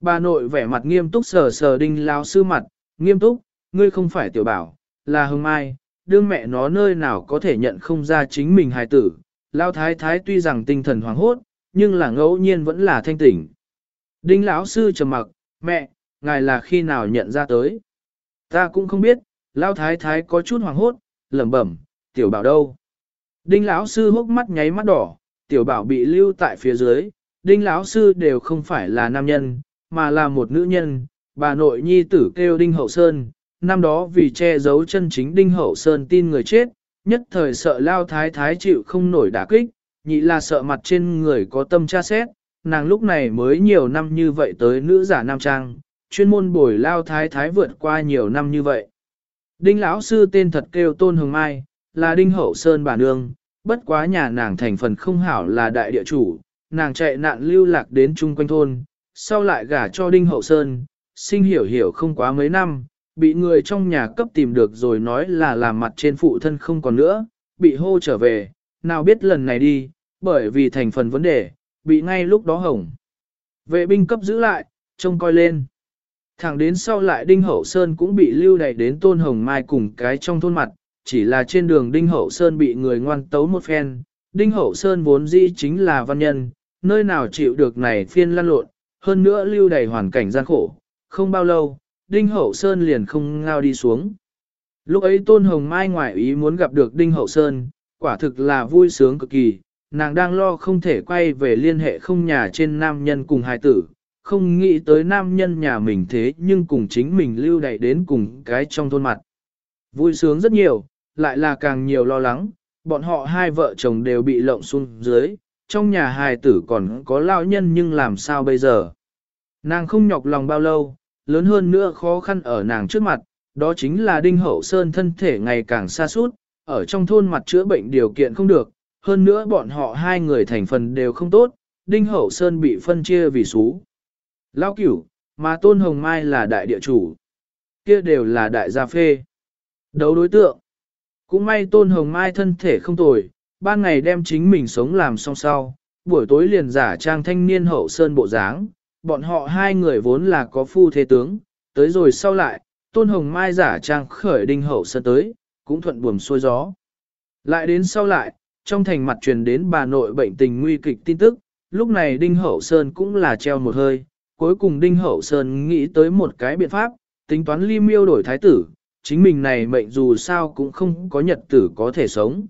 Bà nội vẻ mặt nghiêm túc sờ sờ đinh lão sư mặt, nghiêm túc, ngươi không phải tiểu bảo, là hương mai, đương mẹ nó nơi nào có thể nhận không ra chính mình hài tử. Lão thái thái tuy rằng tinh thần hoảng hốt, nhưng là ngẫu nhiên vẫn là thanh tỉnh. Đinh lão sư trầm mặc, mẹ, ngài là khi nào nhận ra tới? Ta cũng không biết, lão thái thái có chút hoảng hốt, lẩm bẩm, tiểu bảo đâu? Đinh lão sư hốc mắt nháy mắt đỏ, tiểu bảo bị lưu tại phía dưới, đinh lão sư đều không phải là nam nhân, mà là một nữ nhân, bà nội nhi tử kêu đinh hậu sơn, năm đó vì che giấu chân chính đinh hậu sơn tin người chết, nhất thời sợ lao thái thái chịu không nổi đả kích, nhị là sợ mặt trên người có tâm tra xét, nàng lúc này mới nhiều năm như vậy tới nữ giả nam trang, chuyên môn bồi lao thái thái vượt qua nhiều năm như vậy. Đinh lão sư tên thật kêu Tôn Hồng Mai, là Đinh Hậu Sơn bà nương, bất quá nhà nàng thành phần không hảo là đại địa chủ, nàng chạy nạn lưu lạc đến chung quanh thôn, sau lại gả cho Đinh Hậu Sơn, sinh hiểu hiểu không quá mấy năm, bị người trong nhà cấp tìm được rồi nói là làm mặt trên phụ thân không còn nữa, bị hô trở về, nào biết lần này đi, bởi vì thành phần vấn đề, bị ngay lúc đó hỏng. Vệ binh cấp giữ lại, trông coi lên. Thẳng đến sau lại Đinh Hậu Sơn cũng bị lưu đày đến Tôn Hồng Mai cùng cái trong thôn mặt, chỉ là trên đường Đinh Hậu Sơn bị người ngoan tấu một phen. Đinh Hậu Sơn vốn dĩ chính là văn nhân, nơi nào chịu được này phiên lăn lộn, hơn nữa lưu Đầy hoàn cảnh gian khổ. Không bao lâu, Đinh Hậu Sơn liền không ngao đi xuống. Lúc ấy Tôn Hồng Mai ngoại ý muốn gặp được Đinh Hậu Sơn, quả thực là vui sướng cực kỳ, nàng đang lo không thể quay về liên hệ không nhà trên nam nhân cùng hai tử, không nghĩ tới nam nhân nhà mình thế nhưng cùng chính mình lưu đẩy đến cùng cái trong thôn mặt. Vui sướng rất nhiều, lại là càng nhiều lo lắng, bọn họ hai vợ chồng đều bị lộng xuống dưới, trong nhà hài tử còn có lao nhân nhưng làm sao bây giờ. Nàng không nhọc lòng bao lâu, lớn hơn nữa khó khăn ở nàng trước mặt, đó chính là Đinh Hậu Sơn thân thể ngày càng xa suốt, ở trong thôn mặt chữa bệnh điều kiện không được, hơn nữa bọn họ hai người thành phần đều không tốt, Đinh Hậu Sơn bị phân chia vì số. Lao cửu, mà Tôn Hồng Mai là đại địa chủ. Kia đều là đại gia phê. Đấu đối tượng. Cũng may Tôn Hồng Mai thân thể không tồi, ban ngày đem chính mình sống làm xong sau, buổi tối liền giả trang thanh niên hậu sơn bộ dáng, bọn họ hai người vốn là có phu thế tướng, tới rồi sau lại, Tôn Hồng Mai giả trang khởi đinh hậu sơn tới, cũng thuận buồm xuôi gió. Lại đến sau lại, trong thành mặt truyền đến bà nội bệnh tình nguy kịch tin tức, lúc này Đinh Hậu Sơn cũng là treo một hơi, cuối cùng Đinh Hậu Sơn nghĩ tới một cái biện pháp, tính toán ly miêu đổi thái tử, chính mình này mệnh dù sao cũng không có nhật tử có thể sống.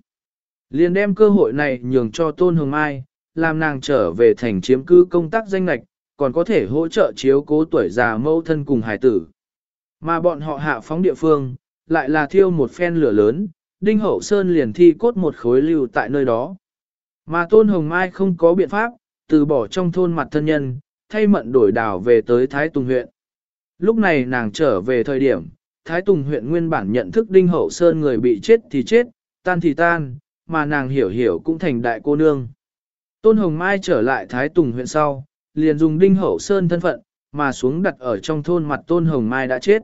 Liền đem cơ hội này nhường cho Tôn Hồng Mai, làm nàng trở về thành chiếm cư công tác danh lạch, còn có thể hỗ trợ chiếu cố tuổi già mâu thân cùng hải tử. Mà bọn họ hạ phóng địa phương, lại là thiêu một phen lửa lớn, Đinh Hậu Sơn liền thi cốt một khối lưu tại nơi đó. Mà Tôn Hồng Mai không có biện pháp, từ bỏ trong thôn mặt thân nhân, thay mận đổi đảo về tới Thái Tùng huyện. Lúc này nàng trở về thời điểm, Thái Tùng huyện nguyên bản nhận thức Đinh Hậu Sơn người bị chết thì chết, tan thì tan, mà nàng hiểu hiểu cũng thành đại cô nương. Tôn Hồng Mai trở lại Thái Tùng huyện sau, liền dùng Đinh Hậu Sơn thân phận, mà xuống đặt ở trong thôn mặt Tôn Hồng Mai đã chết.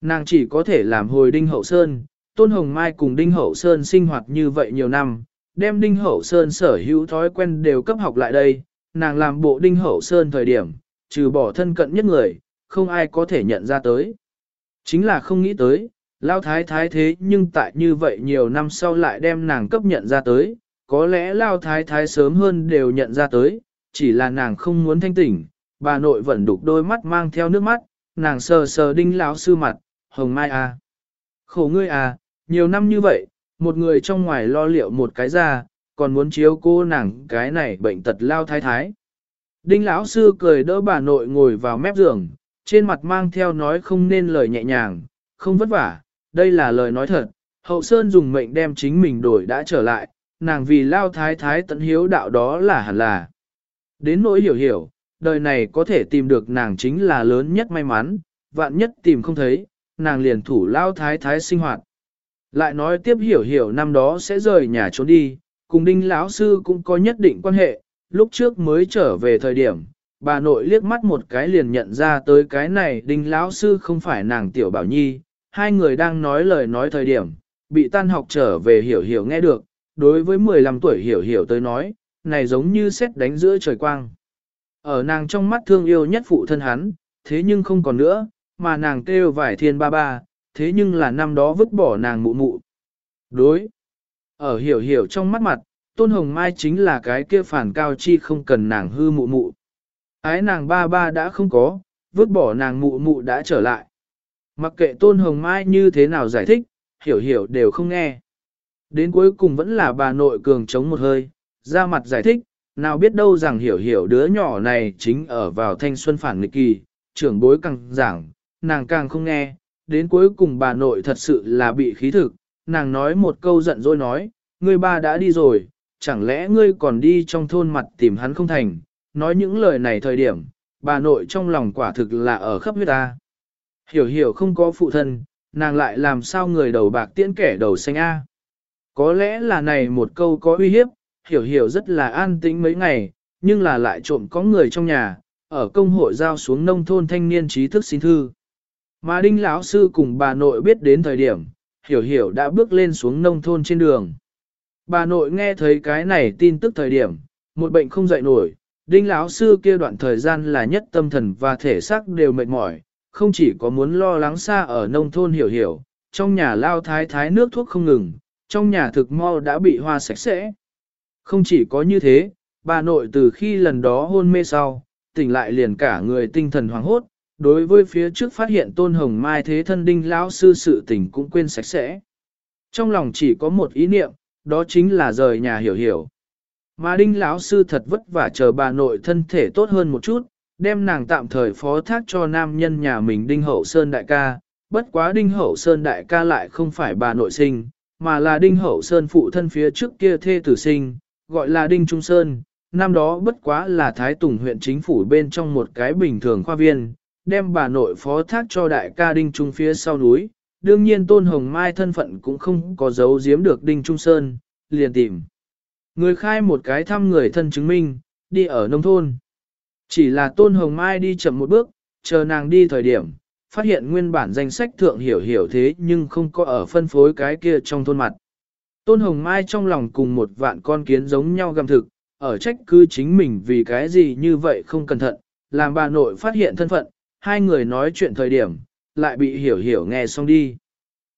Nàng chỉ có thể làm hồi Đinh Hậu Sơn, Tôn Hồng Mai cùng Đinh Hậu Sơn sinh hoạt như vậy nhiều năm, đem Đinh Hậu Sơn sở hữu thói quen đều cấp học lại đây, nàng làm bộ Đinh Hậu Sơn thời điểm, trừ bỏ thân cận nhất người, không ai có thể nhận ra tới. Chính là không nghĩ tới, Lao Thái Thái thế nhưng tại như vậy nhiều năm sau lại đem nàng cấp nhận ra tới, có lẽ Lao Thái Thái sớm hơn đều nhận ra tới, chỉ là nàng không muốn thanh tỉnh, bà nội vẫn đục đôi mắt mang theo nước mắt, nàng sờ sờ Đinh lão sư mặt, Hồng Mai à. Khổ ngươi à, nhiều năm như vậy, một người trong ngoài lo liệu một cái ra, còn muốn chiếu cô nàng cái này bệnh tật lao thái thái. Đinh lão sư cười đỡ bà nội ngồi vào mép giường, trên mặt mang theo nói không nên lời nhẹ nhàng, không vất vả, đây là lời nói thật. Hậu Sơn dùng mệnh đem chính mình đổi đã trở lại, nàng vì lao thái thái tận hiếu đạo đó là hẳn là. Đến nỗi hiểu hiểu, đời này có thể tìm được nàng chính là lớn nhất may mắn, vạn nhất tìm không thấy, nàng liền thủ lao thái thái sinh hoạt. Lại nói tiếp hiểu hiểu năm đó sẽ rời nhà trốn đi, cùng đinh lão sư cũng có nhất định quan hệ, lúc trước mới trở về thời điểm, bà nội liếc mắt một cái liền nhận ra tới cái này đinh lão sư không phải nàng tiểu bảo nhi, hai người đang nói lời nói thời điểm, bị tan học trở về hiểu hiểu nghe được, đối với 15 tuổi hiểu hiểu tới nói, này giống như xét đánh giữa trời quang. Ở nàng trong mắt thương yêu nhất phụ thân hắn, thế nhưng không còn nữa, mà nàng kêu vải thiên ba ba, thế nhưng là năm đó vứt bỏ nàng mụ mụ. Đối. Ở hiểu hiểu trong mắt mặt, Tôn Hồng Mai chính là cái kia phản cao chi không cần nàng hư mụ mụ. Ái nàng ba ba đã không có, vứt bỏ nàng mụ mụ đã trở lại. Mặc kệ Tôn Hồng Mai như thế nào giải thích, hiểu hiểu đều không nghe. Đến cuối cùng vẫn là bà nội cường chống một hơi, ra mặt giải thích, nào biết đâu rằng hiểu hiểu đứa nhỏ này chính ở vào thanh xuân phản nghịch kỳ, trưởng bối càng giảng, nàng càng không nghe, đến cuối cùng bà nội thật sự là bị khí thực, nàng nói một câu giận dỗi nói, ngươi ba đã đi rồi, chẳng lẽ ngươi còn đi trong thôn mặt tìm hắn không thành, nói những lời này thời điểm, bà nội trong lòng quả thực là ở khắp huyết ta. Hiểu hiểu không có phụ thân, nàng lại làm sao người đầu bạc tiễn kẻ đầu xanh A. Có lẽ là này một câu có uy hiếp, hiểu hiểu rất là an tĩnh mấy ngày, nhưng là lại trộm có người trong nhà, ở công hội giao xuống nông thôn thanh niên trí thức xin thư. Mà đinh lão sư cùng bà nội biết đến thời điểm, hiểu hiểu đã bước lên xuống nông thôn trên đường. Bà nội nghe thấy cái này tin tức thời điểm, một bệnh không dậy nổi, đinh lão sư kia đoạn thời gian là nhất tâm thần và thể xác đều mệt mỏi, không chỉ có muốn lo lắng xa ở nông thôn hiểu hiểu, trong nhà lao thái thái nước thuốc không ngừng, trong nhà thực mau đã bị hoa sạch sẽ. Không chỉ có như thế, bà nội từ khi lần đó hôn mê sau, tỉnh lại liền cả người tinh thần hoảng hốt, đối với phía trước phát hiện tôn hồng mai thế thân đinh lão sư sự tỉnh cũng quên sạch sẽ. Trong lòng chỉ có một ý niệm, đó chính là rời nhà hiểu hiểu. Mà đinh lão sư thật vất vả chờ bà nội thân thể tốt hơn một chút, đem nàng tạm thời phó thác cho nam nhân nhà mình đinh hậu sơn đại ca, bất quá đinh hậu sơn đại ca lại không phải bà nội sinh, mà là đinh hậu sơn phụ thân phía trước kia thê tử sinh, gọi là đinh trung sơn, năm đó bất quá là thái tùng huyện chính phủ bên trong một cái bình thường khoa viên, đem bà nội phó thác cho đại ca đinh trung phía sau núi, đương nhiên tôn hồng mai thân phận cũng không có giấu giếm được đinh trung sơn, liền tìm. Người khai một cái thăm người thân chứng minh, đi ở nông thôn. Chỉ là tôn hồng mai đi chậm một bước, chờ nàng đi thời điểm, phát hiện nguyên bản danh sách thượng hiểu hiểu thế nhưng không có ở phân phối cái kia trong thôn mặt. Tôn hồng mai trong lòng cùng một vạn con kiến giống nhau găm thực, ở trách cứ chính mình vì cái gì như vậy không cẩn thận, làm bà nội phát hiện thân phận, hai người nói chuyện thời điểm, lại bị hiểu hiểu nghe xong đi.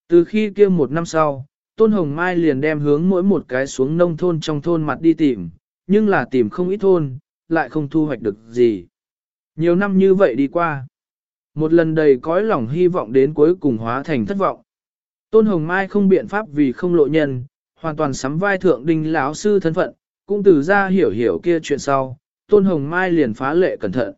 Từ khi kia một năm sau, Tôn Hồng Mai liền đem hướng mỗi một cái xuống nông thôn trong thôn mặt đi tìm, nhưng là tìm không ít thôn, lại không thu hoạch được gì. Nhiều năm như vậy đi qua. Một lần đầy cõi lòng hy vọng đến cuối cùng hóa thành thất vọng. Tôn Hồng Mai không biện pháp vì không lộ nhân, hoàn toàn sắm vai thượng đinh lão sư thân phận, cũng từ ra hiểu hiểu kia chuyện sau, Tôn Hồng Mai liền phá lệ cẩn thận.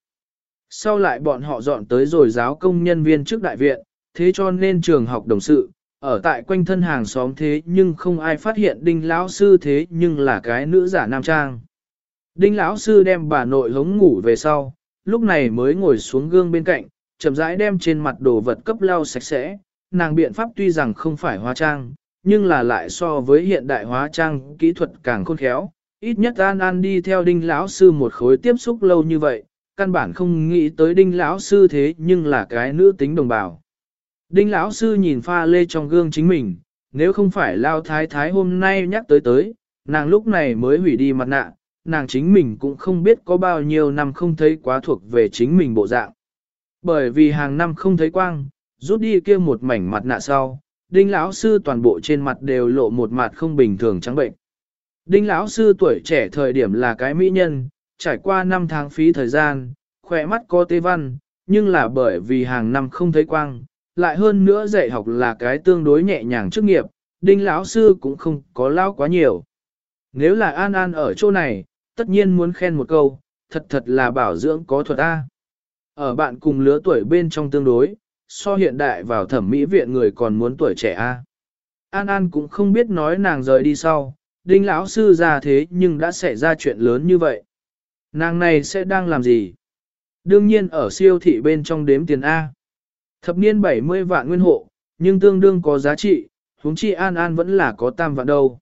Sau lại bọn họ dọn tới rồi giáo công nhân viên trước đại viện, thế cho nên trường học đồng sự, ở tại quanh thân hàng xóm thế nhưng không ai phát hiện đinh lão sư thế nhưng là cái nữ giả nam trang. Đinh lão sư đem bà nội hống ngủ về sau, lúc này mới ngồi xuống gương bên cạnh, chậm rãi đem trên mặt đồ vật cấp lau sạch sẽ, nàng biện pháp tuy rằng không phải hóa trang, nhưng là lại so với hiện đại hóa trang kỹ thuật càng khôn khéo, ít nhất An An đi theo đinh lão sư một khối tiếp xúc lâu như vậy, căn bản không nghĩ tới đinh lão sư thế nhưng là cái nữ tính đồng bào. Đinh lão sư nhìn pha lê trong gương chính mình, nếu không phải lao thái thái hôm nay nhắc tới tới, nàng lúc này mới hủy đi mặt nạ, nàng chính mình cũng không biết có bao nhiêu năm không thấy quá thuộc về chính mình bộ dạng. Bởi vì hàng năm không thấy quang, rút đi kia một mảnh mặt nạ sau, đinh lão sư toàn bộ trên mặt đều lộ một mặt không bình thường trắng bệnh. Đinh lão sư tuổi trẻ thời điểm là cái mỹ nhân, trải qua năm tháng phí thời gian, khỏe mắt có tê văn, nhưng là bởi vì hàng năm không thấy quang, lại hơn nữa dạy học là cái tương đối nhẹ nhàng chức nghiệp, đinh lão sư cũng không có lao quá nhiều. Nếu là An An ở chỗ này, tất nhiên muốn khen một câu, thật thật là bảo dưỡng có thuật A. Ở bạn cùng lứa tuổi bên trong tương đối, so hiện đại vào thẩm mỹ viện người còn muốn tuổi trẻ A. An An cũng không biết nói nàng rời đi sau, đinh lão sư ra thế nhưng đã xảy ra chuyện lớn như vậy. Nàng này sẽ đang làm gì? Đương nhiên ở siêu thị bên trong đếm tiền A. Thập niên 70 vạn nguyên hộ, nhưng tương đương có giá trị, huống chi An An vẫn là có tam vạn đâu.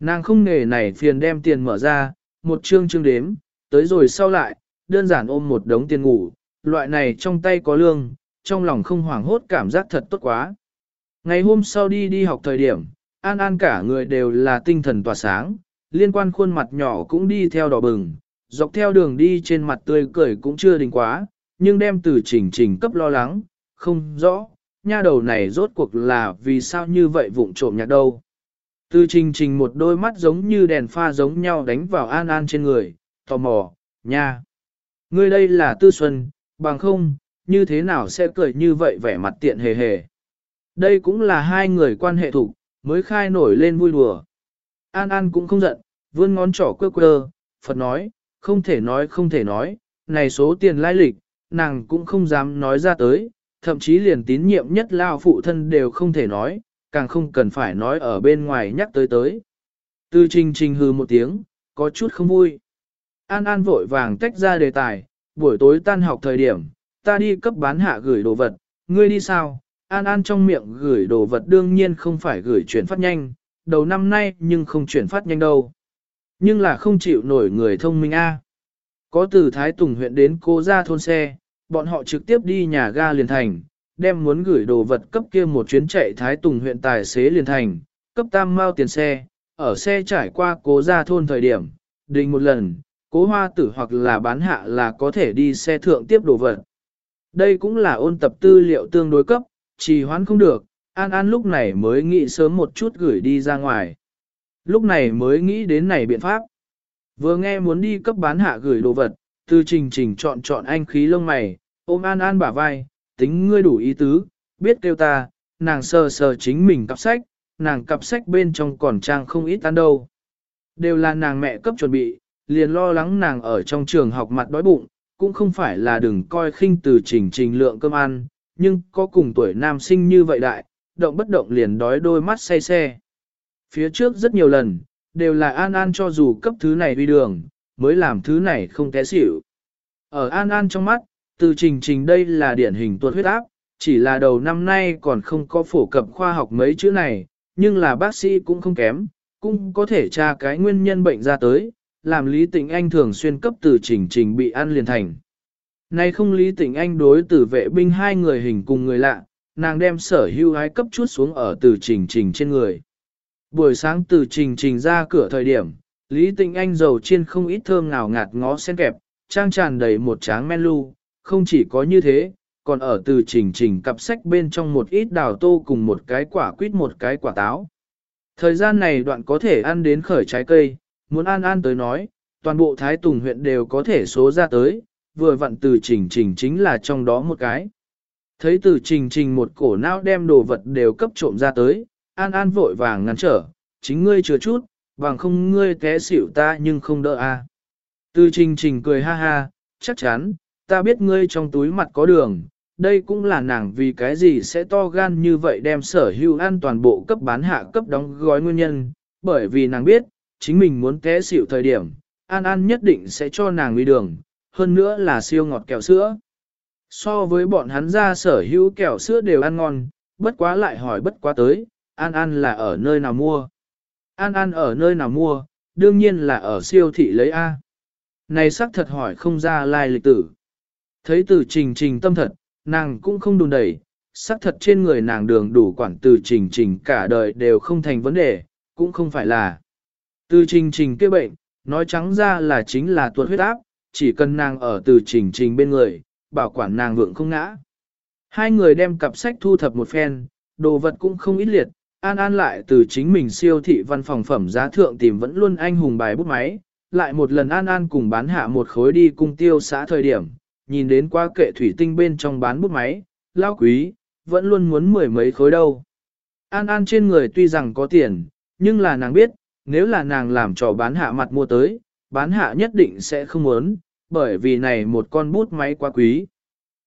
Nàng không nghề này phiền đem tiền mở ra, một chương chương đếm, tới rồi sau lại, đơn giản ôm một đống tiền ngủ, loại này trong tay có lương, trong lòng không hoảng hốt cảm giác thật tốt quá. Ngày hôm sau đi đi học thời điểm, An An cả người đều là tinh thần tỏa sáng, liên quan khuôn mặt nhỏ cũng đi theo đỏ bừng, dọc theo đường đi trên mặt tươi cười cũng chưa đình quá, nhưng đem từ trình trình cấp lo lắng, không rõ, nha đầu này rốt cuộc là vì sao như vậy vụng trộm nhạc đâu. Từ trình trình một đôi mắt giống như đèn pha giống nhau đánh vào an an trên người, tò mò, nha. Ngươi đây là tư xuân, bằng không, như thế nào sẽ cười như vậy vẻ mặt tiện hề hề. Đây cũng là hai người quan hệ thủ, mới khai nổi lên vui đùa. An An cũng không giận, vươn ngón trỏ quơ quơ, Phật nói, không thể nói không thể nói, này số tiền lai lịch, nàng cũng không dám nói ra tới, thậm chí liền tín nhiệm nhất lao phụ thân đều không thể nói, càng không cần phải nói ở bên ngoài nhắc tới tới. Tư trình trình hư một tiếng, có chút không vui. An An vội vàng tách ra đề tài, buổi tối tan học thời điểm, ta đi cấp bán hạ gửi đồ vật, ngươi đi sao? An An trong miệng gửi đồ vật đương nhiên không phải gửi chuyển phát nhanh, đầu năm nay nhưng không chuyển phát nhanh đâu. Nhưng là không chịu nổi người thông minh A. Có từ Thái Tùng huyện đến cô ra thôn xe, bọn họ trực tiếp đi nhà ga liền thành, đem muốn gửi đồ vật cấp kia một chuyến chạy Thái Tùng huyện tài xế liền thành, cấp tam mao tiền xe, ở xe trải qua cố ra thôn thời điểm, định một lần, cố hoa tử hoặc là bán hạ là có thể đi xe thượng tiếp đồ vật. Đây cũng là ôn tập tư liệu tương đối cấp, trì hoãn không được, An An lúc này mới nghĩ sớm một chút gửi đi ra ngoài. Lúc này mới nghĩ đến này biện pháp. Vừa nghe muốn đi cấp bán hạ gửi đồ vật, tư trình trình chọn chọn anh khí lông mày, ôm An An bả vai, tính ngươi đủ ý tứ, biết kêu ta, nàng sờ sờ chính mình cặp sách, nàng cặp sách bên trong còn trang không ít ăn đâu. Đều là nàng mẹ cấp chuẩn bị, liền lo lắng nàng ở trong trường học mặt đói bụng, cũng không phải là đừng coi khinh từ trình trình lượng cơm ăn, nhưng có cùng tuổi nam sinh như vậy đại, động bất động liền đói đôi mắt say xe. Phía trước rất nhiều lần, đều là An An cho dù cấp thứ này đi đường, mới làm thứ này không té xỉu. Ở An An trong mắt, từ trình trình đây là điển hình tuột huyết áp, chỉ là đầu năm nay còn không có phổ cập khoa học mấy chữ này, nhưng là bác sĩ cũng không kém, cũng có thể tra cái nguyên nhân bệnh ra tới, làm Lý Tịnh Anh thường xuyên cấp từ trình trình bị ăn liền thành. Nay không Lý Tịnh Anh đối tử vệ binh hai người hình cùng người lạ, nàng đem sở hưu ái cấp chút xuống ở từ trình trình trên người. Buổi sáng từ trình trình ra cửa thời điểm, Lý Tịnh Anh dầu chiên không ít thơm ngào ngạt ngó sen kẹp, trang tràn đầy một tráng men lu, không chỉ có như thế, còn ở từ trình trình cặp sách bên trong một ít đào tô cùng một cái quả quýt một cái quả táo. Thời gian này đoạn có thể ăn đến khởi trái cây, muốn ăn ăn tới nói, toàn bộ Thái Tùng huyện đều có thể số ra tới, vừa vặn từ trình trình chính là trong đó một cái. Thấy từ trình trình một cổ não đem đồ vật đều cấp trộm ra tới, an an vội vàng ngăn trở, chính ngươi chưa chút, bằng không ngươi té xỉu ta nhưng không đỡ a. Từ trình trình cười ha ha, chắc chắn, ta biết ngươi trong túi mặt có đường, đây cũng là nàng vì cái gì sẽ to gan như vậy đem sở hữu an toàn bộ cấp bán hạ cấp đóng gói nguyên nhân, bởi vì nàng biết, chính mình muốn té xỉu thời điểm, An An nhất định sẽ cho nàng đi đường, hơn nữa là siêu ngọt kẹo sữa. So với bọn hắn ra sở hữu kẹo sữa đều ăn ngon, bất quá lại hỏi bất quá tới, An An là ở nơi nào mua. An An ở nơi nào mua, đương nhiên là ở siêu thị lấy A. Này xác thật hỏi không ra lai lịch tử. Thấy từ trình trình tâm thật, nàng cũng không đùn đẩy, xác thật trên người nàng đường đủ quản từ trình trình cả đời đều không thành vấn đề, cũng không phải là. Từ trình trình kia bệnh, nói trắng ra là chính là tuột huyết áp, chỉ cần nàng ở từ trình trình bên người, bảo quản nàng vượng không ngã. Hai người đem cặp sách thu thập một phen, đồ vật cũng không ít liệt, an an lại từ chính mình siêu thị văn phòng phẩm giá thượng tìm vẫn luôn anh hùng bài bút máy, lại một lần an an cùng bán hạ một khối đi cung tiêu xã thời điểm, nhìn đến qua kệ thủy tinh bên trong bán bút máy, lao quý, vẫn luôn muốn mười mấy khối đâu. An an trên người tuy rằng có tiền, nhưng là nàng biết, nếu là nàng làm trò bán hạ mặt mua tới, bán hạ nhất định sẽ không muốn, bởi vì này một con bút máy quá quý.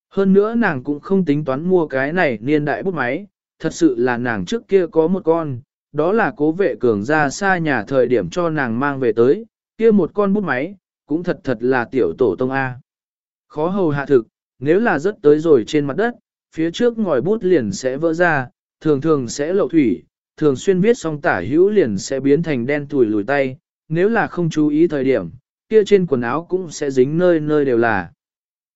Hơn nữa nàng cũng không tính toán mua cái này niên đại bút máy, thật sự là nàng trước kia có một con, đó là cố vệ cường ra xa nhà thời điểm cho nàng mang về tới, kia một con bút máy, cũng thật thật là tiểu tổ tông A. Khó hầu hạ thực, nếu là rớt tới rồi trên mặt đất, phía trước ngòi bút liền sẽ vỡ ra, thường thường sẽ lậu thủy, thường xuyên viết xong tả hữu liền sẽ biến thành đen tủi lùi tay, nếu là không chú ý thời điểm, kia trên quần áo cũng sẽ dính nơi nơi đều là.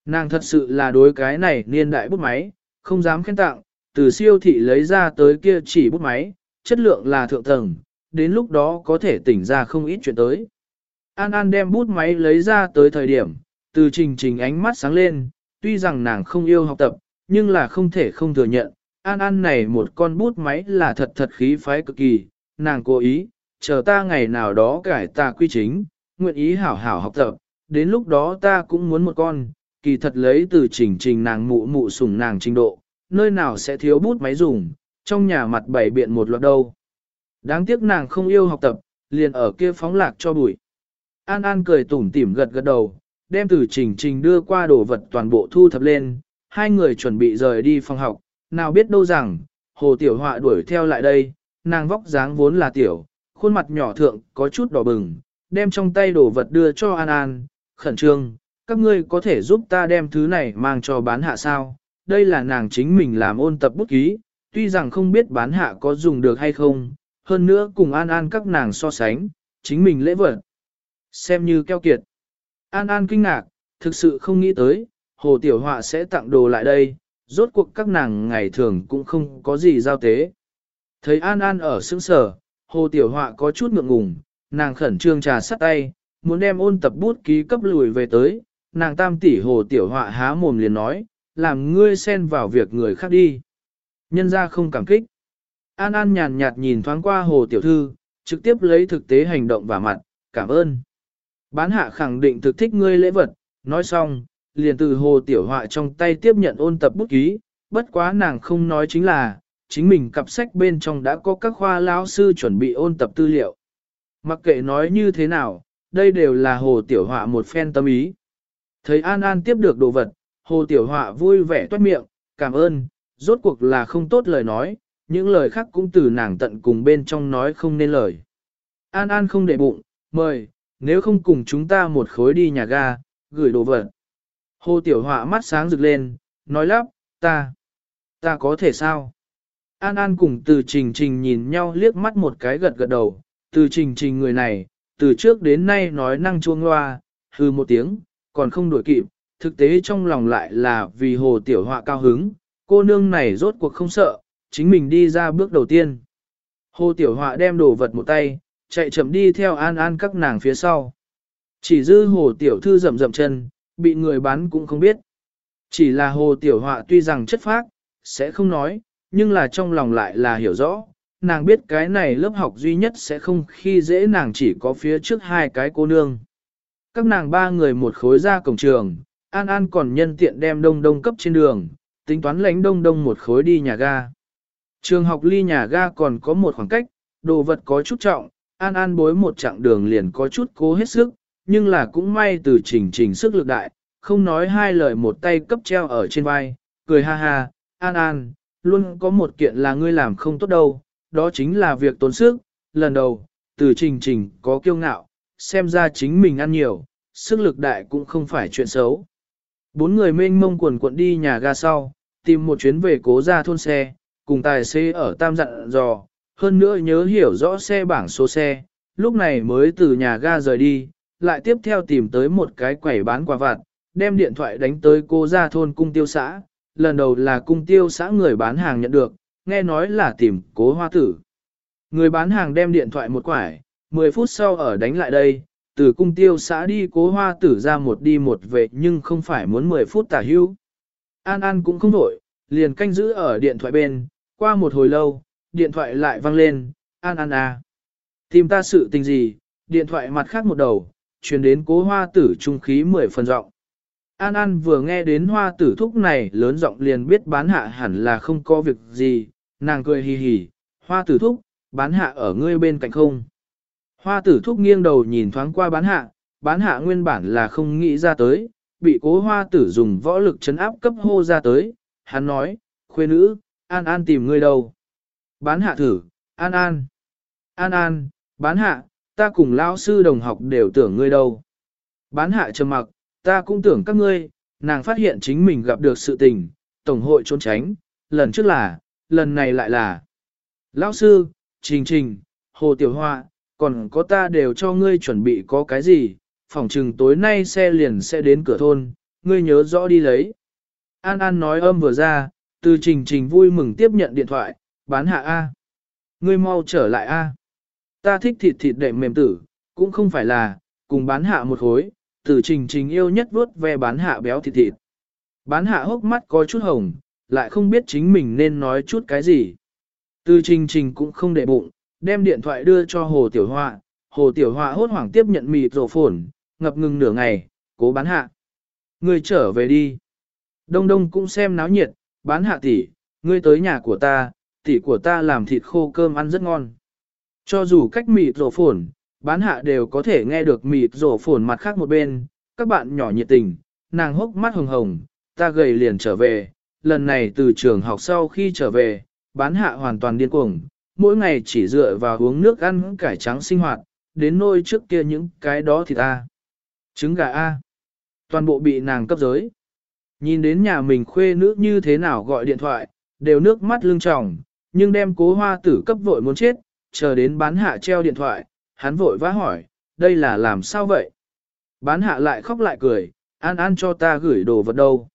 Nàng thật sự là đối cái này niên đại bút máy, không dám khen tặng, từ siêu thị lấy ra tới kia chỉ bút máy, chất lượng là thượng tầng, đến lúc đó có thể tỉnh ra không ít chuyện tới. An An đem bút máy lấy ra tới thời điểm, từ trình trình ánh mắt sáng lên, tuy rằng nàng không yêu học tập, nhưng là không thể không thừa nhận, An An này một con bút máy là thật thật khí phái cực kỳ, nàng cố ý, chờ ta ngày nào đó cải ta quy chính, nguyện ý hảo hảo học tập, đến lúc đó ta cũng muốn một con, kỳ thật lấy từ trình trình nàng mụ mụ sủng nàng trình độ, nơi nào sẽ thiếu bút máy dùng, trong nhà mặt bảy biện một loạt đâu. Đáng tiếc nàng không yêu học tập, liền ở kia phóng lạc cho bụi. An An cười tủm tỉm gật gật đầu, đem từ trình trình đưa qua đồ vật toàn bộ thu thập lên, hai người chuẩn bị rời đi phòng học, nào biết đâu rằng, hồ tiểu họa đuổi theo lại đây, nàng vóc dáng vốn là tiểu, khuôn mặt nhỏ thượng có chút đỏ bừng, đem trong tay đồ vật đưa cho An An, khẩn trương, các ngươi có thể giúp ta đem thứ này mang cho bán hạ sao, đây là nàng chính mình làm ôn tập bút ký, tuy rằng không biết bán hạ có dùng được hay không, hơn nữa cùng An An các nàng so sánh, chính mình lễ vật. Xem như keo kiệt. An An kinh ngạc, thực sự không nghĩ tới, Hồ Tiểu Họa sẽ tặng đồ lại đây, rốt cuộc các nàng ngày thường cũng không có gì giao tế. Thấy An An ở sững sở, Hồ Tiểu Họa có chút ngượng ngùng, nàng khẩn trương trà sắt tay, muốn đem ôn tập bút ký cấp lùi về tới, nàng tam tỷ Hồ Tiểu Họa há mồm liền nói, làm ngươi xen vào việc người khác đi. Nhân ra không cảm kích. An An nhàn nhạt nhìn thoáng qua Hồ Tiểu Thư, trực tiếp lấy thực tế hành động và mặt, cảm ơn. Bán hạ khẳng định thực thích ngươi lễ vật, nói xong, liền từ Hồ Tiểu Họa trong tay tiếp nhận ôn tập bút ký, bất quá nàng không nói chính là, chính mình cặp sách bên trong đã có các khoa lão sư chuẩn bị ôn tập tư liệu. Mặc kệ nói như thế nào, đây đều là Hồ Tiểu Họa một phen tâm ý. Thấy An An tiếp được đồ vật, Hồ Tiểu Họa vui vẻ toát miệng, cảm ơn, rốt cuộc là không tốt lời nói, những lời khác cũng từ nàng tận cùng bên trong nói không nên lời. An An không để bụng, mời, nếu không cùng chúng ta một khối đi nhà ga, gửi đồ vật. Hồ Tiểu Họa mắt sáng rực lên, nói lắp, ta, ta có thể sao? An An cùng từ trình trình nhìn nhau liếc mắt một cái gật gật đầu, từ trình trình người này, từ trước đến nay nói năng chuông loa, hư một tiếng, còn không đổi kịp, thực tế trong lòng lại là vì hồ tiểu họa cao hứng, cô nương này rốt cuộc không sợ, chính mình đi ra bước đầu tiên. Hồ tiểu họa đem đồ vật một tay, chạy chậm đi theo an an các nàng phía sau. Chỉ dư hồ tiểu thư rậm rậm chân, bị người bán cũng không biết. Chỉ là hồ tiểu họa tuy rằng chất phác, sẽ không nói, nhưng là trong lòng lại là hiểu rõ, nàng biết cái này lớp học duy nhất sẽ không khi dễ nàng chỉ có phía trước hai cái cô nương. Các nàng ba người một khối ra cổng trường, An An còn nhân tiện đem đông đông cấp trên đường, tính toán lánh đông đông một khối đi nhà ga. Trường học ly nhà ga còn có một khoảng cách, đồ vật có chút trọng, An An bối một chặng đường liền có chút cố hết sức, nhưng là cũng may từ trình trình sức lực đại, không nói hai lời một tay cấp treo ở trên vai, cười ha ha, An An, luôn có một kiện là ngươi làm không tốt đâu, đó chính là việc tốn sức, lần đầu, từ trình trình có kiêu ngạo, xem ra chính mình ăn nhiều, sức lực đại cũng không phải chuyện xấu. Bốn người mênh mông quần cuộn đi nhà ga sau, tìm một chuyến về cố ra thôn xe, cùng tài xế ở Tam dặn dò, hơn nữa nhớ hiểu rõ xe bảng số xe, lúc này mới từ nhà ga rời đi, lại tiếp theo tìm tới một cái quầy bán quà vặt, đem điện thoại đánh tới cô ra thôn cung tiêu xã, lần đầu là cung tiêu xã người bán hàng nhận được, nghe nói là tìm cố hoa tử. Người bán hàng đem điện thoại một quải, 10 phút sau ở đánh lại đây, từ cung tiêu xã đi cố hoa tử ra một đi một về nhưng không phải muốn 10 phút tả hưu. An An cũng không đổi, liền canh giữ ở điện thoại bên, qua một hồi lâu, điện thoại lại vang lên, An An à. Tìm ta sự tình gì, điện thoại mặt khác một đầu, truyền đến cố hoa tử trung khí 10 phần rộng. An An vừa nghe đến hoa tử thúc này lớn giọng liền biết bán hạ hẳn là không có việc gì, nàng cười hì hì, hoa tử thúc, bán hạ ở ngươi bên cạnh không. Hoa tử thúc nghiêng đầu nhìn thoáng qua bán hạ, bán hạ nguyên bản là không nghĩ ra tới, bị cố hoa tử dùng võ lực chấn áp cấp hô ra tới, hắn nói, khuê nữ, an an tìm ngươi đâu. Bán hạ thử, an an, an an, bán hạ, ta cùng lão sư đồng học đều tưởng ngươi đâu. Bán hạ trầm mặc, ta cũng tưởng các ngươi, nàng phát hiện chính mình gặp được sự tình, tổng hội trốn tránh, lần trước là, lần này lại là. Lão sư, Trình Trình, Hồ Tiểu Hoa, còn có ta đều cho ngươi chuẩn bị có cái gì, phòng trừng tối nay xe liền sẽ đến cửa thôn, ngươi nhớ rõ đi lấy. An An nói âm vừa ra, từ Trình Trình vui mừng tiếp nhận điện thoại, bán hạ A. Ngươi mau trở lại A. Ta thích thịt thịt đệm mềm tử, cũng không phải là, cùng bán hạ một khối, từ trình trình yêu nhất vuốt ve bán hạ béo thịt thịt. Bán hạ hốc mắt có chút hồng, lại không biết chính mình nên nói chút cái gì. Từ trình trình cũng không để bụng, đem điện thoại đưa cho Hồ Tiểu Họa, Hồ Tiểu Họa hốt hoảng tiếp nhận mịt rổ phồn, ngập ngừng nửa ngày, cố bán hạ. Người trở về đi. Đông đông cũng xem náo nhiệt, bán hạ tỷ, ngươi tới nhà của ta, tỷ của ta làm thịt khô cơm ăn rất ngon. Cho dù cách mịt rổ phồn, bán hạ đều có thể nghe được mịt rổ phồn mặt khác một bên, các bạn nhỏ nhiệt tình, nàng hốc mắt hồng hồng, ta gầy liền trở về, lần này từ trường học sau khi trở về, bán hạ hoàn toàn điên cuồng, mỗi ngày chỉ dựa vào uống nước ăn cải trắng sinh hoạt, đến nôi trước kia những cái đó thì ta. Trứng gà A. Toàn bộ bị nàng cấp giới. Nhìn đến nhà mình khuê nữ như thế nào gọi điện thoại, đều nước mắt lưng tròng, nhưng đem cố hoa tử cấp vội muốn chết, chờ đến bán hạ treo điện thoại, hắn vội vã hỏi, đây là làm sao vậy? Bán hạ lại khóc lại cười, an an cho ta gửi đồ vật đâu.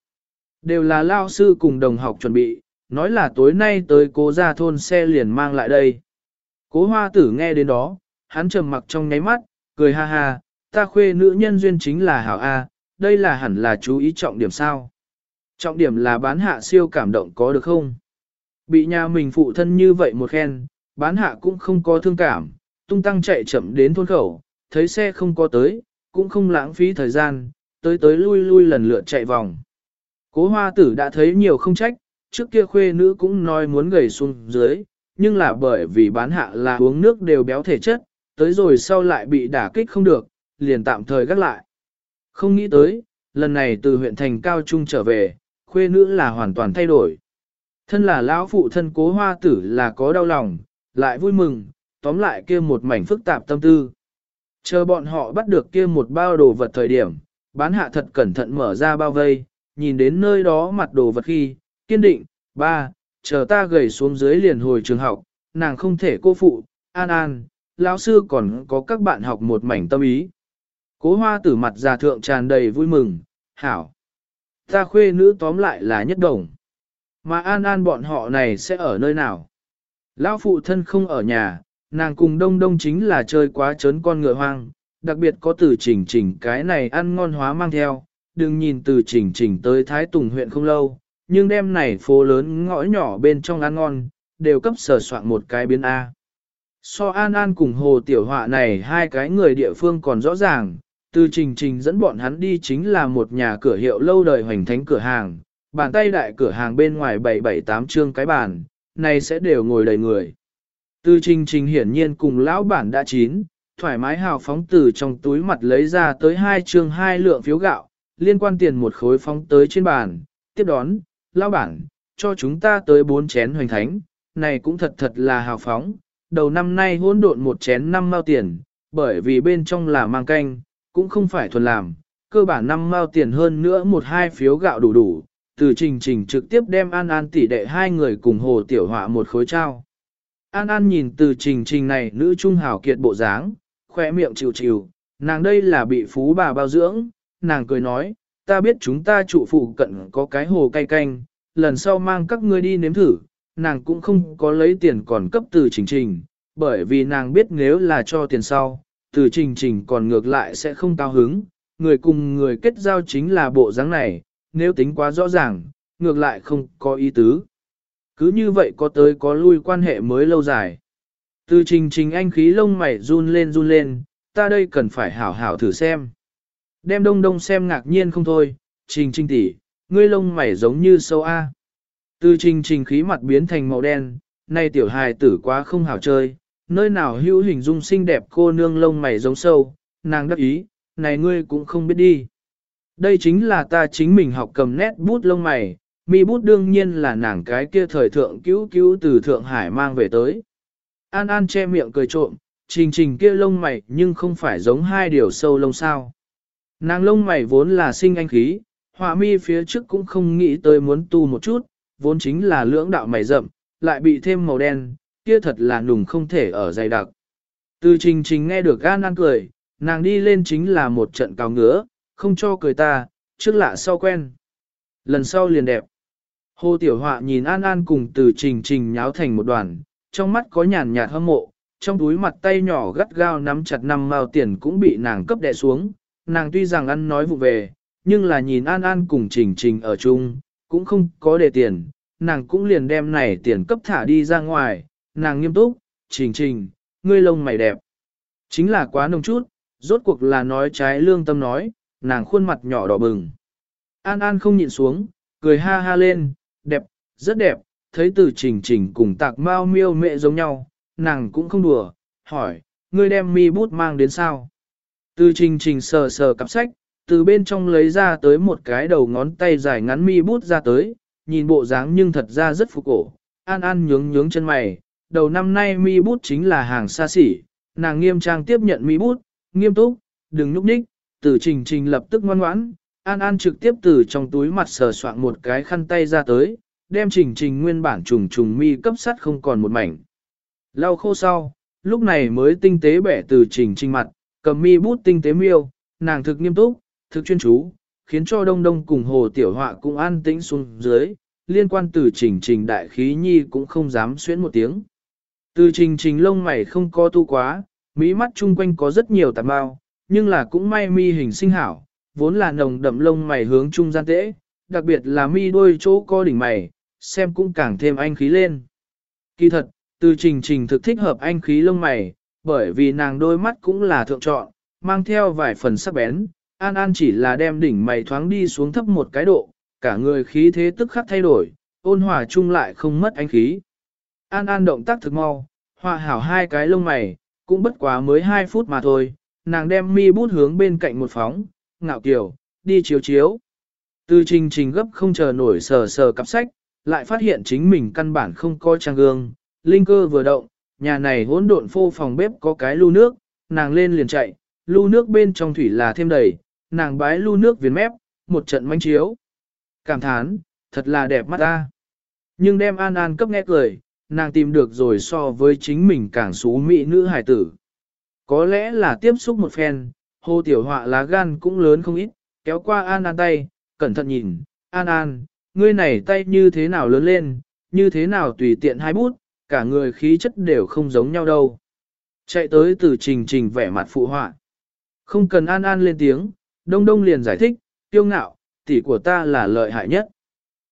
Đều là lao sư cùng đồng học chuẩn bị, nói là tối nay tới cố ra thôn xe liền mang lại đây. Cố hoa tử nghe đến đó, hắn trầm mặc trong nháy mắt, cười ha ha, ta khuê nữ nhân duyên chính là hảo A, đây là hẳn là chú ý trọng điểm sao. Trọng điểm là bán hạ siêu cảm động có được không? Bị nhà mình phụ thân như vậy một khen, bán hạ cũng không có thương cảm, tung tăng chạy chậm đến thôn khẩu, thấy xe không có tới, cũng không lãng phí thời gian, tới tới lui lui lần lượt chạy vòng. Cố hoa tử đã thấy nhiều không trách, trước kia khuê nữ cũng nói muốn gầy xuống dưới, nhưng là bởi vì bán hạ là uống nước đều béo thể chất, tới rồi sau lại bị đả kích không được, liền tạm thời gác lại. Không nghĩ tới, lần này từ huyện thành cao trung trở về, khuê nữ là hoàn toàn thay đổi. Thân là lão phụ thân cố hoa tử là có đau lòng, lại vui mừng, tóm lại kia một mảnh phức tạp tâm tư. Chờ bọn họ bắt được kia một bao đồ vật thời điểm, bán hạ thật cẩn thận mở ra bao vây, nhìn đến nơi đó mặt đồ vật khi, kiên định, ba, chờ ta gầy xuống dưới liền hồi trường học, nàng không thể cô phụ, an an, lão sư còn có các bạn học một mảnh tâm ý. Cố hoa tử mặt già thượng tràn đầy vui mừng, hảo. Ta khuê nữ tóm lại là nhất đồng. Mà an an bọn họ này sẽ ở nơi nào? Lão phụ thân không ở nhà, nàng cùng đông đông chính là chơi quá trớn con ngựa hoang, đặc biệt có từ chỉnh chỉnh cái này ăn ngon hóa mang theo, đừng nhìn từ chỉnh chỉnh tới Thái Tùng huyện không lâu, nhưng đêm này phố lớn ngõ nhỏ bên trong ăn ngon, đều cấp sở soạn một cái biến A. So An An cùng Hồ Tiểu Họa này hai cái người địa phương còn rõ ràng, từ trình trình dẫn bọn hắn đi chính là một nhà cửa hiệu lâu đời hoành thánh cửa hàng, bàn tay đại cửa hàng bên ngoài 778 trương cái bàn, này sẽ đều ngồi đầy người. Từ trình trình hiển nhiên cùng lão bản đã chín, thoải mái hào phóng từ trong túi mặt lấy ra tới hai trương hai lượng phiếu gạo, liên quan tiền một khối phóng tới trên bàn, tiếp đón, lão bản, cho chúng ta tới bốn chén hoành thánh, này cũng thật thật là hào phóng, đầu năm nay hỗn độn một chén năm mao tiền, bởi vì bên trong là mang canh, cũng không phải thuần làm, cơ bản năm mao tiền hơn nữa một hai phiếu gạo đủ đủ, từ trình trình trực tiếp đem An An tỷ đệ hai người cùng hồ tiểu họa một khối trao. An An nhìn từ trình trình này nữ trung hảo kiệt bộ dáng, khoe miệng chịu chịu, nàng đây là bị phú bà bao dưỡng, nàng cười nói, ta biết chúng ta trụ phụ cận có cái hồ cay canh, lần sau mang các ngươi đi nếm thử, nàng cũng không có lấy tiền còn cấp từ trình trình, bởi vì nàng biết nếu là cho tiền sau, từ trình trình còn ngược lại sẽ không cao hứng, người cùng người kết giao chính là bộ dáng này, nếu tính quá rõ ràng, ngược lại không có ý tứ. Cứ như vậy có tới có lui quan hệ mới lâu dài. Từ trình trình anh khí lông mày run lên run lên, ta đây cần phải hảo hảo thử xem. Đem đông đông xem ngạc nhiên không thôi, trình trình tỷ, ngươi lông mày giống như sâu A. Từ trình trình khí mặt biến thành màu đen, nay tiểu hài tử quá không hảo chơi, nơi nào hữu hình dung xinh đẹp cô nương lông mày giống sâu, nàng đắc ý, này ngươi cũng không biết đi. Đây chính là ta chính mình học cầm nét bút lông mày, mi bút đương nhiên là nàng cái kia thời thượng cứu cứu từ Thượng Hải mang về tới. An An che miệng cười trộm, trình trình kia lông mày nhưng không phải giống hai điều sâu lông sao. Nàng lông mày vốn là sinh anh khí, họa mi phía trước cũng không nghĩ tới muốn tu một chút, vốn chính là lưỡng đạo mày rậm, lại bị thêm màu đen, kia thật là nùng không thể ở dày đặc. Từ trình trình nghe được An An cười, nàng đi lên chính là một trận cao ngứa, không cho cười ta, trước lạ sau quen. Lần sau liền đẹp. Hồ Tiểu Họa nhìn An An cùng từ trình trình nháo thành một đoàn, trong mắt có nhàn nhạt hâm mộ, trong túi mặt tay nhỏ gắt gao nắm chặt năm mao tiền cũng bị nàng cấp đè xuống, nàng tuy rằng ăn nói vụ về, nhưng là nhìn An An cùng Trình Trình ở chung, cũng không có để tiền, nàng cũng liền đem này tiền cấp thả đi ra ngoài, nàng nghiêm túc, Trình Trình, ngươi lông mày đẹp. Chính là quá nồng chút, rốt cuộc là nói trái lương tâm nói, nàng khuôn mặt nhỏ đỏ bừng. An An không nhịn xuống, cười ha ha lên, đẹp, rất đẹp, thấy từ Trình Trình cùng tạc mau miêu mẹ giống nhau, nàng cũng không đùa, hỏi, ngươi đem mi bút mang đến sao? Từ Trình Trình sờ sờ cặp sách, từ bên trong lấy ra tới một cái đầu ngón tay dài ngắn mi bút ra tới, nhìn bộ dáng nhưng thật ra rất phục cổ. An An nhướng nhướng chân mày, đầu năm nay mi bút chính là hàng xa xỉ, nàng nghiêm trang tiếp nhận mi bút, nghiêm túc, đừng nhúc nhích, Tử trình trình lập tức ngoan ngoãn, An An trực tiếp từ trong túi mặt sờ soạn một cái khăn tay ra tới, đem trình trình nguyên bản trùng trùng mi cấp sắt không còn một mảnh. Lau khô sau, lúc này mới tinh tế bẻ từ trình trình mặt, cầm mi bút tinh tế miêu, nàng thực nghiêm túc, thực chuyên chú, khiến cho đông đông cùng hồ tiểu họa cũng an tĩnh xuống dưới, liên quan từ trình trình đại khí nhi cũng không dám xuyến một tiếng. Từ trình trình lông mày không có tu quá, mỹ mắt chung quanh có rất nhiều tạp bao, nhưng là cũng may mi hình sinh hảo, vốn là nồng đậm lông mày hướng trung gian tễ, đặc biệt là mi đôi chỗ co đỉnh mày, xem cũng càng thêm anh khí lên. Kỳ thật, từ trình trình thực thích hợp anh khí lông mày, bởi vì nàng đôi mắt cũng là thượng chọn, mang theo vài phần sắc bén, An An chỉ là đem đỉnh mày thoáng đi xuống thấp một cái độ, cả người khí thế tức khắc thay đổi, ôn hòa chung lại không mất anh khí. An An động tác thực mau, hòa hảo hai cái lông mày, cũng bất quá mới hai phút mà thôi, nàng đem mi bút hướng bên cạnh một phóng, ngạo kiểu, đi chiếu chiếu. Từ trình trình gấp không chờ nổi sờ sờ cặp sách, lại phát hiện chính mình căn bản không coi trang gương, linh cơ vừa động, nhà này hỗn độn phô phòng bếp có cái lưu nước, nàng lên liền chạy, lưu nước bên trong thủy là thêm đầy, nàng bái lưu nước viền mép, một trận manh chiếu. Cảm thán, thật là đẹp mắt ta. Nhưng đem An An cấp nghe cười, nàng tìm được rồi so với chính mình càng xú mỹ nữ hài tử. Có lẽ là tiếp xúc một phen, hồ tiểu họa lá gan cũng lớn không ít, kéo qua An An tay, cẩn thận nhìn, An An, ngươi này tay như thế nào lớn lên, như thế nào tùy tiện hai bút, cả người khí chất đều không giống nhau đâu. Chạy tới từ trình trình vẻ mặt phụ họa. Không cần An An lên tiếng, Đông Đông liền giải thích, tiêu ngạo, tỷ của ta là lợi hại nhất.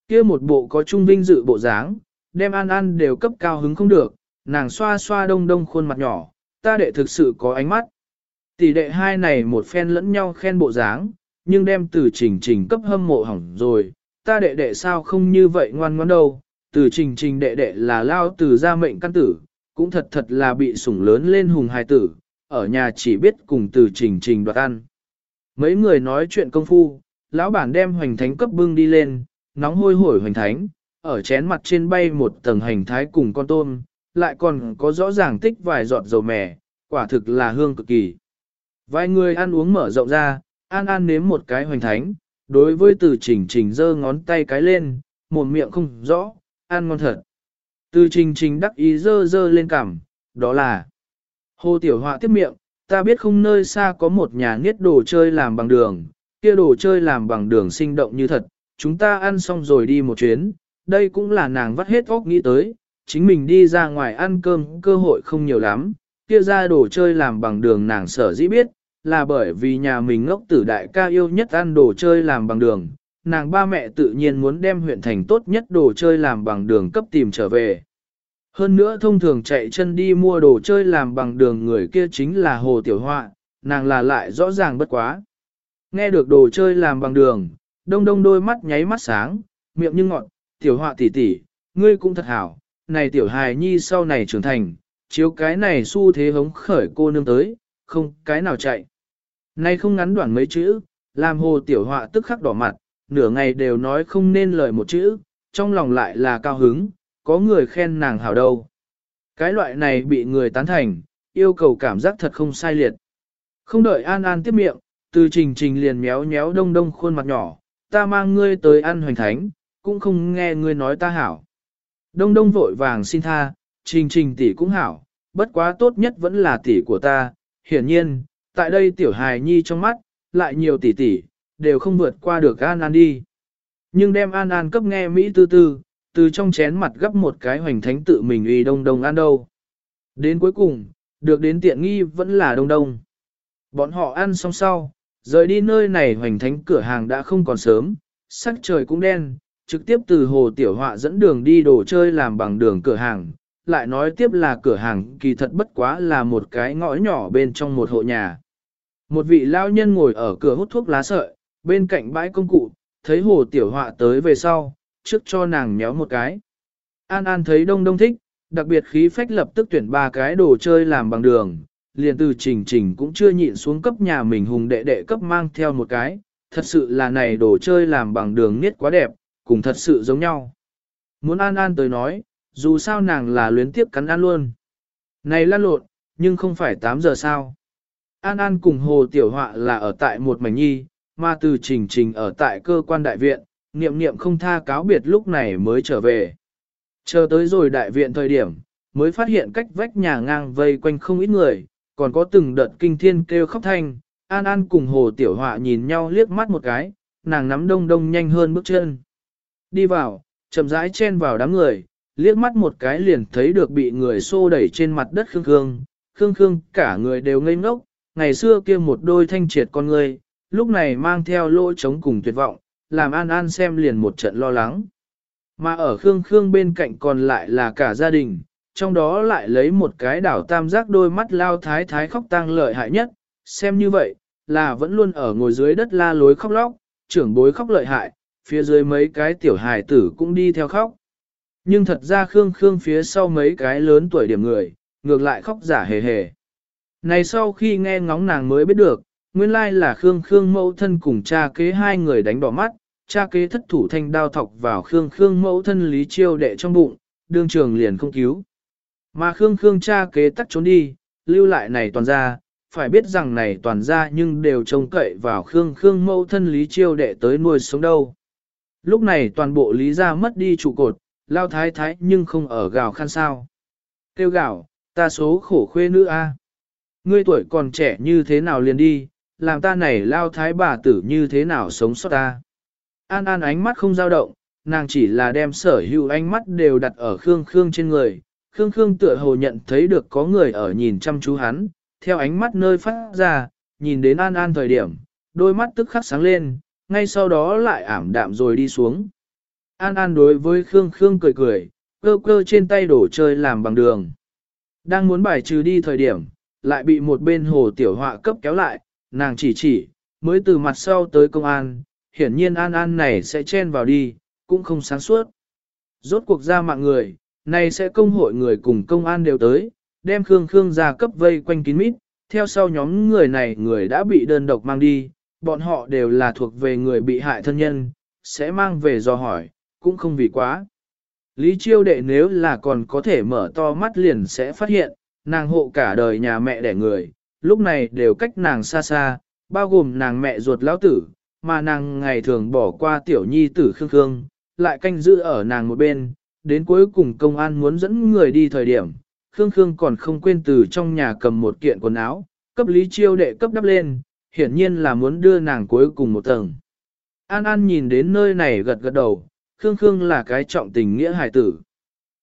kia một bộ có trung vinh dự bộ dáng, đem An An đều cấp cao hứng không được, nàng xoa xoa Đông Đông khuôn mặt nhỏ, ta đệ thực sự có ánh mắt. Tỷ đệ hai này một phen lẫn nhau khen bộ dáng, nhưng đem từ trình trình cấp hâm mộ hỏng rồi, ta đệ đệ sao không như vậy ngoan ngoãn đâu, từ trình trình đệ đệ là lao từ gia mệnh căn tử, cũng thật thật là bị sủng lớn lên hùng hài tử, ở nhà chỉ biết cùng từ trình trình đoạt ăn. Mấy người nói chuyện công phu, lão bản đem hoành thánh cấp bưng đi lên, nóng hôi hổi hoành thánh, ở chén mặt trên bay một tầng hành thái cùng con tôm, lại còn có rõ ràng tích vài giọt dầu mè, quả thực là hương cực kỳ. Vài người ăn uống mở rộng ra, an an nếm một cái hoành thánh, đối với từ trình trình giơ ngón tay cái lên, một miệng không rõ, ăn ngon thật. Từ trình trình đắc ý dơ dơ lên cằm, đó là Hồ Tiểu Họa tiếp miệng, ta biết không nơi xa có một nhà niết đồ chơi làm bằng đường, kia đồ chơi làm bằng đường sinh động như thật, chúng ta ăn xong rồi đi một chuyến, đây cũng là nàng vắt hết óc nghĩ tới, chính mình đi ra ngoài ăn cơm cơ hội không nhiều lắm, kia ra đồ chơi làm bằng đường nàng sở dĩ biết, là bởi vì nhà mình ngốc tử đại ca yêu nhất ăn đồ chơi làm bằng đường, nàng ba mẹ tự nhiên muốn đem huyện thành tốt nhất đồ chơi làm bằng đường cấp tìm trở về. Hơn nữa thông thường chạy chân đi mua đồ chơi làm bằng đường người kia chính là Hồ Tiểu Họa, nàng là lại rõ ràng bất quá. Nghe được đồ chơi làm bằng đường, đông đông đôi mắt nháy mắt sáng, miệng như ngọn, Tiểu Họa tỷ tỷ, ngươi cũng thật hảo, này Tiểu Hài Nhi sau này trưởng thành, chiếu cái này xu thế hống khởi cô nương tới, không cái nào chạy. Nay không ngắn đoạn mấy chữ, làm Hồ Tiểu Họa tức khắc đỏ mặt, nửa ngày đều nói không nên lời một chữ, trong lòng lại là cao hứng, có người khen nàng hảo đâu. Cái loại này bị người tán thành, yêu cầu cảm giác thật không sai liệt. Không đợi An An tiếp miệng, từ trình trình liền méo méo đông đông khuôn mặt nhỏ, ta mang ngươi tới ăn hoành thánh, cũng không nghe ngươi nói ta hảo. Đông đông vội vàng xin tha, trình trình tỷ cũng hảo, bất quá tốt nhất vẫn là tỷ của ta, hiển nhiên, tại đây tiểu hài nhi trong mắt, lại nhiều tỷ tỷ, đều không vượt qua được An An đi. Nhưng đem An An cấp nghe Mỹ tư tư, từ trong chén mặt gấp một cái hoành thánh tự mình uy đông đông ăn đâu. Đến cuối cùng, được đến tiện nghi vẫn là đông đông. Bọn họ ăn xong sau, rời đi nơi này hoành thánh cửa hàng đã không còn sớm, sắc trời cũng đen, trực tiếp từ hồ tiểu họa dẫn đường đi đồ chơi làm bằng đường cửa hàng, lại nói tiếp là cửa hàng kỳ thật bất quá là một cái ngõ nhỏ bên trong một hộ nhà. Một vị lao nhân ngồi ở cửa hút thuốc lá sợi, bên cạnh bãi công cụ, thấy hồ tiểu họa tới về sau, trước cho nàng nhéo một cái. An An thấy đông đông thích, đặc biệt khí phách lập tức tuyển ba cái đồ chơi làm bằng đường, liền từ trình trình cũng chưa nhịn xuống cấp nhà mình hùng đệ đệ cấp mang theo một cái, thật sự là này đồ chơi làm bằng đường niết quá đẹp, cùng thật sự giống nhau. Muốn An An tới nói, dù sao nàng là luyến tiếp cắn an luôn. Này lan lộn, nhưng không phải 8 giờ sao. An An cùng Hồ Tiểu Họa là ở tại một mảnh nhi, mà từ trình trình ở tại cơ quan đại viện, niệm niệm không tha cáo biệt lúc này mới trở về. Chờ tới rồi đại viện thời điểm, mới phát hiện cách vách nhà ngang vây quanh không ít người, còn có từng đợt kinh thiên kêu khóc thanh, An An cùng Hồ Tiểu Họa nhìn nhau liếc mắt một cái, nàng nắm đông đông nhanh hơn bước chân. Đi vào, chậm rãi chen vào đám người, liếc mắt một cái liền thấy được bị người xô đẩy trên mặt đất Khương Khương. Khương Khương cả người đều ngây ngốc, ngày xưa kia một đôi thanh triệt con người, lúc này mang theo lỗ trống cùng tuyệt vọng, làm An An xem liền một trận lo lắng. Mà ở Khương Khương bên cạnh còn lại là cả gia đình, trong đó lại lấy một cái đảo tam giác đôi mắt lao thái thái khóc tang lợi hại nhất, xem như vậy, là vẫn luôn ở ngồi dưới đất la lối khóc lóc, trưởng bối khóc lợi hại, phía dưới mấy cái tiểu hài tử cũng đi theo khóc. Nhưng thật ra Khương Khương phía sau mấy cái lớn tuổi điểm người, ngược lại khóc giả hề hề. Này sau khi nghe ngóng nàng mới biết được, nguyên lai là Khương Khương mẫu thân cùng cha kế hai người đánh đỏ mắt, cha kế thất thủ thanh đao thọc vào Khương Khương mẫu thân lý chiêu đệ trong bụng, đương trường liền không cứu. Mà Khương Khương cha kế tắt trốn đi, lưu lại này toàn ra, phải biết rằng này toàn ra nhưng đều trông cậy vào Khương Khương mẫu thân lý chiêu đệ tới nuôi sống đâu. Lúc này toàn bộ lý gia mất đi trụ cột, lao thái thái nhưng không ở gào khăn sao. Kêu gào, ta số khổ khuê nữ a. Ngươi tuổi còn trẻ như thế nào liền đi, làm ta này lao thái bà tử như thế nào sống sót ta. An An ánh mắt không dao động, nàng chỉ là đem sở hữu ánh mắt đều đặt ở Khương Khương trên người. Khương Khương tựa hồ nhận thấy được có người ở nhìn chăm chú hắn, theo ánh mắt nơi phát ra, nhìn đến An An thời điểm, đôi mắt tức khắc sáng lên, ngay sau đó lại ảm đạm rồi đi xuống. An An đối với Khương Khương cười cười, cơ cơ trên tay đổ chơi làm bằng đường. Đang muốn bài trừ đi thời điểm, lại bị một bên hồ tiểu họa cấp kéo lại, nàng chỉ chỉ, mới từ mặt sau tới công an, hiển nhiên An An này sẽ chen vào đi, cũng không sáng suốt. Rốt cuộc ra mạng người, này sẽ công hội người cùng công an đều tới, đem Khương Khương ra cấp vây quanh kín mít, theo sau nhóm người này người đã bị đơn độc mang đi, bọn họ đều là thuộc về người bị hại thân nhân, sẽ mang về do hỏi, cũng không vì quá. Lý chiêu đệ nếu là còn có thể mở to mắt liền sẽ phát hiện, nàng hộ cả đời nhà mẹ đẻ người, lúc này đều cách nàng xa xa, bao gồm nàng mẹ ruột lão tử, mà nàng ngày thường bỏ qua tiểu nhi tử khương khương, lại canh giữ ở nàng một bên, đến cuối cùng công an muốn dẫn người đi thời điểm, khương khương còn không quên từ trong nhà cầm một kiện quần áo, cấp lý chiêu đệ cấp đắp lên, hiển nhiên là muốn đưa nàng cuối cùng một tầng. An An nhìn đến nơi này gật gật đầu, Khương Khương là cái trọng tình nghĩa hài tử.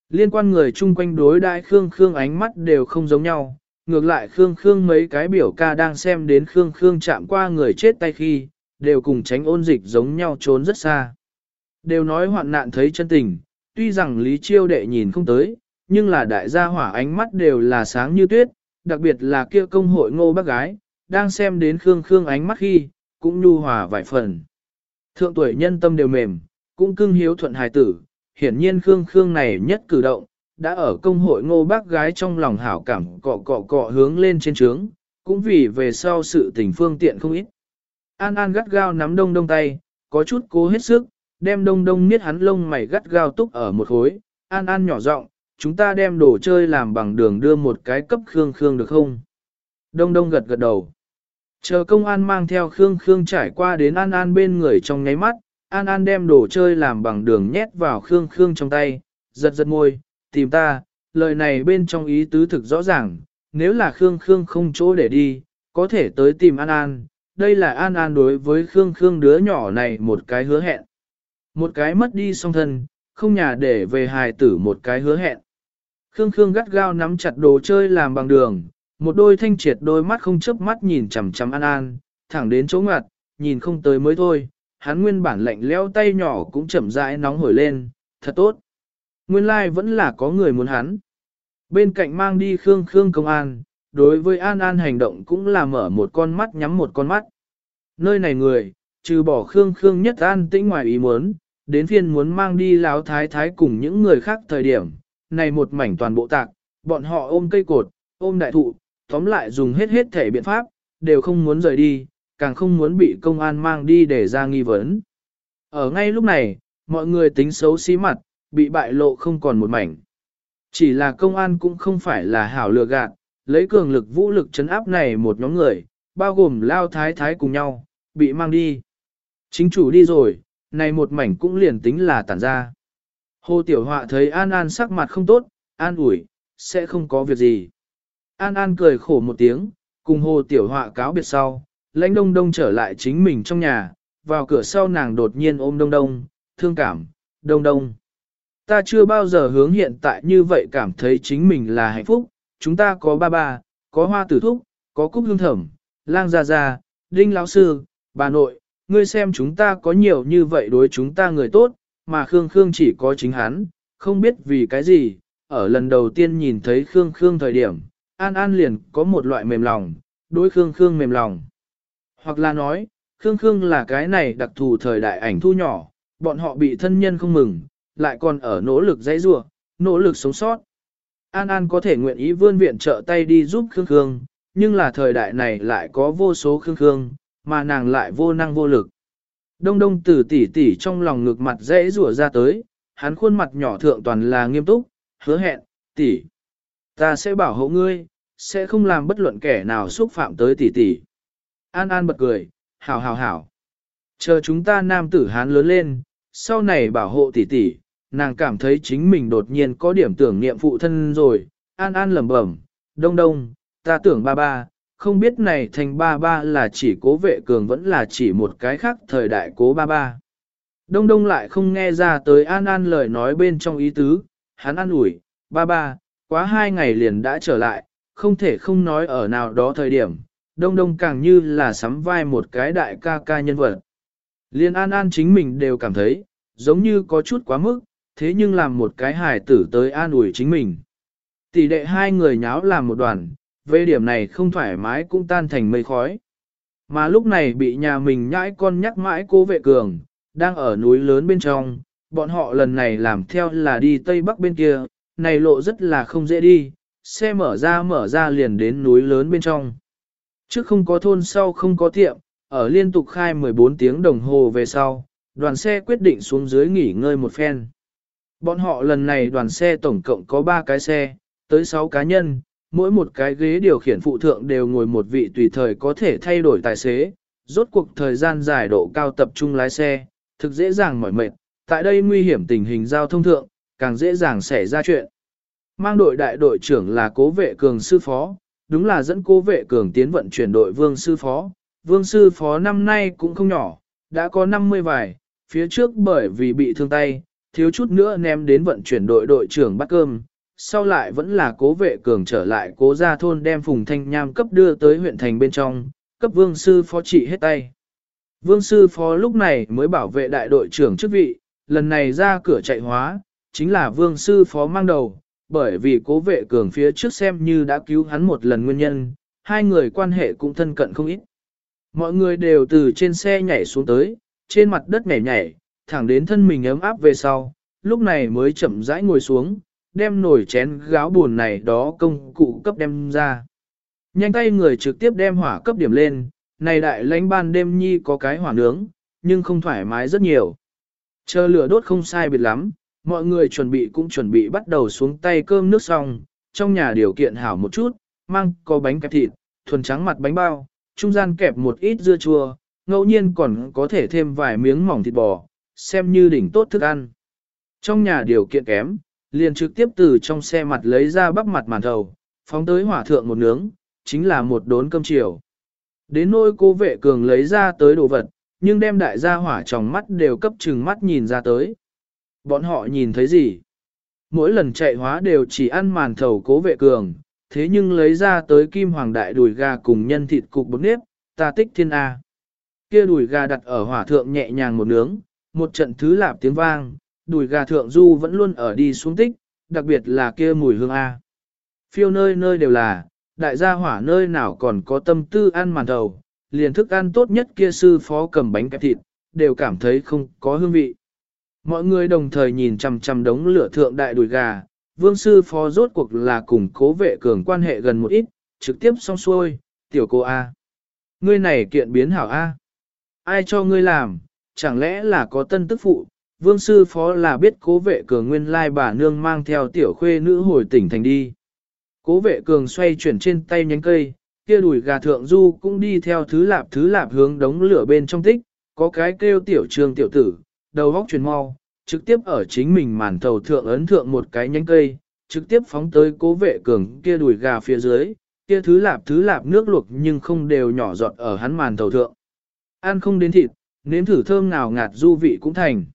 Liên quan người chung quanh đối đại Khương Khương ánh mắt đều không giống nhau, ngược lại Khương Khương mấy cái biểu ca đang xem đến Khương Khương chạm qua người chết tay khi, đều cùng tránh ôn dịch giống nhau trốn rất xa. Đều nói hoạn nạn thấy chân tình, tuy rằng Lý Chiêu đệ nhìn không tới, nhưng là đại gia hỏa ánh mắt đều là sáng như tuyết, đặc biệt là kia công hội ngô bác gái, đang xem đến Khương Khương ánh mắt khi, cũng nhu hòa vài phần. Thượng tuổi nhân tâm đều mềm, cũng cưng hiếu thuận hài tử, hiển nhiên Khương Khương này nhất cử động, đã ở công hội ngô bác gái trong lòng hảo cảm cọ cọ cọ hướng lên trên trướng, cũng vì về sau sự tình phương tiện không ít. An An gắt gao nắm đông đông tay, có chút cố hết sức, đem đông đông niết hắn lông mày gắt gao túc ở một khối. An An nhỏ giọng, chúng ta đem đồ chơi làm bằng đường đưa một cái cấp Khương Khương được không? Đông đông gật gật đầu. Chờ công an mang theo Khương Khương trải qua đến An An bên người trong nháy mắt, An An đem đồ chơi làm bằng đường nhét vào Khương Khương trong tay, giật giật môi, tìm ta, lời này bên trong ý tứ thực rõ ràng, nếu là Khương Khương không chỗ để đi, có thể tới tìm An An, đây là An An đối với Khương Khương đứa nhỏ này một cái hứa hẹn. Một cái mất đi song thân, không nhà để về hài tử một cái hứa hẹn. Khương Khương gắt gao nắm chặt đồ chơi làm bằng đường, một đôi thanh triệt đôi mắt không chớp mắt nhìn chằm chằm An An, thẳng đến chỗ ngặt, nhìn không tới mới thôi, hắn nguyên bản lạnh leo tay nhỏ cũng chậm rãi nóng hổi lên, thật tốt. Nguyên lai like vẫn là có người muốn hắn. Bên cạnh mang đi Khương Khương công an, đối với An An hành động cũng là mở một con mắt nhắm một con mắt. Nơi này người, trừ bỏ Khương Khương nhất an tĩnh ngoài ý muốn, đến phiên muốn mang đi láo thái thái cùng những người khác thời điểm, này một mảnh toàn bộ tạc, bọn họ ôm cây cột, ôm đại thụ, tóm lại dùng hết hết thể biện pháp, đều không muốn rời đi, càng không muốn bị công an mang đi để ra nghi vấn. Ở ngay lúc này, mọi người tính xấu xí mặt, bị bại lộ không còn một mảnh. Chỉ là công an cũng không phải là hảo lừa gạt, lấy cường lực vũ lực chấn áp này một nhóm người, bao gồm lao thái thái cùng nhau, bị mang đi. Chính chủ đi rồi, này một mảnh cũng liền tính là tản ra. Hồ Tiểu Họa thấy An An sắc mặt không tốt, an ủi, sẽ không có việc gì. An An cười khổ một tiếng, cùng Hồ Tiểu Họa cáo biệt sau, lãnh đông đông trở lại chính mình trong nhà, vào cửa sau nàng đột nhiên ôm đông đông, thương cảm, đông đông. Ta chưa bao giờ hướng hiện tại như vậy cảm thấy chính mình là hạnh phúc, chúng ta có ba ba, có hoa tử thúc, có cúc hương thẩm, lang gia gia, đinh lão sư, bà nội, ngươi xem chúng ta có nhiều như vậy đối chúng ta người tốt, mà Khương Khương chỉ có chính hắn, không biết vì cái gì, ở lần đầu tiên nhìn thấy Khương Khương thời điểm, An An liền có một loại mềm lòng, đối Khương Khương mềm lòng. Hoặc là nói, Khương Khương là cái này đặc thù thời đại ảnh thu nhỏ, bọn họ bị thân nhân không mừng, lại còn ở nỗ lực dãy rua, nỗ lực sống sót. An An có thể nguyện ý vươn viện trợ tay đi giúp Khương Khương, nhưng là thời đại này lại có vô số Khương Khương, mà nàng lại vô năng vô lực. Đông đông tử tỉ tỉ trong lòng ngực mặt dễ rủa ra tới, hắn khuôn mặt nhỏ thượng toàn là nghiêm túc, hứa hẹn, tỷ, ta sẽ bảo hộ ngươi, sẽ không làm bất luận kẻ nào xúc phạm tới tỷ tỷ. An An bật cười, hảo hảo hảo. Chờ chúng ta nam tử hán lớn lên, sau này bảo hộ tỷ tỷ, nàng cảm thấy chính mình đột nhiên có điểm tưởng niệm phụ thân rồi. An An lẩm bẩm, đông đông, ta tưởng ba ba, không biết này thành ba ba là chỉ cố vệ cường vẫn là chỉ một cái khác thời đại cố ba ba. Đông đông lại không nghe ra tới An An lời nói bên trong ý tứ, hắn an ủi, ba ba, quá hai ngày liền đã trở lại, không thể không nói ở nào đó thời điểm, đông đông càng như là sắm vai một cái đại ca ca nhân vật. Liên An An chính mình đều cảm thấy, giống như có chút quá mức, thế nhưng làm một cái hài tử tới an ủi chính mình. Tỷ đệ hai người nháo làm một đoàn, về điểm này không thoải mái cũng tan thành mây khói. Mà lúc này bị nhà mình nhãi con nhắc mãi cố vệ cường, đang ở núi lớn bên trong, bọn họ lần này làm theo là đi tây bắc bên kia, này lộ rất là không dễ đi, xe mở ra mở ra liền đến núi lớn bên trong. Trước không có thôn sau không có tiệm, ở liên tục khai 14 tiếng đồng hồ về sau, đoàn xe quyết định xuống dưới nghỉ ngơi một phen. Bọn họ lần này đoàn xe tổng cộng có 3 cái xe, tới 6 cá nhân, mỗi một cái ghế điều khiển phụ thượng đều ngồi một vị tùy thời có thể thay đổi tài xế, rốt cuộc thời gian dài độ cao tập trung lái xe, thực dễ dàng mỏi mệt, tại đây nguy hiểm tình hình giao thông thượng, càng dễ dàng xảy ra chuyện. Mang đội đại đội trưởng là cố vệ cường sư phó, đúng là dẫn cố vệ cường tiến vận chuyển đội vương sư phó. Vương sư phó năm nay cũng không nhỏ, đã có 50 vài, phía trước bởi vì bị thương tay, thiếu chút nữa ném đến vận chuyển đội đội trưởng bắt cơm, sau lại vẫn là cố vệ cường trở lại cố gia thôn đem Phùng Thanh Nham cấp đưa tới huyện thành bên trong, cấp vương sư phó trị hết tay. Vương sư phó lúc này mới bảo vệ đại đội trưởng chức vị, lần này ra cửa chạy hóa, chính là vương sư phó mang đầu, bởi vì cố vệ cường phía trước xem như đã cứu hắn một lần nguyên nhân, hai người quan hệ cũng thân cận không ít. Mọi người đều từ trên xe nhảy xuống tới, trên mặt đất nhảy nhảy, thẳng đến thân mình ấm áp về sau, lúc này mới chậm rãi ngồi xuống, đem nồi chén gáo buồn này đó công cụ cấp đem ra. Nhanh tay người trực tiếp đem hỏa cấp điểm lên, này đại lãnh ban đêm nhi có cái hỏa nướng, nhưng không thoải mái rất nhiều. Chờ lửa đốt không sai biệt lắm, mọi người chuẩn bị cũng chuẩn bị bắt đầu xuống tay cơm nước xong, trong nhà điều kiện hảo một chút, mang có bánh kẹp thịt, thuần trắng mặt bánh bao, trung gian kẹp một ít dưa chua, ngẫu nhiên còn có thể thêm vài miếng mỏng thịt bò, xem như đỉnh tốt thức ăn. Trong nhà điều kiện kém, liền trực tiếp từ trong xe mặt lấy ra bắp mặt màn thầu, phóng tới hỏa thượng một nướng, chính là một đốn cơm chiều. Đến nôi cô vệ cường lấy ra tới đồ vật, nhưng đem đại gia hỏa trong mắt đều cấp chừng mắt nhìn ra tới. Bọn họ nhìn thấy gì? Mỗi lần chạy hóa đều chỉ ăn màn thầu cố vệ cường, thế nhưng lấy ra tới kim hoàng đại đùi gà cùng nhân thịt cục bột nếp, ta tích thiên A. Kia đùi gà đặt ở hỏa thượng nhẹ nhàng một nướng, một trận thứ lạp tiếng vang, đùi gà thượng du vẫn luôn ở đi xuống tích, đặc biệt là kia mùi hương A. Phiêu nơi nơi đều là, đại gia hỏa nơi nào còn có tâm tư ăn màn thầu, liền thức ăn tốt nhất kia sư phó cầm bánh kẹp thịt, đều cảm thấy không có hương vị. Mọi người đồng thời nhìn chằm chằm đống lửa thượng đại đùi gà, vương sư phó rốt cuộc là cùng cố vệ cường quan hệ gần một ít, trực tiếp xong xuôi, tiểu cô A. Ngươi này kiện biến hảo A. Ai cho ngươi làm, chẳng lẽ là có tân tức phụ, vương sư phó là biết cố vệ cường nguyên lai bà nương mang theo tiểu khuê nữ hồi tỉnh thành đi. Cố vệ cường xoay chuyển trên tay nhánh cây, kia đùi gà thượng du cũng đi theo thứ lạp thứ lạp hướng đống lửa bên trong tích, có cái kêu tiểu trương tiểu tử, đầu góc chuyển mau, trực tiếp ở chính mình màn thầu thượng ấn thượng một cái nhánh cây, trực tiếp phóng tới cố vệ cường kia đùi gà phía dưới, kia thứ lạp thứ lạp nước luộc nhưng không đều nhỏ giọt ở hắn màn thầu thượng. Ăn không đến thịt, nếm thử thơm nào ngạt du vị cũng thành.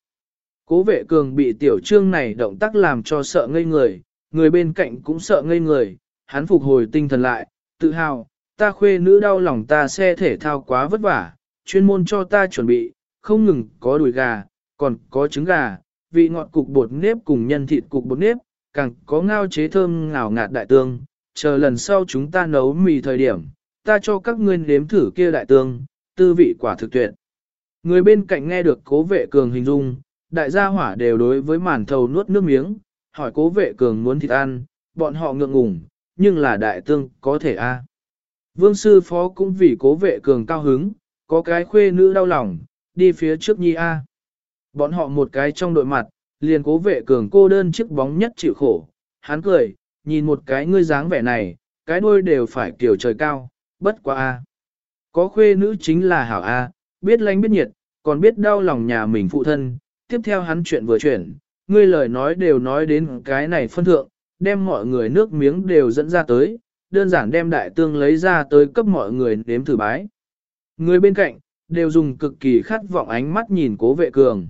Cố vệ cường bị tiểu trương này động tác làm cho sợ ngây người, người bên cạnh cũng sợ ngây người, hắn phục hồi tinh thần lại, tự hào, ta khuê nữ đau lòng ta xe thể thao quá vất vả, chuyên môn cho ta chuẩn bị, không ngừng có đùi gà, còn có trứng gà, vị ngọt cục bột nếp cùng nhân thịt cục bột nếp, càng có ngao chế thơm ngào ngạt đại tương, chờ lần sau chúng ta nấu mì thời điểm, ta cho các ngươi nếm thử kia đại tương, tư vị quả thực tuyệt. Người bên cạnh nghe được cố vệ cường hình dung, đại gia hỏa đều đối với màn thầu nuốt nước miếng, hỏi cố vệ cường muốn thịt ăn, bọn họ ngượng ngùng, nhưng là đại tương có thể a. Vương sư phó cũng vì cố vệ cường cao hứng, có cái khuê nữ đau lòng, đi phía trước nhi a. Bọn họ một cái trong đội mặt, liền cố vệ cường cô đơn chiếc bóng nhất chịu khổ, hắn cười, nhìn một cái ngươi dáng vẻ này, cái đuôi đều phải kiểu trời cao, bất quá a. Có khuê nữ chính là hảo a, biết lánh biết nhiệt, còn biết đau lòng nhà mình phụ thân, tiếp theo hắn chuyện vừa chuyển, ngươi lời nói đều nói đến cái này phân thượng, đem mọi người nước miếng đều dẫn ra tới, đơn giản đem đại tương lấy ra tới cấp mọi người nếm thử bái. Người bên cạnh, đều dùng cực kỳ khát vọng ánh mắt nhìn cố vệ cường.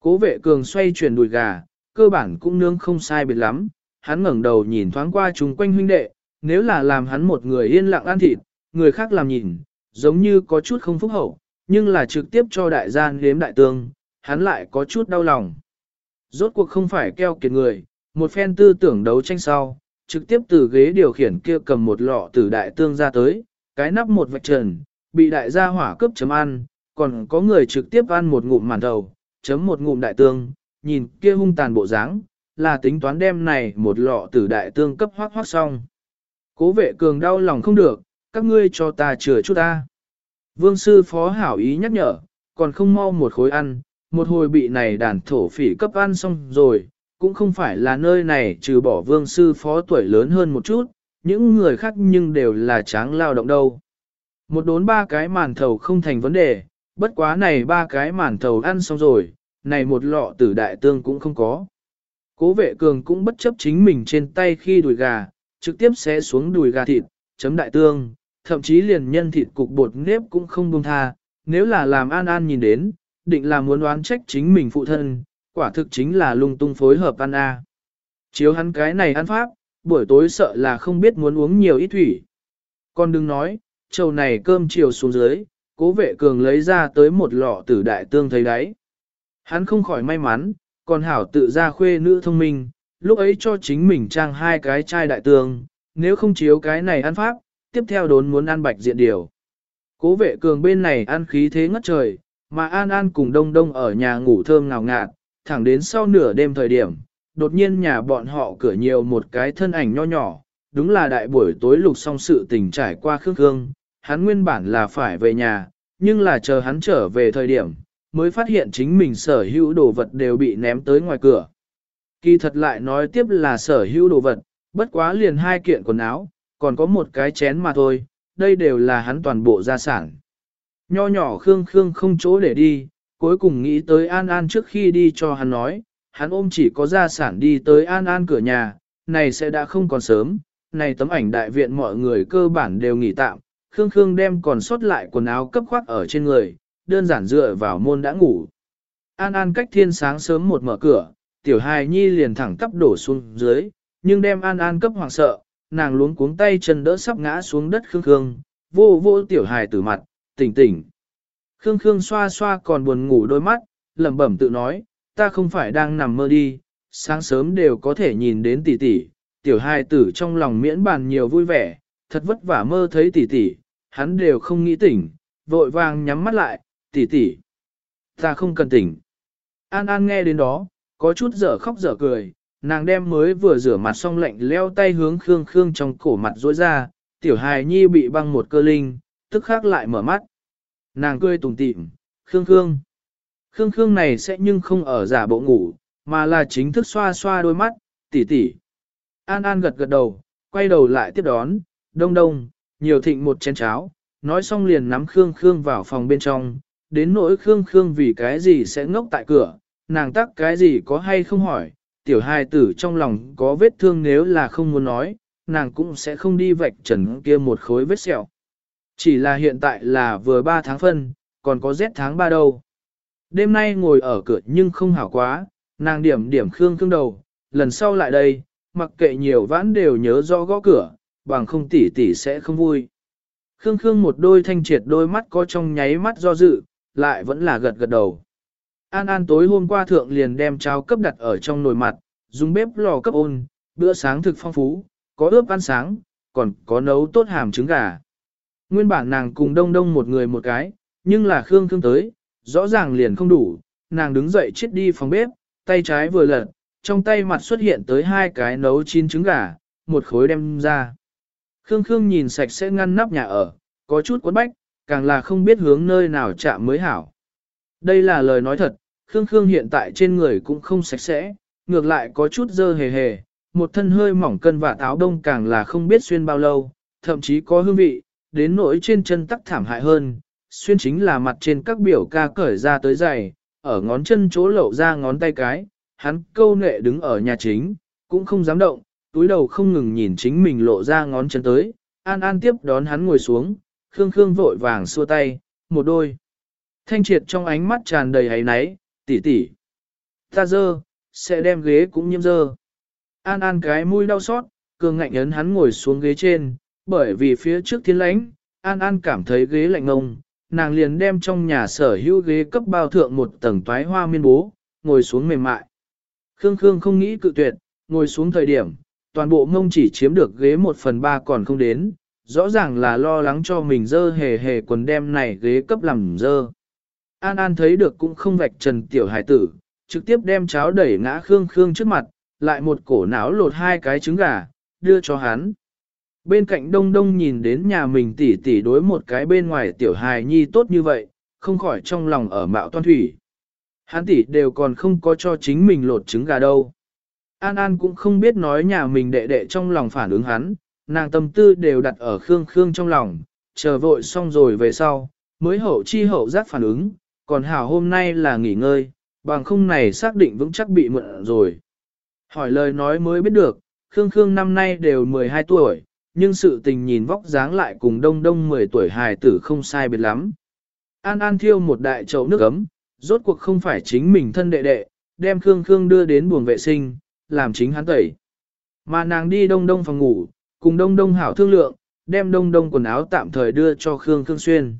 Cố vệ cường xoay chuyển đùi gà, cơ bản cũng nướng không sai biệt lắm, hắn ngẩng đầu nhìn thoáng qua chung quanh huynh đệ, nếu là làm hắn một người yên lặng ăn thịt, người khác làm nhìn, giống như có chút không phúc hậu, nhưng là trực tiếp cho đại gian nếm đại tương, hắn lại có chút đau lòng. Rốt cuộc không phải keo kiệt người, một phen tư tưởng đấu tranh sau, trực tiếp từ ghế điều khiển kia cầm một lọ từ đại tương ra tới, cái nắp một vạch trần, bị đại gia hỏa cướp chấm ăn, còn có người trực tiếp ăn một ngụm màn đầu, chấm một ngụm đại tương, nhìn kia hung tàn bộ dáng, là tính toán đem này một lọ tử đại tương cấp hoác hoác xong. Cố vệ cường đau lòng không được, các ngươi cho ta chừa chút ta. Vương sư phó hảo ý nhắc nhở, còn không mau một khối ăn, một hồi bị này đàn thổ phỉ cấp ăn xong rồi, cũng không phải là nơi này trừ bỏ vương sư phó tuổi lớn hơn một chút, những người khác nhưng đều là tráng lao động đâu. Một đốn ba cái màn thầu không thành vấn đề, bất quá này ba cái màn thầu ăn xong rồi, này một lọ tử đại tương cũng không có. Cố vệ cường cũng bất chấp chính mình trên tay khi đùi gà, trực tiếp sẽ xuống đùi gà thịt, chấm đại tương, thậm chí liền nhân thịt cục bột nếp cũng không buông tha, nếu là làm an an nhìn đến, định là muốn oán trách chính mình phụ thân, quả thực chính là lung tung phối hợp ăn a. Chiếu hắn cái này ăn pháp, buổi tối sợ là không biết muốn uống nhiều ít thủy. Con đừng nói, trầu này cơm chiều xuống dưới, cố vệ cường lấy ra tới một lọ tử đại tương thấy đấy. Hắn không khỏi may mắn, còn hảo tự ra khuê nữ thông minh, lúc ấy cho chính mình trang hai cái chai đại tương, nếu không chiếu cái này ăn pháp, tiếp theo đốn muốn ăn bạch diện điều. Cố vệ cường bên này ăn khí thế ngất trời, mà An An cùng Đông Đông ở nhà ngủ thơm ngào ngạt, thẳng đến sau nửa đêm thời điểm, đột nhiên nhà bọn họ cửa nhiều một cái thân ảnh nho nhỏ, đúng là đại buổi tối lục xong sự tình trải qua khương khương, hắn nguyên bản là phải về nhà, nhưng là chờ hắn trở về thời điểm, mới phát hiện chính mình sở hữu đồ vật đều bị ném tới ngoài cửa. Kỳ thật lại nói tiếp là sở hữu đồ vật, bất quá liền hai kiện quần áo, còn có một cái chén mà thôi, đây đều là hắn toàn bộ gia sản. Nho nhỏ Khương Khương không chỗ để đi, cuối cùng nghĩ tới An An trước khi đi cho hắn nói, hắn ôm chỉ có gia sản đi tới An An cửa nhà, này sẽ đã không còn sớm, này tấm ảnh đại viện mọi người cơ bản đều nghỉ tạm, Khương Khương đem còn sót lại quần áo cấp khoác ở trên người, đơn giản dựa vào môn đã ngủ. An An cách thiên sáng sớm một mở cửa, tiểu hài nhi liền thẳng tắp đổ xuống dưới, nhưng đem An An cấp hoàng sợ, nàng luống cuống tay chân đỡ sắp ngã xuống đất Khương Khương, vô vô tiểu hài tử mặt, tỉnh tỉnh. Khương Khương xoa xoa còn buồn ngủ đôi mắt, lẩm bẩm tự nói, ta không phải đang nằm mơ đi, sáng sớm đều có thể nhìn đến tỷ tỷ, tiểu hài tử trong lòng miễn bàn nhiều vui vẻ, thật vất vả mơ thấy tỷ tỷ, hắn đều không nghĩ tỉnh, vội vàng nhắm mắt lại, tỷ tỷ, ta không cần tỉnh. An An nghe đến đó, có chút dở khóc dở cười, nàng đem mới vừa rửa mặt xong lạnh leo tay hướng Khương Khương trong cổ mặt rối ra, tiểu hài nhi bị băng một cơ linh, tức khắc lại mở mắt. Nàng cười tủm tỉm, Khương Khương. Khương Khương này sẽ nhưng không ở giả bộ ngủ, mà là chính thức xoa xoa đôi mắt, tỉ tỉ. An An gật gật đầu, quay đầu lại tiếp đón, đông đông, nhiều thịnh một chén cháo, nói xong liền nắm Khương Khương vào phòng bên trong, đến nỗi Khương Khương vì cái gì sẽ ngốc tại cửa, nàng tắc cái gì có hay không hỏi, tiểu hài tử trong lòng có vết thương nếu là không muốn nói, nàng cũng sẽ không đi vạch trần kia một khối vết sẹo. Chỉ là hiện tại là vừa 3 tháng phân, còn có rét tháng 3 đâu. Đêm nay ngồi ở cửa nhưng không hảo quá, nàng điểm điểm khương khương đầu, lần sau lại đây, mặc kệ nhiều vãn đều nhớ rõ gõ cửa, bằng không tỉ tỷ sẽ không vui. Khương khương một đôi thanh triệt đôi mắt có trong nháy mắt do dự, lại vẫn là gật gật đầu. An An tối hôm qua thượng liền đem cháo cấp đặt ở trong nồi mặt, dùng bếp lò cấp ôn, bữa sáng thực phong phú, có ướp ăn sáng, còn có nấu tốt hàm trứng gà. Nguyên bản nàng cùng đông đông một người một cái, nhưng là Khương Khương tới, rõ ràng liền không đủ, nàng đứng dậy chết đi phòng bếp, tay trái vừa lật, trong tay mặt xuất hiện tới hai cái nấu chín trứng gà, một khối đem ra. Khương Khương nhìn sạch sẽ ngăn nắp nhà ở, có chút quấn bách, càng là không biết hướng nơi nào chạm mới hảo. Đây là lời nói thật, Khương Khương hiện tại trên người cũng không sạch sẽ, ngược lại có chút dơ hề hề, một thân hơi mỏng cân và táo đông càng là không biết xuyên bao lâu, thậm chí có hương vị, đến nỗi trên chân tắc thảm hại hơn, xuyên chính là mặt trên các biểu ca cởi ra tới giày, ở ngón chân chỗ lậu ra ngón tay cái, hắn câu nệ đứng ở nhà chính, cũng không dám động, túi đầu không ngừng nhìn chính mình lộ ra ngón chân tới, an an tiếp đón hắn ngồi xuống, khương khương vội vàng xua tay, một đôi. Thanh triệt trong ánh mắt tràn đầy hấy náy, tỉ tỉ. Ta dơ, sẽ đem ghế cũng nhiễm dơ. An an cái mũi đau xót, cường ngạnh ấn hắn ngồi xuống ghế trên, bởi vì phía trước thiên lãnh, An An cảm thấy ghế lạnh ngông, nàng liền đem trong nhà sở hữu ghế cấp bao thượng một tầng toái hoa miên bố, ngồi xuống mềm mại. Khương Khương không nghĩ cự tuyệt, ngồi xuống thời điểm, toàn bộ mông chỉ chiếm được ghế một phần ba còn không đến, rõ ràng là lo lắng cho mình dơ hề hề quần đem này ghế cấp làm dơ. An An thấy được cũng không vạch trần tiểu hải tử, trực tiếp đem cháo đẩy ngã Khương Khương trước mặt, lại một cổ não lột hai cái trứng gà, đưa cho hắn. Bên cạnh đông đông nhìn đến nhà mình tỉ tỉ đối một cái bên ngoài tiểu hài nhi tốt như vậy, không khỏi trong lòng ở mạo toan thủy. Hắn tỉ đều còn không có cho chính mình lột trứng gà đâu. An An cũng không biết nói nhà mình đệ đệ trong lòng phản ứng hắn, nàng tâm tư đều đặt ở Khương Khương trong lòng, chờ vội xong rồi về sau, mới hậu chi hậu giác phản ứng, còn hảo hôm nay là nghỉ ngơi, bằng không này xác định vững chắc bị mượn rồi. Hỏi lời nói mới biết được, Khương Khương năm nay đều 12 tuổi, nhưng sự tình nhìn vóc dáng lại cùng đông đông 10 tuổi hài tử không sai biệt lắm. An An thiêu một đại chậu nước ấm, rốt cuộc không phải chính mình thân đệ đệ, đem Khương Khương đưa đến buồng vệ sinh, làm chính hắn tẩy. Mà nàng đi đông đông phòng ngủ, cùng đông đông hảo thương lượng, đem đông đông quần áo tạm thời đưa cho Khương Khương xuyên.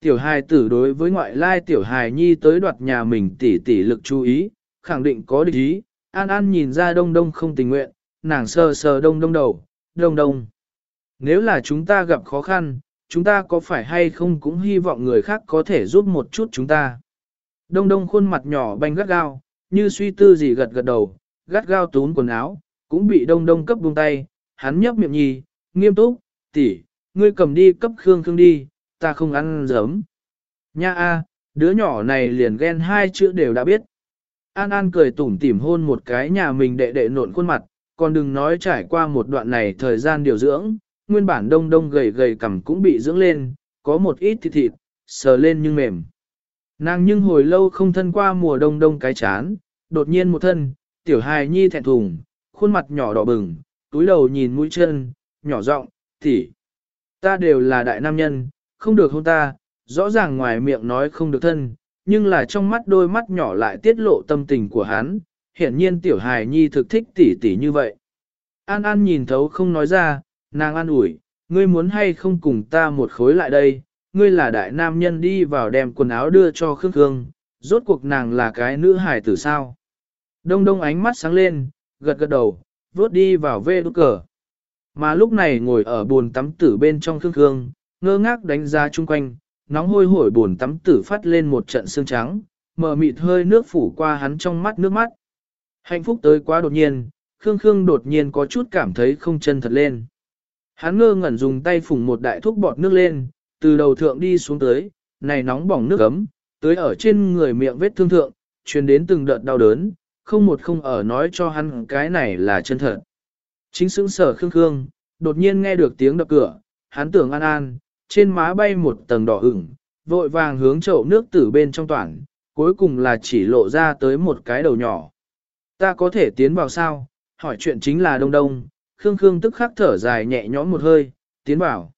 Tiểu hài tử đối với ngoại lai tiểu hài nhi tới đoạt nhà mình tỉ tỉ lực chú ý, khẳng định có địch ý, An An nhìn ra đông đông không tình nguyện, nàng sờ sờ đông đông đầu, đông đông. Nếu là chúng ta gặp khó khăn, chúng ta có phải hay không cũng hy vọng người khác có thể giúp một chút chúng ta. Đông đông khuôn mặt nhỏ banh gắt gao, như suy tư gì gật gật đầu, gắt gao tún quần áo, cũng bị đông đông cấp buông tay, hắn nhấp miệng nhì, nghiêm túc, tỷ, ngươi cầm đi cấp khương khương đi, ta không ăn giấm. Nha a, đứa nhỏ này liền ghen hai chữ đều đã biết. An An cười tủm tỉm hôn một cái nhà mình đệ đệ nộn khuôn mặt, còn đừng nói trải qua một đoạn này thời gian điều dưỡng, nguyên bản đông đông gầy gầy cằm cũng bị dưỡng lên, có một ít thịt thịt, sờ lên nhưng mềm. Nàng nhưng hồi lâu không thân qua mùa đông đông cái chán, đột nhiên một thân, tiểu hài nhi thẹn thùng, khuôn mặt nhỏ đỏ bừng, túi đầu nhìn mũi chân, nhỏ giọng, tỷ, ta đều là đại nam nhân, không được hôn ta, rõ ràng ngoài miệng nói không được thân, nhưng là trong mắt đôi mắt nhỏ lại tiết lộ tâm tình của hắn, hiển nhiên tiểu hài nhi thực thích tỷ tỷ như vậy. An An nhìn thấu không nói ra, nàng an ủi, ngươi muốn hay không cùng ta một khối lại đây, ngươi là đại nam nhân đi vào đem quần áo đưa cho Khương Khương, rốt cuộc nàng là cái nữ hài tử sao. Đông đông ánh mắt sáng lên, gật gật đầu, vốt đi vào vê đút cờ. Mà lúc này ngồi ở bồn tắm tử bên trong Khương Khương, ngơ ngác đánh ra chung quanh, nóng hôi hổi bồn tắm tử phát lên một trận sương trắng, mờ mịt hơi nước phủ qua hắn trong mắt nước mắt. Hạnh phúc tới quá đột nhiên, Khương Khương đột nhiên có chút cảm thấy không chân thật lên. Hắn ngơ ngẩn dùng tay phùng một đại thuốc bọt nước lên, từ đầu thượng đi xuống tới, này nóng bỏng nước ấm, tới ở trên người miệng vết thương thượng, truyền đến từng đợt đau đớn, không một không ở nói cho hắn cái này là chân thật. Chính sững sở khương khương, đột nhiên nghe được tiếng đập cửa, hắn tưởng an an, trên má bay một tầng đỏ ửng, vội vàng hướng chậu nước từ bên trong toàn, cuối cùng là chỉ lộ ra tới một cái đầu nhỏ. Ta có thể tiến vào sao? Hỏi chuyện chính là đông đông, khương khương tức khắc thở dài nhẹ nhõm một hơi, tiến vào.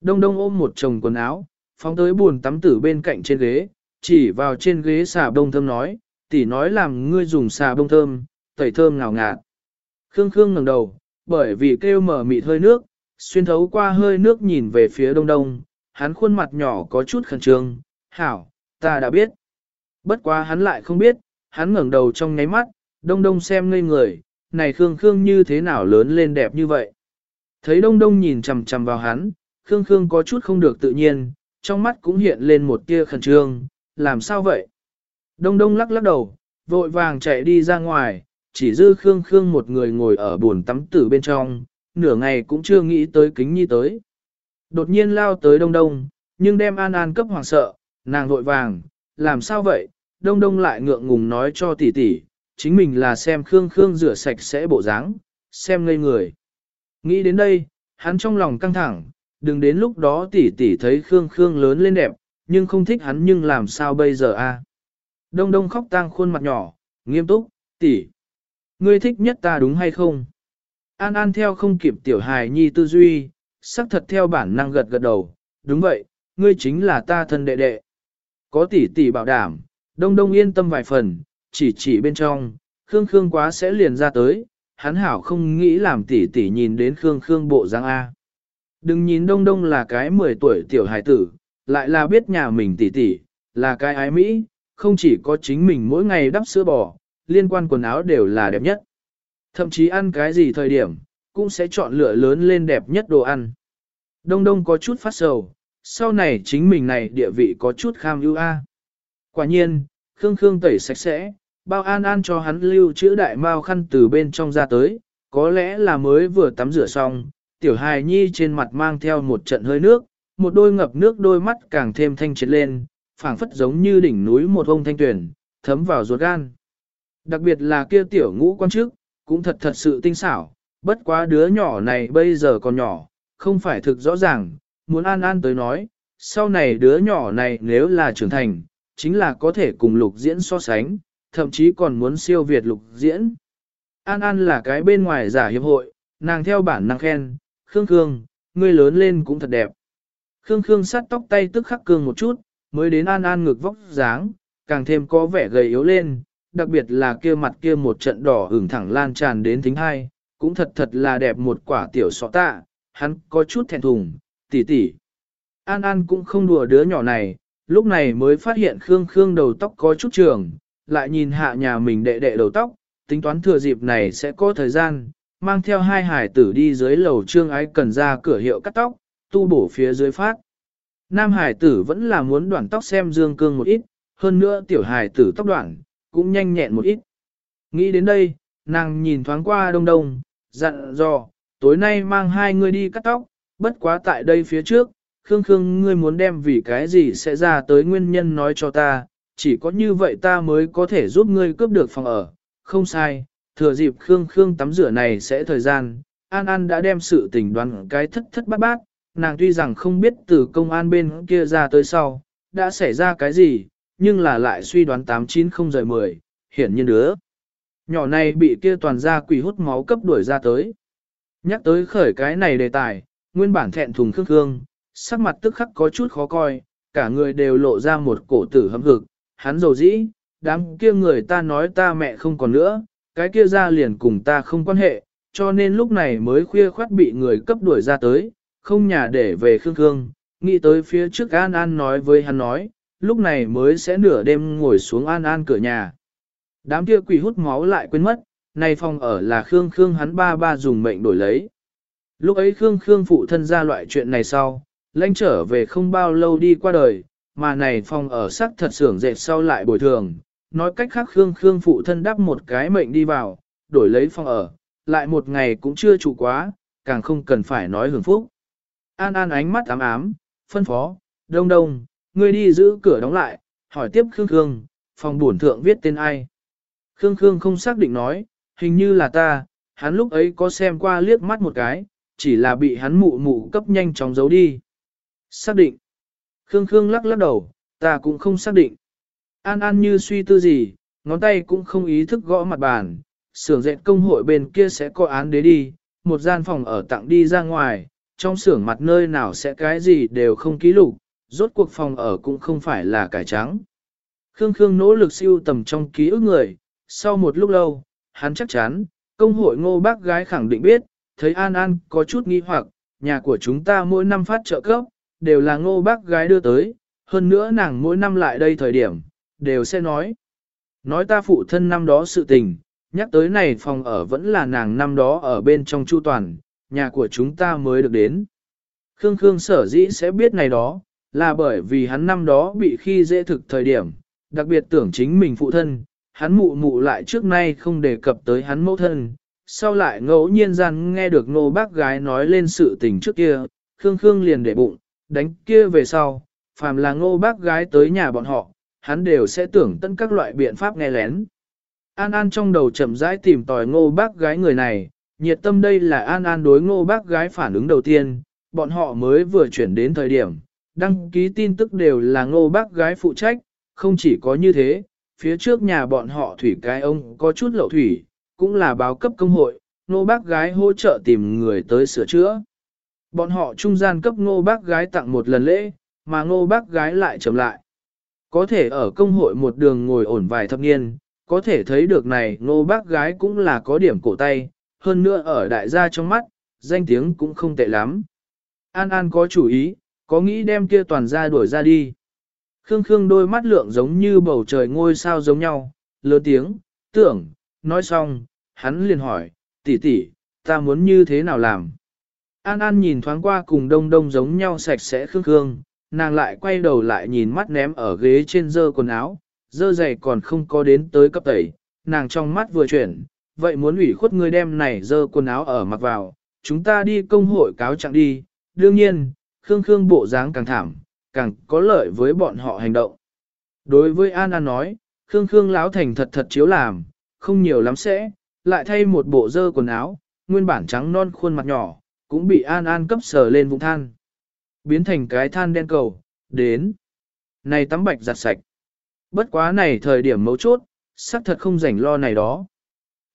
Đông đông ôm một chồng quần áo, phóng tới buồn tắm tử bên cạnh trên ghế, chỉ vào trên ghế xà đông thơm nói, tỷ nói làm ngươi dùng xà bông thơm, tẩy thơm ngào ngạt. Khương Khương ngẩng đầu, bởi vì kêu mở mịt hơi nước, xuyên thấu qua hơi nước nhìn về phía đông đông, hắn khuôn mặt nhỏ có chút khẩn trương, hảo, ta đã biết. Bất quá hắn lại không biết, hắn ngẩng đầu trong nháy mắt, đông đông xem ngây người, này Khương Khương như thế nào lớn lên đẹp như vậy. Thấy đông đông nhìn chằm chằm vào hắn, Khương Khương có chút không được tự nhiên, trong mắt cũng hiện lên một tia khẩn trương, làm sao vậy? Đông đông lắc lắc đầu, vội vàng chạy đi ra ngoài, chỉ dư Khương Khương một người ngồi ở buồn tắm tử bên trong, nửa ngày cũng chưa nghĩ tới kính nhi tới. Đột nhiên lao tới đông đông, nhưng đem an an cấp hoàng sợ, nàng vội vàng, làm sao vậy? Đông đông lại ngượng ngùng nói cho tỷ tỷ, chính mình là xem Khương Khương rửa sạch sẽ bộ dáng, xem ngây người. Nghĩ đến đây, hắn trong lòng căng thẳng, đừng đến lúc đó tỷ tỷ thấy Khương Khương lớn lên đẹp, nhưng không thích hắn nhưng làm sao bây giờ a? Đông đông khóc tang khuôn mặt nhỏ, nghiêm túc, tỷ, ngươi thích nhất ta đúng hay không? An An theo không kịp tiểu hài nhi tư duy, sắc thật theo bản năng gật gật đầu, đúng vậy, ngươi chính là ta thân đệ đệ. Có tỷ tỷ bảo đảm, đông đông yên tâm vài phần, chỉ chỉ bên trong, Khương Khương quá sẽ liền ra tới, hắn hảo không nghĩ làm tỷ tỷ nhìn đến Khương Khương bộ dáng A. Đừng nhìn đông đông là cái 10 tuổi tiểu hài tử, lại là biết nhà mình tỷ tỷ, là cái ái Mỹ, không chỉ có chính mình mỗi ngày đắp sữa bò, liên quan quần áo đều là đẹp nhất. Thậm chí ăn cái gì thời điểm, cũng sẽ chọn lựa lớn lên đẹp nhất đồ ăn. Đông đông có chút phát sầu, sau này chính mình này địa vị có chút kham ưu a. Quả nhiên, Khương Khương tẩy sạch sẽ, bao an an cho hắn lưu chữ đại mao khăn từ bên trong ra tới, có lẽ là mới vừa tắm rửa xong, tiểu hài nhi trên mặt mang theo một trận hơi nước, một đôi ngập nước đôi mắt càng thêm thanh triệt lên, phảng phất giống như đỉnh núi một ông thanh tuyển, thấm vào ruột gan. Đặc biệt là kia tiểu ngũ quan trước, cũng thật thật sự tinh xảo, bất quá đứa nhỏ này bây giờ còn nhỏ, không phải thực rõ ràng, muốn an an tới nói, sau này đứa nhỏ này nếu là trưởng thành, chính là có thể cùng lục diễn so sánh, thậm chí còn muốn siêu việt lục diễn. An An là cái bên ngoài giả hiệp hội, nàng theo bản năng khen, Khương Khương, ngươi lớn lên cũng thật đẹp. Khương Khương sát tóc tay tức khắc cương một chút, mới đến An An ngực vóc dáng, càng thêm có vẻ gầy yếu lên, đặc biệt là kia mặt kia một trận đỏ ửng thẳng lan tràn đến thính hai, cũng thật thật là đẹp một quả tiểu sọ tạ, hắn có chút thẹn thùng, tỉ tỉ. An An cũng không đùa đứa nhỏ này, lúc này mới phát hiện Khương Khương đầu tóc có chút trường, lại nhìn hạ nhà mình đệ đệ đầu tóc, tính toán thừa dịp này sẽ có thời gian, mang theo hai hải tử đi dưới lầu trương ái cần ra cửa hiệu cắt tóc, tu bổ phía dưới phát. Nam hải tử vẫn là muốn đoạn tóc xem dương cương một ít, hơn nữa tiểu hải tử tóc đoạn, cũng nhanh nhẹn một ít. Nghĩ đến đây, nàng nhìn thoáng qua đông đông, dặn dò, tối nay mang hai người đi cắt tóc, bất quá tại đây phía trước, Khương Khương ngươi muốn đem vì cái gì sẽ ra tới nguyên nhân nói cho ta, chỉ có như vậy ta mới có thể giúp ngươi cướp được phòng ở, không sai, thừa dịp Khương Khương tắm rửa này sẽ thời gian, An An đã đem sự tình đoán cái thất thất bát bát, nàng tuy rằng không biết từ công an bên kia ra tới sau, đã xảy ra cái gì, nhưng là lại suy đoán 890 rời 10, hiển nhiên đứa. Nhỏ này bị kia toàn ra quỷ hút máu cấp đuổi ra tới. Nhắc tới khởi cái này đề tài, nguyên bản thẹn thùng khương khương, sắc mặt tức khắc có chút khó coi, cả người đều lộ ra một cổ tử hâm hực, hắn dầu dĩ, đám kia người ta nói ta mẹ không còn nữa, cái kia ra liền cùng ta không quan hệ, cho nên lúc này mới khuya khoát bị người cấp đuổi ra tới, không nhà để về Khương Khương, nghĩ tới phía trước An An nói với hắn nói, lúc này mới sẽ nửa đêm ngồi xuống An An cửa nhà. Đám kia quỷ hút máu lại quên mất, này phòng ở là Khương Khương hắn ba ba dùng mệnh đổi lấy. Lúc ấy Khương Khương phụ thân ra loại chuyện này sau, lãnh trở về không bao lâu đi qua đời, mà này phòng ở sắc thật sưởng dệt sau lại bồi thường. Nói cách khác Khương Khương phụ thân đắp một cái mệnh đi vào, đổi lấy phòng ở, lại một ngày cũng chưa trụ quá, càng không cần phải nói hưởng phúc. An An ánh mắt ám ám, phân phó, đông đông, ngươi đi giữ cửa đóng lại, hỏi tiếp Khương Khương, phòng bổn thượng viết tên ai. Khương Khương không xác định nói, hình như là ta, hắn lúc ấy có xem qua liếc mắt một cái, chỉ là bị hắn mụ mụ cấp nhanh chóng giấu đi. Xác định. Khương Khương lắc lắc đầu, ta cũng không xác định. An An như suy tư gì, ngón tay cũng không ý thức gõ mặt bàn, xưởng dệt công hội bên kia sẽ có án đế đi, một gian phòng ở tặng đi ra ngoài, trong xưởng mặt nơi nào sẽ cái gì đều không ký lục, rốt cuộc phòng ở cũng không phải là cải trắng. Khương Khương nỗ lực siêu tầm trong ký ức người, sau một lúc lâu, hắn chắc chắn, công hội ngô bác gái khẳng định biết, thấy An An có chút nghi hoặc, nhà của chúng ta mỗi năm phát trợ cấp, đều là ngô bác gái đưa tới, hơn nữa nàng mỗi năm lại đây thời điểm, đều sẽ nói. Nói ta phụ thân năm đó sự tình, nhắc tới này phòng ở vẫn là nàng năm đó ở bên trong chu toàn, nhà của chúng ta mới được đến. Khương Khương sở dĩ sẽ biết này đó, là bởi vì hắn năm đó bị khi dễ thực thời điểm, đặc biệt tưởng chính mình phụ thân, hắn mụ mụ lại trước nay không đề cập tới hắn mẫu thân, sau lại ngẫu nhiên gian nghe được nô bác gái nói lên sự tình trước kia, Khương Khương liền để bụng, đánh kia về sau, phàm là ngô bác gái tới nhà bọn họ, hắn đều sẽ tưởng tân các loại biện pháp nghe lén. An An trong đầu chậm rãi tìm tòi ngô bác gái người này, nhiệt tâm đây là An An đối ngô bác gái phản ứng đầu tiên, bọn họ mới vừa chuyển đến thời điểm, đăng ký tin tức đều là ngô bác gái phụ trách, không chỉ có như thế, phía trước nhà bọn họ thủy cái ông có chút lậu thủy, cũng là báo cấp công hội, ngô bác gái hỗ trợ tìm người tới sửa chữa. Bọn họ trung gian cấp ngô bác gái tặng một lần lễ, mà ngô bác gái lại chậm lại. Có thể ở công hội một đường ngồi ổn vài thập niên, có thể thấy được này ngô bác gái cũng là có điểm cổ tay, hơn nữa ở đại gia trong mắt, danh tiếng cũng không tệ lắm. An An có chủ ý, có nghĩ đem kia toàn ra đuổi ra đi. Khương Khương đôi mắt lượng giống như bầu trời ngôi sao giống nhau, lớn tiếng, tưởng, nói xong, hắn liền hỏi, tỷ tỷ, ta muốn như thế nào làm? An An nhìn thoáng qua cùng đông đông giống nhau sạch sẽ khương khương, nàng lại quay đầu lại nhìn mắt ném ở ghế trên dơ quần áo, dơ giày còn không có đến tới cấp tẩy, nàng trong mắt vừa chuyển, vậy muốn ủy khuất người đem này dơ quần áo ở mặc vào, chúng ta đi công hội cáo trạng đi, đương nhiên, khương khương bộ dáng càng thảm, càng có lợi với bọn họ hành động. Đối với An An nói, khương khương láo thành thật thật chiếu làm, không nhiều lắm sẽ, lại thay một bộ dơ quần áo, nguyên bản trắng non khuôn mặt nhỏ cũng bị An An cấp sờ lên vùng than. Biến thành cái than đen cầu, đến. Này tắm bạch giặt sạch. Bất quá này thời điểm mấu chốt, xác thật không rảnh lo này đó.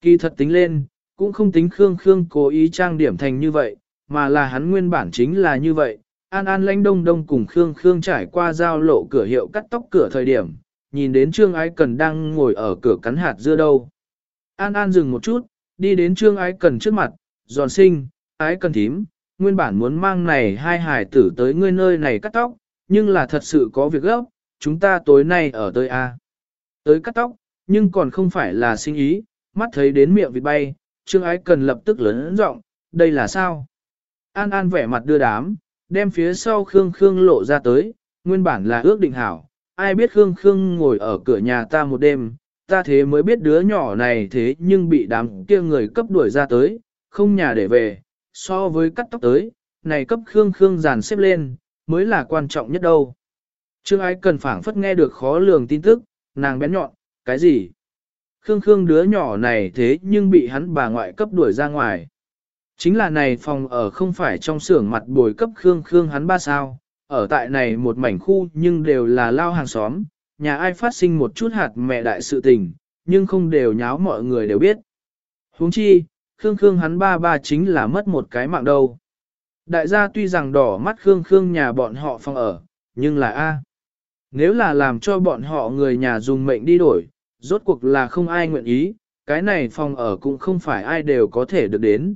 Kỳ thật tính lên, cũng không tính Khương Khương cố ý trang điểm thành như vậy, mà là hắn nguyên bản chính là như vậy. An An lãnh đông đông cùng Khương Khương trải qua giao lộ cửa hiệu cắt tóc cửa thời điểm, nhìn đến Trương Ái Cần đang ngồi ở cửa cắn hạt dưa đâu. An An dừng một chút, đi đến Trương Ái Cần trước mặt, giòn sinh, ái cần thím, nguyên bản muốn mang này hai hải tử tới ngươi nơi này cắt tóc, nhưng là thật sự có việc gấp, chúng ta tối nay ở tới A. Tới cắt tóc, nhưng còn không phải là sinh ý, mắt thấy đến miệng vịt bay, Trương Ái cần lập tức lớn giọng, đây là sao? An An vẻ mặt đưa đám, đem phía sau Khương Khương lộ ra tới, nguyên bản là ước định hảo, ai biết Khương Khương ngồi ở cửa nhà ta một đêm, ta thế mới biết đứa nhỏ này thế nhưng bị đám kia người cấp đuổi ra tới, không nhà để về, so với cắt tóc tới, này cấp Khương Khương dàn xếp lên, mới là quan trọng nhất đâu. Trương Ái cần phảng phất nghe được khó lường tin tức, nàng bén nhọn, cái gì? Khương Khương đứa nhỏ này thế nhưng bị hắn bà ngoại cấp đuổi ra ngoài. Chính là này phòng ở không phải trong xưởng mặt bồi cấp Khương Khương hắn ba sao, ở tại này một mảnh khu nhưng đều là lao hàng xóm, nhà ai phát sinh một chút hạt mẹ đại sự tình, nhưng không đều nháo mọi người đều biết. huống chi, Khương Khương hắn ba ba chính là mất một cái mạng đâu. Đại gia tuy rằng đỏ mắt Khương Khương nhà bọn họ phòng ở, nhưng là A. Nếu là làm cho bọn họ người nhà dùng mệnh đi đổi, rốt cuộc là không ai nguyện ý, cái này phòng ở cũng không phải ai đều có thể được đến.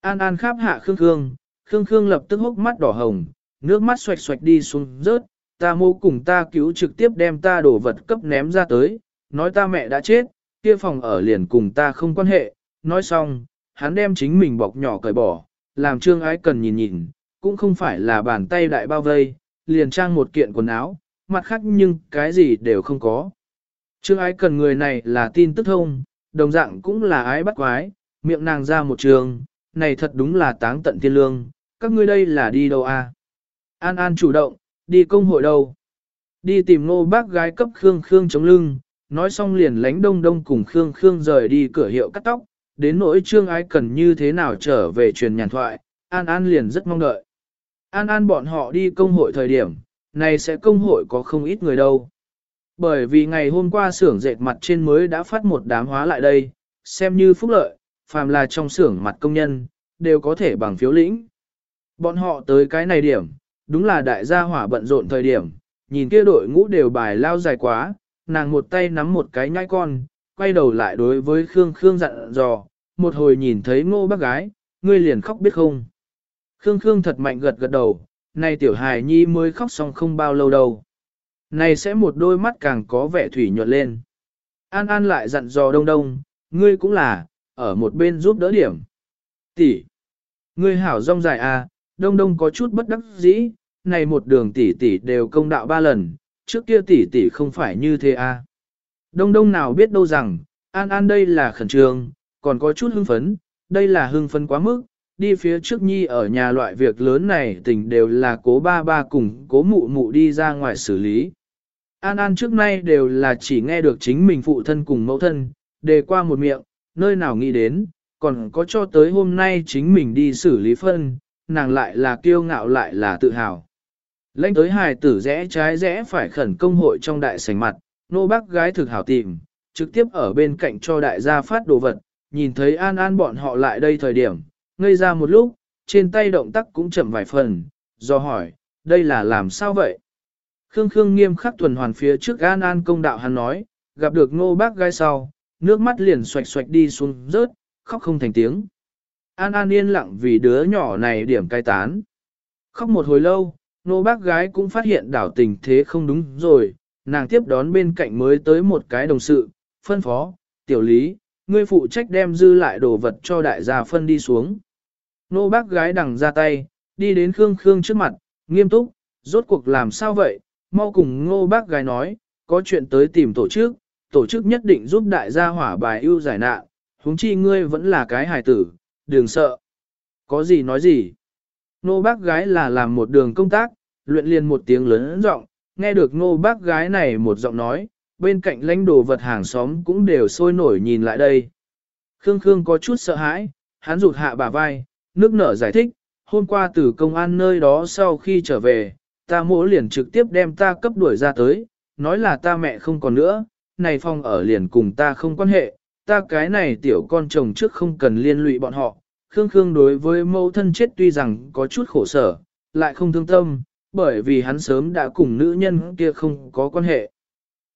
An An kháp hạ Khương Khương, Khương Khương lập tức hốc mắt đỏ hồng, nước mắt xoạch xoạch đi xuống rớt, ta mô cùng ta cứu trực tiếp đem ta đổ vật cấp ném ra tới, nói ta mẹ đã chết, kia phòng ở liền cùng ta không quan hệ, nói xong, hắn đem chính mình bọc nhỏ cởi bỏ, làm trương ái cần nhìn nhìn, cũng không phải là bàn tay đại bao vây, liền trang một kiện quần áo, mặt khác nhưng cái gì đều không có. Trương ái cần người này là tin tức thông, đồng dạng cũng là ái bắt quái, miệng nàng ra một trường, này thật đúng là táng tận thiên lương, các ngươi đây là đi đâu à? An An chủ động, đi công hội đâu? Đi tìm ngô bác gái cấp Khương Khương chống lưng, nói xong liền lánh đông đông cùng Khương Khương rời đi cửa hiệu cắt tóc, đến nỗi trương ái cần như thế nào trở về truyền nhàn thoại, An An liền rất mong đợi. An An bọn họ đi công hội thời điểm, này sẽ công hội có không ít người đâu. Bởi vì ngày hôm qua xưởng dệt mặt trên mới đã phát một đám hóa lại đây, xem như phúc lợi, phàm là trong xưởng mặt công nhân, đều có thể bằng phiếu lĩnh. Bọn họ tới cái này điểm, đúng là đại gia hỏa bận rộn thời điểm, nhìn kia đội ngũ đều bài lao dài quá, nàng một tay nắm một cái nhai con, quay đầu lại đối với Khương Khương dặn dò, một hồi nhìn thấy ngô bác gái, ngươi liền khóc biết không. Khương Khương thật mạnh gật gật đầu, này tiểu hài nhi mới khóc xong không bao lâu đâu. Này sẽ một đôi mắt càng có vẻ thủy nhuận lên. An An lại dặn dò đông đông, ngươi cũng là, ở một bên giúp đỡ điểm. Tỷ, ngươi hảo rong dài à, đông đông có chút bất đắc dĩ, này một đường tỷ tỷ đều công đạo ba lần, trước kia tỷ tỷ không phải như thế à. Đông đông nào biết đâu rằng, An An đây là khẩn trương, còn có chút hưng phấn, đây là hưng phấn quá mức, đi phía trước nhi ở nhà loại việc lớn này tình đều là cố ba ba cùng cố mụ mụ đi ra ngoài xử lý. An An trước nay đều là chỉ nghe được chính mình phụ thân cùng mẫu thân, đề qua một miệng, nơi nào nghĩ đến, còn có cho tới hôm nay chính mình đi xử lý phân, nàng lại là kiêu ngạo lại là tự hào. Lãnh tới hài tử rẽ trái rẽ phải khẩn công hội trong đại sảnh mặt, nô bác gái thực hảo tìm, trực tiếp ở bên cạnh cho đại gia phát đồ vật, nhìn thấy an an bọn họ lại đây thời điểm, ngây ra một lúc, trên tay động tác cũng chậm vài phần, do hỏi, đây là làm sao vậy? Khương Khương nghiêm khắc tuần hoàn phía trước an an công đạo hắn nói, gặp được ngô bác gái sau, nước mắt liền xoạch xoạch đi xuống rớt, khóc không thành tiếng. An An yên lặng vì đứa nhỏ này điểm cai tán. Khóc một hồi lâu, nô bác gái cũng phát hiện đảo tình thế không đúng rồi, nàng tiếp đón bên cạnh mới tới một cái đồng sự, phân phó, tiểu lý, ngươi phụ trách đem dư lại đồ vật cho đại gia phân đi xuống. Nô bác gái đằng ra tay, đi đến Khương Khương trước mặt, nghiêm túc, rốt cuộc làm sao vậy, mau cùng ngô bác gái nói, có chuyện tới tìm tổ chức, tổ chức nhất định giúp đại gia hỏa bài ưu giải nạn, huống chi ngươi vẫn là cái hài tử, đừng sợ. Có gì nói gì. Ngô bác gái là làm một đường công tác, luyện liền một tiếng lớn giọng, nghe được Ngô bác gái này một giọng nói, bên cạnh lãnh đồ vật hàng xóm cũng đều sôi nổi nhìn lại đây. Khương Khương có chút sợ hãi, hắn rụt hạ bả vai, nước nở giải thích, hôm qua từ công an nơi đó sau khi trở về, ta mỗ liền trực tiếp đem ta cấp đuổi ra tới, nói là ta mẹ không còn nữa, này phong ở liền cùng ta không quan hệ, ta cái này tiểu con chồng trước không cần liên lụy bọn họ. Khương Khương đối với mẫu thân chết tuy rằng có chút khổ sở, lại không thương tâm, bởi vì hắn sớm đã cùng nữ nhân kia không có quan hệ.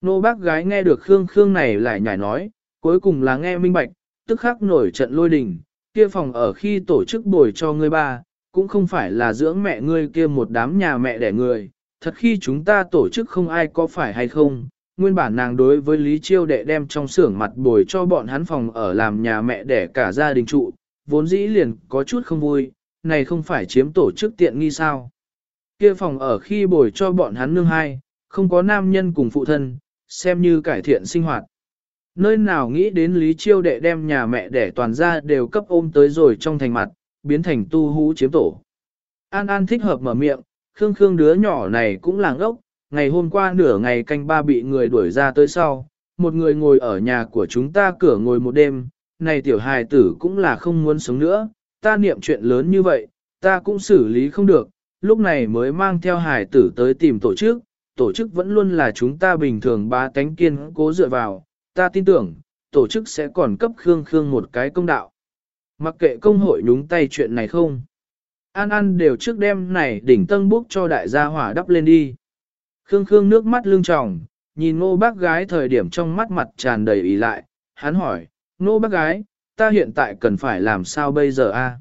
Nô bác gái nghe được Khương Khương này lại nhảy nói, cuối cùng là nghe minh bạch, tức khắc nổi trận lôi đình, kia phòng ở khi tổ chức bồi cho ngươi ba, cũng không phải là dưỡng mẹ ngươi kia một đám nhà mẹ đẻ người, thật khi chúng ta tổ chức không ai có phải hay không, nguyên bản nàng đối với Lý Chiêu đệ đem trong xưởng mặt bồi cho bọn hắn phòng ở làm nhà mẹ đẻ cả gia đình trụ, vốn dĩ liền có chút không vui, này không phải chiếm tổ chức tiện nghi sao. Kia phòng ở khi bồi cho bọn hắn nương hai, không có nam nhân cùng phụ thân, xem như cải thiện sinh hoạt. Nơi nào nghĩ đến Lý Chiêu đệ đem nhà mẹ đẻ toàn ra đều cấp ôm tới rồi trong thành mặt, biến thành tu hú chiếm tổ. An An thích hợp mở miệng, Khương Khương đứa nhỏ này cũng làng ốc, ngày hôm qua nửa ngày canh ba bị người đuổi ra tới sau, một người ngồi ở nhà của chúng ta cửa ngồi một đêm, này tiểu hài tử cũng là không muốn sống nữa, ta niệm chuyện lớn như vậy, ta cũng xử lý không được, lúc này mới mang theo hài tử tới tìm tổ chức, tổ chức vẫn luôn là chúng ta bình thường ba cánh kiên cố dựa vào, ta tin tưởng, tổ chức sẽ còn cấp Khương Khương một cái công đạo. Mặc kệ công hội nhúng tay chuyện này không? An An đều trước đêm này đỉnh tân bốc cho đại gia hỏa đắp lên đi. Khương Khương nước mắt lưng tròng, nhìn ngô bác gái thời điểm trong mắt mặt tràn đầy ý lại, hắn hỏi, nô bác gái, ta hiện tại cần phải làm sao bây giờ a?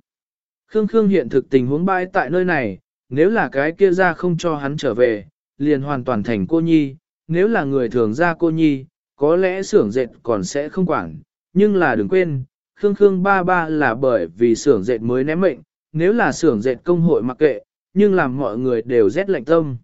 Khương Khương hiện thực tình huống bãi tại nơi này, nếu là cái kia ra không cho hắn trở về, liền hoàn toàn thành cô nhi, nếu là người thường ra cô nhi, có lẽ xưởng dệt còn sẽ không quản, nhưng là đừng quên, Khương Khương ba ba là bởi vì xưởng dệt mới ném mệnh, nếu là xưởng dệt công hội mặc kệ, nhưng làm mọi người đều rét lạnh tâm.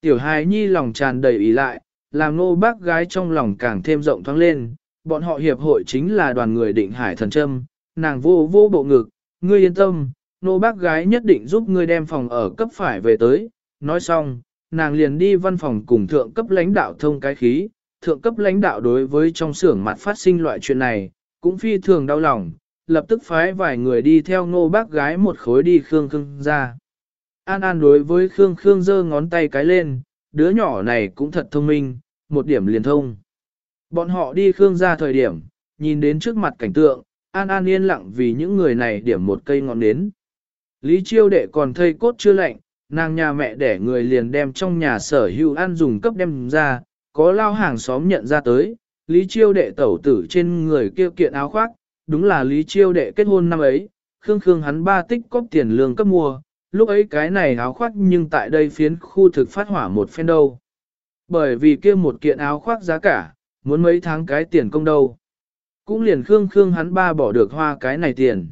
Tiểu hài nhi lòng tràn đầy ý lại, làm nô bác gái trong lòng càng thêm rộng thoáng lên, bọn họ hiệp hội chính là đoàn người định hải thần trâm, nàng vô vô bộ ngực, ngươi yên tâm, nô bác gái nhất định giúp ngươi đem phòng ở cấp phải về tới, nói xong, nàng liền đi văn phòng cùng thượng cấp lãnh đạo thông cái khí, thượng cấp lãnh đạo đối với trong xưởng mặt phát sinh loại chuyện này, cũng phi thường đau lòng, lập tức phái vài người đi theo Ngô bác gái một khối đi Khương Khương ra. An An đối với Khương Khương giơ ngón tay cái lên, đứa nhỏ này cũng thật thông minh, một điểm liền thông. Bọn họ đi Khương ra thời điểm, nhìn đến trước mặt cảnh tượng, An An yên lặng vì những người này điểm một cây ngọn nến. Lý Chiêu đệ còn thây cốt chưa lạnh, nàng nhà mẹ để người liền đem trong nhà sở hữu ăn dùng cấp đem ra, có lao hàng xóm nhận ra tới, Lý Chiêu đệ tẩu tử trên người kia kiện áo khoác, đúng là Lý Chiêu đệ kết hôn năm ấy, Khương Khương hắn ba tích cóp tiền lương cấp mua, lúc ấy cái này áo khoác nhưng tại đây phiến khu thực phát hỏa một phen đâu. Bởi vì kia một kiện áo khoác giá cả, muốn mấy tháng cái tiền công đâu. Cũng liền Khương Khương hắn ba bỏ được hoa cái này tiền.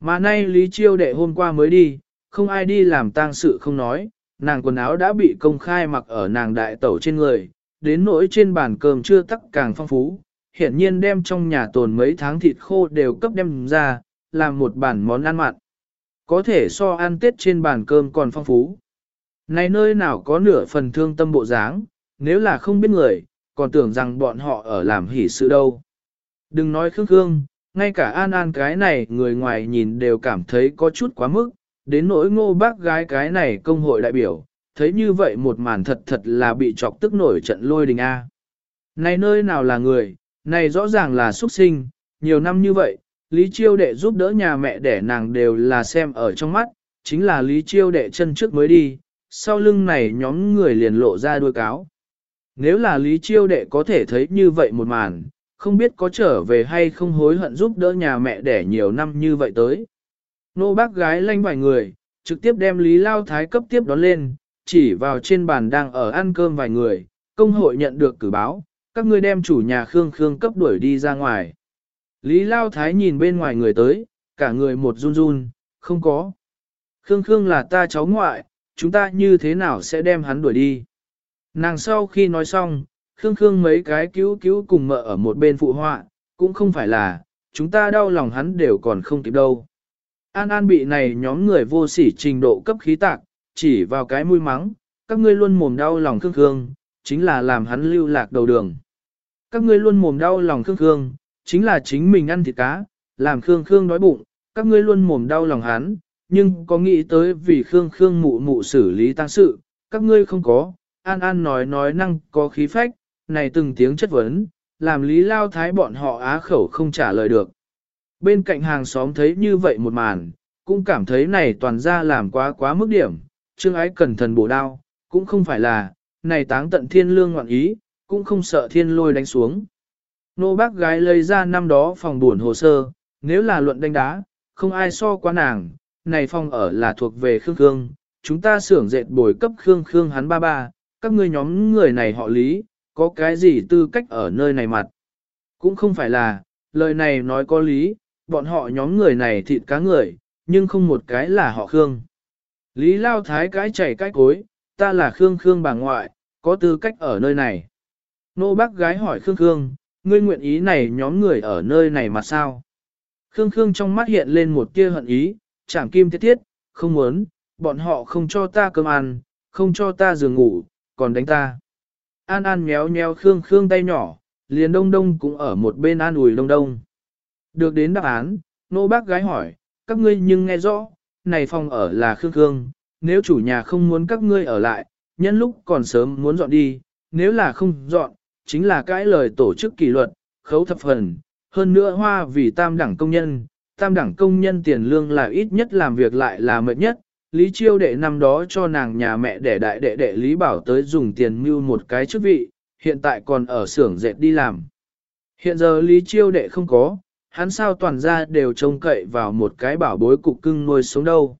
Mà nay Lý Chiêu đệ hôm qua mới đi, không ai đi làm tang sự không nói, nàng quần áo đã bị công khai mặc ở nàng đại tẩu trên người, đến nỗi trên bàn cơm chưa tắc càng phong phú, hiển nhiên đem trong nhà tồn mấy tháng thịt khô đều cấp đem ra, làm một bản món ăn mặn. Có thể so ăn tết trên bàn cơm còn phong phú. Này nơi nào có nửa phần thương tâm bộ dáng, nếu là không biết người, còn tưởng rằng bọn họ ở làm hỉ sự đâu. Đừng nói khương khương, ngay cả an an cái này người ngoài nhìn đều cảm thấy có chút quá mức, đến nỗi ngô bác gái cái này công hội đại biểu, thấy như vậy một màn thật thật là bị chọc tức nổi trận lôi đình A. Này nơi nào là người, này rõ ràng là xuất sinh, nhiều năm như vậy, Lý Chiêu đệ giúp đỡ nhà mẹ để nàng đều là xem ở trong mắt, chính là Lý Chiêu đệ chân trước mới đi, sau lưng này nhóm người liền lộ ra đuôi cáo. Nếu là Lý Chiêu đệ có thể thấy như vậy một màn, không biết có trở về hay không hối hận giúp đỡ nhà mẹ để nhiều năm như vậy tới. Nô bác gái lanh vài người, trực tiếp đem Lý Lao Thái cấp tiếp đón lên, chỉ vào trên bàn đang ở ăn cơm vài người, công hội nhận được cử báo, các ngươi đem chủ nhà Khương Khương cấp đuổi đi ra ngoài. Lý Lao Thái nhìn bên ngoài người tới, cả người một run run, không có. Khương Khương là ta cháu ngoại, chúng ta như thế nào sẽ đem hắn đuổi đi? Nàng sau khi nói xong, Khương Khương mấy cái cứu cứu cùng mợ ở một bên phụ họa, cũng không phải là, chúng ta đau lòng hắn đều còn không kịp đâu. An An bị này nhóm người vô sỉ trình độ cấp khí tạc, chỉ vào cái mũi mắng, các ngươi luôn mồm đau lòng Khương Khương, chính là làm hắn lưu lạc đầu đường. Các ngươi luôn mồm đau lòng Khương Khương, chính là chính mình ăn thịt cá, làm Khương Khương đói bụng, các ngươi luôn mồm đau lòng hắn, nhưng có nghĩ tới vì Khương Khương mụ mụ xử lý tang sự, các ngươi không có, An An nói nói năng có khí phách, này từng tiếng chất vấn, làm Lý Lao Thái bọn họ á khẩu không trả lời được. Bên cạnh hàng xóm thấy như vậy một màn, cũng cảm thấy này toàn ra làm quá quá mức điểm, trương ái cẩn thần bổ đao, cũng không phải là, này táng tận thiên lương ngoạn ý, cũng không sợ thiên lôi đánh xuống. Nô bác gái lấy ra năm đó phòng buồn hồ sơ, nếu là luận đánh đá, không ai so qua nàng, này phòng ở là thuộc về Khương Khương, chúng ta xưởng dệt bồi cấp Khương Khương hắn ba ba, các ngươi nhóm người này họ lý, có cái gì tư cách ở nơi này mặt. Cũng không phải là, lời này nói có lý, bọn họ nhóm người này thịt cá người, nhưng không một cái là họ Khương. Lý Lao Thái cái chảy cái cối, ta là Khương Khương bà ngoại, có tư cách ở nơi này. Nô bác gái hỏi Khương Khương, ngươi nguyện ý này nhóm người ở nơi này mà sao? Khương Khương trong mắt hiện lên một tia hận ý, chẳng kim thiết thiết, không muốn, bọn họ không cho ta cơm ăn, không cho ta giường ngủ, còn đánh ta. An An méo méo Khương Khương tay nhỏ, liền đông đông cũng ở một bên an ủi đông đông. Được đến đáp án, nô bác gái hỏi, các ngươi nhưng nghe rõ, này phòng ở là Khương Khương, nếu chủ nhà không muốn các ngươi ở lại, nhân lúc còn sớm muốn dọn đi, nếu là không dọn, chính là cãi lời tổ chức kỷ luật, khấu thập phần, hơn nữa hoa vì tam đẳng công nhân, tam đẳng công nhân tiền lương là ít nhất làm việc lại là mệt nhất, Lý Chiêu đệ năm đó cho nàng nhà mẹ để đại đệ đệ Lý Bảo tới dùng tiền mưu một cái chức vị, hiện tại còn ở xưởng dệt đi làm. Hiện giờ Lý Chiêu đệ không có, hắn sao toàn ra đều trông cậy vào một cái bảo bối cục cưng nuôi sống đâu.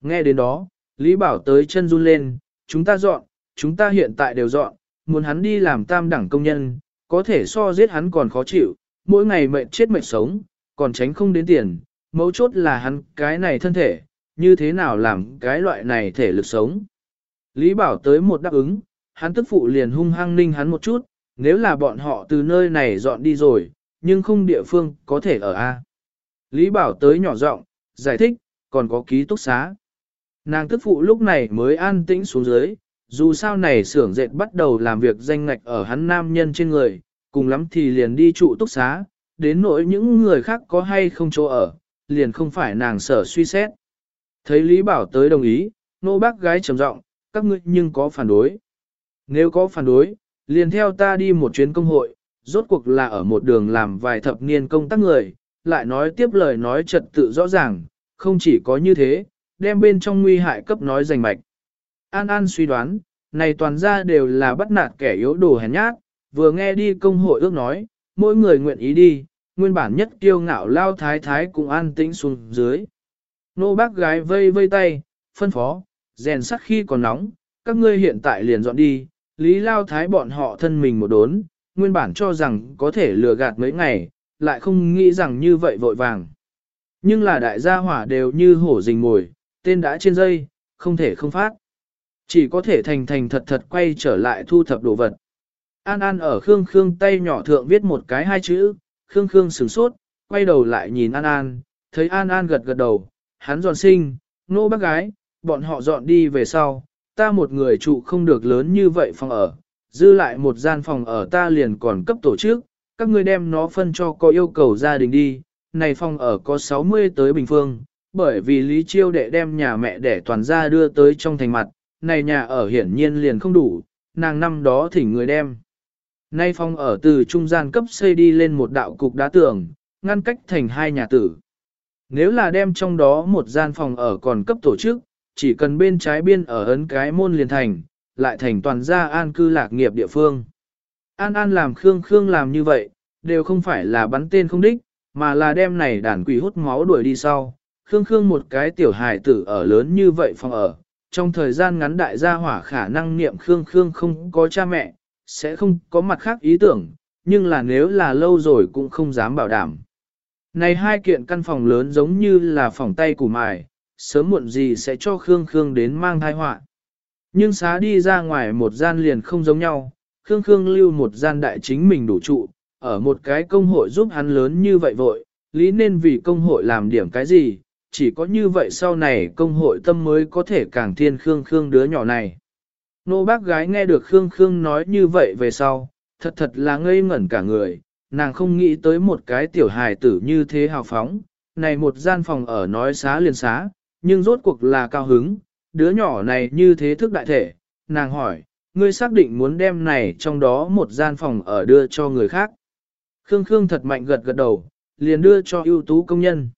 Nghe đến đó, Lý Bảo tới chân run lên, chúng ta dọn, chúng ta hiện tại đều dọn, muốn hắn đi làm tam đẳng công nhân, có thể so giết hắn còn khó chịu, mỗi ngày mệt chết mệt sống, còn tránh không đến tiền, mấu chốt là hắn cái này thân thể, như thế nào làm cái loại này thể lực sống. Lý Bảo tới một đáp ứng, hắn tức phụ liền hung hăng ninh hắn một chút, nếu là bọn họ từ nơi này dọn đi rồi, nhưng không địa phương có thể ở A. Lý Bảo tới nhỏ giọng giải thích, còn có ký túc xá. Nàng tức phụ lúc này mới an tĩnh xuống dưới, dù sao này xưởng dệt bắt đầu làm việc danh ngạch ở hắn nam nhân trên người, cùng lắm thì liền đi trụ túc xá, đến nỗi những người khác có hay không chỗ ở, liền không phải nàng sở suy xét. Thấy Lý Bảo tới đồng ý, nô bác gái trầm giọng, các ngươi nhưng có phản đối. Nếu có phản đối, liền theo ta đi một chuyến công hội, rốt cuộc là ở một đường làm vài thập niên công tác người, lại nói tiếp lời nói trật tự rõ ràng, không chỉ có như thế, đem bên trong nguy hại cấp nói rành mạch. An An suy đoán, này toàn ra đều là bắt nạt kẻ yếu đồ hèn nhát, vừa nghe đi công hội ước nói, mỗi người nguyện ý đi, nguyên bản nhất kiêu ngạo lao thái thái cũng an tĩnh xuống dưới. Nô bác gái vây vây tay, phân phó, rèn sắt khi còn nóng, các ngươi hiện tại liền dọn đi, lý lao thái bọn họ thân mình một đốn, nguyên bản cho rằng có thể lừa gạt mấy ngày, lại không nghĩ rằng như vậy vội vàng. Nhưng là đại gia hỏa đều như hổ rình ngồi, tên đã trên dây, không thể không phát. Chỉ có thể thành thành thật thật quay trở lại thu thập đồ vật. An An ở Khương Khương tay nhỏ thượng viết một cái hai chữ, Khương Khương sửng sốt, quay đầu lại nhìn An An, thấy An An gật gật đầu, hắn dọn sinh, nô bác gái, bọn họ dọn đi về sau, ta một người trụ không được lớn như vậy phòng ở, dư lại một gian phòng ở ta liền còn cấp tổ chức, các ngươi đem nó phân cho có yêu cầu gia đình đi, này phòng ở có 60 tới bình phương, bởi vì Lý Chiêu đệ đem nhà mẹ để toàn gia đưa tới trong thành mặt, này nhà ở hiển nhiên liền không đủ, nàng năm đó thỉnh người đem. Nay phòng ở từ trung gian cấp xây đi lên một đạo cục đá tường, ngăn cách thành hai nhà tử. Nếu là đem trong đó một gian phòng ở còn cấp tổ chức, chỉ cần bên trái biên ở ấn cái môn liền thành, lại thành toàn gia an cư lạc nghiệp địa phương. An An làm Khương Khương làm như vậy, đều không phải là bắn tên không đích, mà là đem này đàn quỷ hút máu đuổi đi sau. Khương Khương một cái tiểu hài tử ở lớn như vậy phòng ở, trong thời gian ngắn đại gia hỏa khả năng niệm Khương Khương không có cha mẹ, sẽ không có mặt khác ý tưởng, nhưng là nếu là lâu rồi cũng không dám bảo đảm. Này hai kiện căn phòng lớn giống như là phòng tay của mài, sớm muộn gì sẽ cho Khương Khương đến mang thai họa. Nhưng xá đi ra ngoài một gian liền không giống nhau, Khương Khương lưu một gian đại chính mình đủ trụ, ở một cái công hội giúp hắn lớn như vậy vội, lý nên vì công hội làm điểm cái gì, chỉ có như vậy sau này công hội tâm mới có thể càng thiên Khương Khương đứa nhỏ này. Nô bác gái nghe được Khương Khương nói như vậy về sau, thật thật là ngây ngẩn cả người, nàng không nghĩ tới một cái tiểu hài tử như thế hào phóng, này một gian phòng ở nói xá liền xá, nhưng rốt cuộc là cao hứng, đứa nhỏ này như thế thức đại thể, nàng hỏi, ngươi xác định muốn đem này trong đó một gian phòng ở đưa cho người khác. Khương Khương thật mạnh gật gật đầu, liền đưa cho ưu tú công nhân.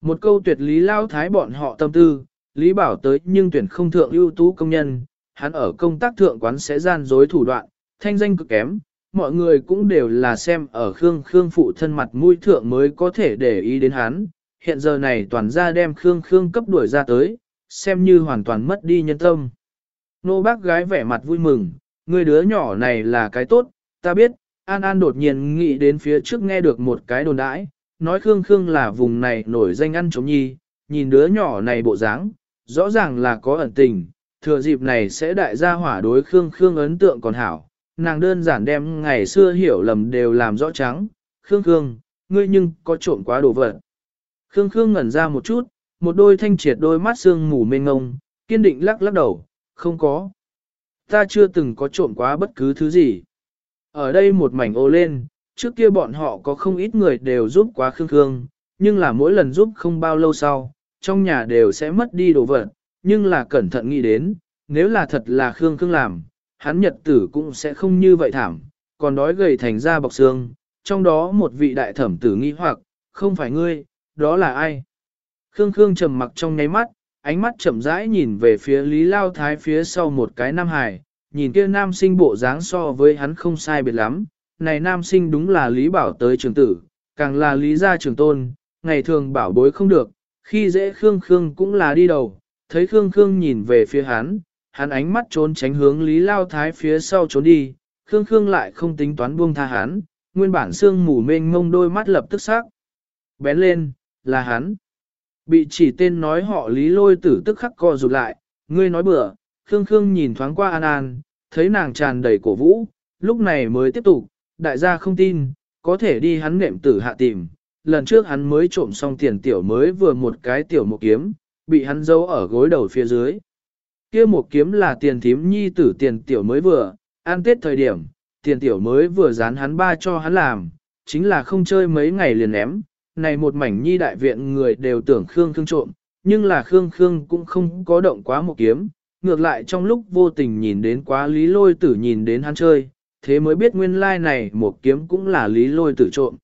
Một câu tuyệt lý lao thái bọn họ tâm tư, Lý Bảo tới nhưng tuyển không thượng ưu tú công nhân, hắn ở công tác thượng quán sẽ gian dối thủ đoạn, thanh danh cực kém, mọi người cũng đều là xem ở Khương Khương phụ thân mặt mũi thượng mới có thể để ý đến hắn, hiện giờ này toàn ra đem Khương Khương cấp đuổi ra tới, xem như hoàn toàn mất đi nhân tâm. Nô bác gái vẻ mặt vui mừng, người đứa nhỏ này là cái tốt, ta biết, An An đột nhiên nghĩ đến phía trước nghe được một cái đồn đãi, nói Khương Khương là vùng này nổi danh ăn chống nhi, nhìn đứa nhỏ này bộ dáng, rõ ràng là có ẩn tình, thừa dịp này sẽ đại gia hỏa đối Khương Khương ấn tượng còn hảo, nàng đơn giản đem ngày xưa hiểu lầm đều làm rõ trắng, Khương Khương, ngươi nhưng có trộn quá đồ vật. Khương Khương ngẩn ra một chút, một đôi thanh triệt đôi mắt sương mù mênh ngông, kiên định lắc lắc đầu, không có. Ta chưa từng có trộm quá bất cứ thứ gì. Ở đây một mảnh ô lên, trước kia bọn họ có không ít người đều giúp quá Khương Khương, nhưng là mỗi lần giúp không bao lâu sau, trong nhà đều sẽ mất đi đồ vật, nhưng là cẩn thận nghĩ đến, nếu là thật là Khương Khương làm, hắn nhật tử cũng sẽ không như vậy thảm, còn đói gầy thành ra bọc xương, trong đó một vị đại thẩm tử nghi hoặc, không phải ngươi, đó là ai? Khương Khương trầm mặc trong nháy mắt, ánh mắt chậm rãi nhìn về phía Lý Lao Thái phía sau một cái nam hải, nhìn kia nam sinh bộ dáng so với hắn không sai biệt lắm, này nam sinh đúng là Lý Bảo tới trường tử, càng là Lý gia trường tôn, ngày thường bảo bối không được, khi dễ Khương Khương cũng là đi đầu, thấy Khương Khương nhìn về phía hắn, hắn ánh mắt trốn tránh hướng Lý Lao Thái phía sau trốn đi, Khương Khương lại không tính toán buông tha hắn, nguyên bản xương mù mênh ngông đôi mắt lập tức sắc. Bén lên, là hắn. Bị chỉ tên nói họ Lý lôi tử tức khắc co rụt lại, ngươi nói bừa, Khương Khương nhìn thoáng qua An An, thấy nàng tràn đầy cổ vũ, lúc này mới tiếp tục, đại gia không tin, có thể đi hắn nệm tử hạ tìm. Lần trước hắn mới trộm xong tiền tiểu mới vừa một cái tiểu một kiếm, bị hắn giấu ở gối đầu phía dưới. kia một kiếm là tiền thím nhi tử tiền tiểu mới vừa, an tết thời điểm, tiền tiểu mới vừa dán hắn ba cho hắn làm, chính là không chơi mấy ngày liền ném. Này một mảnh nhi đại viện người đều tưởng Khương Khương trộm, nhưng là Khương Khương cũng không có động quá một kiếm, ngược lại trong lúc vô tình nhìn đến quá lý lôi tử nhìn đến hắn chơi, thế mới biết nguyên lai like này một kiếm cũng là lý lôi tử trộm.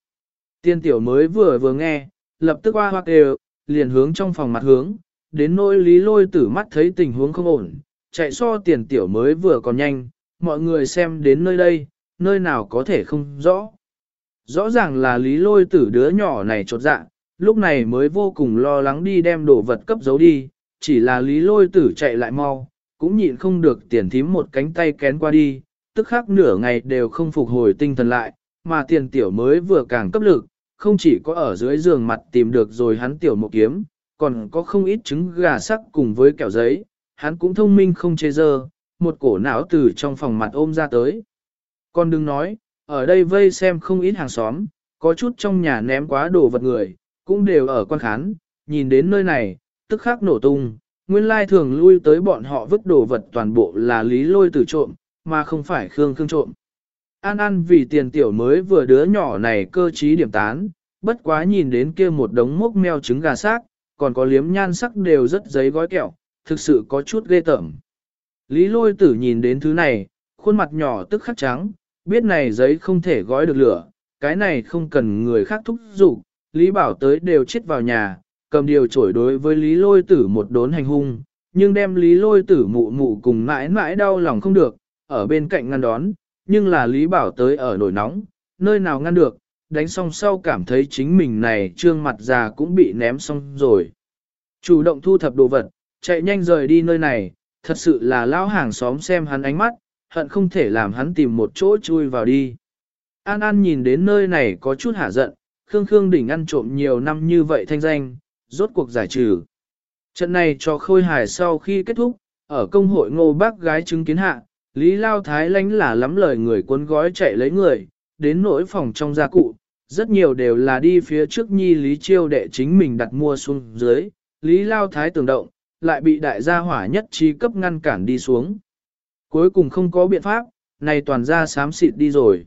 Tiên tiểu mới vừa vừa nghe, lập tức hoa hoa đều, liền hướng trong phòng mặt hướng, đến nỗi lý lôi tử mắt thấy tình huống không ổn, chạy so tiền tiểu mới vừa còn nhanh, mọi người xem đến nơi đây, nơi nào có thể không rõ. Rõ ràng là lý lôi tử đứa nhỏ này trột dạ, lúc này mới vô cùng lo lắng đi đem đồ vật cấp giấu đi, chỉ là lý lôi tử chạy lại mau, cũng nhịn không được tiền thím một cánh tay kén qua đi, tức khắc nửa ngày đều không phục hồi tinh thần lại, mà tiền tiểu mới vừa càng cấp lực, không chỉ có ở dưới giường mặt tìm được rồi hắn tiểu một kiếm, còn có không ít trứng gà sắc cùng với kẹo giấy, hắn cũng thông minh không chê dơ, một cổ não từ trong phòng mặt ôm ra tới. Còn đừng nói, ở đây vây xem không ít hàng xóm, có chút trong nhà ném quá đồ vật người, cũng đều ở quan khán, nhìn đến nơi này, tức khắc nổ tung, nguyên lai thường lui tới bọn họ vứt đồ vật toàn bộ là lý lôi tử trộm, mà không phải Khương Khương trộm. An An vì tiền tiểu mới vừa đứa nhỏ này cơ trí điểm tán, bất quá nhìn đến kia một đống mốc meo trứng gà xác, còn có liếm nhan sắc đều rất giấy gói kẹo, thực sự có chút ghê tởm. Lý lôi tử nhìn đến thứ này, khuôn mặt nhỏ tức khắc trắng, biết này giấy không thể gói được lửa, cái này không cần người khác thúc giục, Lý bảo tới đều chết vào nhà, cầm điều chổi đối với Lý lôi tử một đốn hành hung, nhưng đem Lý lôi tử mụ mụ cùng mãi mãi đau lòng không được, ở bên cạnh ngăn đón, nhưng là Lý bảo tới ở nổi nóng, nơi nào ngăn được, đánh xong sau cảm thấy chính mình này trương mặt già cũng bị ném xong rồi. Chủ động thu thập đồ vật, chạy nhanh rời đi nơi này, thật sự là lão hàng xóm xem hắn ánh mắt, hận không thể làm hắn tìm một chỗ chui vào đi. An An nhìn đến nơi này có chút hả giận, Khương Khương đỉnh ăn trộm nhiều năm như vậy thanh danh, rốt cuộc giải trừ. Trận này cho khôi hài sau khi kết thúc, ở công hội ngô bác gái chứng kiến hạ, Lý Lao Thái lánh là lắm lời người cuốn gói chạy lấy người, đến nỗi phòng trong gia cụ, rất nhiều đều là đi phía trước nhi Lý Chiêu đệ chính mình đặt mua xuống dưới, Lý Lao Thái tưởng động, lại bị đại gia hỏa nhất trí cấp ngăn cản đi xuống. Cuối cùng không có biện pháp, này toàn ra sám xịt đi rồi.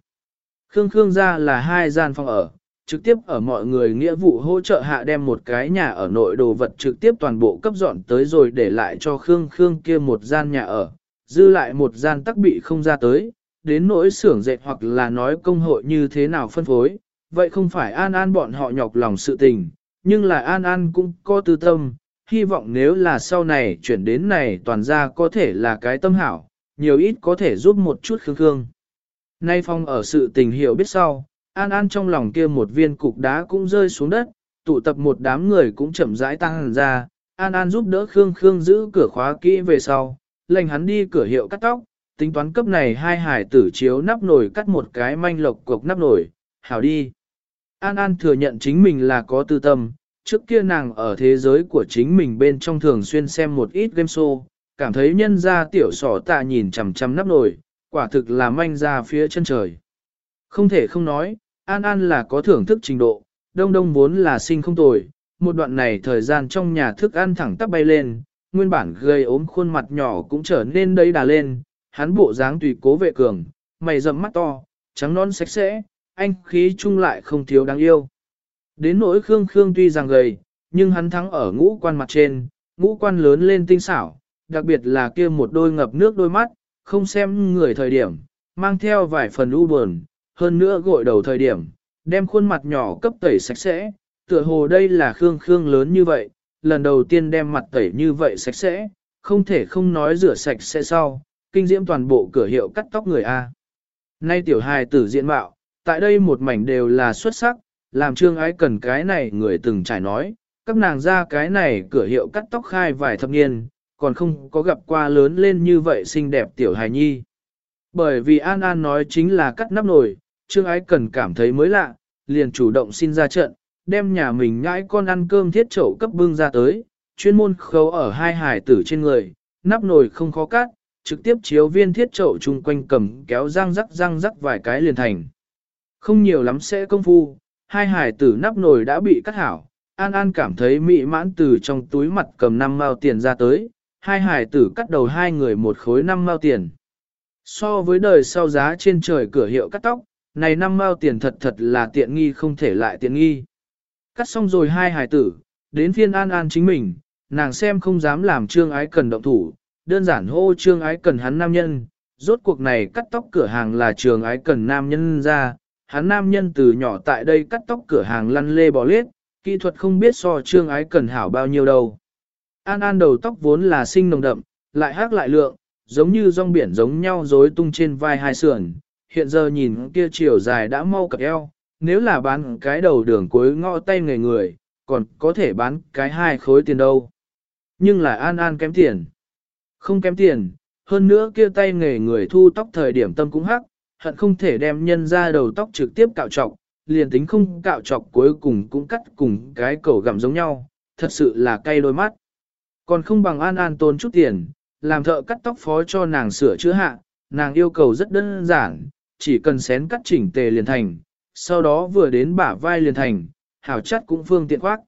Khương Khương ra là hai gian phòng ở, trực tiếp ở mọi người nghĩa vụ hỗ trợ hạ đem một cái nhà ở nội đồ vật trực tiếp toàn bộ cấp dọn tới rồi để lại cho Khương Khương kia một gian nhà ở, dư lại một gian tắc bị không ra tới, đến nỗi xưởng dệt hoặc là nói công hội như thế nào phân phối, vậy không phải an an bọn họ nhọc lòng sự tình, nhưng là an an cũng có tư tâm, hy vọng nếu là sau này chuyển đến này toàn ra có thể là cái tâm hảo, nhiều ít có thể giúp một chút khương khương. Nay phong ở sự tình hiểu biết sau, an an trong lòng kia một viên cục đá cũng rơi xuống đất, tụ tập một đám người cũng chậm rãi tăng ra, an an giúp đỡ khương khương giữ cửa khóa kỹ về sau, lệnh hắn đi cửa hiệu cắt tóc, tính toán cấp này hai hải tử chiếu nắp nồi cắt một cái manh lộc cục nắp nồi, hảo đi. An An thừa nhận chính mình là có tư tâm, trước kia nàng ở thế giới của chính mình bên trong thường xuyên xem một ít game show, cảm thấy nhân ra tiểu sỏ tạ nhìn chằm chằm nắp nồi, quả thực là manh ra phía chân trời. Không thể không nói, An An là có thưởng thức trình độ, đông đông vốn là sinh không tồi, một đoạn này thời gian trong nhà thức ăn thẳng tắp bay lên, nguyên bản gây ốm khuôn mặt nhỏ cũng trở nên đầy đà lên, hắn bộ dáng tùy cố vệ cường, mày rậm mắt to, trắng non sạch sẽ, anh khí chung lại không thiếu đáng yêu. Đến nỗi Khương Khương tuy rằng gầy, nhưng hắn thắng ở ngũ quan mặt trên, ngũ quan lớn lên tinh xảo, đặc biệt là kia một đôi ngập nước đôi mắt, không xem người thời điểm, mang theo vài phần u buồn, hơn nữa gội đầu thời điểm, đem khuôn mặt nhỏ cấp tẩy sạch sẽ, tựa hồ đây là Khương Khương lớn như vậy, lần đầu tiên đem mặt tẩy như vậy sạch sẽ, không thể không nói rửa sạch sẽ sau, kinh diễm toàn bộ cửa hiệu cắt tóc người A. Nay tiểu hài tử diện mạo, tại đây một mảnh đều là xuất sắc, làm trương ái cần cái này người từng trải nói, các nàng ra cái này cửa hiệu cắt tóc khai vài thập niên, còn không có gặp qua lớn lên như vậy xinh đẹp tiểu hài nhi. Bởi vì An An nói chính là cắt nắp nồi, Trương Ái Cần cảm thấy mới lạ, liền chủ động xin ra trận, đem nhà mình ngãi con ăn cơm thiết chậu cấp bưng ra tới, chuyên môn khấu ở hai hải tử trên người, nắp nồi không khó cắt, trực tiếp chiếu viên thiết chậu chung quanh cầm kéo răng rắc răng rắc vài cái liền thành. Không nhiều lắm sẽ công phu, hai hải tử nắp nồi đã bị cắt hảo, An An cảm thấy mị mãn từ trong túi mặt cầm năm mao tiền ra tới, hai hải tử cắt đầu hai người một khối năm mao tiền. So với đời sau giá trên trời cửa hiệu cắt tóc, này năm mao tiền thật thật là tiện nghi không thể lại tiện nghi. Cắt xong rồi hai hải tử, đến phiên An An chính mình, nàng xem không dám làm trương ái cần động thủ, đơn giản hô trương ái cần hắn nam nhân, rốt cuộc này cắt tóc cửa hàng là trường ái cần nam nhân ra, hắn nam nhân từ nhỏ tại đây cắt tóc cửa hàng lăn lê bò lết, kỹ thuật không biết so trương ái cần hảo bao nhiêu đâu. An An đầu tóc vốn là sinh nồng đậm, lại hát lại lượng, giống như rong biển giống nhau rối tung trên vai hai sườn, hiện giờ nhìn kia chiều dài đã mau cặp eo, nếu là bán cái đầu đường cuối ngõ tay người người, còn có thể bán cái hai khối tiền đâu. Nhưng là An An kém tiền. Không kém tiền, hơn nữa kia tay nghề người thu tóc thời điểm tâm cũng hắc, hận không thể đem nhân ra đầu tóc trực tiếp cạo trọc, liền tính không cạo trọc cuối cùng cũng cắt cùng cái cầu gặm giống nhau, thật sự là cay đôi mắt. Còn không bằng an an tốn chút tiền, làm thợ cắt tóc phó cho nàng sửa chữa hạ, nàng yêu cầu rất đơn giản, chỉ cần xén cắt chỉnh tề liền thành, sau đó vừa đến bả vai liền thành, hảo chắt cũng phương tiện khoác.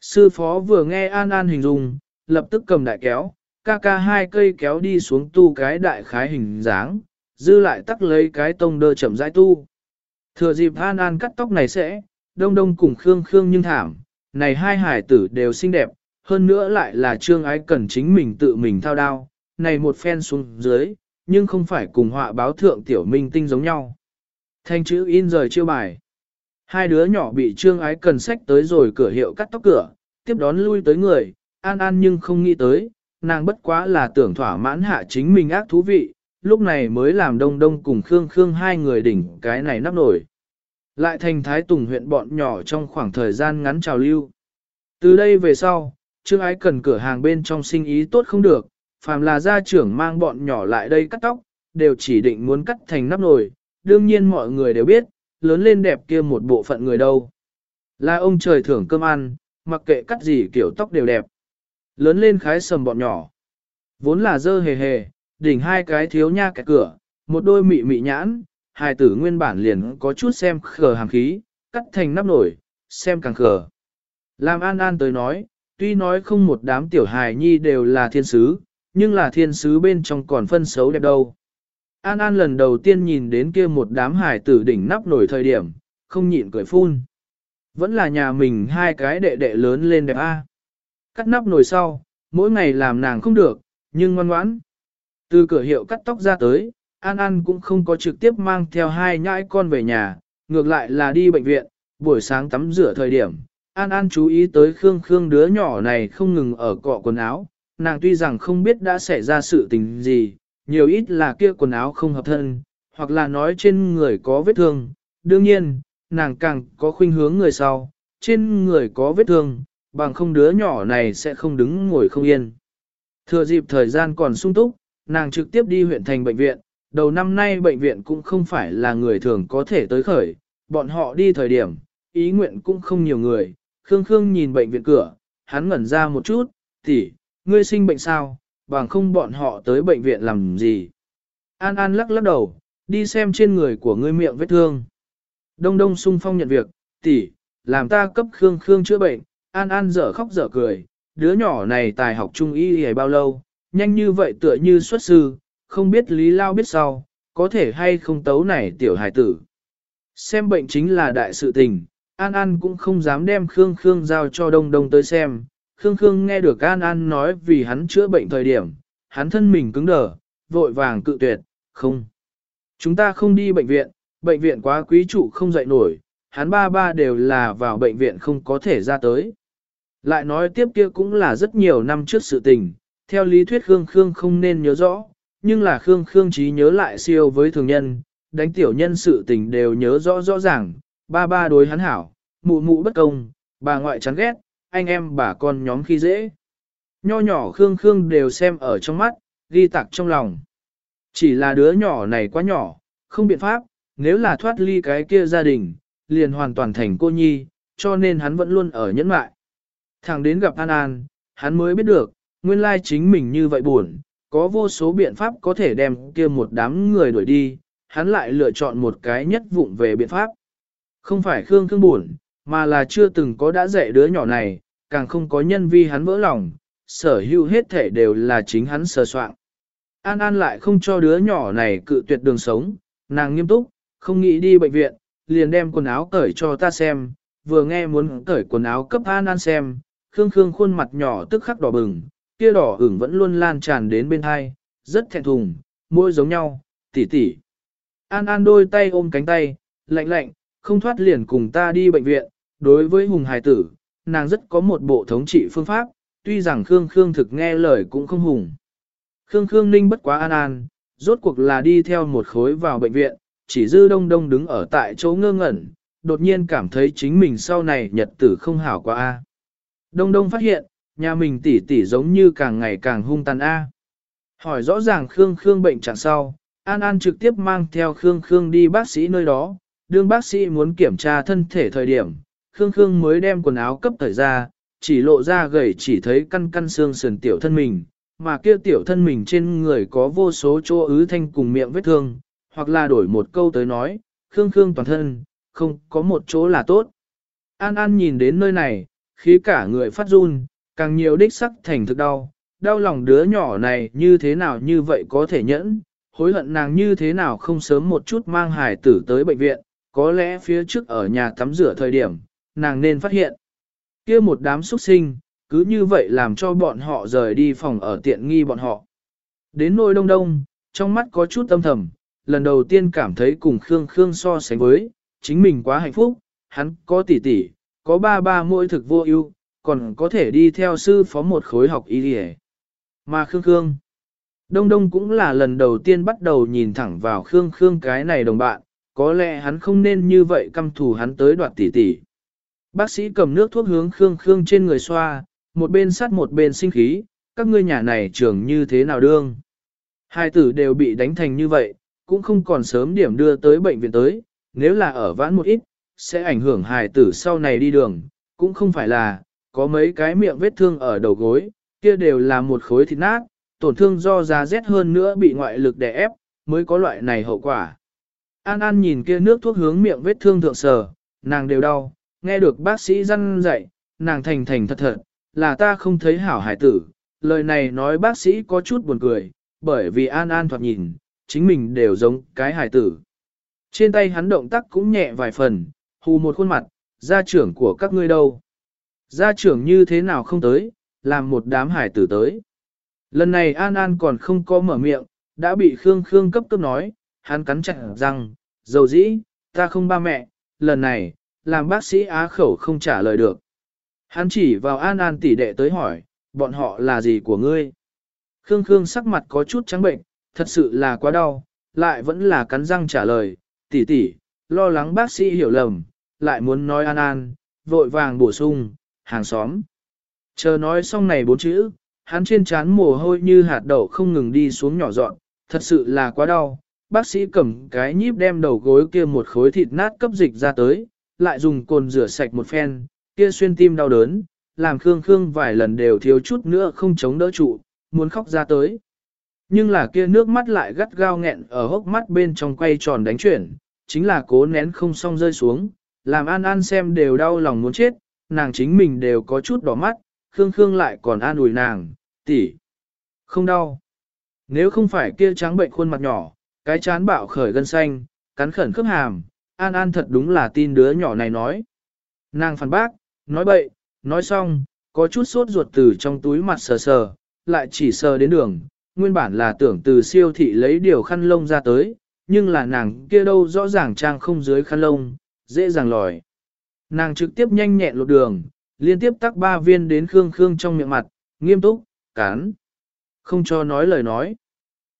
Sư phó vừa nghe an an hình dung, lập tức cầm đại kéo, ca ca hai cây kéo đi xuống tu cái đại khái hình dáng, dư lại tắc lấy cái tông đơ chậm rãi tu. Thừa dịp An An cắt tóc này sẽ, đông đông cùng Khương Khương nhưng thảm, này hai hải tử đều xinh đẹp, hơn nữa lại là trương ái cần chính mình tự mình thao đao, này một phen xuống dưới, nhưng không phải cùng họa báo thượng tiểu minh tinh giống nhau. Thanh chữ in rời chiêu bài. Hai đứa nhỏ bị trương ái cần sách tới rồi cửa hiệu cắt tóc cửa, tiếp đón lui tới người, an an nhưng không nghĩ tới, nàng bất quá là tưởng thỏa mãn hạ chính mình ác thú vị, lúc này mới làm đông đông cùng Khương Khương hai người đỉnh cái này nắp nổi. Lại thành Thái Tùng huyện bọn nhỏ trong khoảng thời gian ngắn trào lưu. Từ đây về sau, Trương Ái cần cửa hàng bên trong sinh ý tốt không được, phàm là gia trưởng mang bọn nhỏ lại đây cắt tóc, đều chỉ định muốn cắt thành nắp nồi, đương nhiên mọi người đều biết, lớn lên đẹp kia một bộ phận người đâu. Là ông trời thưởng cơm ăn, mặc kệ cắt gì kiểu tóc đều đẹp. Lớn lên khái sầm bọn nhỏ. Vốn là dơ hề hề, đỉnh hai cái thiếu nha kẹt cửa, một đôi mị mị nhãn, hai tử nguyên bản liền có chút xem khờ hàng khí, cắt thành nắp nổi, xem càng khờ. Làm an an tới nói, tuy nói không một đám tiểu hài nhi đều là thiên sứ, nhưng là thiên sứ bên trong còn phân xấu đẹp đâu. An An lần đầu tiên nhìn đến kia một đám hài tử đỉnh nắp nổi thời điểm, không nhịn cười phun. Vẫn là nhà mình hai cái đệ đệ lớn lên đẹp a. Cắt nắp nồi sau, mỗi ngày làm nàng không được, nhưng ngoan ngoãn. Từ cửa hiệu cắt tóc ra tới, An An cũng không có trực tiếp mang theo hai nhãi con về nhà, ngược lại là đi bệnh viện, buổi sáng tắm rửa thời điểm. An An chú ý tới Khương Khương đứa nhỏ này không ngừng ở cọ quần áo, nàng tuy rằng không biết đã xảy ra sự tình gì, nhiều ít là kia quần áo không hợp thân, hoặc là nói trên người có vết thương. Đương nhiên, nàng càng có khuynh hướng người sau, trên người có vết thương, bằng không đứa nhỏ này sẽ không đứng ngồi không yên. Thừa dịp thời gian còn sung túc, nàng trực tiếp đi huyện thành bệnh viện, đầu năm nay bệnh viện cũng không phải là người thường có thể tới khởi, bọn họ đi thời điểm, ý nguyện cũng không nhiều người, Khương Khương nhìn bệnh viện cửa, hắn ngẩn ra một chút, tỷ, ngươi sinh bệnh sao, bằng không bọn họ tới bệnh viện làm gì. An An lắc lắc đầu, đi xem trên người của ngươi miệng vết thương. Đông Đông sung phong nhận việc, tỷ, làm ta cấp Khương Khương chữa bệnh, An An dở khóc dở cười, đứa nhỏ này tài học trung y hề bao lâu, nhanh như vậy tựa như xuất sư, không biết Lý Lao biết sau, có thể hay không tấu này tiểu hài tử. Xem bệnh chính là đại sự tình, An An cũng không dám đem Khương Khương giao cho Đông Đông tới xem. Khương Khương nghe được An An nói vì hắn chữa bệnh thời điểm, hắn thân mình cứng đờ, vội vàng cự tuyệt, không. Chúng ta không đi bệnh viện, bệnh viện quá quý trụ không dậy nổi, hắn ba ba đều là vào bệnh viện không có thể ra tới. Lại nói tiếp kia cũng là rất nhiều năm trước sự tình, theo lý thuyết Khương Khương không nên nhớ rõ, nhưng là Khương Khương trí nhớ lại siêu với thường nhân, đánh tiểu nhân sự tình đều nhớ rõ rõ ràng, ba ba đối hắn hảo, mụ mụ bất công, bà ngoại chán ghét, anh em bà con nhóm khi dễ. Nho nhỏ Khương Khương đều xem ở trong mắt, ghi tạc trong lòng. Chỉ là đứa nhỏ này quá nhỏ, không biện pháp, nếu là thoát ly cái kia gia đình, liền hoàn toàn thành cô nhi, cho nên hắn vẫn luôn ở nhẫn mại. Thằng đến gặp An An, hắn mới biết được, nguyên lai chính mình như vậy buồn, có vô số biện pháp có thể đem kia một đám người đuổi đi, hắn lại lựa chọn một cái nhất vụng về biện pháp. Không phải Khương Khương buồn, mà là chưa từng có đã dạy đứa nhỏ này, càng không có nhân vi hắn vỡ lòng, sở hữu hết thể đều là chính hắn sờ soạn. An An lại không cho đứa nhỏ này cự tuyệt đường sống, nàng nghiêm túc, không nghĩ đi bệnh viện, liền đem quần áo cởi cho ta xem, vừa nghe muốn cởi quần áo cấp An An xem, Khương Khương khuôn mặt nhỏ tức khắc đỏ bừng, kia đỏ ửng vẫn luôn lan tràn đến bên hai, rất thẹn thùng, môi giống nhau, tỉ tỉ. An An đôi tay ôm cánh tay, lạnh lạnh, không thoát liền cùng ta đi bệnh viện, đối với hùng hải tử, nàng rất có một bộ thống trị phương pháp, tuy rằng Khương Khương thực nghe lời cũng không hùng. Khương Khương Ninh bất quá an an, rốt cuộc là đi theo một khối vào bệnh viện, chỉ dư đông đông đứng ở tại chỗ ngơ ngẩn, đột nhiên cảm thấy chính mình sau này nhật tử không hảo quá a. Đông đông phát hiện, nhà mình tỷ tỷ giống như càng ngày càng hung tàn a. Hỏi rõ ràng Khương Khương bệnh trạng sau, An An trực tiếp mang theo Khương Khương đi bác sĩ nơi đó, đương bác sĩ muốn kiểm tra thân thể thời điểm, Khương Khương mới đem quần áo cấp thời ra, chỉ lộ ra gầy chỉ thấy căn căn xương sườn tiểu thân mình, mà kia tiểu thân mình trên người có vô số chỗ ứ thanh cùng miệng vết thương, hoặc là đổi một câu tới nói, Khương Khương toàn thân, không có một chỗ là tốt. An An nhìn đến nơi này, khí cả người phát run, càng nhiều đích sắc thành thực đau, đau lòng đứa nhỏ này như thế nào như vậy có thể nhẫn, hối hận nàng như thế nào không sớm một chút mang hài tử tới bệnh viện, có lẽ phía trước ở nhà tắm rửa thời điểm, nàng nên phát hiện. kia một đám xuất sinh, cứ như vậy làm cho bọn họ rời đi phòng ở tiện nghi bọn họ. Đến nôi đông đông, trong mắt có chút âm thầm, lần đầu tiên cảm thấy cùng Khương Khương so sánh với, chính mình quá hạnh phúc, hắn có tỷ tỷ, có ba ba mỗi thực vô ưu, còn có thể đi theo sư phó một khối học y đi Mà Khương Khương, Đông Đông cũng là lần đầu tiên bắt đầu nhìn thẳng vào Khương Khương cái này đồng bạn, có lẽ hắn không nên như vậy căm thù hắn tới đoạt tỷ tỷ. Bác sĩ cầm nước thuốc hướng Khương Khương trên người xoa, một bên sắt một bên sinh khí, các ngươi nhà này trưởng như thế nào đương. Hai tử đều bị đánh thành như vậy, cũng không còn sớm điểm đưa tới bệnh viện tới, nếu là ở vãn một ít, sẽ ảnh hưởng hài tử sau này đi đường, cũng không phải là, có mấy cái miệng vết thương ở đầu gối, kia đều là một khối thịt nát, tổn thương do giá rét hơn nữa bị ngoại lực đè ép, mới có loại này hậu quả. An An nhìn kia nước thuốc hướng miệng vết thương thượng sờ, nàng đều đau, nghe được bác sĩ răn dạy, nàng thành thành thật thật, là ta không thấy hảo hải tử. Lời này nói bác sĩ có chút buồn cười, bởi vì An An thoạt nhìn, chính mình đều giống cái hải tử. Trên tay hắn động tác cũng nhẹ vài phần, hù một khuôn mặt, gia trưởng của các ngươi đâu. Gia trưởng như thế nào không tới, làm một đám hải tử tới. Lần này An An còn không có mở miệng, đã bị Khương Khương cấp cấp nói, hắn cắn chặt răng, dầu dĩ, ta không ba mẹ, lần này, làm bác sĩ á khẩu không trả lời được. Hắn chỉ vào An An tỷ đệ tới hỏi, bọn họ là gì của ngươi? Khương Khương sắc mặt có chút trắng bệnh, thật sự là quá đau, lại vẫn là cắn răng trả lời, tỷ tỷ, lo lắng bác sĩ hiểu lầm, lại muốn nói An An, vội vàng bổ sung, hàng xóm. Chờ nói xong này bốn chữ, hắn trên trán mồ hôi như hạt đậu không ngừng đi xuống nhỏ dọn, thật sự là quá đau. Bác sĩ cầm cái nhíp đem đầu gối kia một khối thịt nát cấp dịch ra tới, lại dùng cồn rửa sạch một phen, kia xuyên tim đau đớn, làm Khương Khương vài lần đều thiếu chút nữa không chống đỡ trụ, muốn khóc ra tới. Nhưng là kia nước mắt lại gắt gao nghẹn ở hốc mắt bên trong quay tròn đánh chuyển, chính là cố nén không xong rơi xuống, làm An An xem đều đau lòng muốn chết, nàng chính mình đều có chút đỏ mắt, Khương Khương lại còn an ủi nàng, tỷ, không đau. Nếu không phải kia trắng bệnh khuôn mặt nhỏ, cái chán bạo khởi gân xanh, cắn khẩn khớp hàm, An An thật đúng là tin đứa nhỏ này nói. Nàng phản bác, nói bậy, nói xong, có chút sốt ruột từ trong túi mặt sờ sờ, lại chỉ sờ đến đường, nguyên bản là tưởng từ siêu thị lấy điều khăn lông ra tới, nhưng là nàng kia đâu rõ ràng trang không dưới khăn lông, dễ dàng lòi. Nàng trực tiếp nhanh nhẹn lột đường, liên tiếp tắc ba viên đến Khương Khương trong miệng mặt, nghiêm túc, cán. Không cho nói lời nói.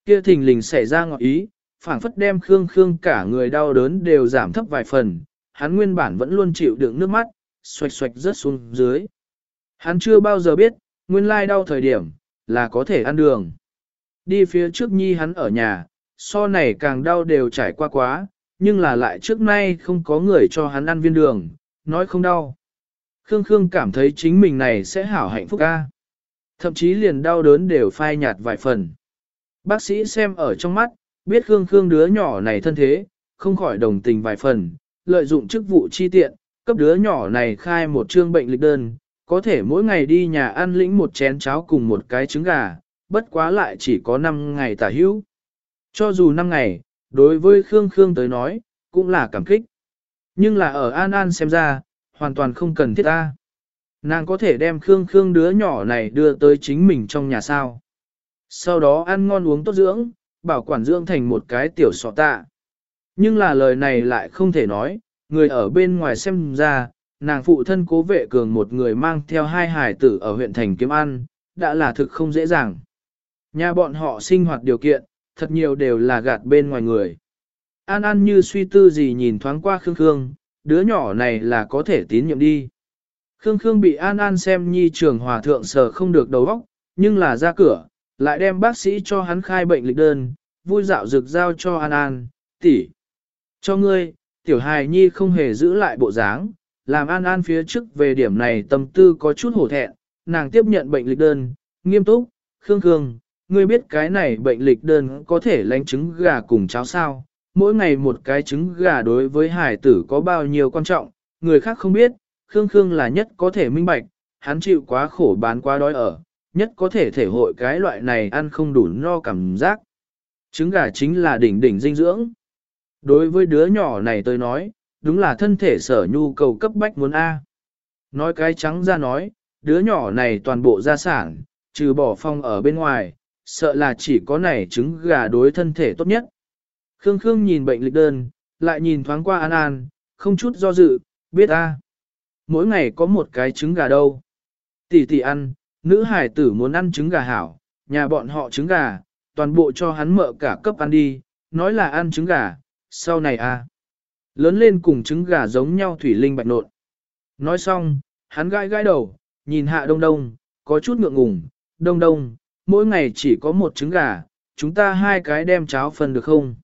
Kia thình lình xảy ra ngọ ý, phảng phất đem Khương Khương cả người đau đớn đều giảm thấp vài phần, hắn nguyên bản vẫn luôn chịu đựng nước mắt, xoạch xoạch rớt xuống dưới. Hắn chưa bao giờ biết, nguyên lai đau thời điểm, là có thể ăn đường. Đi phía trước nhi hắn ở nhà, so này càng đau đều trải qua quá, nhưng là lại trước nay không có người cho hắn ăn viên đường, nói không đau. Khương Khương cảm thấy chính mình này sẽ hảo hạnh phúc ca. Thậm chí liền đau đớn đều phai nhạt vài phần. Bác sĩ xem ở trong mắt, biết Khương Khương đứa nhỏ này thân thế, không khỏi đồng tình vài phần, lợi dụng chức vụ chi tiện, cấp đứa nhỏ này khai một chương bệnh lịch đơn, có thể mỗi ngày đi nhà ăn lĩnh một chén cháo cùng một cái trứng gà, bất quá lại chỉ có 5 ngày tả hữu. Cho dù 5 ngày, đối với Khương Khương tới nói, cũng là cảm kích. Nhưng là ở An An xem ra, hoàn toàn không cần thiết ta. Nàng có thể đem Khương Khương đứa nhỏ này đưa tới chính mình trong nhà sao. Sau đó ăn ngon uống tốt dưỡng, bảo quản dưỡng thành một cái tiểu sọ tạ. Nhưng là lời này lại không thể nói, người ở bên ngoài xem ra, nàng phụ thân cố vệ cường một người mang theo hai hải tử ở huyện thành kiếm ăn, đã là thực không dễ dàng. Nhà bọn họ sinh hoạt điều kiện, thật nhiều đều là gạt bên ngoài người. An An như suy tư gì nhìn thoáng qua Khương Khương, đứa nhỏ này là có thể tín nhiệm đi. Khương Khương bị An An xem nhi trường hòa thượng sờ không được đầu óc, nhưng là ra cửa, lại đem bác sĩ cho hắn khai bệnh lịch đơn, vui dạo dược giao cho An An, tỷ, Cho ngươi, tiểu hài nhi không hề giữ lại bộ dáng, làm An An phía trước về điểm này tâm tư có chút hổ thẹn, nàng tiếp nhận bệnh lịch đơn, nghiêm túc, Khương Khương, ngươi biết cái này bệnh lịch đơn có thể lánh trứng gà cùng cháo sao, mỗi ngày một cái trứng gà đối với hải tử có bao nhiêu quan trọng, người khác không biết, Khương Khương là nhất có thể minh bạch, hắn chịu quá khổ bán quá đói ở, nhất có thể thể hội cái loại này ăn không đủ no cảm giác. Trứng gà chính là đỉnh đỉnh dinh dưỡng. Đối với đứa nhỏ này tôi nói, đúng là thân thể sở nhu cầu cấp bách muốn A. Nói cái trắng ra nói, đứa nhỏ này toàn bộ gia sản, trừ bỏ phong ở bên ngoài, sợ là chỉ có này trứng gà đối thân thể tốt nhất. Khương Khương nhìn bệnh lịch đơn, lại nhìn thoáng qua An An, không chút do dự, biết a, Mỗi ngày có một cái trứng gà đâu. Tỷ tỷ ăn, nữ hải tử muốn ăn trứng gà hảo, nhà bọn họ trứng gà, toàn bộ cho hắn mợ cả cấp ăn đi, nói là ăn trứng gà, sau này à, Lớn lên cùng trứng gà giống nhau thủy linh bạch nộn. Nói xong, hắn gãi gãi đầu, nhìn hạ đông đông, có chút ngượng ngùng, đông đông, mỗi ngày chỉ có một trứng gà, chúng ta hai cái đem cháo phần được không?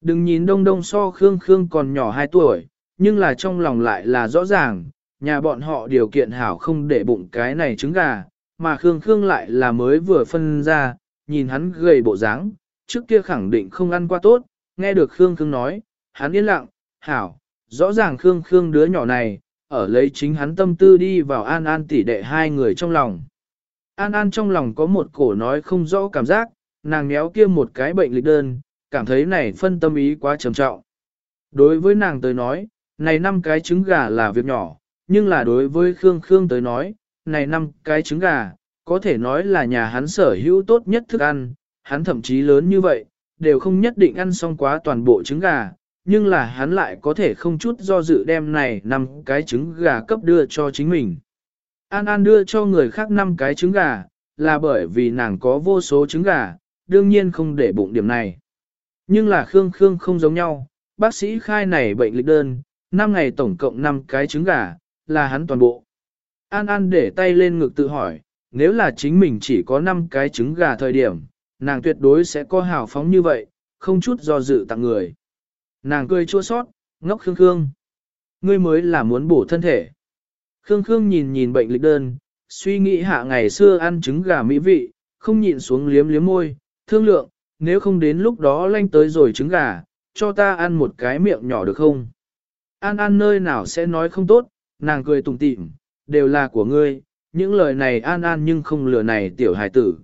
Đừng nhìn đông đông so Khương Khương còn nhỏ 2 tuổi, nhưng là trong lòng lại là rõ ràng, nhà bọn họ điều kiện hảo không để bụng cái này trứng gà, mà Khương Khương lại là mới vừa phân ra, nhìn hắn gầy bộ dáng, trước kia khẳng định không ăn qua tốt, nghe được Khương Khương nói, hắn yên lặng, hảo, rõ ràng Khương Khương đứa nhỏ này, ở lấy chính hắn tâm tư đi vào an an tỉ đệ hai người trong lòng. An An trong lòng có một cổ nói không rõ cảm giác, nàng méo kia một cái bệnh lịch đơn, cảm thấy này phân tâm ý quá trầm trọng. Đối với nàng tới nói, này năm cái trứng gà là việc nhỏ, nhưng là đối với Khương Khương tới nói, này năm cái trứng gà, có thể nói là nhà hắn sở hữu tốt nhất thức ăn, hắn thậm chí lớn như vậy, đều không nhất định ăn xong quá toàn bộ trứng gà, nhưng là hắn lại có thể không chút do dự đem này năm cái trứng gà cấp đưa cho chính mình. An An đưa cho người khác năm cái trứng gà, là bởi vì nàng có vô số trứng gà, đương nhiên không để bụng điểm này. Nhưng là Khương Khương không giống nhau, bác sĩ khai này bệnh lịch đơn, 5 ngày tổng cộng 5 cái trứng gà, là hắn toàn bộ. An An để tay lên ngực tự hỏi, nếu là chính mình chỉ có 5 cái trứng gà thời điểm, nàng tuyệt đối sẽ có hào phóng như vậy, không chút do dự tặng người. Nàng cười chua sót, ngốc Khương Khương. Ngươi mới là muốn bổ thân thể. Khương Khương nhìn nhìn bệnh lịch đơn, suy nghĩ hạ ngày xưa ăn trứng gà mỹ vị, không nhịn xuống liếm liếm môi, thương lượng, nếu không đến lúc đó lanh tới rồi trứng gà, cho ta ăn một cái miệng nhỏ được không? An An nơi nào sẽ nói không tốt, nàng cười tùng tịm, đều là của ngươi, những lời này An An nhưng không lừa này tiểu hài tử.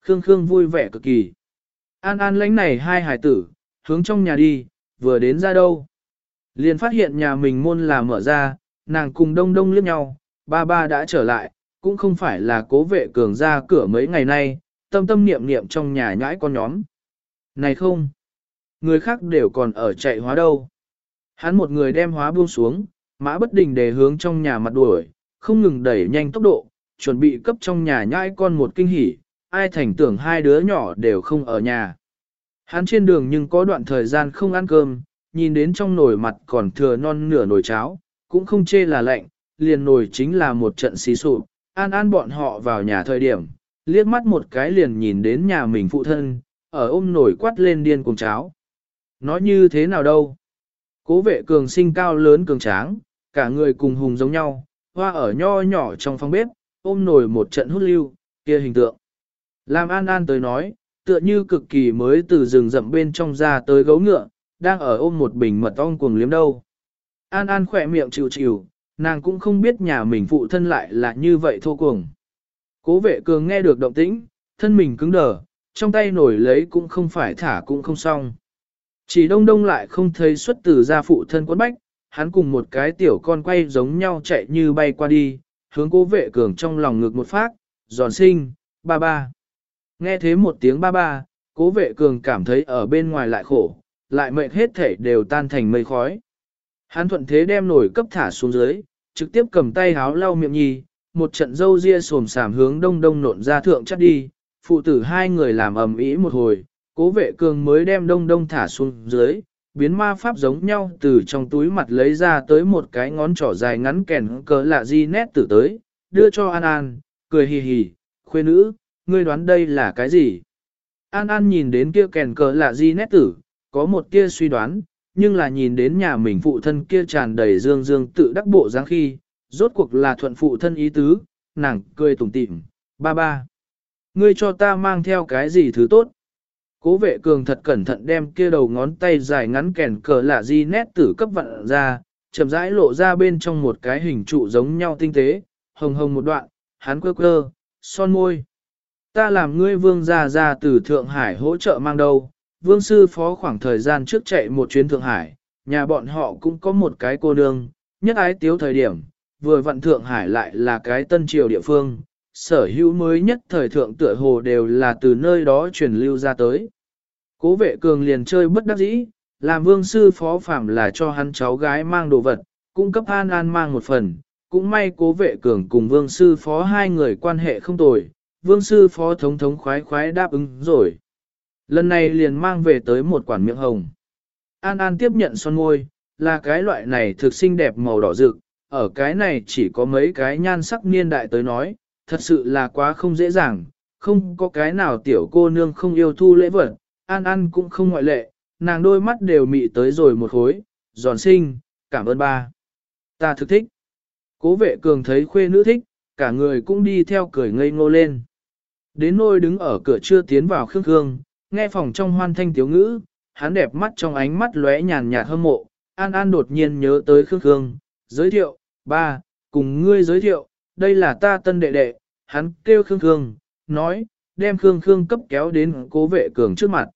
Khương Khương vui vẻ cực kỳ. An An lãnh này hai hài tử, hướng trong nhà đi, vừa đến ra đâu. Liền phát hiện nhà mình môn là mở ra, nàng cùng đông đông liếc nhau, ba ba đã trở lại, cũng không phải là cố vệ cường ra cửa mấy ngày nay, tâm tâm niệm niệm trong nhà nhãi con nhóm. Này không, người khác đều còn ở chạy hóa đâu. Hắn một người đem hóa buông xuống, mã bất đình để hướng trong nhà mặt đuổi, không ngừng đẩy nhanh tốc độ, chuẩn bị cấp trong nhà nhãi con một kinh hỉ, ai thành tưởng hai đứa nhỏ đều không ở nhà. Hắn trên đường nhưng có đoạn thời gian không ăn cơm, nhìn đến trong nồi mặt còn thừa non nửa nồi cháo, cũng không chê là lạnh, liền nồi chính là một trận xí sụp, an an bọn họ vào nhà thời điểm, liếc mắt một cái liền nhìn đến nhà mình phụ thân, ở ôm nồi quát lên điên cùng cháo. Nói như thế nào đâu? Cố vệ cường sinh cao lớn cường tráng, cả người cùng hùng giống nhau, hoa ở nho nhỏ trong phòng bếp, ôm nồi một trận hút lưu, kia hình tượng. Làm an an tới nói, tựa như cực kỳ mới từ rừng rậm bên trong ra tới gấu ngựa, đang ở ôm một bình mật ong cuồng liếm đâu. An An khỏe miệng chịu chịu, nàng cũng không biết nhà mình phụ thân lại là như vậy thô cuồng. Cố vệ cường nghe được động tĩnh, thân mình cứng đờ, trong tay nổi lấy cũng không phải thả cũng không xong. Chỉ đông đông lại không thấy xuất từ ra phụ thân quấn bách, hắn cùng một cái tiểu con quay giống nhau chạy như bay qua đi, hướng cố vệ cường trong lòng ngực một phát, giòn sinh, ba ba. Nghe thế một tiếng ba ba, cố vệ cường cảm thấy ở bên ngoài lại khổ, lại mệt hết thể đều tan thành mây khói. Hắn thuận thế đem nổi cấp thả xuống dưới, trực tiếp cầm tay háo lau miệng nhì một trận dâu ria sồm sàm hướng đông đông nộn ra thượng chắc đi, phụ tử hai người làm ầm ĩ một hồi, cố vệ cường mới đem đông đông thả xuống dưới, biến ma pháp giống nhau từ trong túi mặt lấy ra tới một cái ngón trỏ dài ngắn kèn cờ lạ di nét tử tới, đưa cho An An, cười hì hì, khuê nữ, ngươi đoán đây là cái gì? An An nhìn đến kia kèn cờ lạ di nét tử, có một kia suy đoán, nhưng là nhìn đến nhà mình phụ thân kia tràn đầy dương dương tự đắc bộ dáng khi, rốt cuộc là thuận phụ thân ý tứ, nàng cười tủm tỉm, ba ba. Ngươi cho ta mang theo cái gì thứ tốt? Cố vệ cường thật cẩn thận đem kia đầu ngón tay dài ngắn kèn cờ lạ di nét tử cấp vận ra, chậm rãi lộ ra bên trong một cái hình trụ giống nhau tinh tế, hồng hồng một đoạn, hắn quơ quơ, son môi. Ta làm ngươi vương gia ra từ Thượng Hải hỗ trợ mang đâu, vương sư phó khoảng thời gian trước chạy một chuyến Thượng Hải, nhà bọn họ cũng có một cái cô nương, nhất ái tiếu thời điểm, vừa vận Thượng Hải lại là cái tân triều địa phương, sở hữu mới nhất thời thượng tựa hồ đều là từ nơi đó truyền lưu ra tới. Cố vệ cường liền chơi bất đắc dĩ, làm vương sư phó phạm là cho hắn cháu gái mang đồ vật, cung cấp an an mang một phần, cũng may cố vệ cường cùng vương sư phó hai người quan hệ không tồi, vương sư phó thống thống khoái khoái đáp ứng rồi. Lần này liền mang về tới một quản miệng hồng. An An tiếp nhận son môi, là cái loại này thực xinh đẹp màu đỏ rực, ở cái này chỉ có mấy cái nhan sắc niên đại tới nói, thật sự là quá không dễ dàng, không có cái nào tiểu cô nương không yêu thu lễ vật, An An cũng không ngoại lệ, nàng đôi mắt đều mị tới rồi một khối, giòn sinh, cảm ơn ba. Ta thực thích. Cố vệ cường thấy khuê nữ thích, cả người cũng đi theo cười ngây ngô lên. Đến nôi đứng ở cửa chưa tiến vào khương khương, nghe phòng trong hoan thanh tiếu ngữ, hắn đẹp mắt trong ánh mắt lóe nhàn nhạt hâm mộ, An An đột nhiên nhớ tới Khương Khương, giới thiệu, ba, cùng ngươi giới thiệu, đây là ta tân đệ đệ, hắn kêu Khương Khương, nói, đem Khương Khương cấp kéo đến cố vệ cường trước mặt.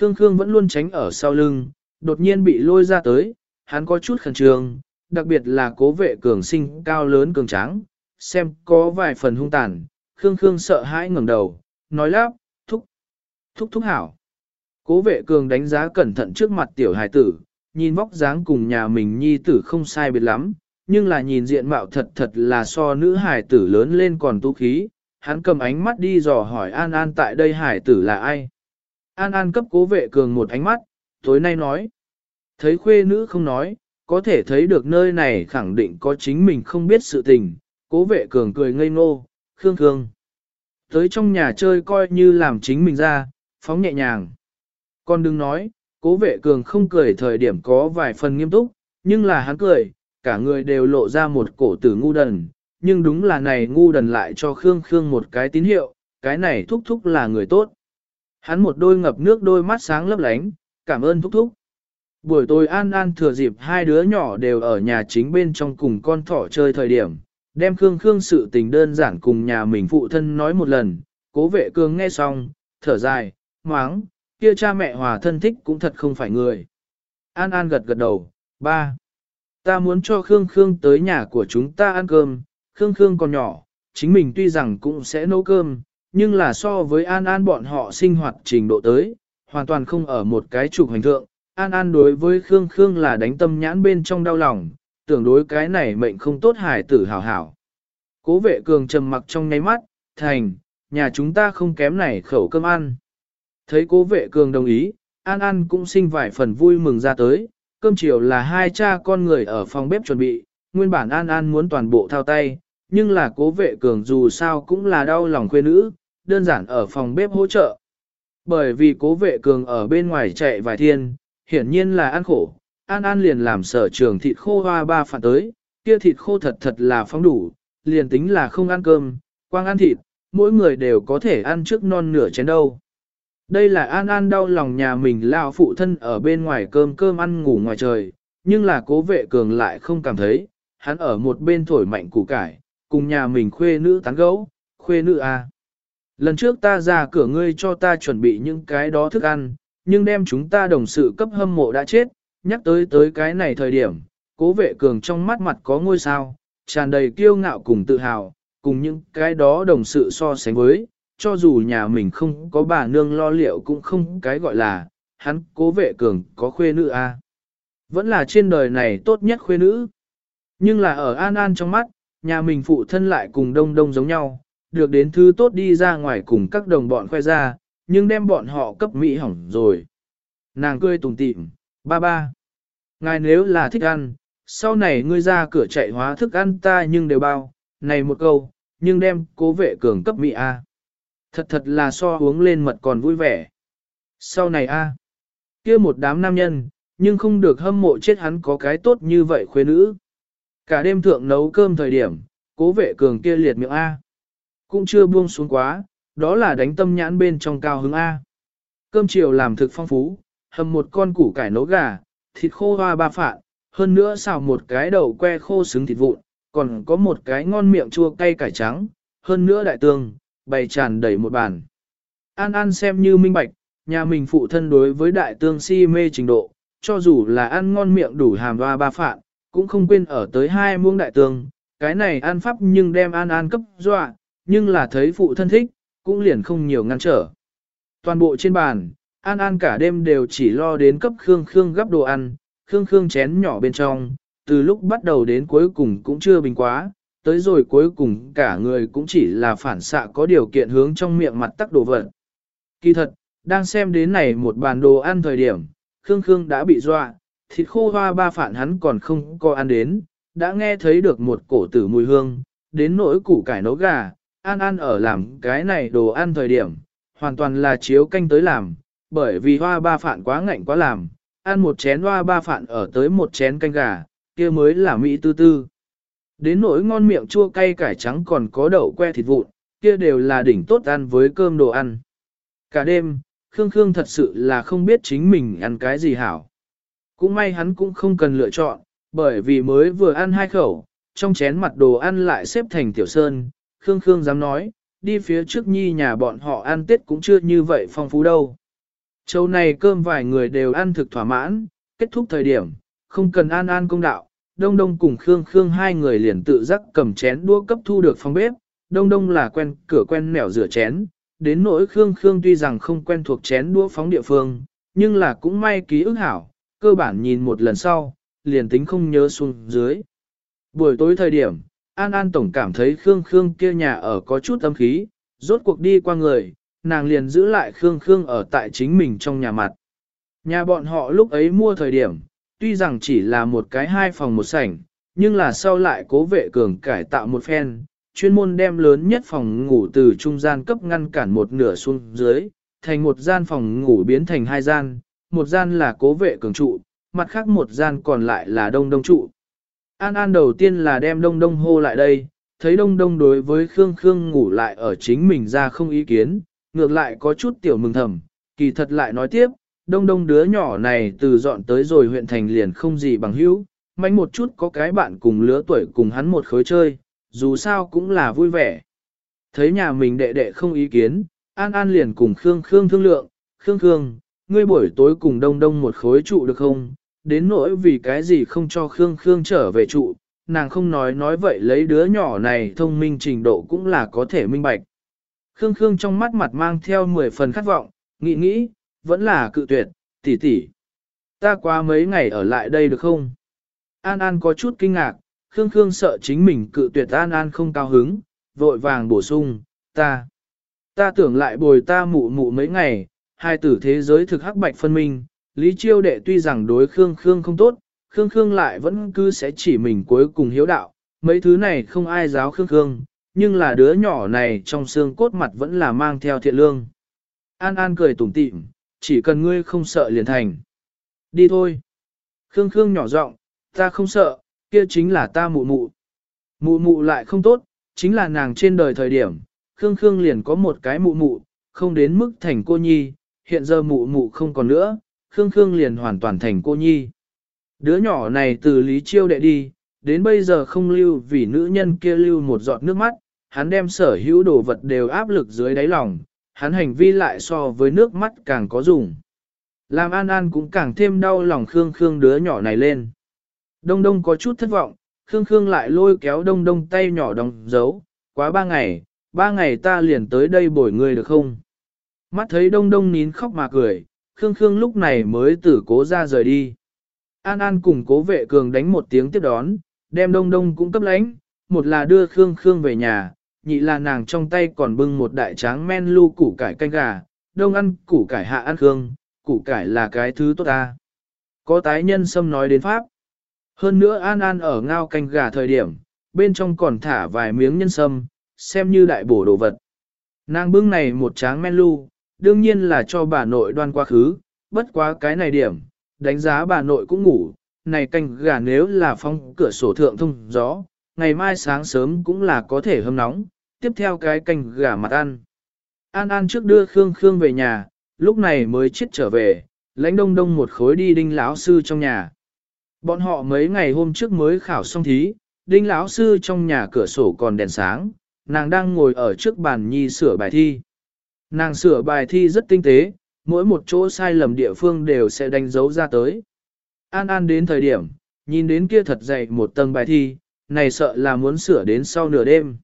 Khương Khương vẫn luôn tránh ở sau lưng, đột nhiên bị lôi ra tới, hắn có chút khẩn trương, đặc biệt là cố vệ cường sinh cao lớn cường tráng, xem có vài phần hung tàn, Khương Khương sợ hãi ngẩng đầu, nói lắp, thúc, thúc thúc hảo. Cố vệ cường đánh giá cẩn thận trước mặt tiểu hài tử, nhìn vóc dáng cùng nhà mình nhi tử không sai biệt lắm, nhưng là nhìn diện mạo thật thật là so nữ hài tử lớn lên còn tu khí, hắn cầm ánh mắt đi dò hỏi An An tại đây hài tử là ai. An An cấp cố vệ cường một ánh mắt, tối nay nói. Thấy khuê nữ không nói, có thể thấy được nơi này khẳng định có chính mình không biết sự tình, cố vệ cường cười ngây ngô, khương khương. Tới trong nhà chơi coi như làm chính mình ra, phóng nhẹ nhàng. Con đừng nói, cố vệ cường không cười thời điểm có vài phần nghiêm túc, nhưng là hắn cười, cả người đều lộ ra một cổ tử ngu đần, nhưng đúng là này ngu đần lại cho Khương Khương một cái tín hiệu, cái này thúc thúc là người tốt. Hắn một đôi ngập nước đôi mắt sáng lấp lánh, cảm ơn thúc thúc. Buổi tối An An thừa dịp hai đứa nhỏ đều ở nhà chính bên trong cùng con thỏ chơi thời điểm, đem Khương Khương sự tình đơn giản cùng nhà mình phụ thân nói một lần, cố vệ cương nghe xong, thở dài, máng, kia cha mẹ hòa thân thích cũng thật không phải người. An An gật gật đầu, ba. Ta muốn cho Khương Khương tới nhà của chúng ta ăn cơm, Khương Khương còn nhỏ, chính mình tuy rằng cũng sẽ nấu cơm, nhưng là so với An An bọn họ sinh hoạt trình độ tới, hoàn toàn không ở một cái trục hành thượng. An An đối với Khương Khương là đánh tâm nhãn bên trong đau lòng, tưởng đối cái này mệnh không tốt hài tử hảo hảo. Cố vệ cường trầm mặc trong nháy mắt, thành, nhà chúng ta không kém này khẩu cơm ăn. Thấy cố vệ cường đồng ý, An An cũng sinh vài phần vui mừng ra tới, cơm chiều là hai cha con người ở phòng bếp chuẩn bị, nguyên bản An An muốn toàn bộ thao tay, nhưng là cố vệ cường dù sao cũng là đau lòng khuê nữ, đơn giản ở phòng bếp hỗ trợ. Bởi vì cố vệ cường ở bên ngoài chạy vài thiên, hiển nhiên là ăn khổ, An An liền làm sở trường thịt khô hoa ba phản tới, kia thịt khô thật thật là phong đủ, liền tính là không ăn cơm, quang ăn thịt, mỗi người đều có thể ăn trước non nửa chén đâu. Đây là An An đau lòng nhà mình lao phụ thân ở bên ngoài cơm cơm ăn ngủ ngoài trời, nhưng là cố vệ cường lại không cảm thấy, hắn ở một bên thổi mạnh củ cải, cùng nhà mình khuê nữ tán gấu, khuê nữ a. À. Lần trước ta ra cửa ngươi cho ta chuẩn bị những cái đó thức ăn, nhưng đem chúng ta đồng sự cấp hâm mộ đã chết, nhắc tới tới cái này thời điểm, cố vệ cường trong mắt mặt có ngôi sao, tràn đầy kiêu ngạo cùng tự hào, cùng những cái đó đồng sự so sánh với, cho dù nhà mình không có bà nương lo liệu cũng không cái gọi là, hắn cố vệ cường có khuê nữ a Vẫn là trên đời này tốt nhất khuê nữ. Nhưng là ở An An trong mắt, nhà mình phụ thân lại cùng đông đông giống nhau, được đến thứ tốt đi ra ngoài cùng các đồng bọn khoe ra, nhưng đem bọn họ cấp mỹ hỏng rồi. Nàng cười tùng tịm, ba ba. Ngài nếu là thích ăn, sau này ngươi ra cửa chạy hóa thức ăn ta nhưng đều bao, này một câu, nhưng đem cố vệ cường cấp mỹ A. Thật thật là so uống lên mật còn vui vẻ. Sau này A. kia một đám nam nhân, nhưng không được hâm mộ chết hắn có cái tốt như vậy khuê nữ. Cả đêm thượng nấu cơm thời điểm, cố vệ cường kia liệt miệng A. Cũng chưa buông xuống quá, đó là đánh tâm nhãn bên trong cao hứng A. Cơm chiều làm thực phong phú, hầm một con củ cải nấu gà, thịt khô hoa ba phạn, hơn nữa xào một cái đầu que khô xứng thịt vụn, còn có một cái ngon miệng chua cay cải trắng, hơn nữa đại tương, bày tràn đầy một bàn. An An xem như minh bạch, nhà mình phụ thân đối với đại tương si mê trình độ, cho dù là ăn ngon miệng đủ hàm hoa ba phạn, cũng không quên ở tới hai muông đại tương, cái này ăn pháp nhưng đem An An cấp dọa, nhưng là thấy phụ thân thích, cũng liền không nhiều ngăn trở. Toàn bộ trên bàn, An An cả đêm đều chỉ lo đến cấp Khương Khương gấp đồ ăn, Khương Khương chén nhỏ bên trong, từ lúc bắt đầu đến cuối cùng cũng chưa bình quá, tới rồi cuối cùng cả người cũng chỉ là phản xạ có điều kiện hướng trong miệng mặt tắc đồ vật. Kỳ thật, đang xem đến này một bàn đồ ăn thời điểm, Khương Khương đã bị dọa, thịt khô hoa ba phản hắn còn không có ăn đến, đã nghe thấy được một cổ tử mùi hương, đến nỗi củ cải nấu gà, An An ở làm cái này đồ ăn thời điểm, hoàn toàn là chiếu canh tới làm, bởi vì hoa ba phạn quá ngạnh quá làm, ăn một chén hoa ba phạn ở tới một chén canh gà, kia mới là mỹ tư tư. Đến nỗi ngon miệng chua cay cải trắng còn có đậu que thịt vụn, kia đều là đỉnh tốt ăn với cơm đồ ăn. Cả đêm, Khương Khương thật sự là không biết chính mình ăn cái gì hảo. Cũng may hắn cũng không cần lựa chọn, bởi vì mới vừa ăn hai khẩu, trong chén mặt đồ ăn lại xếp thành tiểu sơn, Khương Khương dám nói, đi phía trước nhi nhà bọn họ ăn tết cũng chưa như vậy phong phú đâu. Châu này cơm vài người đều ăn thực thỏa mãn, kết thúc thời điểm, không cần an an công đạo, Đông Đông cùng Khương Khương hai người liền tự giác cầm chén đua cấp thu được phòng bếp, Đông Đông là quen cửa quen mẻo rửa chén, đến nỗi Khương Khương tuy rằng không quen thuộc chén đũa phóng địa phương, nhưng là cũng may ký ức hảo, cơ bản nhìn một lần sau, liền tính không nhớ xuống dưới. Buổi tối thời điểm, An An Tổng cảm thấy Khương Khương kia nhà ở có chút âm khí, rốt cuộc đi qua người, nàng liền giữ lại Khương Khương ở tại chính mình trong nhà mặt. Nhà bọn họ lúc ấy mua thời điểm, tuy rằng chỉ là một cái hai phòng một sảnh, nhưng là sau lại cố vệ cường cải tạo một phen, chuyên môn đem lớn nhất phòng ngủ từ trung gian cấp ngăn cản một nửa xuống dưới, thành một gian phòng ngủ biến thành hai gian, một gian là cố vệ cường trụ, mặt khác một gian còn lại là đông đông trụ. An An đầu tiên là đem đông đông hô lại đây, thấy đông đông đối với Khương Khương ngủ lại ở chính mình ra không ý kiến, ngược lại có chút tiểu mừng thầm, kỳ thật lại nói tiếp, đông đông đứa nhỏ này từ dọn tới rồi huyện thành liền không gì bằng hữu, mạnh một chút có cái bạn cùng lứa tuổi cùng hắn một khối chơi, dù sao cũng là vui vẻ. Thấy nhà mình đệ đệ không ý kiến, An An liền cùng Khương Khương thương lượng, Khương Khương, ngươi buổi tối cùng đông đông một khối trụ được không? Đến nỗi vì cái gì không cho Khương Khương trở về trụ, nàng không nói nói vậy lấy đứa nhỏ này thông minh trình độ cũng là có thể minh bạch. Khương Khương trong mắt mặt mang theo 10 phần khát vọng, nghĩ nghĩ, vẫn là cự tuyệt, tỷ tỷ. Ta qua mấy ngày ở lại đây được không? An An có chút kinh ngạc, Khương Khương sợ chính mình cự tuyệt An An không cao hứng, vội vàng bổ sung, ta. Ta tưởng lại bồi ta mụ mụ mấy ngày, hai tử thế giới thực hắc bạch phân minh, Lý Chiêu đệ tuy rằng đối Khương Khương không tốt, Khương Khương lại vẫn cứ sẽ chỉ mình cuối cùng hiếu đạo, mấy thứ này không ai giáo Khương Khương, nhưng là đứa nhỏ này trong xương cốt mặt vẫn là mang theo thiện lương. An An cười tủm tỉm, chỉ cần ngươi không sợ liền thành. Đi thôi. Khương Khương nhỏ giọng, ta không sợ, kia chính là ta mụ mụ. Mụ mụ lại không tốt, chính là nàng trên đời thời điểm, Khương Khương liền có một cái mụ mụ, không đến mức thành cô nhi, hiện giờ mụ mụ không còn nữa, Khương Khương liền hoàn toàn thành cô nhi. Đứa nhỏ này từ Lý Chiêu đệ đi, đến bây giờ không lưu vì nữ nhân kia lưu một giọt nước mắt, hắn đem sở hữu đồ vật đều áp lực dưới đáy lòng, hắn hành vi lại so với nước mắt càng có dùng. Làm An An cũng càng thêm đau lòng Khương Khương đứa nhỏ này lên. Đông Đông có chút thất vọng, Khương Khương lại lôi kéo Đông Đông tay nhỏ đóng dấu, quá ba ngày, ba ngày ta liền tới đây bồi người được không? Mắt thấy Đông Đông nín khóc mà cười, Khương Khương lúc này mới tử cố ra rời đi. An An cùng cố vệ cường đánh một tiếng tiếp đón, đem Đông Đông cũng cấp lánh, một là đưa Khương Khương về nhà, nhị là nàng trong tay còn bưng một đại tráng men lu củ cải canh gà, đông ăn củ cải hạ ăn khương, củ cải là cái thứ tốt ta. Có tái nhân xâm nói đến Pháp. Hơn nữa An An ở ngao canh gà thời điểm, bên trong còn thả vài miếng nhân sâm, xem như đại bổ đồ vật. Nàng bưng này một tráng men lu, đương nhiên là cho bà nội đoan quá khứ, bất quá cái này điểm, đánh giá bà nội cũng ngủ, này canh gà nếu là phong cửa sổ thượng thông gió, ngày mai sáng sớm cũng là có thể hâm nóng, tiếp theo cái canh gà mặt ăn. An An trước đưa Khương Khương về nhà, lúc này mới chết trở về, lãnh đông đông một khối đi đinh lão sư trong nhà. Bọn họ mấy ngày hôm trước mới khảo xong thí, đinh lão sư trong nhà cửa sổ còn đèn sáng, nàng đang ngồi ở trước bàn nhi sửa bài thi. Nàng sửa bài thi rất tinh tế, mỗi một chỗ sai lầm địa phương đều sẽ đánh dấu ra tới. An An đến thời điểm, nhìn đến kia thật dày một tầng bài thi, này sợ là muốn sửa đến sau nửa đêm.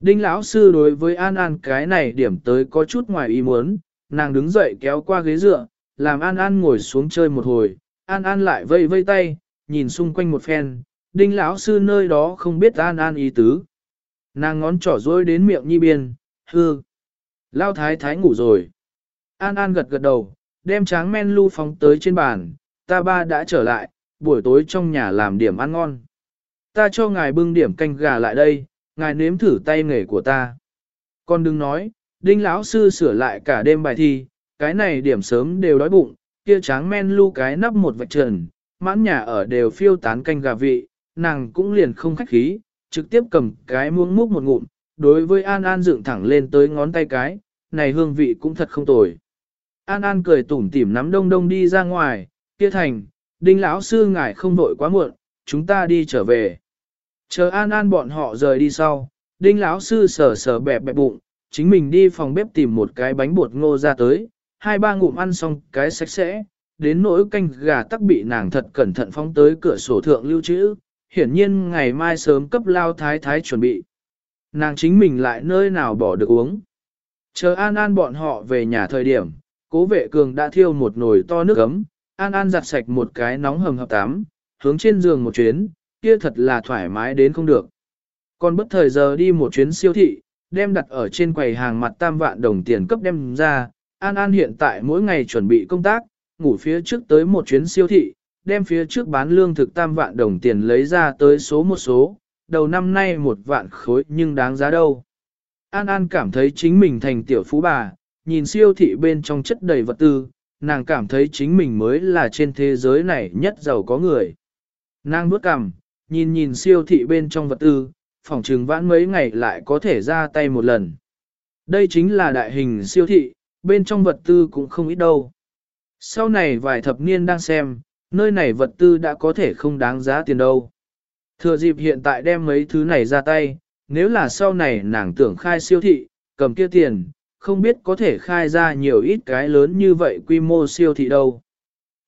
Đinh lão sư đối với An An cái này điểm tới có chút ngoài ý muốn, nàng đứng dậy kéo qua ghế dựa, làm An An ngồi xuống chơi một hồi, An An lại vây vây tay, nhìn xung quanh một phen, đinh lão sư nơi đó không biết An An ý tứ. Nàng ngón trỏ dối đến miệng nhi biên, hư. Lao thái thái ngủ rồi. An An gật gật đầu, đem tráng men lưu phóng tới trên bàn, ta ba đã trở lại, buổi tối trong nhà làm điểm ăn ngon. Ta cho ngài bưng điểm canh gà lại đây, ngài nếm thử tay nghề của ta. Con đừng nói, đinh lão sư sửa lại cả đêm bài thi, cái này điểm sớm đều đói bụng, kia tráng men lu cái nắp một vạch trần, mãn nhà ở đều phiêu tán canh gà vị, nàng cũng liền không khách khí, trực tiếp cầm cái muỗng múc một ngụm, đối với An An dựng thẳng lên tới ngón tay cái, này hương vị cũng thật không tồi. An An cười tủm tỉm nắm đông đông đi ra ngoài, kia thành, đinh lão sư ngài không vội quá muộn, chúng ta đi trở về. Chờ an an bọn họ rời đi sau, đinh lão sư sờ sờ bẹp bẹp bụng, chính mình đi phòng bếp tìm một cái bánh bột ngô ra tới, hai ba ngụm ăn xong cái sạch sẽ, đến nỗi canh gà tắc bị nàng thật cẩn thận phóng tới cửa sổ thượng lưu trữ, hiển nhiên ngày mai sớm cấp lao thái thái chuẩn bị. Nàng chính mình lại nơi nào bỏ được uống. Chờ An An bọn họ về nhà thời điểm, cố vệ cường đã thiêu một nồi to nước ấm, An An giặt sạch một cái nóng hầm hập tắm, hướng trên giường một chuyến, kia thật là thoải mái đến không được. Còn bất thời giờ đi một chuyến siêu thị, đem đặt ở trên quầy hàng mặt tam vạn đồng tiền cấp đem ra, An An hiện tại mỗi ngày chuẩn bị công tác, ngủ phía trước tới một chuyến siêu thị, đem phía trước bán lương thực tam vạn đồng tiền lấy ra tới số một số, đầu năm nay một vạn khối nhưng đáng giá đâu. An An cảm thấy chính mình thành tiểu phú bà, nhìn siêu thị bên trong chất đầy vật tư, nàng cảm thấy chính mình mới là trên thế giới này nhất giàu có người. Nàng bước cằm, nhìn nhìn siêu thị bên trong vật tư, phòng trừng vãn mấy ngày lại có thể ra tay một lần. Đây chính là đại hình siêu thị, bên trong vật tư cũng không ít đâu. Sau này vài thập niên đang xem, nơi này vật tư đã có thể không đáng giá tiền đâu. Thừa dịp hiện tại đem mấy thứ này ra tay, nếu là sau này nàng tưởng khai siêu thị, cầm kia tiền, không biết có thể khai ra nhiều ít cái lớn như vậy quy mô siêu thị đâu.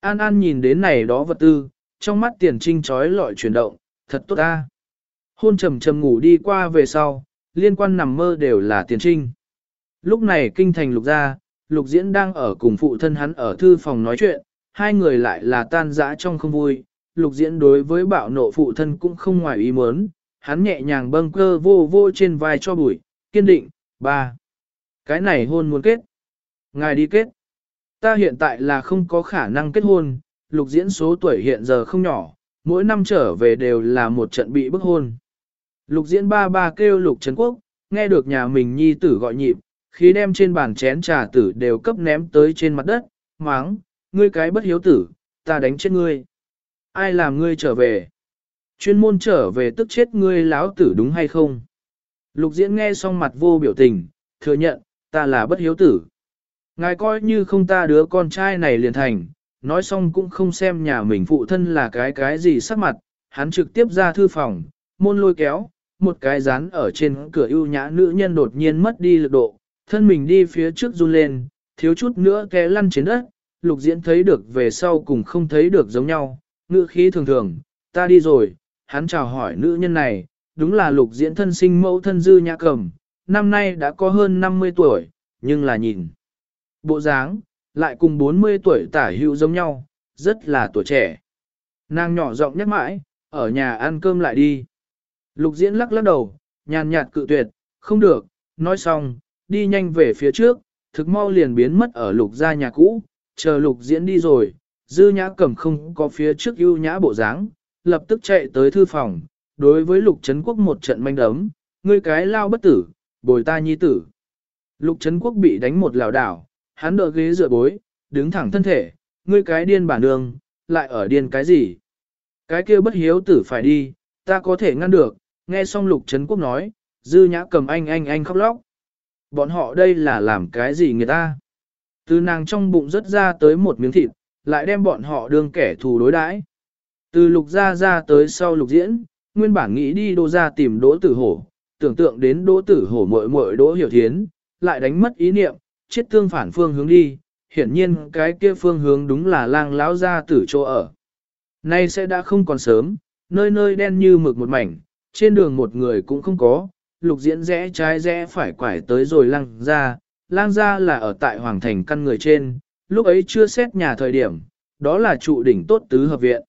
An An nhìn đến này đó vật tư, trong mắt tiền trinh trói lọi chuyển động, thật tốt ta. Hôn trầm trầm ngủ đi qua về sau, liên quan nằm mơ đều là tiền trinh. Lúc này kinh thành lục gia, lục diễn đang ở cùng phụ thân hắn ở thư phòng nói chuyện, hai người lại là tan dã trong không vui. Lục diễn đối với bạo nộ phụ thân cũng không ngoài ý muốn, hắn nhẹ nhàng bâng cơ vô vô trên vai cho bụi, kiên định, ba. Cái này hôn muốn kết. Ngài đi kết. Ta hiện tại là không có khả năng kết hôn, lục diễn số tuổi hiện giờ không nhỏ, mỗi năm trở về đều là một trận bị bức hôn. Lục diễn ba ba kêu lục Trấn Quốc, nghe được nhà mình nhi tử gọi nhịp, khí đem trên bàn chén trà tử đều cấp ném tới trên mặt đất, máng, ngươi cái bất hiếu tử, ta đánh chết ngươi. Ai làm ngươi trở về? Chuyên môn trở về tức chết ngươi láo tử đúng hay không? Lục diễn nghe xong mặt vô biểu tình, thừa nhận, ta là bất hiếu tử. Ngài coi như không ta đứa con trai này liền thành, nói xong cũng không xem nhà mình phụ thân là cái cái gì sắc mặt, hắn trực tiếp ra thư phòng, môn lôi kéo, một cái dán ở trên cửa ưu nhã nữ nhân đột nhiên mất đi lực độ, thân mình đi phía trước run lên, thiếu chút nữa té lăn trên đất, lục diễn thấy được về sau cùng không thấy được giống nhau, ngữ khí thường thường, ta đi rồi, hắn chào hỏi nữ nhân này, đúng là lục diễn thân sinh mẫu thân dư nhã cầm, năm nay đã có hơn 50 tuổi, nhưng là nhìn. Bộ dáng, lại cùng 40 tuổi tả hữu giống nhau, rất là tuổi trẻ. Nàng nhỏ giọng nhắc mãi, ở nhà ăn cơm lại đi. Lục diễn lắc lắc đầu, nhàn nhạt cự tuyệt, không được, nói xong, đi nhanh về phía trước, thực mau liền biến mất ở lục gia nhà cũ, chờ lục diễn đi rồi, dư nhã cầm không có phía trước ưu nhã bộ dáng, lập tức chạy tới thư phòng, đối với lục Trấn quốc một trận manh đấm, ngươi cái lao bất tử, bồi ta nhi tử. Lục Trấn quốc bị đánh một lảo đảo, hắn đỡ ghế dựa bối, đứng thẳng thân thể, ngươi cái điên bản đường, lại ở điên cái gì? Cái kia bất hiếu tử phải đi, ta có thể ngăn được, nghe xong lục Trấn quốc nói, dư nhã cầm anh anh anh khóc lóc. Bọn họ đây là làm cái gì người ta? Từ nàng trong bụng rất ra tới một miếng thịt, lại đem bọn họ đương kẻ thù đối đãi. Từ lục gia ra tới sau lục diễn, nguyên bản nghĩ đi đô ra tìm đỗ tử hổ, tưởng tượng đến đỗ tử hổ muội muội đỗ hiểu thiến, lại đánh mất ý niệm, chết tương phản phương hướng đi, hiển nhiên cái kia phương hướng đúng là lang lão gia tử chỗ ở. Nay sẽ đã không còn sớm, nơi nơi đen như mực một mảnh, trên đường một người cũng không có, lục diễn rẽ trái rẽ phải quải tới rồi lang ra, lang ra là ở tại hoàng thành căn người trên, lúc ấy chưa xét nhà thời điểm, đó là trụ đỉnh tốt tứ hợp viện.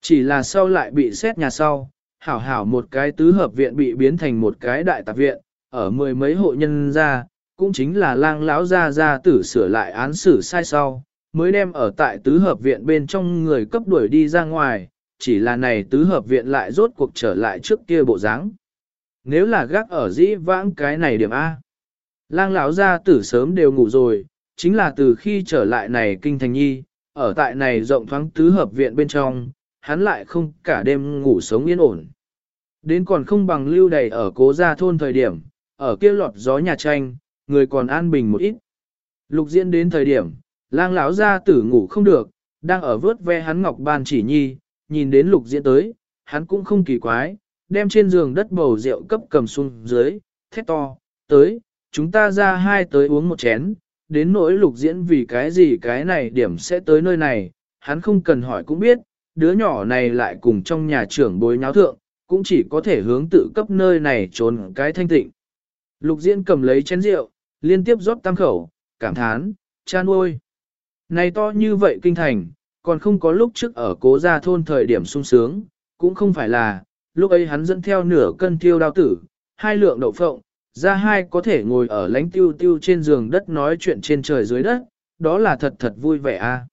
Chỉ là sau lại bị xét nhà sau, hảo hảo một cái tứ hợp viện bị biến thành một cái đại tạp viện, ở mười mấy hộ nhân ra, cũng chính là lang lão ra ra tử sửa lại án xử sai sau, mới đem ở tại tứ hợp viện bên trong người cấp đuổi đi ra ngoài, chỉ là này tứ hợp viện lại rốt cuộc trở lại trước kia bộ dáng. Nếu là gác ở dĩ vãng cái này điểm A. Lang lão ra tử sớm đều ngủ rồi, chính là từ khi trở lại này kinh thành nhi, ở tại này rộng thoáng tứ hợp viện bên trong, hắn lại không cả đêm ngủ sống yên ổn. Đến còn không bằng lưu đầy ở cố gia thôn thời điểm, ở kia lọt gió nhà tranh, người còn an bình một ít. Lục diễn đến thời điểm, lang lão gia tử ngủ không được, đang ở vớt ve hắn ngọc ban chỉ nhi, nhìn đến lục diễn tới, hắn cũng không kỳ quái, đem trên giường đất bầu rượu cấp cầm xuống dưới, thét to, tới, chúng ta ra hai tới uống một chén, đến nỗi lục diễn vì cái gì cái này điểm sẽ tới nơi này, hắn không cần hỏi cũng biết, đứa nhỏ này lại cùng trong nhà trưởng bối nháo thượng, cũng chỉ có thể hướng tự cấp nơi này trốn cái thanh tịnh. Lục diễn cầm lấy chén rượu, liên tiếp rót tam khẩu, cảm thán, cha nuôi. Này to như vậy kinh thành, còn không có lúc trước ở cố gia thôn thời điểm sung sướng, cũng không phải là, lúc ấy hắn dẫn theo nửa cân tiêu đao tử, hai lượng đậu phộng, ra hai có thể ngồi ở lánh tiêu tiêu trên giường đất nói chuyện trên trời dưới đất, đó là thật thật vui vẻ a.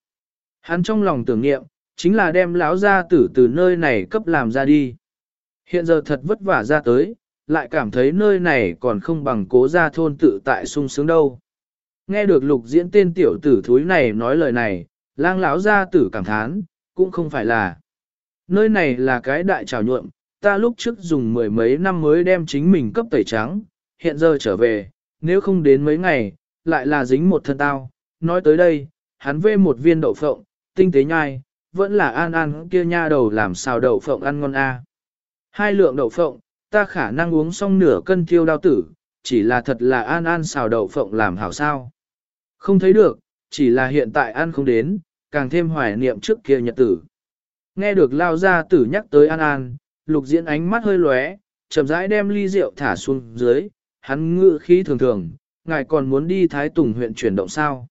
Hắn trong lòng tưởng niệm, chính là đem lão gia tử từ nơi này cấp làm ra đi. Hiện giờ thật vất vả ra tới, lại cảm thấy nơi này còn không bằng cố gia thôn tự tại sung sướng đâu. Nghe được lục diễn tên tiểu tử thúi này nói lời này, lang lão gia tử cảm thán, cũng không phải là. Nơi này là cái đại trào nhuộm, ta lúc trước dùng mười mấy năm mới đem chính mình cấp tẩy trắng, hiện giờ trở về, nếu không đến mấy ngày, lại là dính một thân tao. Nói tới đây, hắn vê một viên đậu phộng, tinh tế nhai, vẫn là an an kia nha đầu làm xào đậu phộng ăn ngon a. Hai lượng đậu phộng, ta khả năng uống xong nửa cân thiêu đao tử, chỉ là thật là an an xào đậu phộng làm hảo sao. Không thấy được, chỉ là hiện tại ăn không đến, càng thêm hoài niệm trước kia nhật tử. Nghe được lao ra tử nhắc tới an an, lục diễn ánh mắt hơi lóe, chậm rãi đem ly rượu thả xuống dưới, hắn ngự khí thường thường, ngài còn muốn đi Thái Tùng huyện chuyển động sao.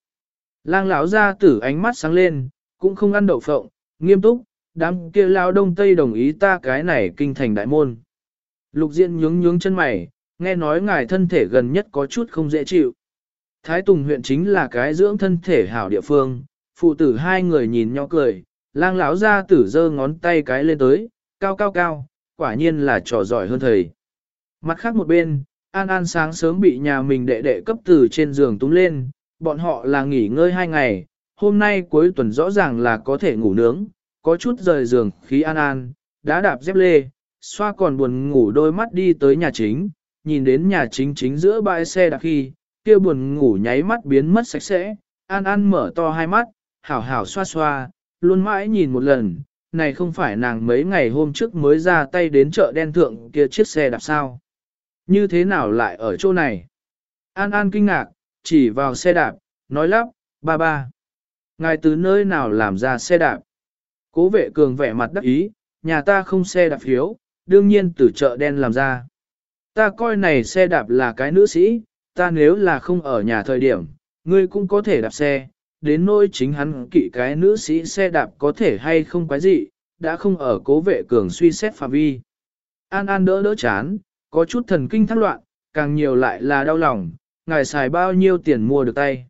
Lang lão ra tử ánh mắt sáng lên, cũng không ăn đậu phộng, nghiêm túc, đám kia lao đông tây đồng ý ta cái này kinh thành đại môn. Lục Diện nhướng nhướng chân mày, nghe nói ngài thân thể gần nhất có chút không dễ chịu. Thái Tùng huyện chính là cái dưỡng thân thể hảo địa phương, phụ tử hai người nhìn nhau cười, lang lão ra tử giơ ngón tay cái lên tới, cao cao cao, quả nhiên là trò giỏi hơn thầy. Mặt khác một bên, An An sáng sớm bị nhà mình đệ đệ cấp từ trên giường túng lên, bọn họ là nghỉ ngơi hai ngày, hôm nay cuối tuần rõ ràng là có thể ngủ nướng, có chút rời giường khí An An, đã đạp dép lê, xoa còn buồn ngủ đôi mắt đi tới nhà chính, nhìn đến nhà chính chính giữa bãi xe đạp khi, kia buồn ngủ nháy mắt biến mất sạch sẽ, An An mở to hai mắt, hảo hảo xoa xoa, luôn mãi nhìn một lần, này không phải nàng mấy ngày hôm trước mới ra tay đến chợ đen thượng kia chiếc xe đạp sao. Như thế nào lại ở chỗ này? An An kinh ngạc, chỉ vào xe đạp, nói lắp, ba ba. Ngài từ nơi nào làm ra xe đạp? Cố vệ cường vẻ mặt đắc ý, nhà ta không xe đạp hiếu, đương nhiên từ chợ đen làm ra. Ta coi này xe đạp là cái nữ sĩ, ta nếu là không ở nhà thời điểm, ngươi cũng có thể đạp xe, đến nỗi chính hắn kỵ cái nữ sĩ xe đạp có thể hay không quái gì, đã không ở cố vệ cường suy xét phạm vi. An An đỡ đỡ chán, có chút thần kinh thắc loạn, càng nhiều lại là đau lòng, ngài xài bao nhiêu tiền mua được tay.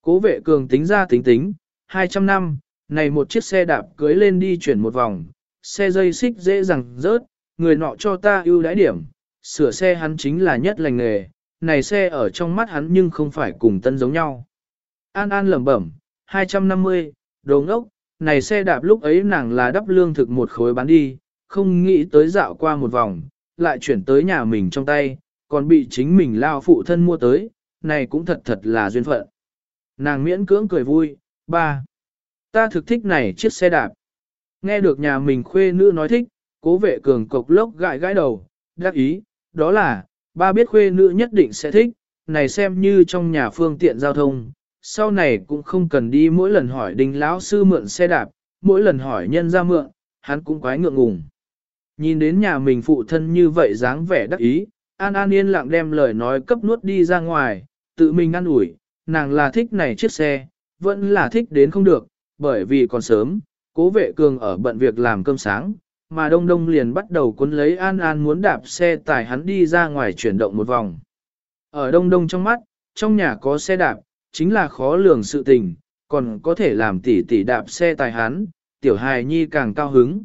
Cố vệ cường tính ra tính tính, 200 năm, này một chiếc xe đạp cưới lên đi chuyển một vòng, xe dây xích dễ dàng rớt, người nọ cho ta ưu đãi điểm, sửa xe hắn chính là nhất lành nghề, này xe ở trong mắt hắn nhưng không phải cùng tân giống nhau. An An lẩm bẩm, 250, đồ ngốc, này xe đạp lúc ấy nàng là đắp lương thực một khối bán đi, không nghĩ tới dạo qua một vòng, lại chuyển tới nhà mình trong tay, còn bị chính mình lao phụ thân mua tới, này cũng thật thật là duyên phận. Nàng miễn cưỡng cười vui, ba. Ta thực thích này chiếc xe đạp. Nghe được nhà mình khuê nữ nói thích, cố vệ cường cộc lốc gãi gãi đầu, đắc ý, đó là, ba biết khuê nữ nhất định sẽ thích, này xem như trong nhà phương tiện giao thông, sau này cũng không cần đi mỗi lần hỏi đình lão sư mượn xe đạp, mỗi lần hỏi nhân ra mượn, hắn cũng quái ngượng ngùng. Nhìn đến nhà mình phụ thân như vậy dáng vẻ đắc ý, An An yên lặng đem lời nói cấp nuốt đi ra ngoài, tự mình ăn ủi, nàng là thích này chiếc xe, vẫn là thích đến không được, bởi vì còn sớm, cố vệ cường ở bận việc làm cơm sáng, mà đông đông liền bắt đầu cuốn lấy An An muốn đạp xe tải hắn đi ra ngoài chuyển động một vòng. Ở đông đông trong mắt, trong nhà có xe đạp, chính là khó lường sự tình, còn có thể làm tỷ tỷ đạp xe tài hắn, tiểu hài nhi càng cao hứng.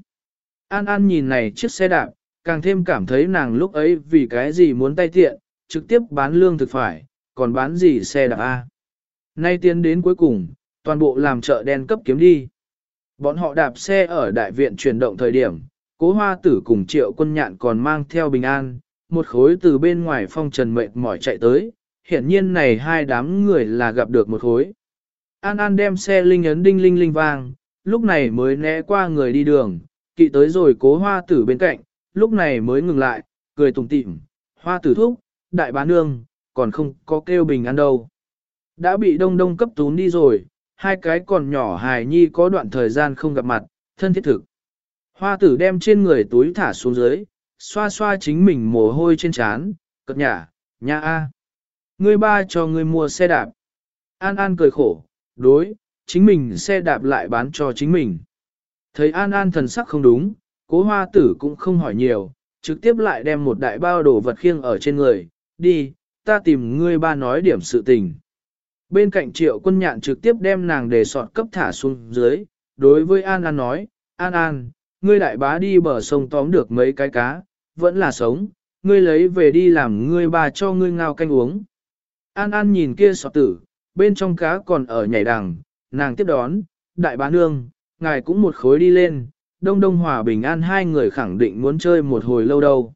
An An nhìn này chiếc xe đạp, càng thêm cảm thấy nàng lúc ấy vì cái gì muốn tay tiện, trực tiếp bán lương thực phải, còn bán gì xe đạp A. Nay tiến đến cuối cùng, toàn bộ làm chợ đen cấp kiếm đi. Bọn họ đạp xe ở đại viện chuyển động thời điểm, cố hoa tử cùng triệu quân nhạn còn mang theo bình an, một khối từ bên ngoài phong trần mệt mỏi chạy tới, hiển nhiên này hai đám người là gặp được một khối. An An đem xe linh ấn đinh linh linh vang, lúc này mới né qua người đi đường, kỵ tới rồi cố hoa tử bên cạnh, lúc này mới ngừng lại, cười tùng tịm, hoa tử thúc, đại bá nương, còn không có kêu bình ăn đâu. Đã bị đông đông cấp tún đi rồi, hai cái còn nhỏ hài nhi có đoạn thời gian không gặp mặt, thân thiết thực. Hoa tử đem trên người túi thả xuống dưới, xoa xoa chính mình mồ hôi trên trán, cất nhả, nha a. Ngươi ba cho ngươi mua xe đạp. An An cười khổ, đối, chính mình xe đạp lại bán cho chính mình. Thấy An An thần sắc không đúng, cố hoa tử cũng không hỏi nhiều, trực tiếp lại đem một đại bao đồ vật khiêng ở trên người, đi, ta tìm ngươi ba nói điểm sự tình. Bên cạnh triệu quân nhạn trực tiếp đem nàng đề sọt cấp thả xuống dưới, đối với An An nói, An An, ngươi đại bá đi bờ sông tóm được mấy cái cá, vẫn là sống, ngươi lấy về đi làm ngươi ba cho ngươi ngao canh uống. An An nhìn kia sọt tử, bên trong cá còn ở nhảy đằng, nàng tiếp đón, đại bá nương, ngài cũng một khối đi lên, đông đông hòa bình an hai người khẳng định muốn chơi một hồi lâu đâu.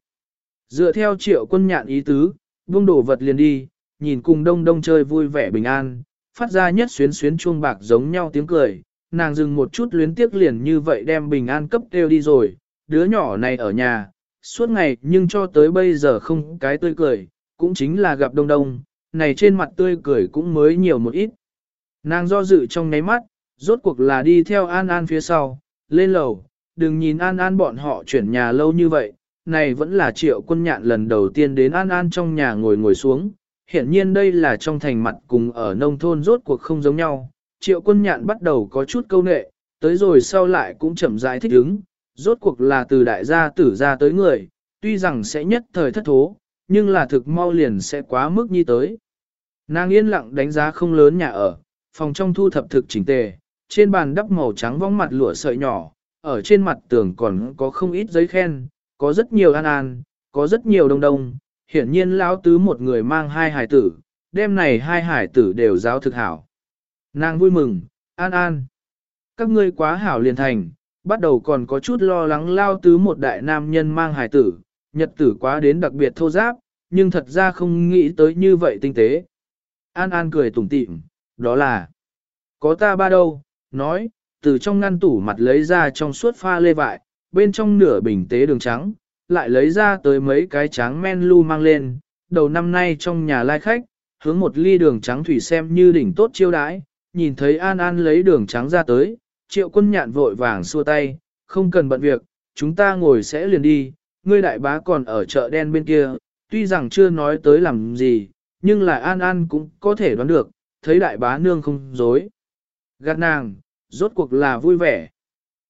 Dựa theo triệu quân nhạn ý tứ, buông đổ vật liền đi, nhìn cùng đông đông chơi vui vẻ bình an, phát ra nhất xuyến xuyến chuông bạc giống nhau tiếng cười, nàng dừng một chút luyến tiếc liền như vậy đem bình an cấp kêu đi rồi, đứa nhỏ này ở nhà, suốt ngày nhưng cho tới bây giờ không cái tươi cười, cũng chính là gặp đông đông, này trên mặt tươi cười cũng mới nhiều một ít. Nàng do dự trong ngáy mắt, rốt cuộc là đi theo An An phía sau, lên lầu, đừng nhìn An An bọn họ chuyển nhà lâu như vậy, này vẫn là triệu quân nhạn lần đầu tiên đến An An trong nhà ngồi ngồi xuống, hiển nhiên đây là trong thành mặt cùng ở nông thôn rốt cuộc không giống nhau, triệu quân nhạn bắt đầu có chút câu nệ, tới rồi sau lại cũng chậm rãi thích ứng, rốt cuộc là từ đại gia tử ra tới người, tuy rằng sẽ nhất thời thất thố, nhưng là thực mau liền sẽ quá mức như tới. Nàng yên lặng đánh giá không lớn nhà ở, phòng trong thu thập thực chỉnh tề, trên bàn đắp màu trắng vong mặt lụa sợi nhỏ, ở trên mặt tường còn có không ít giấy khen, có rất nhiều an an, có rất nhiều đông đông, hiển nhiên lão tứ một người mang hai hải tử, đêm này hai hải tử đều giáo thực hảo. Nàng vui mừng, an an. Các ngươi quá hảo liền thành, bắt đầu còn có chút lo lắng lao tứ một đại nam nhân mang hải tử, nhật tử quá đến đặc biệt thô giáp, nhưng thật ra không nghĩ tới như vậy tinh tế. An An cười tủm tỉm, đó là, có ta ba đâu, nói, từ trong ngăn tủ mặt lấy ra trong suốt pha lê vại, bên trong nửa bình tế đường trắng, lại lấy ra tới mấy cái tráng men lu mang lên, đầu năm nay trong nhà lai khách, hướng một ly đường trắng thủy xem như đỉnh tốt chiêu đãi, nhìn thấy An An lấy đường trắng ra tới, triệu quân nhạn vội vàng xua tay, không cần bận việc, chúng ta ngồi sẽ liền đi, ngươi đại bá còn ở chợ đen bên kia, tuy rằng chưa nói tới làm gì, nhưng là An An cũng có thể đoán được, thấy đại bá nương không dối. Gạt nàng, rốt cuộc là vui vẻ.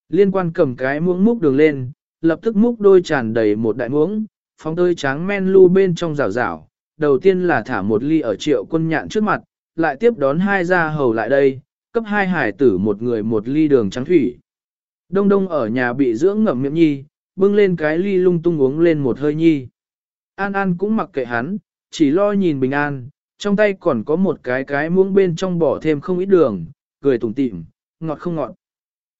Liên quan cầm cái muỗng múc đường lên, lập tức múc đôi tràn đầy một đại muỗng, phóng tơi trắng men lu bên trong rào rào. Đầu tiên là thả một ly ở triệu quân nhạn trước mặt, lại tiếp đón hai gia hầu lại đây, cấp hai hải tử một người một ly đường trắng thủy. Đông đông ở nhà bị dưỡng ngậm miệng nhi, bưng lên cái ly lung tung uống lên một hơi nhi. An An cũng mặc kệ hắn, chỉ lo nhìn bình an, trong tay còn có một cái cái muỗng bên trong bỏ thêm không ít đường, cười tủm tỉm, ngọt không ngọt.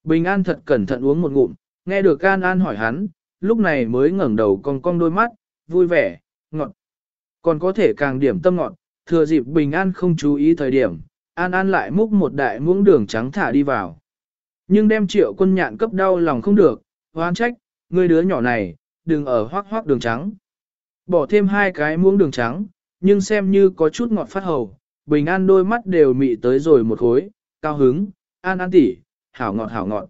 Bình an thật cẩn thận uống một ngụm, nghe được An An hỏi hắn, lúc này mới ngẩng đầu cong cong đôi mắt, vui vẻ, ngọt. Còn có thể càng điểm tâm ngọt, thừa dịp bình an không chú ý thời điểm, An An lại múc một đại muỗng đường trắng thả đi vào. Nhưng đem triệu quân nhạn cấp đau lòng không được, hoan trách, người đứa nhỏ này, đừng ở hoác hoác đường trắng. Bỏ thêm hai cái muỗng đường trắng, nhưng xem như có chút ngọt phát hầu, bình an đôi mắt đều mị tới rồi một khối, cao hứng, an an tỉ, hảo ngọt hảo ngọt.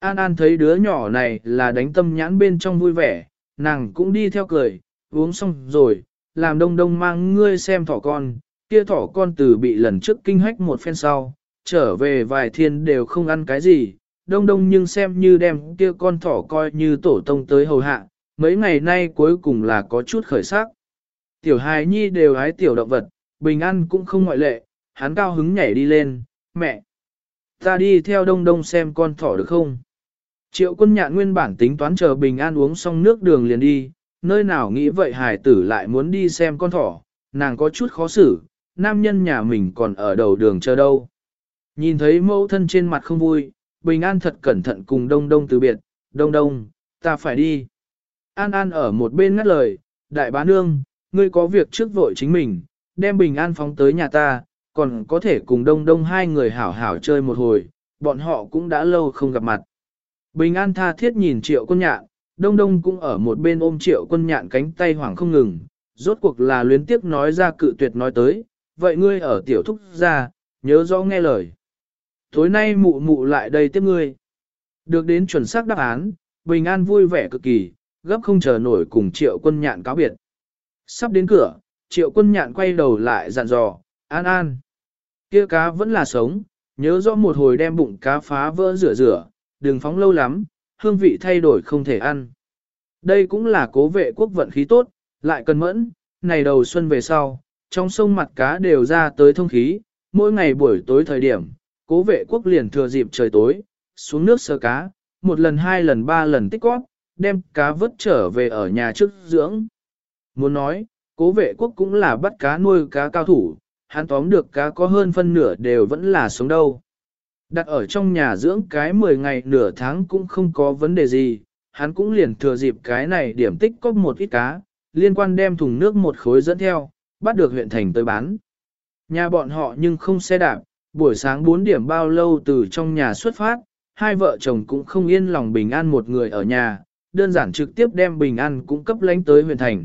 An An thấy đứa nhỏ này là đánh tâm nhãn bên trong vui vẻ, nàng cũng đi theo cười, uống xong rồi, làm đông đông mang ngươi xem thỏ con, kia thỏ con từ bị lần trước kinh hách một phen sau, trở về vài thiên đều không ăn cái gì, đông đông nhưng xem như đem kia con thỏ coi như tổ tông tới hầu hạ, mấy ngày nay cuối cùng là có chút khởi sắc. Tiểu hài nhi đều hái tiểu động vật, bình an cũng không ngoại lệ, hắn cao hứng nhảy đi lên, mẹ. Ta đi theo đông đông xem con thỏ được không? Triệu quân nhạn nguyên bản tính toán chờ bình an uống xong nước đường liền đi, nơi nào nghĩ vậy hài tử lại muốn đi xem con thỏ, nàng có chút khó xử, nam nhân nhà mình còn ở đầu đường chờ đâu. Nhìn thấy mẫu thân trên mặt không vui, bình an thật cẩn thận cùng đông đông từ biệt, đông đông, ta phải đi. An An ở một bên ngắt lời, đại bá nương, ngươi có việc trước vội chính mình, đem bình an phóng tới nhà ta, còn có thể cùng đông đông hai người hảo hảo chơi một hồi, bọn họ cũng đã lâu không gặp mặt. Bình an tha thiết nhìn triệu quân nhạn, đông đông cũng ở một bên ôm triệu quân nhạn cánh tay hoảng không ngừng, rốt cuộc là luyến tiếc nói ra cự tuyệt nói tới, vậy ngươi ở tiểu thúc ra, nhớ rõ nghe lời. Tối nay mụ mụ lại đây tiếp ngươi. Được đến chuẩn xác đáp án, Bình An vui vẻ cực kỳ, gấp không chờ nổi cùng triệu quân nhạn cáo biệt. Sắp đến cửa, triệu quân nhạn quay đầu lại dặn dò, An An kia cá vẫn là sống, nhớ rõ một hồi đem bụng cá phá vỡ rửa rửa, đừng phóng lâu lắm, hương vị thay đổi không thể ăn. Đây cũng là cố vệ quốc vận khí tốt, lại cần mẫn, này đầu xuân về sau, trong sông mặt cá đều ra tới thông khí, mỗi ngày buổi tối thời điểm, cố vệ quốc liền thừa dịp trời tối, xuống nước sơ cá, một lần hai lần ba lần tích quát, đem cá vớt trở về ở nhà trước dưỡng. Muốn nói, cố vệ quốc cũng là bắt cá nuôi cá cao thủ, hắn tóm được cá có hơn phân nửa đều vẫn là sống đâu. Đặt ở trong nhà dưỡng cái 10 ngày nửa tháng cũng không có vấn đề gì, hắn cũng liền thừa dịp cái này điểm tích có một ít cá, liên quan đem thùng nước một khối dẫn theo, bắt được huyện thành tới bán. Nhà bọn họ nhưng không xe đạp, buổi sáng 4 điểm bao lâu từ trong nhà xuất phát, hai vợ chồng cũng không yên lòng bình an một người ở nhà, đơn giản trực tiếp đem bình an cũng cấp lánh tới huyện thành.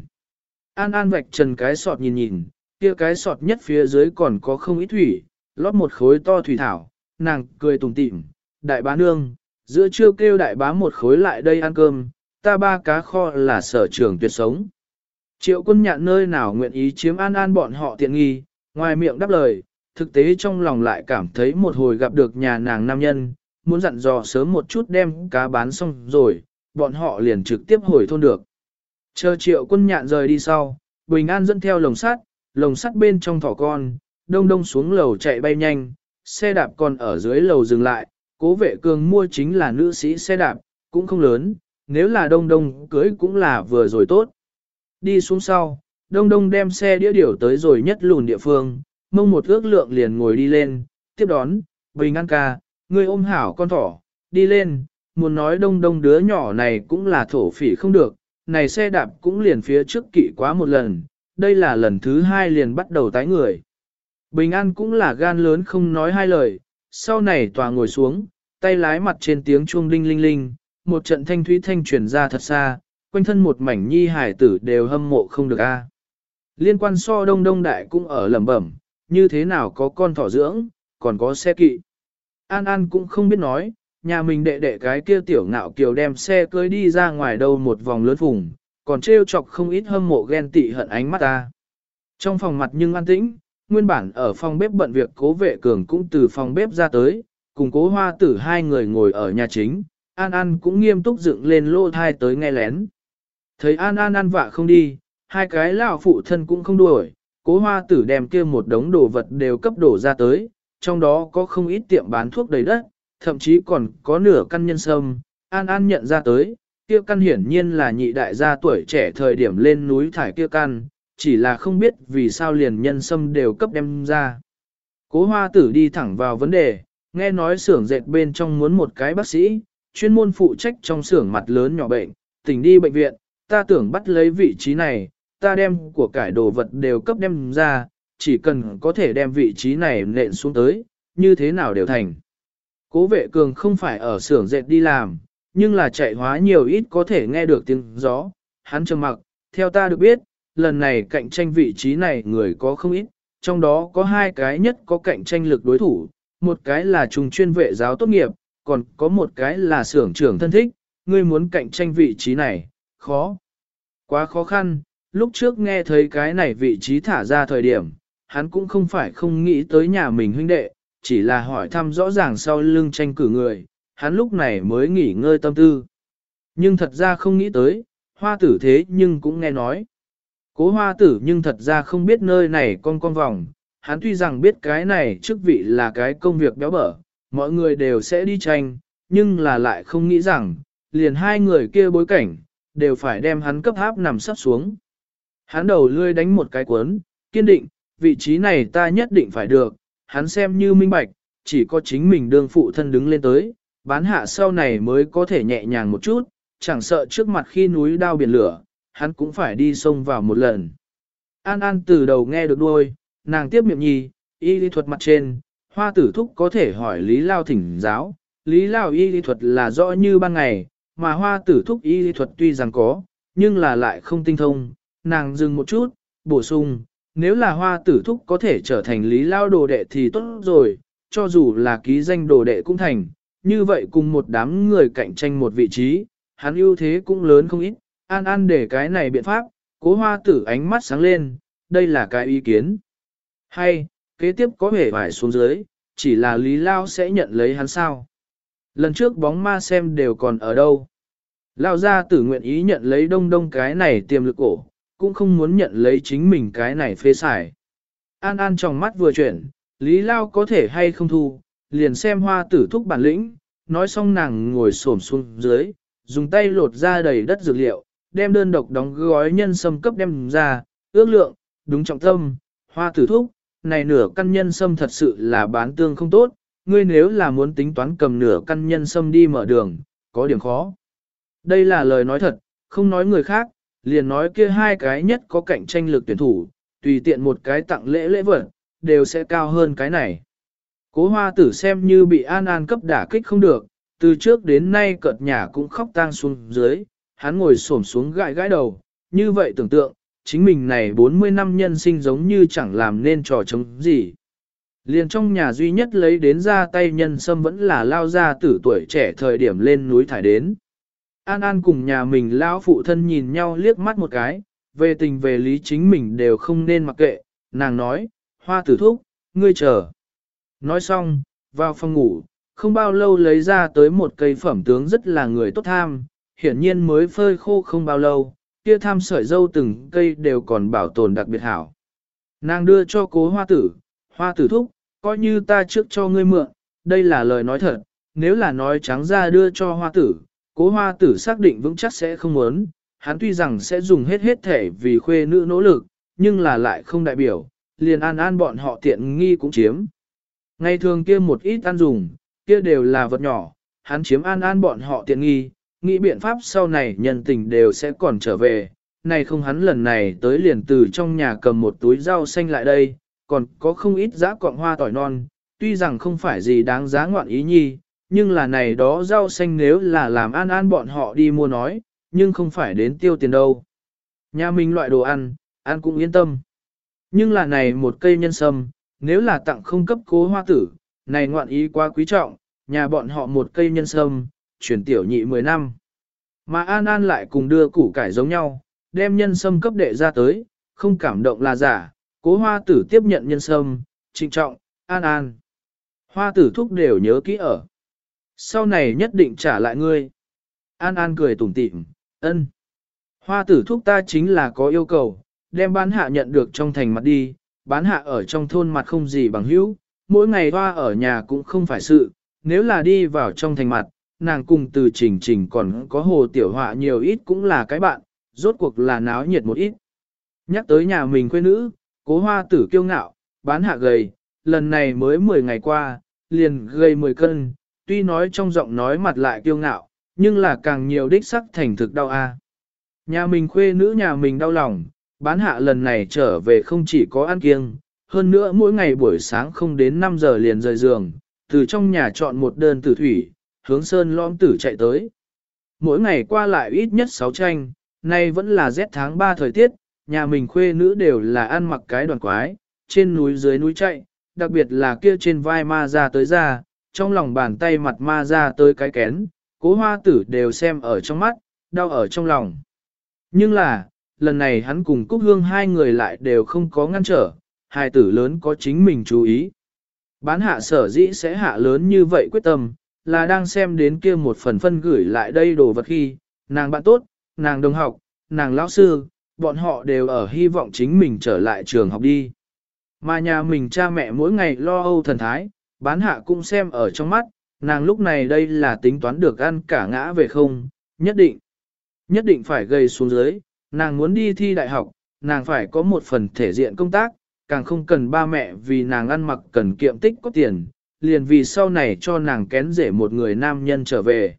An An vạch trần cái sọt nhìn nhìn, kia cái sọt nhất phía dưới còn có không ít thủy, lót một khối to thủy thảo, nàng cười tủm tỉm, đại bá nương, giữa trưa kêu đại bá một khối lại đây ăn cơm, ta ba cá kho là sở trường tuyệt sống. Triệu quân nhạn nơi nào nguyện ý chiếm an an bọn họ tiện nghi, ngoài miệng đáp lời, thực tế trong lòng lại cảm thấy một hồi gặp được nhà nàng nam nhân, muốn dặn dò sớm một chút đem cá bán xong rồi, bọn họ liền trực tiếp hồi thôn được. Chờ triệu quân nhạn rời đi sau, Bình An dẫn theo lồng sắt, lồng sắt bên trong thỏ con, đông đông xuống lầu chạy bay nhanh, xe đạp còn ở dưới lầu dừng lại, cố vệ cường mua chính là nữ sĩ xe đạp, cũng không lớn, nếu là đông đông cưới cũng là vừa rồi tốt. Đi xuống sau, đông đông đem xe đĩa điểu tới rồi nhất lùn địa phương, mông một ước lượng liền ngồi đi lên, tiếp đón, bình ăn ca, người ôm hảo con thỏ, đi lên, muốn nói đông đông đứa nhỏ này cũng là thổ phỉ không được, này xe đạp cũng liền phía trước kỵ quá một lần, đây là lần thứ hai liền bắt đầu tái người. Bình An cũng là gan lớn không nói hai lời, sau này tòa ngồi xuống, tay lái mặt trên tiếng chuông đinh linh linh, một trận thanh thúy thanh truyền ra thật xa, quanh thân một mảnh nhi hải tử đều hâm mộ không được a. À. Liên quan so đông đông đại cũng ở lẩm bẩm, như thế nào có con thỏ dưỡng, còn có xe kỵ. An An cũng không biết nói, nhà mình đệ đệ cái kia tiểu ngạo kiều đem xe cưới đi ra ngoài đâu một vòng lớn vùng, còn trêu chọc không ít hâm mộ ghen tị hận ánh mắt ta. Trong phòng mặt nhưng an tĩnh, nguyên bản ở phòng bếp bận việc cố vệ cường cũng từ phòng bếp ra tới, cùng cố hoa tử hai người ngồi ở nhà chính, An An cũng nghiêm túc dựng lên lô thai tới nghe lén. Thấy An An ăn vạ không đi, hai cái lão phụ thân cũng không đuổi, cố hoa tử đem kia một đống đồ vật đều cấp đổ ra tới, trong đó có không ít tiệm bán thuốc đầy đất, thậm chí còn có nửa căn nhân sâm, An An nhận ra tới, kia căn hiển nhiên là nhị đại gia tuổi trẻ thời điểm lên núi thải kia căn, chỉ là không biết vì sao liền nhân sâm đều cấp đem ra. Cố hoa tử đi thẳng vào vấn đề, nghe nói xưởng dệt bên trong muốn một cái bác sĩ, chuyên môn phụ trách trong xưởng mặt lớn nhỏ bệnh, tỉnh đi bệnh viện, ta tưởng bắt lấy vị trí này, ta đem của cải đồ vật đều cấp đem ra, chỉ cần có thể đem vị trí này nện xuống tới, như thế nào đều thành. Cố vệ cường không phải ở xưởng dệt đi làm, nhưng là chạy hóa nhiều ít có thể nghe được tiếng gió, hắn trầm mặc, theo ta được biết, lần này cạnh tranh vị trí này người có không ít, trong đó có hai cái nhất có cạnh tranh lực đối thủ, một cái là trùng chuyên vệ giáo tốt nghiệp, còn có một cái là xưởng trưởng thân thích, ngươi muốn cạnh tranh vị trí này, khó. Quá khó khăn, lúc trước nghe thấy cái này vị trí thả ra thời điểm, hắn cũng không phải không nghĩ tới nhà mình huynh đệ, chỉ là hỏi thăm rõ ràng sau lưng tranh cử người, hắn lúc này mới nghỉ ngơi tâm tư. Nhưng thật ra không nghĩ tới, hoa tử thế nhưng cũng nghe nói. Cố hoa tử nhưng thật ra không biết nơi này con con vòng, hắn tuy rằng biết cái này chức vị là cái công việc béo bở, mọi người đều sẽ đi tranh, nhưng là lại không nghĩ rằng, liền hai người kia bối cảnh, đều phải đem hắn cấp háp nằm sắp xuống. Hắn đầu lươi đánh một cái cuốn, kiên định, vị trí này ta nhất định phải được, hắn xem như minh bạch, chỉ có chính mình đương phụ thân đứng lên tới, bán hạ sau này mới có thể nhẹ nhàng một chút, chẳng sợ trước mặt khi núi đao biển lửa, hắn cũng phải đi sông vào một lần. An An từ đầu nghe được đuôi, nàng tiếp miệng nhi, y lý thuật mặt trên, hoa tử thúc có thể hỏi Lý Lao thỉnh giáo, Lý Lao y lý thuật là rõ như ban ngày, mà hoa tử thúc y lý thuật tuy rằng có, nhưng là lại không tinh thông, nàng dừng một chút, bổ sung, nếu là hoa tử thúc có thể trở thành Lý Lao đồ đệ thì tốt rồi, cho dù là ký danh đồ đệ cũng thành, như vậy cùng một đám người cạnh tranh một vị trí, hắn ưu thế cũng lớn không ít, an an để cái này biện pháp, cố hoa tử ánh mắt sáng lên, đây là cái ý kiến. Hay, kế tiếp có thể phải xuống dưới, chỉ là Lý Lao sẽ nhận lấy hắn sao. Lần trước bóng ma xem đều còn ở đâu. Lao ra tử nguyện ý nhận lấy đông đông cái này tiềm lực cổ, cũng không muốn nhận lấy chính mình cái này phê xài. An An trong mắt vừa chuyển, Lý Lao có thể hay không thu, liền xem hoa tử thúc bản lĩnh, nói xong nàng ngồi xổm xuống dưới, dùng tay lột ra đầy đất dược liệu, đem đơn độc đóng gói nhân sâm cấp đem ra, ước lượng, đúng trọng tâm, hoa tử thúc, này nửa căn nhân sâm thật sự là bán tương không tốt, ngươi nếu là muốn tính toán cầm nửa căn nhân sâm đi mở đường, có điểm khó. Đây là lời nói thật, không nói người khác, liền nói kia hai cái nhất có cạnh tranh lực tuyển thủ, tùy tiện một cái tặng lễ lễ vật, đều sẽ cao hơn cái này. Cố hoa tử xem như bị an an cấp đả kích không được, từ trước đến nay cợt nhà cũng khóc tang xuống dưới, hắn ngồi xổm xuống gãi gãi đầu, như vậy tưởng tượng, chính mình này 40 năm nhân sinh giống như chẳng làm nên trò chống gì. Liền trong nhà duy nhất lấy đến ra tay nhân sâm vẫn là lao ra tử tuổi trẻ thời điểm lên núi thải đến. An An cùng nhà mình lão phụ thân nhìn nhau liếc mắt một cái, về tình về lý chính mình đều không nên mặc kệ, nàng nói, hoa tử thúc, ngươi chờ. Nói xong, vào phòng ngủ, không bao lâu lấy ra tới một cây phẩm tướng rất là người tốt tham, hiển nhiên mới phơi khô không bao lâu, kia tham sợi dâu từng cây đều còn bảo tồn đặc biệt hảo. Nàng đưa cho cố hoa tử, hoa tử thúc, coi như ta trước cho ngươi mượn, đây là lời nói thật, nếu là nói trắng ra đưa cho hoa tử, cố hoa tử xác định vững chắc sẽ không muốn, hắn tuy rằng sẽ dùng hết hết thể vì khuê nữ nỗ lực, nhưng là lại không đại biểu, liền an an bọn họ tiện nghi cũng chiếm. Ngày thường kia một ít ăn dùng, kia đều là vật nhỏ, hắn chiếm an an bọn họ tiện nghi, nghĩ biện pháp sau này nhân tình đều sẽ còn trở về. Này không hắn lần này tới liền từ trong nhà cầm một túi rau xanh lại đây, còn có không ít giá cọng hoa tỏi non, tuy rằng không phải gì đáng giá ngoạn ý nhi, nhưng là này đó rau xanh nếu là làm an an bọn họ đi mua nói, nhưng không phải đến tiêu tiền đâu. Nhà mình loại đồ ăn, ăn cũng yên tâm. Nhưng là này một cây nhân sâm, nếu là tặng không cấp cố hoa tử, này ngoạn ý quá quý trọng, nhà bọn họ một cây nhân sâm, chuyển tiểu nhị 10 năm. Mà An An lại cùng đưa củ cải giống nhau, đem nhân sâm cấp đệ ra tới, không cảm động là giả, cố hoa tử tiếp nhận nhân sâm, trịnh trọng, An An. Hoa tử thúc đều nhớ kỹ ở. Sau này nhất định trả lại ngươi. An An cười tủm tỉm, ân. Hoa tử thúc ta chính là có yêu cầu, đem bán hạ nhận được trong thành mặt đi, bán hạ ở trong thôn mặt không gì bằng hữu, mỗi ngày hoa ở nhà cũng không phải sự, nếu là đi vào trong thành mặt, nàng cùng từ trình trình còn có hồ tiểu họa nhiều ít cũng là cái bạn, rốt cuộc là náo nhiệt một ít. Nhắc tới nhà mình quê nữ, cố hoa tử kiêu ngạo, bán hạ gầy, lần này mới 10 ngày qua, liền gầy 10 cân, tuy nói trong giọng nói mặt lại kiêu ngạo, nhưng là càng nhiều đích sắc thành thực đau a. Nhà mình khuê nữ nhà mình đau lòng, bán hạ lần này trở về không chỉ có ăn kiêng, hơn nữa mỗi ngày buổi sáng không đến 5 giờ liền rời giường, từ trong nhà chọn một đơn tử thủy, hướng sơn lõm tử chạy tới. Mỗi ngày qua lại ít nhất 6 tranh, nay vẫn là rét tháng 3 thời tiết, nhà mình khuê nữ đều là ăn mặc cái đoàn quái, trên núi dưới núi chạy, đặc biệt là kia trên vai ma ra tới ra, trong lòng bàn tay mặt ma ra tới cái kén, cố hoa tử đều xem ở trong mắt, đau ở trong lòng. Nhưng là, lần này hắn cùng Cúc Hương hai người lại đều không có ngăn trở, hai tử lớn có chính mình chú ý. Bán hạ sở dĩ sẽ hạ lớn như vậy quyết tâm, là đang xem đến kia một phần phân gửi lại đây đồ vật khi, nàng bạn tốt, nàng đồng học, nàng lão sư, bọn họ đều ở hy vọng chính mình trở lại trường học đi. Mà nhà mình cha mẹ mỗi ngày lo âu thần thái, bán hạ cũng xem ở trong mắt, nàng lúc này đây là tính toán được ăn cả ngã về không, nhất định, nhất định phải gây xuống dưới, nàng muốn đi thi đại học, nàng phải có một phần thể diện công tác, càng không cần ba mẹ vì nàng ăn mặc cần kiệm tích có tiền, liền vì sau này cho nàng kén rể một người nam nhân trở về.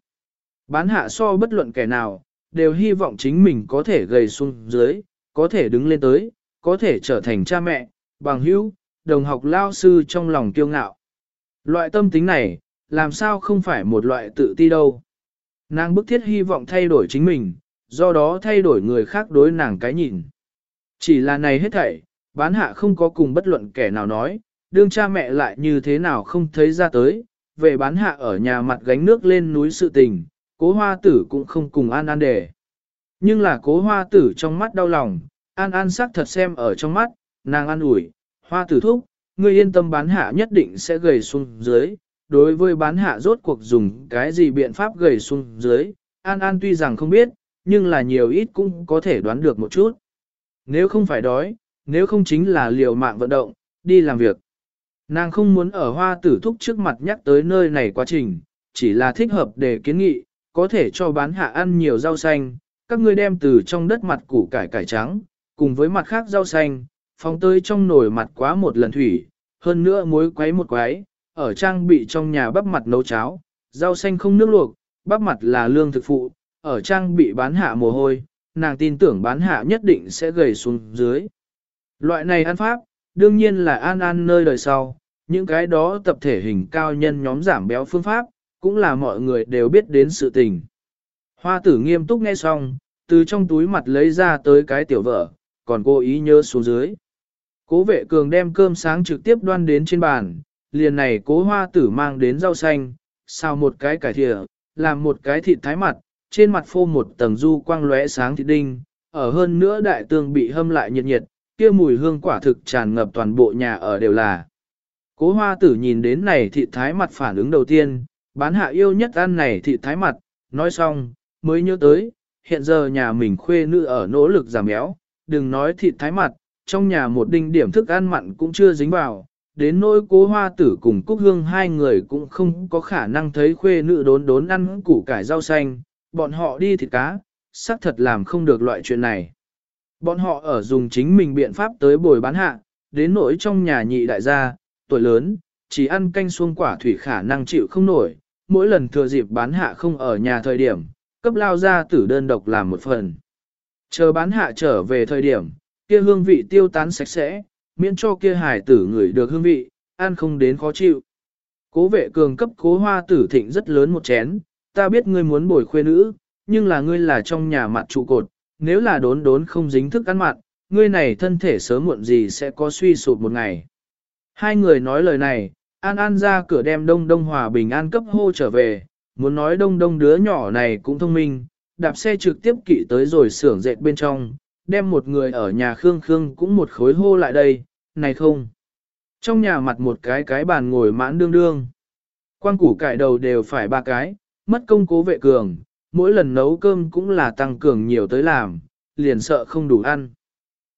Bán hạ so bất luận kẻ nào, đều hy vọng chính mình có thể gầy xuống dưới, có thể đứng lên tới, có thể trở thành cha mẹ, bằng hữu, đồng học lao sư trong lòng kiêu ngạo. Loại tâm tính này, làm sao không phải một loại tự ti đâu. Nàng bức thiết hy vọng thay đổi chính mình, do đó thay đổi người khác đối nàng cái nhìn. Chỉ là này hết thảy, bán hạ không có cùng bất luận kẻ nào nói, đương cha mẹ lại như thế nào không thấy ra tới, về bán hạ ở nhà mặt gánh nước lên núi sự tình, cố hoa tử cũng không cùng an an đề. Nhưng là cố hoa tử trong mắt đau lòng, an an sắc thật xem ở trong mắt, nàng an ủi, hoa tử thúc, ngươi yên tâm bán hạ nhất định sẽ gầy xuống dưới, đối với bán hạ rốt cuộc dùng cái gì biện pháp gầy xuống dưới, an an tuy rằng không biết, nhưng là nhiều ít cũng có thể đoán được một chút. Nếu không phải đói, nếu không chính là liều mạng vận động, đi làm việc. Nàng không muốn ở hoa tử thúc trước mặt nhắc tới nơi này quá trình, chỉ là thích hợp để kiến nghị, có thể cho bán hạ ăn nhiều rau xanh, các ngươi đem từ trong đất mặt củ cải cải trắng, cùng với mặt khác rau xanh, phóng tới trong nồi mặt quá một lần thủy, hơn nữa muối quấy một quấy, ở trang bị trong nhà bắp mặt nấu cháo, rau xanh không nước luộc, bắp mặt là lương thực phụ, ở trang bị bán hạ mồ hôi, nàng tin tưởng bán hạ nhất định sẽ gầy xuống dưới. Loại này ăn pháp, đương nhiên là an an nơi đời sau, những cái đó tập thể hình cao nhân nhóm giảm béo phương pháp, cũng là mọi người đều biết đến sự tình. Hoa tử nghiêm túc nghe xong, từ trong túi mặt lấy ra tới cái tiểu vợ, còn cô ý nhớ xuống dưới. Cố vệ cường đem cơm sáng trực tiếp đoan đến trên bàn, liền này cố hoa tử mang đến rau xanh, xào một cái cải thịa, làm một cái thịt thái mặt, trên mặt phô một tầng du quang lóe sáng thịt đinh, ở hơn nữa đại tương bị hâm lại nhiệt nhiệt, kia mùi hương quả thực tràn ngập toàn bộ nhà ở đều là. Cố hoa tử nhìn đến này thịt thái mặt phản ứng đầu tiên, bán hạ yêu nhất ăn này thịt thái mặt, nói xong, mới nhớ tới, hiện giờ nhà mình khuê nữ ở nỗ lực giảm béo, đừng nói thịt thái mặt, trong nhà một đinh điểm thức ăn mặn cũng chưa dính vào, đến nỗi cố hoa tử cùng Cúc Hương hai người cũng không có khả năng thấy khuê nữ đốn đốn ăn củ cải rau xanh, bọn họ đi thịt cá, xác thật làm không được loại chuyện này. Bọn họ ở dùng chính mình biện pháp tới bồi bán hạ, đến nỗi trong nhà nhị đại gia, tuổi lớn, chỉ ăn canh xuông quả thủy khả năng chịu không nổi, mỗi lần thừa dịp bán hạ không ở nhà thời điểm, cấp lao ra tử đơn độc làm một phần. Chờ bán hạ trở về thời điểm, kia hương vị tiêu tán sạch sẽ, miễn cho kia hải tử ngửi được hương vị, ăn không đến khó chịu. Cố vệ cường cấp cố hoa tử thịnh rất lớn một chén, ta biết ngươi muốn bồi khuê nữ, nhưng là ngươi là trong nhà mặt trụ cột, nếu là đốn đốn không dính thức ăn mặn, ngươi này thân thể sớm muộn gì sẽ có suy sụp một ngày. Hai người nói lời này, An An ra cửa đem Đông Đông Hòa Bình An cấp hô trở về, muốn nói Đông Đông đứa nhỏ này cũng thông minh, đạp xe trực tiếp kỵ tới rồi xưởng dệt bên trong, đem một người ở nhà Khương Khương cũng một khối hô lại đây, này không. Trong nhà mặt một cái cái bàn ngồi mãn đương đương. Quan củ cải đầu đều phải ba cái, mất công cố vệ cường, mỗi lần nấu cơm cũng là tăng cường nhiều tới làm, liền sợ không đủ ăn.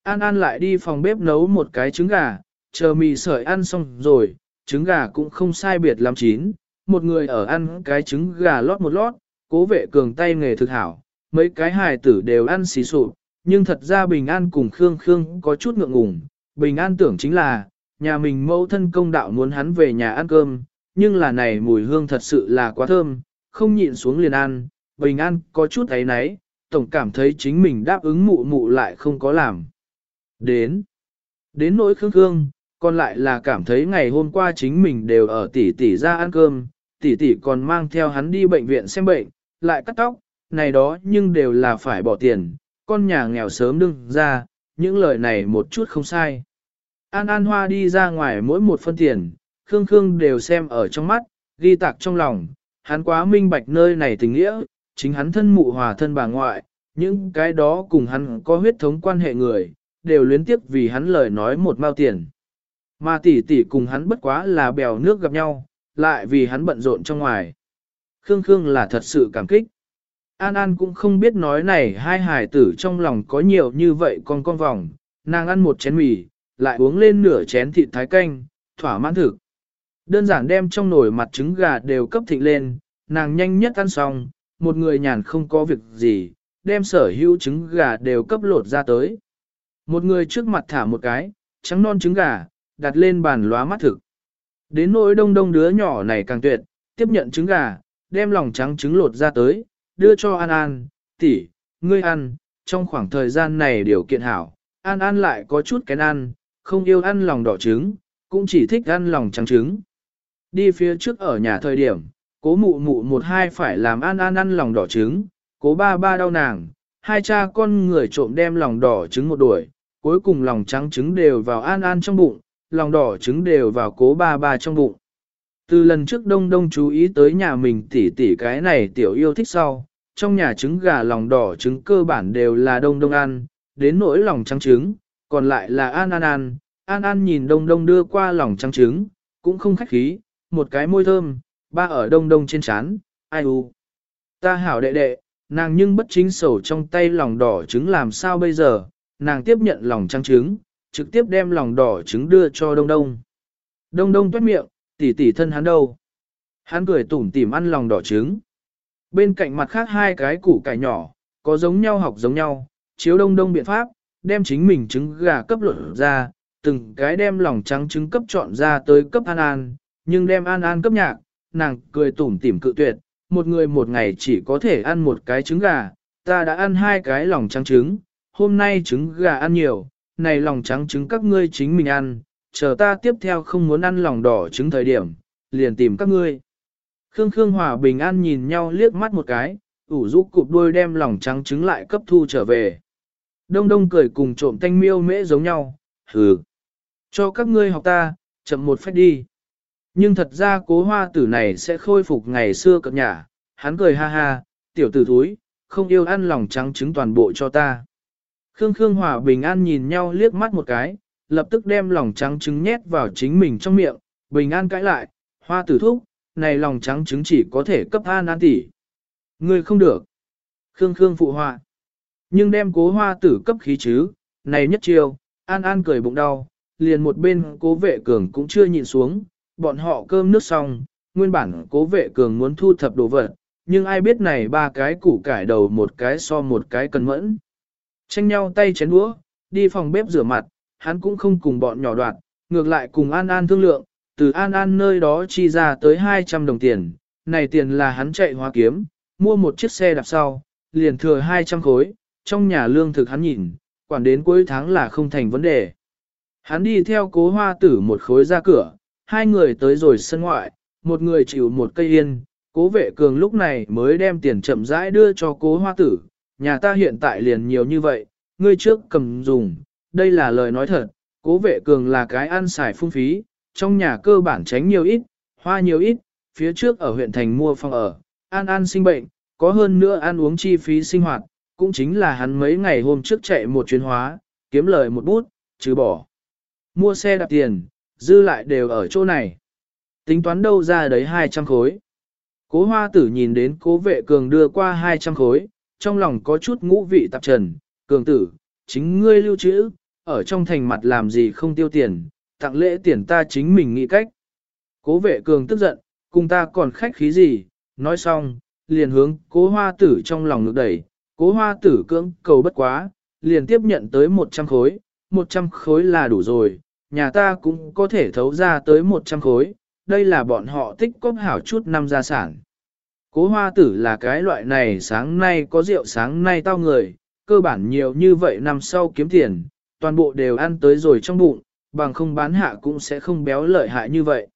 An An lại đi phòng bếp nấu một cái trứng gà, chờ mì sợi ăn xong rồi, trứng gà cũng không sai biệt lắm chín, một người ở ăn cái trứng gà lót một lót, cố vệ cường tay nghề thực hảo, mấy cái hài tử đều ăn xì sụp, nhưng thật ra Bình An cùng Khương Khương có chút ngượng ngùng, Bình An tưởng chính là, nhà mình mẫu thân công đạo muốn hắn về nhà ăn cơm, nhưng là này mùi hương thật sự là quá thơm, không nhịn xuống liền ăn, Bình An có chút ấy náy, tổng cảm thấy chính mình đáp ứng mụ mụ lại không có làm. Đến, đến nỗi Khương Khương, còn lại là cảm thấy ngày hôm qua chính mình đều ở tỷ tỷ ra ăn cơm, tỷ tỷ còn mang theo hắn đi bệnh viện xem bệnh, lại cắt tóc, này đó nhưng đều là phải bỏ tiền, con nhà nghèo sớm đừng ra, những lời này một chút không sai. An An Hoa đi ra ngoài mỗi một phân tiền, Khương Khương đều xem ở trong mắt, ghi tạc trong lòng, hắn quá minh bạch nơi này tình nghĩa, chính hắn thân mụ hòa thân bà ngoại, những cái đó cùng hắn có huyết thống quan hệ người, đều luyến tiếc vì hắn lời nói một mao tiền. Mà tỷ tỷ cùng hắn bất quá là bèo nước gặp nhau, lại vì hắn bận rộn trong ngoài. Khương Khương là thật sự cảm kích. An An cũng không biết nói này hai hài tử trong lòng có nhiều như vậy con con vòng, nàng ăn một chén mì, lại uống lên nửa chén thịt thái canh, thỏa mãn thực. Đơn giản đem trong nồi mặt trứng gà đều cấp thịnh lên, nàng nhanh nhất ăn xong, một người nhàn không có việc gì, đem sở hữu trứng gà đều cấp lột ra tới. Một người trước mặt thả một cái, trắng non trứng gà, đặt lên bàn lóa mắt thực. Đến nỗi đông đông đứa nhỏ này càng tuyệt, tiếp nhận trứng gà, đem lòng trắng trứng lột ra tới, đưa cho An An, tỷ, ngươi ăn, trong khoảng thời gian này điều kiện hảo, An An lại có chút kén ăn, không yêu ăn lòng đỏ trứng, cũng chỉ thích ăn lòng trắng trứng. Đi phía trước ở nhà thời điểm, cố mụ mụ một hai phải làm An An ăn lòng đỏ trứng, cố ba ba đau nàng, hai cha con người trộm đem lòng đỏ trứng một đuổi, cuối cùng lòng trắng trứng đều vào An An trong bụng, lòng đỏ trứng đều vào cố ba ba trong bụng. Từ lần trước đông đông chú ý tới nhà mình tỉ tỉ cái này tiểu yêu thích sau, trong nhà trứng gà lòng đỏ trứng cơ bản đều là đông đông ăn, đến nỗi lòng trắng trứng, còn lại là an an an, An An nhìn đông đông đưa qua lòng trắng trứng, cũng không khách khí, một cái môi thơm, ba ở đông đông trên chán, ai u. Ta hảo đệ đệ, nàng nhưng bất chính sầu trong tay lòng đỏ trứng làm sao bây giờ, nàng tiếp nhận lòng trắng trứng, trực tiếp đem lòng đỏ trứng đưa cho đông đông. Đông đông tuét miệng, tỉ tỉ thân hắn đâu. Hắn cười tủm tỉm ăn lòng đỏ trứng. Bên cạnh mặt khác hai cái củ cải nhỏ, có giống nhau học giống nhau, chiếu đông đông biện pháp, đem chính mình trứng gà cấp luận ra, từng cái đem lòng trắng trứng cấp chọn ra tới cấp an an, nhưng đem an an cấp nhạc, nàng cười tủm tỉm cự tuyệt, một người một ngày chỉ có thể ăn một cái trứng gà, ta đã ăn hai cái lòng trắng trứng, hôm nay trứng gà ăn nhiều, này lòng trắng trứng các ngươi chính mình ăn, chờ ta tiếp theo không muốn ăn lòng đỏ trứng thời điểm, liền tìm các ngươi. Khương Khương Hòa bình an nhìn nhau liếc mắt một cái, ủ rũ cụp đuôi đem lòng trắng trứng lại cấp thu trở về. Đông đông cười cùng trộm thanh miêu mễ giống nhau, hừ. Cho các ngươi học ta, chậm một phép đi. Nhưng thật ra cố hoa tử này sẽ khôi phục ngày xưa cập nhà, hắn cười ha ha, tiểu tử thúi, không yêu ăn lòng trắng trứng toàn bộ cho ta. Khương Khương Hòa bình an nhìn nhau liếc mắt một cái, lập tức đem lòng trắng trứng nhét vào chính mình trong miệng, bình an cãi lại, hoa tử thúc, này lòng trắng trứng chỉ có thể cấp an an tỷ. Ngươi không được. Khương Khương phụ họa. Nhưng đem cố hoa tử cấp khí chứ, này nhất chiêu, an an cười bụng đau, liền một bên cố vệ cường cũng chưa nhìn xuống, bọn họ cơm nước xong, nguyên bản cố vệ cường muốn thu thập đồ vật, nhưng ai biết này ba cái củ cải đầu một cái so một cái cần mẫn. Tranh nhau tay chén đũa, đi phòng bếp rửa mặt, hắn cũng không cùng bọn nhỏ đoạt, ngược lại cùng An An thương lượng, từ An An nơi đó chi ra tới 200 đồng tiền, này tiền là hắn chạy hoa kiếm, mua một chiếc xe đạp sau, liền thừa 200 khối, trong nhà lương thực hắn nhìn, quản đến cuối tháng là không thành vấn đề. Hắn đi theo cố hoa tử một khối ra cửa, hai người tới rồi sân ngoại, một người chịu một cây yên, cố vệ cường lúc này mới đem tiền chậm rãi đưa cho cố hoa tử, nhà ta hiện tại liền nhiều như vậy, ngươi trước cầm dùng, đây là lời nói thật, cố vệ cường là cái ăn xài phung phí, trong nhà cơ bản tránh nhiều ít, hoa nhiều ít, phía trước ở huyện thành mua phòng ở, an an sinh bệnh, có hơn nữa ăn uống chi phí sinh hoạt, cũng chính là hắn mấy ngày hôm trước chạy một chuyến hóa, kiếm lời một bút, trừ bỏ. Mua xe đạp tiền, dư lại đều ở chỗ này. Tính toán đâu ra đấy 200 khối. Cố hoa tử nhìn đến cố vệ cường đưa qua 200 khối, trong lòng có chút ngũ vị tạp trần, cường tử, chính ngươi lưu trữ, ở trong thành mặt làm gì không tiêu tiền, tặng lễ tiền ta chính mình nghĩ cách. Cố vệ cường tức giận, cùng ta còn khách khí gì, nói xong, liền hướng cố hoa tử trong lòng ngược đẩy, cố hoa tử cưỡng cầu bất quá, liền tiếp nhận tới 100 khối, 100 khối là đủ rồi, nhà ta cũng có thể thấu ra tới 100 khối, đây là bọn họ tích cóp hảo chút năm gia sản. Cố hoa tử là cái loại này sáng nay có rượu sáng nay tao người, cơ bản nhiều như vậy năm sau kiếm tiền, toàn bộ đều ăn tới rồi trong bụng, bằng không bán hạ cũng sẽ không béo lợi hại như vậy.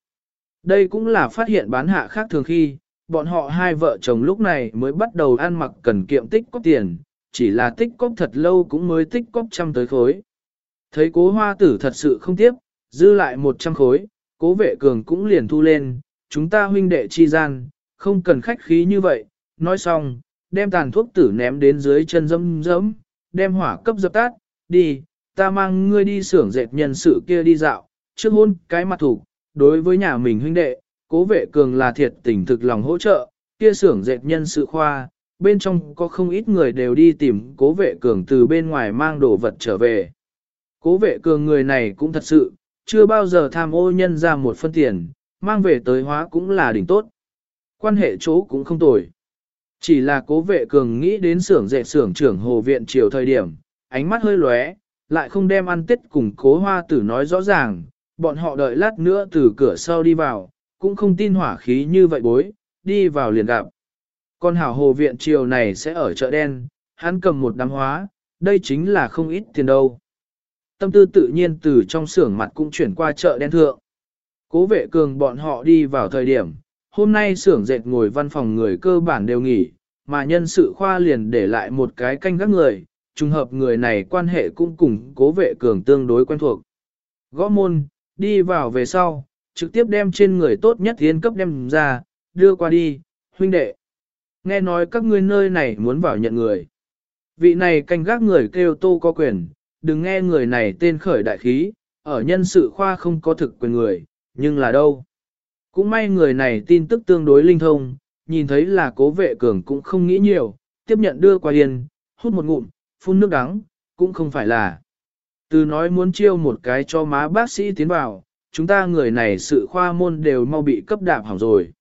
Đây cũng là phát hiện bán hạ khác thường khi, bọn họ hai vợ chồng lúc này mới bắt đầu ăn mặc cần kiệm tích cóp tiền, chỉ là tích cóp thật lâu cũng mới tích cóp trăm tới khối. Thấy cố hoa tử thật sự không tiếp, dư lại một trăm khối, cố vệ cường cũng liền thu lên, chúng ta huynh đệ chi gian, không cần khách khí như vậy, nói xong, đem tàn thuốc tử ném đến dưới chân dẫm dẫm, đem hỏa cấp dập tắt, đi, ta mang ngươi đi xưởng dệt nhân sự kia đi dạo, trước hôn cái mặt thủ, đối với nhà mình huynh đệ, cố vệ cường là thiệt tình thực lòng hỗ trợ, kia xưởng dệt nhân sự khoa, bên trong có không ít người đều đi tìm cố vệ cường từ bên ngoài mang đồ vật trở về. Cố vệ cường người này cũng thật sự, chưa bao giờ tham ô nhân ra một phân tiền, mang về tới hóa cũng là đỉnh tốt. Quan hệ chỗ cũng không tồi. Chỉ là cố vệ cường nghĩ đến xưởng dệt xưởng trưởng hồ viện chiều thời điểm, ánh mắt hơi lóe, lại không đem ăn tết cùng cố hoa tử nói rõ ràng, bọn họ đợi lát nữa từ cửa sau đi vào, cũng không tin hỏa khí như vậy bối, đi vào liền gặp. Con hảo hồ viện chiều này sẽ ở chợ đen, hắn cầm một đám hóa, đây chính là không ít tiền đâu. Tâm tư tự nhiên từ trong xưởng mặt cũng chuyển qua chợ đen thượng. Cố vệ cường bọn họ đi vào thời điểm, hôm nay xưởng dệt ngồi văn phòng người cơ bản đều nghỉ, mà nhân sự khoa liền để lại một cái canh gác người, trùng hợp người này quan hệ cũng cùng cố vệ cường tương đối quen thuộc. Gõ môn, đi vào về sau, trực tiếp đem trên người tốt nhất thiên cấp đem ra, đưa qua đi, huynh đệ. Nghe nói các ngươi nơi này muốn vào nhận người. Vị này canh gác người kêu tô có quyền, đừng nghe người này tên khởi đại khí, ở nhân sự khoa không có thực quyền người, nhưng là đâu. Cũng may người này tin tức tương đối linh thông, nhìn thấy là cố vệ cường cũng không nghĩ nhiều, tiếp nhận đưa qua điền, hút một ngụm, phun nước đắng, cũng không phải là. Từ nói muốn chiêu một cái cho má bác sĩ tiến vào, chúng ta người này sự khoa môn đều mau bị cấp đạp hỏng rồi.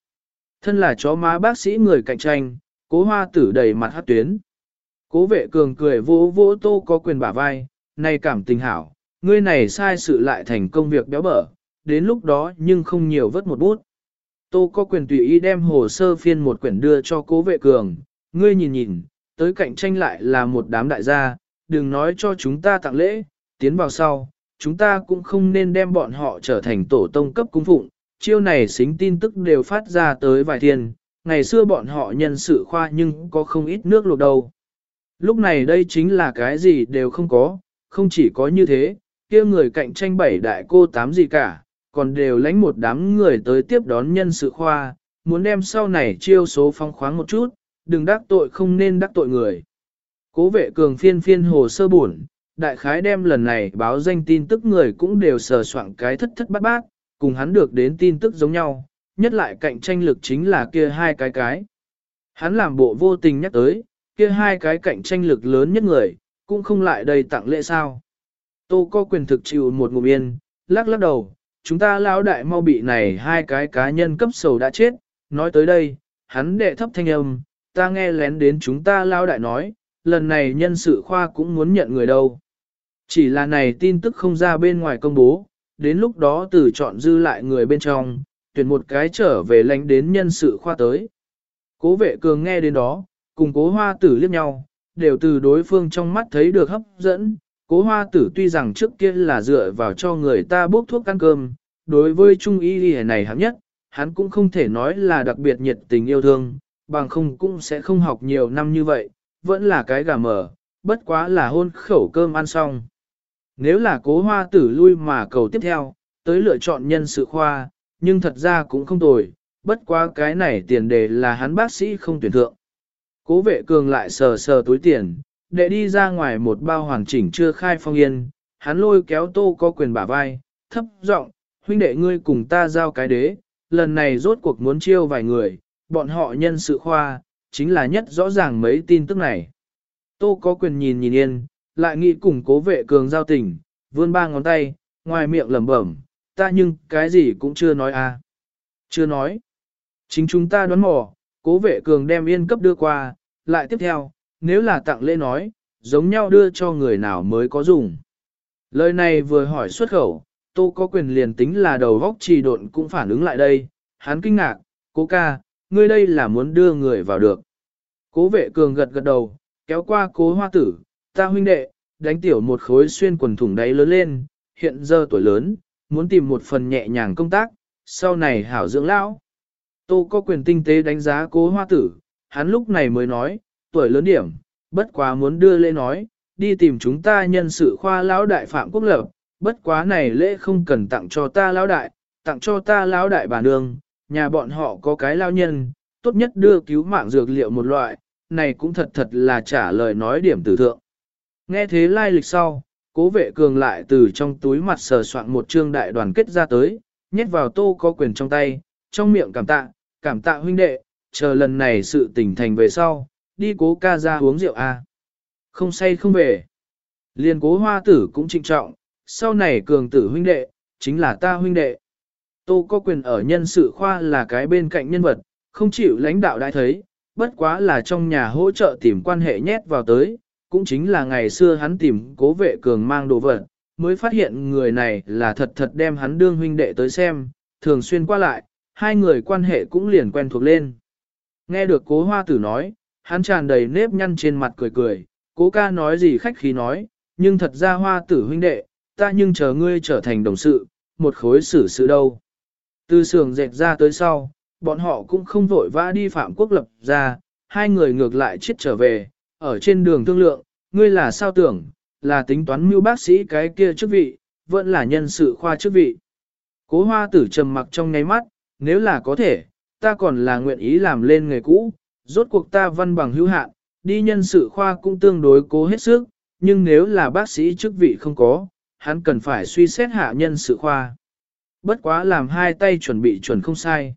Thân là chó má bác sĩ người cạnh tranh, cố hoa tử đầy mặt hát tuyến. Cố vệ cường cười vỗ vỗ tô có quyền bả vai, này cảm tình hảo, ngươi này sai sự lại thành công việc béo bở, đến lúc đó nhưng không nhiều vất một bút. Tô có quyền tùy ý đem hồ sơ phiên một quyển đưa cho cố vệ cường, ngươi nhìn nhìn, tới cạnh tranh lại là một đám đại gia, đừng nói cho chúng ta tặng lễ, tiến vào sau, chúng ta cũng không nên đem bọn họ trở thành tổ tông cấp cung phụng, chiêu này xính tin tức đều phát ra tới vài thiên, ngày xưa bọn họ nhân sự khoa nhưng có không ít nước luộc đâu. Lúc này đây chính là cái gì đều không có, không chỉ có như thế, kia người cạnh tranh bảy đại cô tám gì cả, còn đều lánh một đám người tới tiếp đón nhân sự khoa, muốn đem sau này chiêu số phong khoáng một chút, đừng đắc tội không nên đắc tội người. Cố vệ cường phiên phiên hồ sơ buồn, đại khái đem lần này báo danh tin tức người cũng đều sờ soạn cái thất thất bát bát, cùng hắn được đến tin tức giống nhau, nhất lại cạnh tranh lực chính là kia hai cái cái. Hắn làm bộ vô tình nhắc tới, kia hai cái cạnh tranh lực lớn nhất người, cũng không lại đây tặng lễ sao. Tô có quyền thực chịu một ngụm yên, lắc lắc đầu, chúng ta lão đại mau bị này hai cái cá nhân cấp sầu đã chết, nói tới đây, hắn đệ thấp thanh âm, ta nghe lén đến chúng ta lão đại nói, lần này nhân sự khoa cũng muốn nhận người đâu. Chỉ là này tin tức không ra bên ngoài công bố, đến lúc đó từ chọn dư lại người bên trong, tuyển một cái trở về lánh đến nhân sự khoa tới. Cố vệ cường nghe đến đó, cùng cố hoa tử liếc nhau, đều từ đối phương trong mắt thấy được hấp dẫn. Cố hoa tử tuy rằng trước kia là dựa vào cho người ta bốc thuốc ăn cơm, đối với trung y này hẳn nhất, hắn cũng không thể nói là đặc biệt nhiệt tình yêu thương, bằng không cũng sẽ không học nhiều năm như vậy, vẫn là cái gà mở, bất quá là hôn khẩu cơm ăn xong. Nếu là cố hoa tử lui mà cầu tiếp theo, tới lựa chọn nhân sự khoa, nhưng thật ra cũng không tồi, bất quá cái này tiền đề là hắn bác sĩ không tuyển thượng. Cố vệ cường lại sờ sờ túi tiền, để đi ra ngoài một bao hoàn chỉnh chưa khai phong yên, hắn lôi kéo tô có quyền bả vai, thấp giọng, huynh đệ ngươi cùng ta giao cái đế, lần này rốt cuộc muốn chiêu vài người, bọn họ nhân sự khoa, chính là nhất rõ ràng mấy tin tức này. Tô có quyền nhìn nhìn yên, lại nghĩ cùng cố vệ cường giao tình, vươn ba ngón tay, ngoài miệng lẩm bẩm, ta nhưng cái gì cũng chưa nói à. Chưa nói. Chính chúng ta đoán mò, cố vệ cường đem yên cấp đưa qua, lại tiếp theo, nếu là tặng lễ nói, giống nhau đưa cho người nào mới có dùng. Lời này vừa hỏi xuất khẩu, tô có quyền liền tính là đầu góc trì độn cũng phản ứng lại đây, hắn kinh ngạc, cố ca, ngươi đây là muốn đưa người vào được. Cố vệ cường gật gật đầu, kéo qua cố hoa tử, ta huynh đệ, đánh tiểu một khối xuyên quần thủng đáy lớn lên, hiện giờ tuổi lớn, muốn tìm một phần nhẹ nhàng công tác, sau này hảo dưỡng lão. Tô có quyền tinh tế đánh giá cố hoa tử, hắn lúc này mới nói, tuổi lớn điểm, bất quá muốn đưa lễ nói, đi tìm chúng ta nhân sự khoa lão đại phạm quốc lập, bất quá này lễ không cần tặng cho ta lão đại, tặng cho ta lão đại bà nương, nhà bọn họ có cái lao nhân, tốt nhất đưa cứu mạng dược liệu một loại, này cũng thật thật là trả lời nói điểm tử thượng. Nghe thế lai lịch sau, cố vệ cường lại từ trong túi mặt sờ soạn một trương đại đoàn kết ra tới, nhét vào tô có quyền trong tay, trong miệng cảm tạ, cảm tạ huynh đệ, chờ lần này sự tỉnh thành về sau, đi cố ca ra uống rượu a à. Không say không về. Liên cố hoa tử cũng trịnh trọng, sau này cường tử huynh đệ, chính là ta huynh đệ. Tô có quyền ở nhân sự khoa là cái bên cạnh nhân vật, không chịu lãnh đạo đã thấy, bất quá là trong nhà hỗ trợ tìm quan hệ nhét vào tới, cũng chính là ngày xưa hắn tìm cố vệ cường mang đồ vật, mới phát hiện người này là thật thật đem hắn đương huynh đệ tới xem, thường xuyên qua lại, hai người quan hệ cũng liền quen thuộc lên. Nghe được cố hoa tử nói, hắn tràn đầy nếp nhăn trên mặt cười cười, cố ca nói gì khách khí nói, nhưng thật ra hoa tử huynh đệ, ta nhưng chờ ngươi trở thành đồng sự, một khối xử sự đâu. Từ sưởng dệt ra tới sau, bọn họ cũng không vội vã đi phạm quốc lập ra, hai người ngược lại chết trở về, ở trên đường thương lượng, ngươi là sao tưởng, là tính toán mưu bác sĩ cái kia chức vị, vẫn là nhân sự khoa chức vị. Cố hoa tử trầm mặc trong ngáy mắt, nếu là có thể, ta còn là nguyện ý làm lên nghề cũ, rốt cuộc ta văn bằng hữu hạn, đi nhân sự khoa cũng tương đối cố hết sức, nhưng nếu là bác sĩ chức vị không có, hắn cần phải suy xét hạ nhân sự khoa. Bất quá làm hai tay chuẩn bị chuẩn không sai.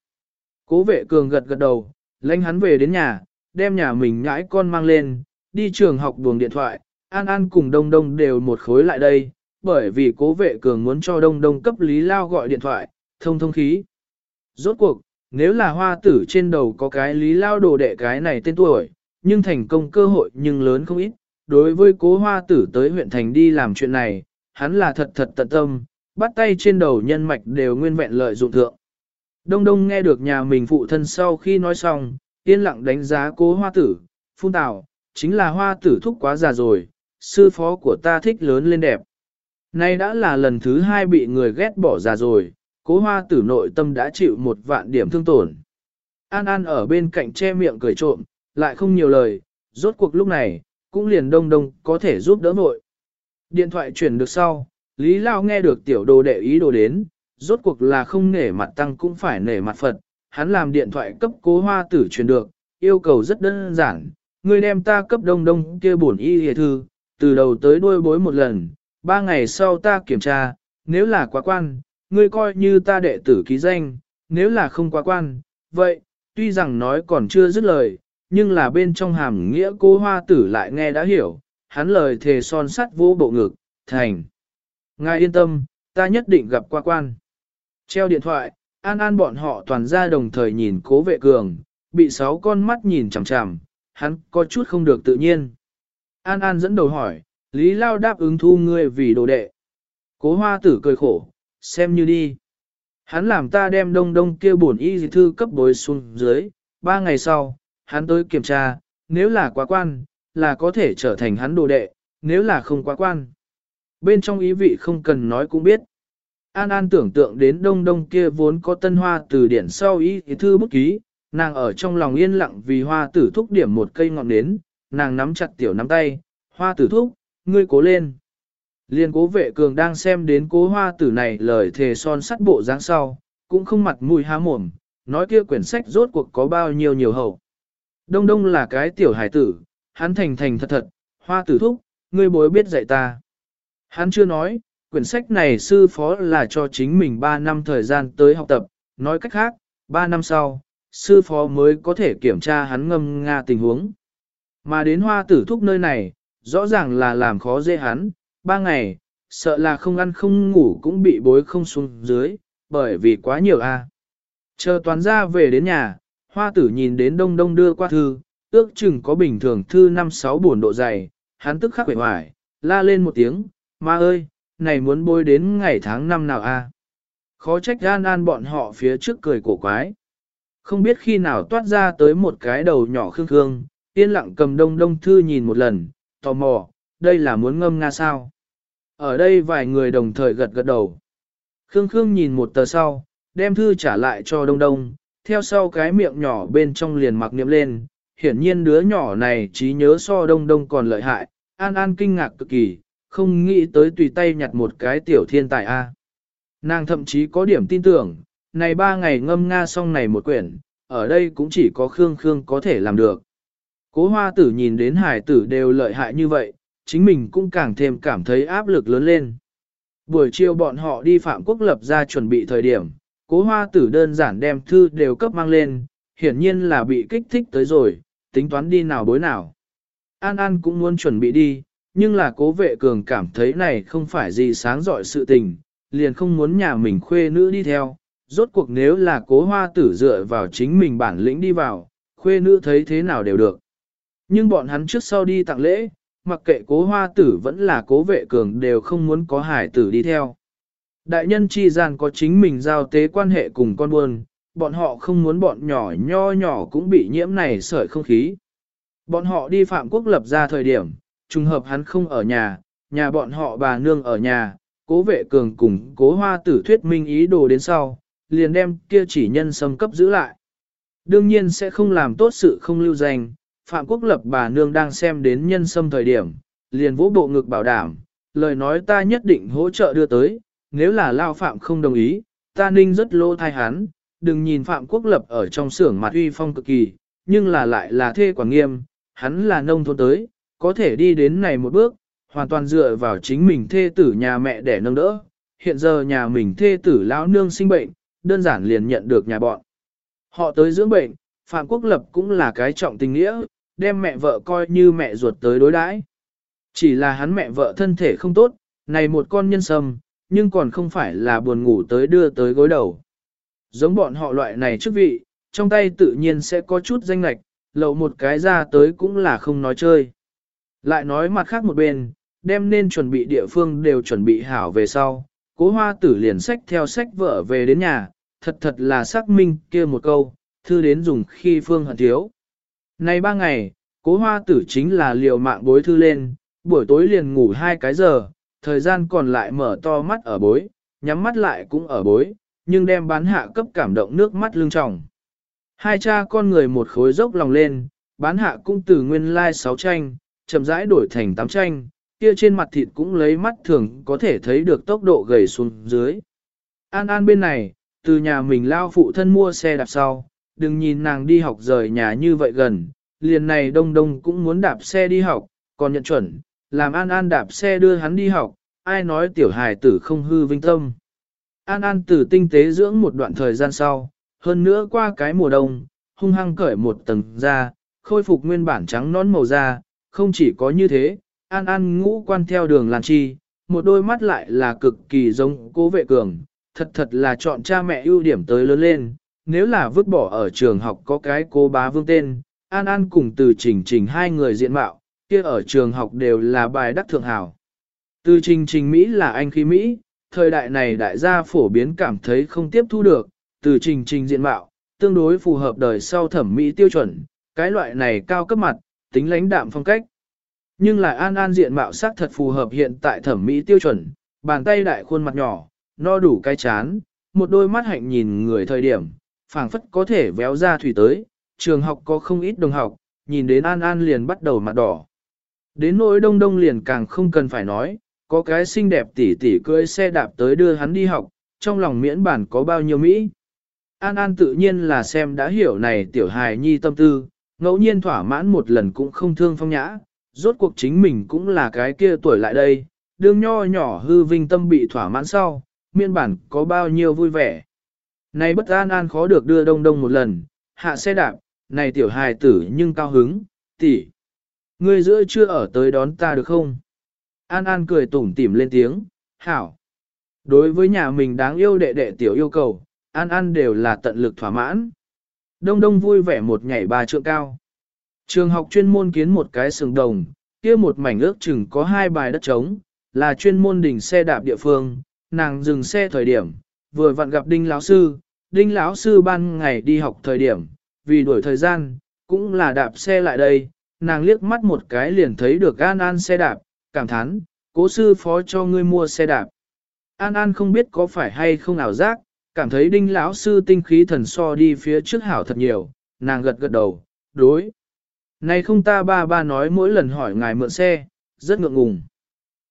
Cố vệ cường gật gật đầu, lãnh hắn về đến nhà, đem nhà mình ngãi con mang lên, đi trường học buồng điện thoại, An An cùng Đông Đông đều một khối lại đây, bởi vì cố vệ cường muốn cho Đông Đông cấp Lý Lao gọi điện thoại, thông thông khí. Rốt cuộc, nếu là hoa tử trên đầu có cái Lý Lao đồ đệ cái này tên tuổi, nhưng thành công cơ hội nhưng lớn không ít. Đối với cố hoa tử tới huyện thành đi làm chuyện này, hắn là thật thật tận tâm, bắt tay trên đầu nhân mạch đều nguyên vẹn lợi dụng thượng. Đông đông nghe được nhà mình phụ thân sau khi nói xong, yên lặng đánh giá cố hoa tử, phun tào, chính là hoa tử thúc quá già rồi, sư phó của ta thích lớn lên đẹp. Nay đã là lần thứ hai bị người ghét bỏ già rồi, cố hoa tử nội tâm đã chịu một vạn điểm thương tổn. An An ở bên cạnh che miệng cười trộm, lại không nhiều lời, rốt cuộc lúc này, cũng liền đông đông có thể giúp đỡ vội. Điện thoại chuyển được sau, Lý Lao nghe được tiểu đồ đệ ý đồ đến, rốt cuộc là không nể mặt tăng cũng phải nể mặt Phật, hắn làm điện thoại cấp cố hoa tử truyền được, yêu cầu rất đơn giản, người đem ta cấp đông đông kia bổn y hề thư, từ đầu tới đuôi bối một lần, ba ngày sau ta kiểm tra, nếu là quá quan, ngươi coi như ta đệ tử ký danh, nếu là không quá quan, vậy, tuy rằng nói còn chưa dứt lời, nhưng là bên trong hàm nghĩa cô hoa tử lại nghe đã hiểu, hắn lời thề son sắt vô bộ ngực, thành. Ngài yên tâm, ta nhất định gặp qua quan. Treo điện thoại, An An bọn họ toàn ra đồng thời nhìn cố vệ cường, bị sáu con mắt nhìn chằm chằm, hắn có chút không được tự nhiên. An An dẫn đầu hỏi, Lý Lao đáp ứng thu ngươi vì đồ đệ. Cố hoa tử cười khổ, xem như đi. Hắn làm ta đem đông đông kia bổn y dì thư cấp bối xuống dưới, ba ngày sau, hắn tới kiểm tra, nếu là quá quan, là có thể trở thành hắn đồ đệ, nếu là không quá quan. Bên trong ý vị không cần nói cũng biết. An An tưởng tượng đến đông đông kia vốn có tân hoa từ điển sau ý thư bút ký, nàng ở trong lòng yên lặng vì hoa tử thúc điểm một cây ngọn nến, nàng nắm chặt tiểu nắm tay, hoa tử thúc, ngươi cố lên. Liên cố vệ cường đang xem đến cố hoa tử này lời thề son sắt bộ dáng sau, cũng không mặt mũi há mồm, nói kia quyển sách rốt cuộc có bao nhiêu nhiều hậu. Đông đông là cái tiểu hải tử, hắn thành thành thật thật, hoa tử thúc, ngươi bối biết dạy ta. Hắn chưa nói, quyển sách này sư phó là cho chính mình 3 năm thời gian tới học tập, nói cách khác, 3 năm sau, sư phó mới có thể kiểm tra hắn ngâm nga tình huống. Mà đến hoa tử thúc nơi này, rõ ràng là làm khó dễ hắn, ba ngày, sợ là không ăn không ngủ cũng bị bối không xuống dưới, bởi vì quá nhiều a. Chờ toán ra về đến nhà, hoa tử nhìn đến đông đông đưa qua thư, ước chừng có bình thường thư 5-6 buồn độ dày, hắn tức khắc quệ hoài, la lên một tiếng, ma ơi, này muốn bôi đến ngày tháng năm nào a? Khó trách gan an bọn họ phía trước cười cổ quái. Không biết khi nào toát ra tới một cái đầu nhỏ khương khương, yên lặng cầm đông đông thư nhìn một lần, tò mò, đây là muốn ngâm nga sao. Ở đây vài người đồng thời gật gật đầu. Khương Khương nhìn một tờ sau, đem thư trả lại cho đông đông, theo sau cái miệng nhỏ bên trong liền mặc niệm lên, hiển nhiên đứa nhỏ này trí nhớ so đông đông còn lợi hại, an an kinh ngạc cực kỳ, không nghĩ tới tùy tay nhặt một cái tiểu thiên tài A. Nàng thậm chí có điểm tin tưởng, này ba ngày ngâm nga xong này một quyển, ở đây cũng chỉ có Khương Khương có thể làm được. Cố hoa tử nhìn đến hải tử đều lợi hại như vậy, chính mình cũng càng thêm cảm thấy áp lực lớn lên. Buổi chiều bọn họ đi Phạm Quốc lập ra chuẩn bị thời điểm, cố hoa tử đơn giản đem thư đều cấp mang lên, hiển nhiên là bị kích thích tới rồi, tính toán đi nào bối nào. An An cũng muốn chuẩn bị đi, nhưng là cố vệ cường cảm thấy này không phải gì sáng dọi sự tình, liền không muốn nhà mình khuê nữ đi theo. Rốt cuộc nếu là cố hoa tử dựa vào chính mình bản lĩnh đi vào, khuê nữ thấy thế nào đều được. Nhưng bọn hắn trước sau đi tặng lễ, mặc kệ cố hoa tử vẫn là cố vệ cường đều không muốn có hải tử đi theo. Đại nhân chi gian có chính mình giao tế quan hệ cùng con buôn, bọn họ không muốn bọn nhỏ nho nhỏ cũng bị nhiễm này sợi không khí. Bọn họ đi Phạm Quốc lập ra thời điểm, trùng hợp hắn không ở nhà, nhà bọn họ bà nương ở nhà, cố vệ cường cùng cố hoa tử thuyết minh ý đồ đến sau, liền đem kia chỉ nhân xâm cấp giữ lại. Đương nhiên sẽ không làm tốt sự không lưu danh, Phạm Quốc Lập bà nương đang xem đến nhân sâm thời điểm, liền vỗ bộ ngực bảo đảm, lời nói ta nhất định hỗ trợ đưa tới, nếu là Lao Phạm không đồng ý, ta ninh rất lô thai hắn, đừng nhìn Phạm Quốc Lập ở trong xưởng mặt uy phong cực kỳ, nhưng là lại là thê quản nghiêm, hắn là nông thôn tới, có thể đi đến này một bước, hoàn toàn dựa vào chính mình thê tử nhà mẹ để nâng đỡ. Hiện giờ nhà mình thê tử lão nương sinh bệnh, đơn giản liền nhận được nhà bọn. Họ tới dưỡng bệnh, Phạm Quốc Lập cũng là cái trọng tình nghĩa, đem mẹ vợ coi như mẹ ruột tới đối đãi. Chỉ là hắn mẹ vợ thân thể không tốt, này một con nhân sâm, nhưng còn không phải là buồn ngủ tới đưa tới gối đầu. Giống bọn họ loại này chức vị, trong tay tự nhiên sẽ có chút danh lạch, lậu một cái ra tới cũng là không nói chơi. Lại nói mặt khác một bên, đem nên chuẩn bị địa phương đều chuẩn bị hảo về sau, cố hoa tử liền sách theo sách vợ về đến nhà, thật thật là xác minh kia một câu, thư đến dùng khi phương hận thiếu. Này ba ngày, cố hoa tử chính là liều mạng bối thư lên, buổi tối liền ngủ hai cái giờ, thời gian còn lại mở to mắt ở bối, nhắm mắt lại cũng ở bối, nhưng đem bán hạ cấp cảm động nước mắt lưng tròng. Hai cha con người một khối dốc lòng lên, bán hạ cũng từ nguyên lai like sáu tranh, chậm rãi đổi thành tám tranh, kia trên mặt thịt cũng lấy mắt thường có thể thấy được tốc độ gầy xuống dưới. An An bên này, từ nhà mình lao phụ thân mua xe đạp sau, đừng nhìn nàng đi học rời nhà như vậy gần, liền này đông đông cũng muốn đạp xe đi học, còn nhận chuẩn, làm An An đạp xe đưa hắn đi học, ai nói tiểu hài tử không hư vinh tâm. An An tử tinh tế dưỡng một đoạn thời gian sau, hơn nữa qua cái mùa đông, hung hăng cởi một tầng da, khôi phục nguyên bản trắng nón màu da, không chỉ có như thế, An An ngũ quan theo đường làn chi, một đôi mắt lại là cực kỳ giống cố vệ cường, thật thật là chọn cha mẹ ưu điểm tới lớn lên, nếu là vứt bỏ ở trường học có cái cô bá vương tên, An An cùng từ trình trình hai người diện mạo, kia ở trường học đều là bài đắc thượng hảo. Từ trình trình Mỹ là anh khí Mỹ, thời đại này đại gia phổ biến cảm thấy không tiếp thu được, từ trình trình diện mạo, tương đối phù hợp đời sau thẩm mỹ tiêu chuẩn, cái loại này cao cấp mặt, tính lãnh đạm phong cách. Nhưng lại an an diện mạo sắc thật phù hợp hiện tại thẩm mỹ tiêu chuẩn, bàn tay đại khuôn mặt nhỏ, no đủ cái chán, một đôi mắt hạnh nhìn người thời điểm, phảng phất có thể véo ra thủy tới, trường học có không ít đồng học, nhìn đến an an liền bắt đầu mặt đỏ. Đến nỗi đông đông liền càng không cần phải nói, có cái xinh đẹp tỉ tỉ cưỡi xe đạp tới đưa hắn đi học, trong lòng miễn bản có bao nhiêu Mỹ. An An tự nhiên là xem đã hiểu này tiểu hài nhi tâm tư, ngẫu nhiên thỏa mãn một lần cũng không thương phong nhã, rốt cuộc chính mình cũng là cái kia tuổi lại đây, đương nho nhỏ hư vinh tâm bị thỏa mãn sau, miễn bản có bao nhiêu vui vẻ. Này bất an an khó được đưa đông đông một lần, hạ xe đạp, này tiểu hài tử nhưng cao hứng, tỷ, Ngươi giữa chưa ở tới đón ta được không? An An cười tủm tỉm lên tiếng, hảo. Đối với nhà mình đáng yêu đệ đệ tiểu yêu cầu, An An đều là tận lực thỏa mãn. Đông đông vui vẻ một nhảy ba trượng cao. Trường học chuyên môn kiến một cái sừng đồng, kia một mảnh ước chừng có hai bài đất trống, là chuyên môn đỉnh xe đạp địa phương, nàng dừng xe thời điểm, vừa vặn gặp đinh lão sư, đinh lão sư ban ngày đi học thời điểm, vì đuổi thời gian, cũng là đạp xe lại đây, nàng liếc mắt một cái liền thấy được An An xe đạp, cảm thán, cố sư phó cho ngươi mua xe đạp. An An không biết có phải hay không ảo giác, cảm thấy đinh lão sư tinh khí thần so đi phía trước hảo thật nhiều, nàng gật gật đầu, đối. Này không ta ba ba nói mỗi lần hỏi ngài mượn xe, rất ngượng ngùng.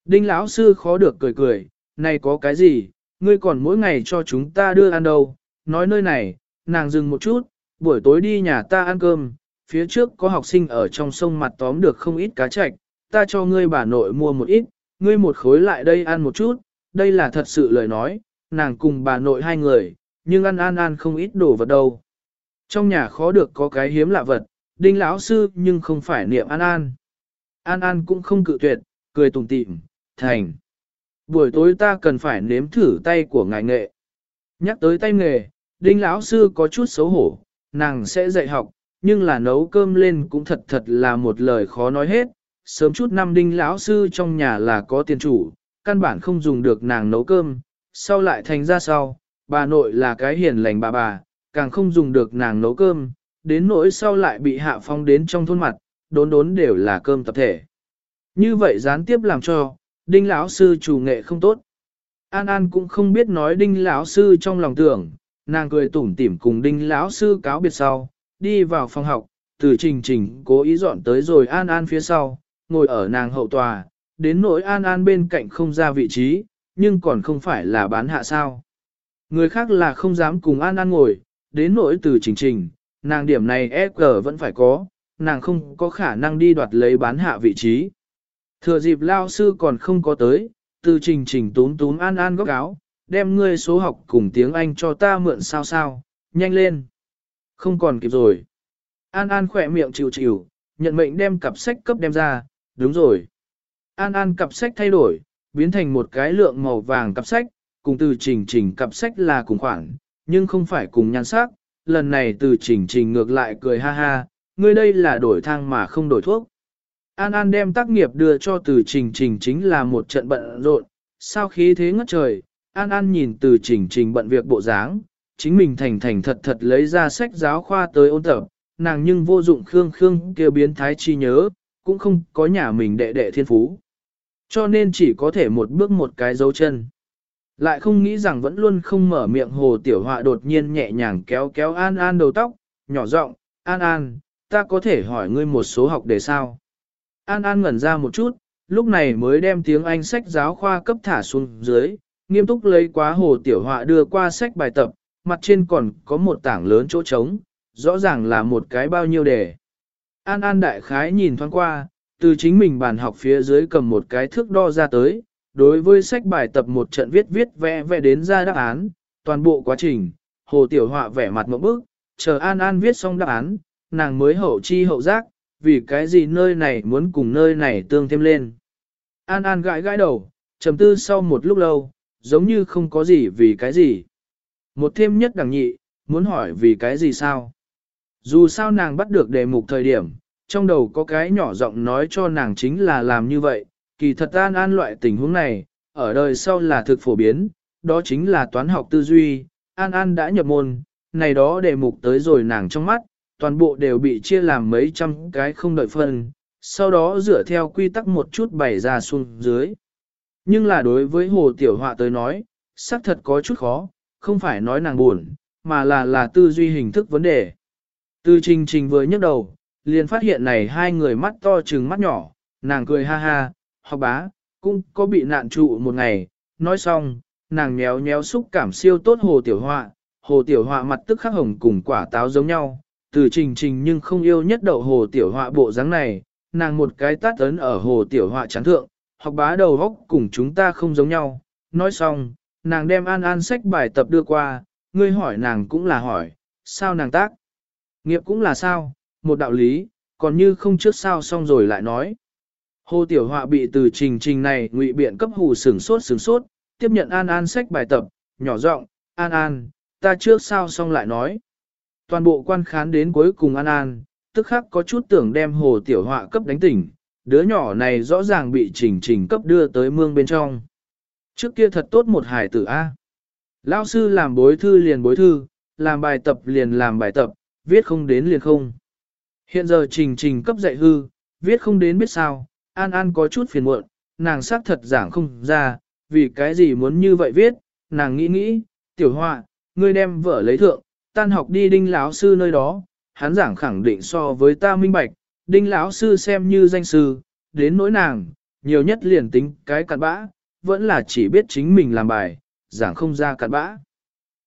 Đinh lão sư khó được cười cười, này có cái gì, ngươi còn mỗi ngày cho chúng ta đưa ăn đâu, nói nơi này, nàng dừng một chút, buổi tối đi nhà ta ăn cơm, phía trước có học sinh ở trong sông mặt tóm được không ít cá chạch, ta cho ngươi bà nội mua một ít, ngươi một khối lại đây ăn một chút, đây là thật sự lời nói, nàng cùng bà nội hai người, nhưng ăn ăn ăn không ít đồ vật đâu. Trong nhà khó được có cái hiếm lạ vật, đinh lão sư nhưng không phải niệm an an. An an cũng không cự tuyệt, cười tủm tỉm, thành. Buổi tối ta cần phải nếm thử tay của ngài nghệ. Nhắc tới tay nghề, đinh lão sư có chút xấu hổ, nàng sẽ dạy học, nhưng là nấu cơm lên cũng thật thật là một lời khó nói hết. Sớm chút năm đinh lão sư trong nhà là có tiền chủ, căn bản không dùng được nàng nấu cơm, sau lại thành ra sau, bà nội là cái hiền lành bà bà, càng không dùng được nàng nấu cơm, đến nỗi sau lại bị hạ phong đến trong thôn mặt, đốn đốn đều là cơm tập thể. Như vậy gián tiếp làm cho, đinh lão sư chủ nghệ không tốt. An An cũng không biết nói đinh lão sư trong lòng tưởng, nàng cười tủm tỉm cùng đinh lão sư cáo biệt sau, đi vào phòng học, từ trình trình cố ý dọn tới rồi An An phía sau, ngồi ở nàng hậu tòa, đến nỗi An An bên cạnh không ra vị trí, nhưng còn không phải là bán hạ sao. Người khác là không dám cùng An An ngồi, đến nỗi từ trình trình, nàng điểm này EQ vẫn phải có, nàng không có khả năng đi đoạt lấy bán hạ vị trí. Thừa dịp lao sư còn không có tới, từ trình trình túm túm An An góc áo, đem ngươi số học cùng tiếng Anh cho ta mượn sao sao, nhanh lên. Không còn kịp rồi. An An khỏe miệng chịu chịu, nhận mệnh đem cặp sách cấp đem ra, đúng rồi. An An cặp sách thay đổi, biến thành một cái lượng màu vàng cặp sách, cùng từ trình trình cặp sách là cùng khoảng, nhưng không phải cùng nhan sắc. Lần này từ trình trình ngược lại cười ha ha, ngươi đây là đổi thang mà không đổi thuốc. An An đem tác nghiệp đưa cho từ trình trình chính là một trận bận rộn, sao khí thế ngất trời, An An nhìn từ trình trình bận việc bộ dáng, chính mình thành thành thật thật lấy ra sách giáo khoa tới ôn tập, nàng nhưng vô dụng khương khương kêu biến thái chi nhớ, cũng không có nhà mình đệ đệ thiên phú. Cho nên chỉ có thể một bước một cái dấu chân. Lại không nghĩ rằng vẫn luôn không mở miệng hồ tiểu họa đột nhiên nhẹ nhàng kéo kéo An An đầu tóc, nhỏ giọng An An, ta có thể hỏi ngươi một số học đề sao? An An ngẩn ra một chút, lúc này mới đem tiếng Anh sách giáo khoa cấp thả xuống dưới, nghiêm túc lấy quá hồ tiểu họa đưa qua sách bài tập, mặt trên còn có một tảng lớn chỗ trống, rõ ràng là một cái bao nhiêu đề. An An đại khái nhìn thoáng qua, từ chính mình bàn học phía dưới cầm một cái thước đo ra tới, đối với sách bài tập một trận viết viết vẽ vẽ đến ra đáp án, toàn bộ quá trình, hồ tiểu họa vẻ mặt một bức, chờ An An viết xong đáp án, nàng mới hậu chi hậu giác, vì cái gì nơi này muốn cùng nơi này tương thêm lên. An An gãi gãi đầu, trầm tư sau một lúc lâu, giống như không có gì vì cái gì. Một thêm nhất đẳng nhị, muốn hỏi vì cái gì sao? Dù sao nàng bắt được đề mục thời điểm, trong đầu có cái nhỏ giọng nói cho nàng chính là làm như vậy, kỳ thật an an loại tình huống này, ở đời sau là thực phổ biến, đó chính là toán học tư duy, an an đã nhập môn, này đó đề mục tới rồi nàng trong mắt, toàn bộ đều bị chia làm mấy trăm cái không đợi phân, sau đó dựa theo quy tắc một chút bày ra xuống dưới. Nhưng là đối với hồ tiểu họa tới nói, xác thật có chút khó, không phải nói nàng buồn, mà là là tư duy hình thức vấn đề. Từ trình trình vừa nhấc đầu, liền phát hiện này hai người mắt to trừng mắt nhỏ, nàng cười ha ha, học bá, cũng có bị nạn trụ một ngày, nói xong, nàng nhéo nhéo xúc cảm siêu tốt hồ tiểu họa, hồ tiểu họa mặt tức khắc hồng cùng quả táo giống nhau, từ trình trình nhưng không yêu nhất đậu hồ tiểu họa bộ dáng này, nàng một cái tát ấn ở hồ tiểu họa chán thượng, học bá đầu góc cùng chúng ta không giống nhau, nói xong, nàng đem an an sách bài tập đưa qua, ngươi hỏi nàng cũng là hỏi, sao nàng tác? Nghiệp cũng là sao, một đạo lý, còn như không trước sao xong rồi lại nói. Hồ Tiểu Họa bị từ trình trình này ngụy biện cấp hù sừng sốt sừng sốt, tiếp nhận An An sách bài tập, nhỏ giọng, An An, ta trước sao xong lại nói. Toàn bộ quan khán đến cuối cùng An An, tức khắc có chút tưởng đem Hồ Tiểu Họa cấp đánh tỉnh, đứa nhỏ này rõ ràng bị trình trình cấp đưa tới mương bên trong. Trước kia thật tốt một hải tử A. Lao sư làm bối thư liền bối thư, làm bài tập liền làm bài tập, viết không đến liền không. Hiện giờ trình trình cấp dạy hư, viết không đến biết sao, An An có chút phiền muộn, nàng xác thật giảng không ra, vì cái gì muốn như vậy viết, nàng nghĩ nghĩ, tiểu họa, ngươi đem vợ lấy thượng, tan học đi đinh lão sư nơi đó, hắn giảng khẳng định so với ta minh bạch, đinh lão sư xem như danh sư, đến nỗi nàng, nhiều nhất liền tính cái cặn bã, vẫn là chỉ biết chính mình làm bài, giảng không ra cặn bã.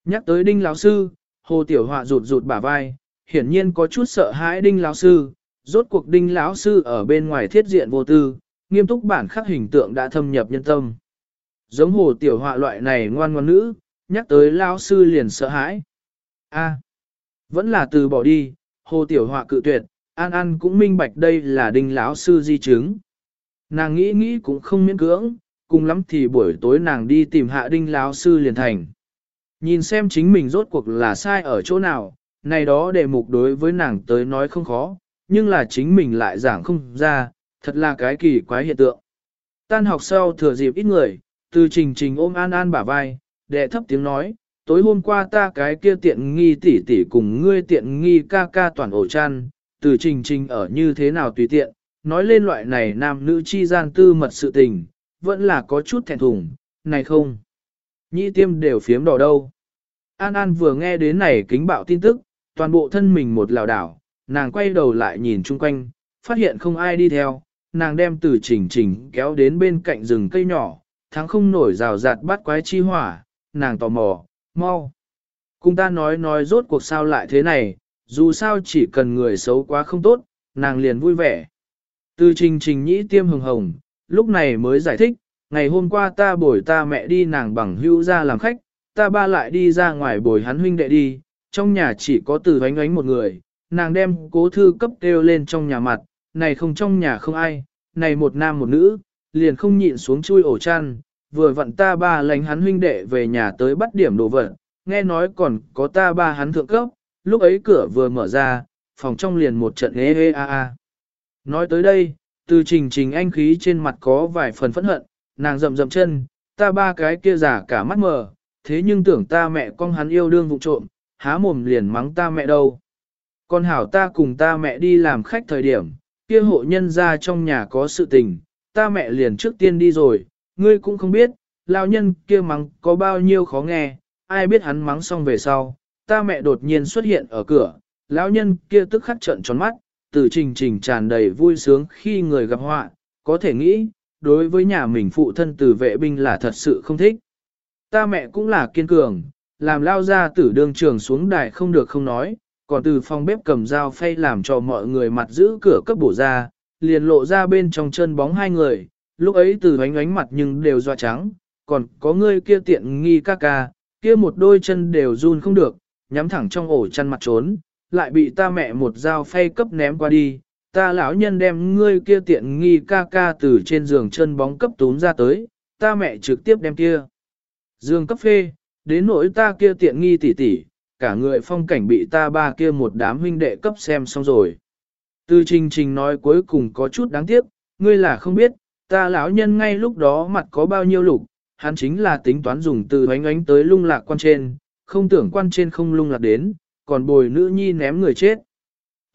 Nhắc tới đinh lão sư, hồ tiểu họa rụt rụt bả vai, hiển nhiên có chút sợ hãi đinh lão sư, rốt cuộc đinh lão sư ở bên ngoài thiết diện vô tư, nghiêm túc bản khắc hình tượng đã thâm nhập nhân tâm. Giống hồ tiểu họa loại này ngoan ngoan nữ, nhắc tới lão sư liền sợ hãi. A, vẫn là từ bỏ đi, hồ tiểu họa cự tuyệt, an an cũng minh bạch đây là đinh lão sư di chứng. Nàng nghĩ nghĩ cũng không miễn cưỡng, cùng lắm thì buổi tối nàng đi tìm hạ đinh lão sư liền thành. Nhìn xem chính mình rốt cuộc là sai ở chỗ nào, này đó đề mục đối với nàng tới nói không khó, nhưng là chính mình lại giảng không ra, thật là cái kỳ quái hiện tượng. Tan học sau thừa dịp ít người, từ trình trình ôm an an bả vai, đệ thấp tiếng nói, tối hôm qua ta cái kia tiện nghi tỷ tỷ cùng ngươi tiện nghi ca ca toàn ổ chăn, từ trình trình ở như thế nào tùy tiện, nói lên loại này nam nữ chi gian tư mật sự tình, vẫn là có chút thẹn thùng, này không. Nhĩ tiêm đều phiếm đỏ đâu. An An vừa nghe đến này kính bạo tin tức, toàn bộ thân mình một lảo đảo, nàng quay đầu lại nhìn chung quanh, phát hiện không ai đi theo, nàng đem từ trình trình kéo đến bên cạnh rừng cây nhỏ, thắng không nổi rào rạt bắt quái chi hỏa, nàng tò mò, mau. Cùng ta nói nói rốt cuộc sao lại thế này, dù sao chỉ cần người xấu quá không tốt, nàng liền vui vẻ. Từ trình trình nhĩ tiêm hồng hồng, lúc này mới giải thích, ngày hôm qua ta bồi ta mẹ đi nàng bằng hữu ra làm khách, ta ba lại đi ra ngoài bồi hắn huynh đệ đi, trong nhà chỉ có từ ánh ánh một người, nàng đem cố thư cấp kêu lên trong nhà mặt, này không trong nhà không ai, này một nam một nữ, liền không nhịn xuống chui ổ chăn, vừa vặn ta ba lánh hắn huynh đệ về nhà tới bắt điểm đồ vật, nghe nói còn có ta ba hắn thượng cấp, lúc ấy cửa vừa mở ra, phòng trong liền một trận ê ê a a. Nói tới đây, từ trình trình anh khí trên mặt có vài phần phẫn hận, nàng rậm rậm chân, ta ba cái kia giả cả mắt mờ, thế nhưng tưởng ta mẹ con hắn yêu đương vụ trộm, há mồm liền mắng ta mẹ đâu. Con hảo ta cùng ta mẹ đi làm khách thời điểm, kia hộ nhân ra trong nhà có sự tình, ta mẹ liền trước tiên đi rồi, ngươi cũng không biết, lao nhân kia mắng có bao nhiêu khó nghe, ai biết hắn mắng xong về sau, ta mẹ đột nhiên xuất hiện ở cửa, lão nhân kia tức khắc trận tròn mắt, từ trình trình tràn đầy vui sướng khi người gặp họa, có thể nghĩ, đối với nhà mình phụ thân từ vệ binh là thật sự không thích. Ta mẹ cũng là kiên cường, làm lao ra tử đương trường xuống đài không được không nói, còn từ phòng bếp cầm dao phay làm cho mọi người mặt giữ cửa cấp bổ ra, liền lộ ra bên trong chân bóng hai người, lúc ấy từ ánh ánh mặt nhưng đều doa trắng, còn có người kia tiện nghi ca ca, kia một đôi chân đều run không được, nhắm thẳng trong ổ chăn mặt trốn, lại bị ta mẹ một dao phay cấp ném qua đi, ta lão nhân đem ngươi kia tiện nghi ca ca từ trên giường chân bóng cấp tún ra tới, ta mẹ trực tiếp đem kia. Dương cấp phê, đến nỗi ta kia tiện nghi tỉ tỉ, cả người phong cảnh bị ta ba kia một đám huynh đệ cấp xem xong rồi. Từ trình trình nói cuối cùng có chút đáng tiếc, ngươi là không biết, ta lão nhân ngay lúc đó mặt có bao nhiêu lục, hắn chính là tính toán dùng từ ánh ánh tới lung lạc quan trên, không tưởng quan trên không lung lạc đến, còn bồi nữ nhi ném người chết.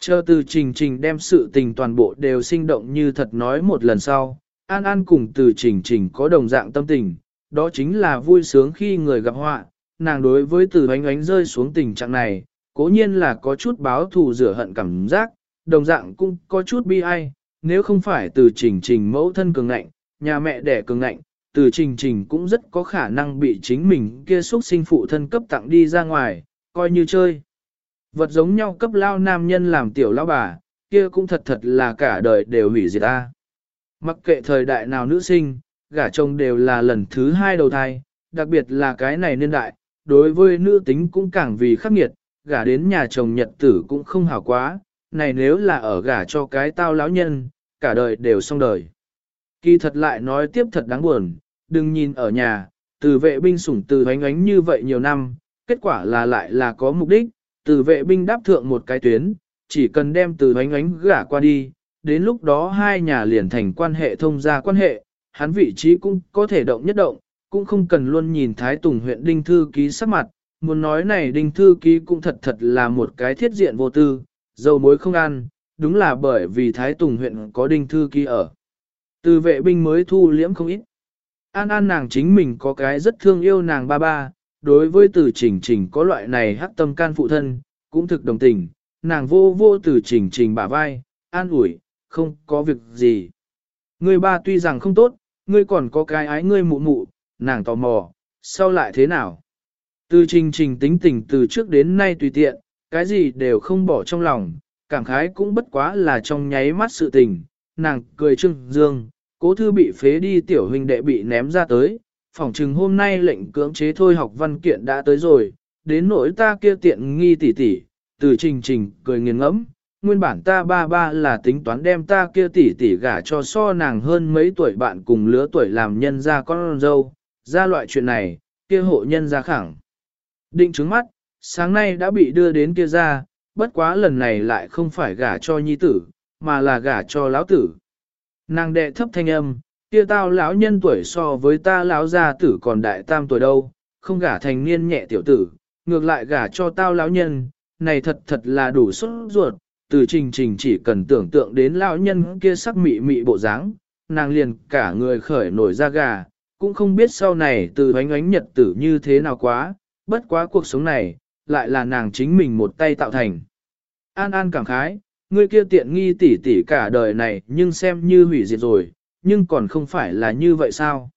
Chờ từ trình trình đem sự tình toàn bộ đều sinh động như thật nói một lần sau, An An cùng từ trình trình có đồng dạng tâm tình, đó chính là vui sướng khi người gặp họa, nàng đối với từ ánh ánh rơi xuống tình trạng này, cố nhiên là có chút báo thù rửa hận cảm giác, đồng dạng cũng có chút bi ai, nếu không phải từ trình trình mẫu thân cường ngạnh, nhà mẹ đẻ cường ngạnh, từ trình trình cũng rất có khả năng bị chính mình kia xuất sinh phụ thân cấp tặng đi ra ngoài, coi như chơi. Vật giống nhau cấp lao nam nhân làm tiểu lao bà, kia cũng thật thật là cả đời đều hủy diệt ta. Mặc kệ thời đại nào nữ sinh, gả chồng đều là lần thứ hai đầu thai, đặc biệt là cái này niên đại, đối với nữ tính cũng càng vì khắc nghiệt, gả đến nhà chồng nhật tử cũng không hảo quá, này nếu là ở gả cho cái tao lão nhân, cả đời đều xong đời. Kỳ thật lại nói tiếp thật đáng buồn, đừng nhìn ở nhà, từ vệ binh sủng từ ánh ánh như vậy nhiều năm, kết quả là lại là có mục đích, từ vệ binh đáp thượng một cái tuyến, chỉ cần đem từ ánh ánh gả qua đi, đến lúc đó hai nhà liền thành quan hệ thông gia quan hệ, hắn vị trí cũng có thể động nhất động, cũng không cần luôn nhìn Thái Tùng huyện Đinh Thư Ký sắc mặt, muốn nói này Đinh Thư Ký cũng thật thật là một cái thiết diện vô tư, dầu muối không ăn, đúng là bởi vì Thái Tùng huyện có Đinh Thư Ký ở. Từ vệ binh mới thu liễm không ít. An An nàng chính mình có cái rất thương yêu nàng ba ba, đối với từ trình trình có loại này hắc tâm can phụ thân, cũng thực đồng tình, nàng vô vô từ trình trình bả vai, an ủi, không có việc gì. Người ba tuy rằng không tốt, ngươi còn có cái ái ngươi mụ mụ, nàng tò mò, sau lại thế nào? Từ trình trình tính tình từ trước đến nay tùy tiện, cái gì đều không bỏ trong lòng, cảm khái cũng bất quá là trong nháy mắt sự tình, nàng cười trưng dương, cố thư bị phế đi tiểu huynh đệ bị ném ra tới, phỏng chừng hôm nay lệnh cưỡng chế thôi học văn kiện đã tới rồi, đến nỗi ta kia tiện nghi tỉ tỉ, từ trình trình cười nghiền ngẫm, nguyên bản ta ba ba là tính toán đem ta kia tỉ tỉ gả cho so nàng hơn mấy tuổi bạn cùng lứa tuổi làm nhân ra con dâu, ra loại chuyện này, kia hộ nhân ra khẳng. Định trứng mắt, sáng nay đã bị đưa đến kia ra, bất quá lần này lại không phải gả cho nhi tử, mà là gả cho lão tử. Nàng đệ thấp thanh âm, kia tao lão nhân tuổi so với ta lão gia tử còn đại tam tuổi đâu, không gả thành niên nhẹ tiểu tử, ngược lại gả cho tao lão nhân, này thật thật là đủ xuất ruột, từ trình trình chỉ cần tưởng tượng đến lão nhân kia sắc mị mị bộ dáng, nàng liền cả người khởi nổi da gà, cũng không biết sau này từ ánh ánh nhật tử như thế nào quá, bất quá cuộc sống này, lại là nàng chính mình một tay tạo thành. An An cảm khái, người kia tiện nghi tỉ tỉ cả đời này nhưng xem như hủy diệt rồi, nhưng còn không phải là như vậy sao?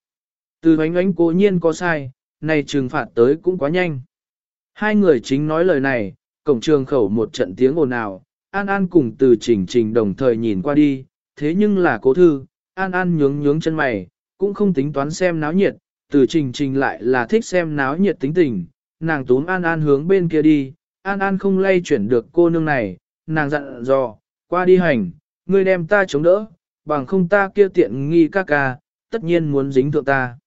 Từ ánh ánh cố nhiên có sai, này trừng phạt tới cũng quá nhanh. Hai người chính nói lời này, cổng trường khẩu một trận tiếng ồn ào, An An cùng từ trình trình đồng thời nhìn qua đi, thế nhưng là cố thư, An An nhướng nhướng chân mày, cũng không tính toán xem náo nhiệt, từ trình trình lại là thích xem náo nhiệt tính tình, nàng túm An An hướng bên kia đi, An An không lay chuyển được cô nương này, nàng dặn dò, qua đi hành, ngươi đem ta chống đỡ, bằng không ta kia tiện nghi ca ca, tất nhiên muốn dính thượng ta.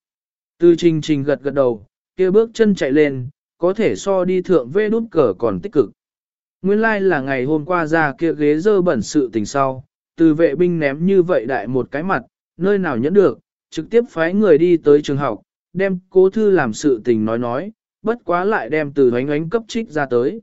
Từ trình trình gật gật đầu, kia bước chân chạy lên, có thể so đi thượng vê đút cờ còn tích cực. Nguyên lai like là ngày hôm qua ra kia ghế dơ bẩn sự tình sau, từ vệ binh ném như vậy đại một cái mặt, nơi nào nhẫn được, trực tiếp phái người đi tới trường học, đem cố thư làm sự tình nói nói, bất quá lại đem từ ánh ánh cấp trích ra tới.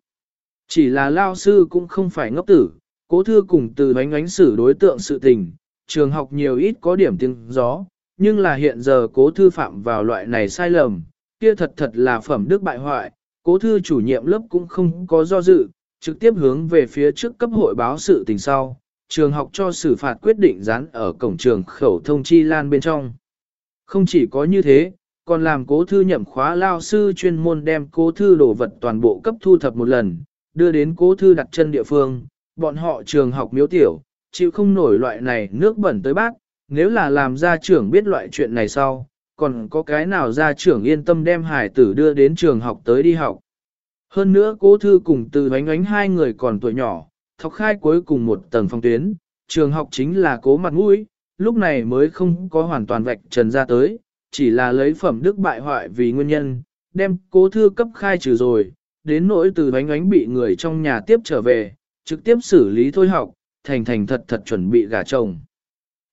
Chỉ là lao sư cũng không phải ngốc tử, cố thư cùng từ ánh ánh xử đối tượng sự tình, trường học nhiều ít có điểm tiếng gió, nhưng là hiện giờ cố thư phạm vào loại này sai lầm, kia thật thật là phẩm đức bại hoại, cố thư chủ nhiệm lớp cũng không có do dự, trực tiếp hướng về phía trước cấp hội báo sự tình sau, trường học cho xử phạt quyết định dán ở cổng trường khẩu thông chi lan bên trong. Không chỉ có như thế, còn làm cố thư nhậm khóa lao sư chuyên môn đem cố thư đồ vật toàn bộ cấp thu thập một lần, đưa đến cố thư đặt chân địa phương, bọn họ trường học miếu tiểu, chịu không nổi loại này nước bẩn tới bác, nếu là làm gia trưởng biết loại chuyện này sau, còn có cái nào gia trưởng yên tâm đem hải tử đưa đến trường học tới đi học. Hơn nữa cố thư cùng từ bánh ánh hai người còn tuổi nhỏ, thọc khai cuối cùng một tầng phong tuyến, trường học chính là cố mặt mũi, lúc này mới không có hoàn toàn vạch trần ra tới, chỉ là lấy phẩm đức bại hoại vì nguyên nhân, đem cố thư cấp khai trừ rồi, đến nỗi từ bánh ánh bị người trong nhà tiếp trở về, trực tiếp xử lý thôi học, thành thành thật thật chuẩn bị gả chồng.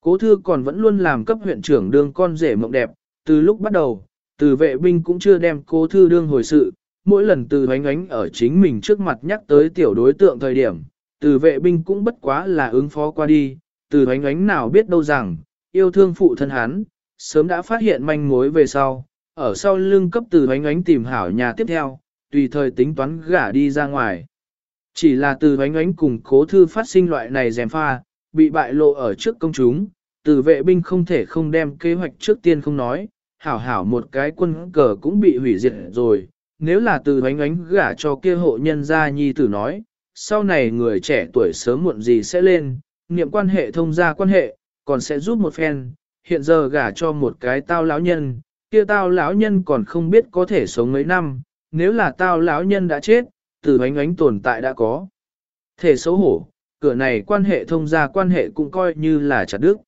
Cố thư còn vẫn luôn làm cấp huyện trưởng đương con rể mộng đẹp, từ lúc bắt đầu, từ vệ binh cũng chưa đem cố thư đương hồi sự, mỗi lần từ bánh ánh ở chính mình trước mặt nhắc tới tiểu đối tượng thời điểm, từ vệ binh cũng bất quá là ứng phó qua đi, từ bánh ánh nào biết đâu rằng, yêu thương phụ thân hắn, sớm đã phát hiện manh mối về sau, ở sau lưng cấp từ ánh ánh tìm hảo nhà tiếp theo, tùy thời tính toán gả đi ra ngoài. Chỉ là từ ánh ánh cùng cố thư phát sinh loại này dèm pha, bị bại lộ ở trước công chúng, từ vệ binh không thể không đem kế hoạch trước tiên không nói, hảo hảo một cái quân cờ cũng bị hủy diệt rồi, nếu là từ ánh ánh gả cho kia hộ nhân gia nhi tử nói, sau này người trẻ tuổi sớm muộn gì sẽ lên, niệm quan hệ thông gia quan hệ, còn sẽ giúp một phen, hiện giờ gả cho một cái tao lão nhân, kia tao lão nhân còn không biết có thể sống mấy năm, nếu là tao lão nhân đã chết, từ ánh ánh tồn tại đã có. Thể xấu hổ, cửa này quan hệ thông gia quan hệ cũng coi như là chặt đức.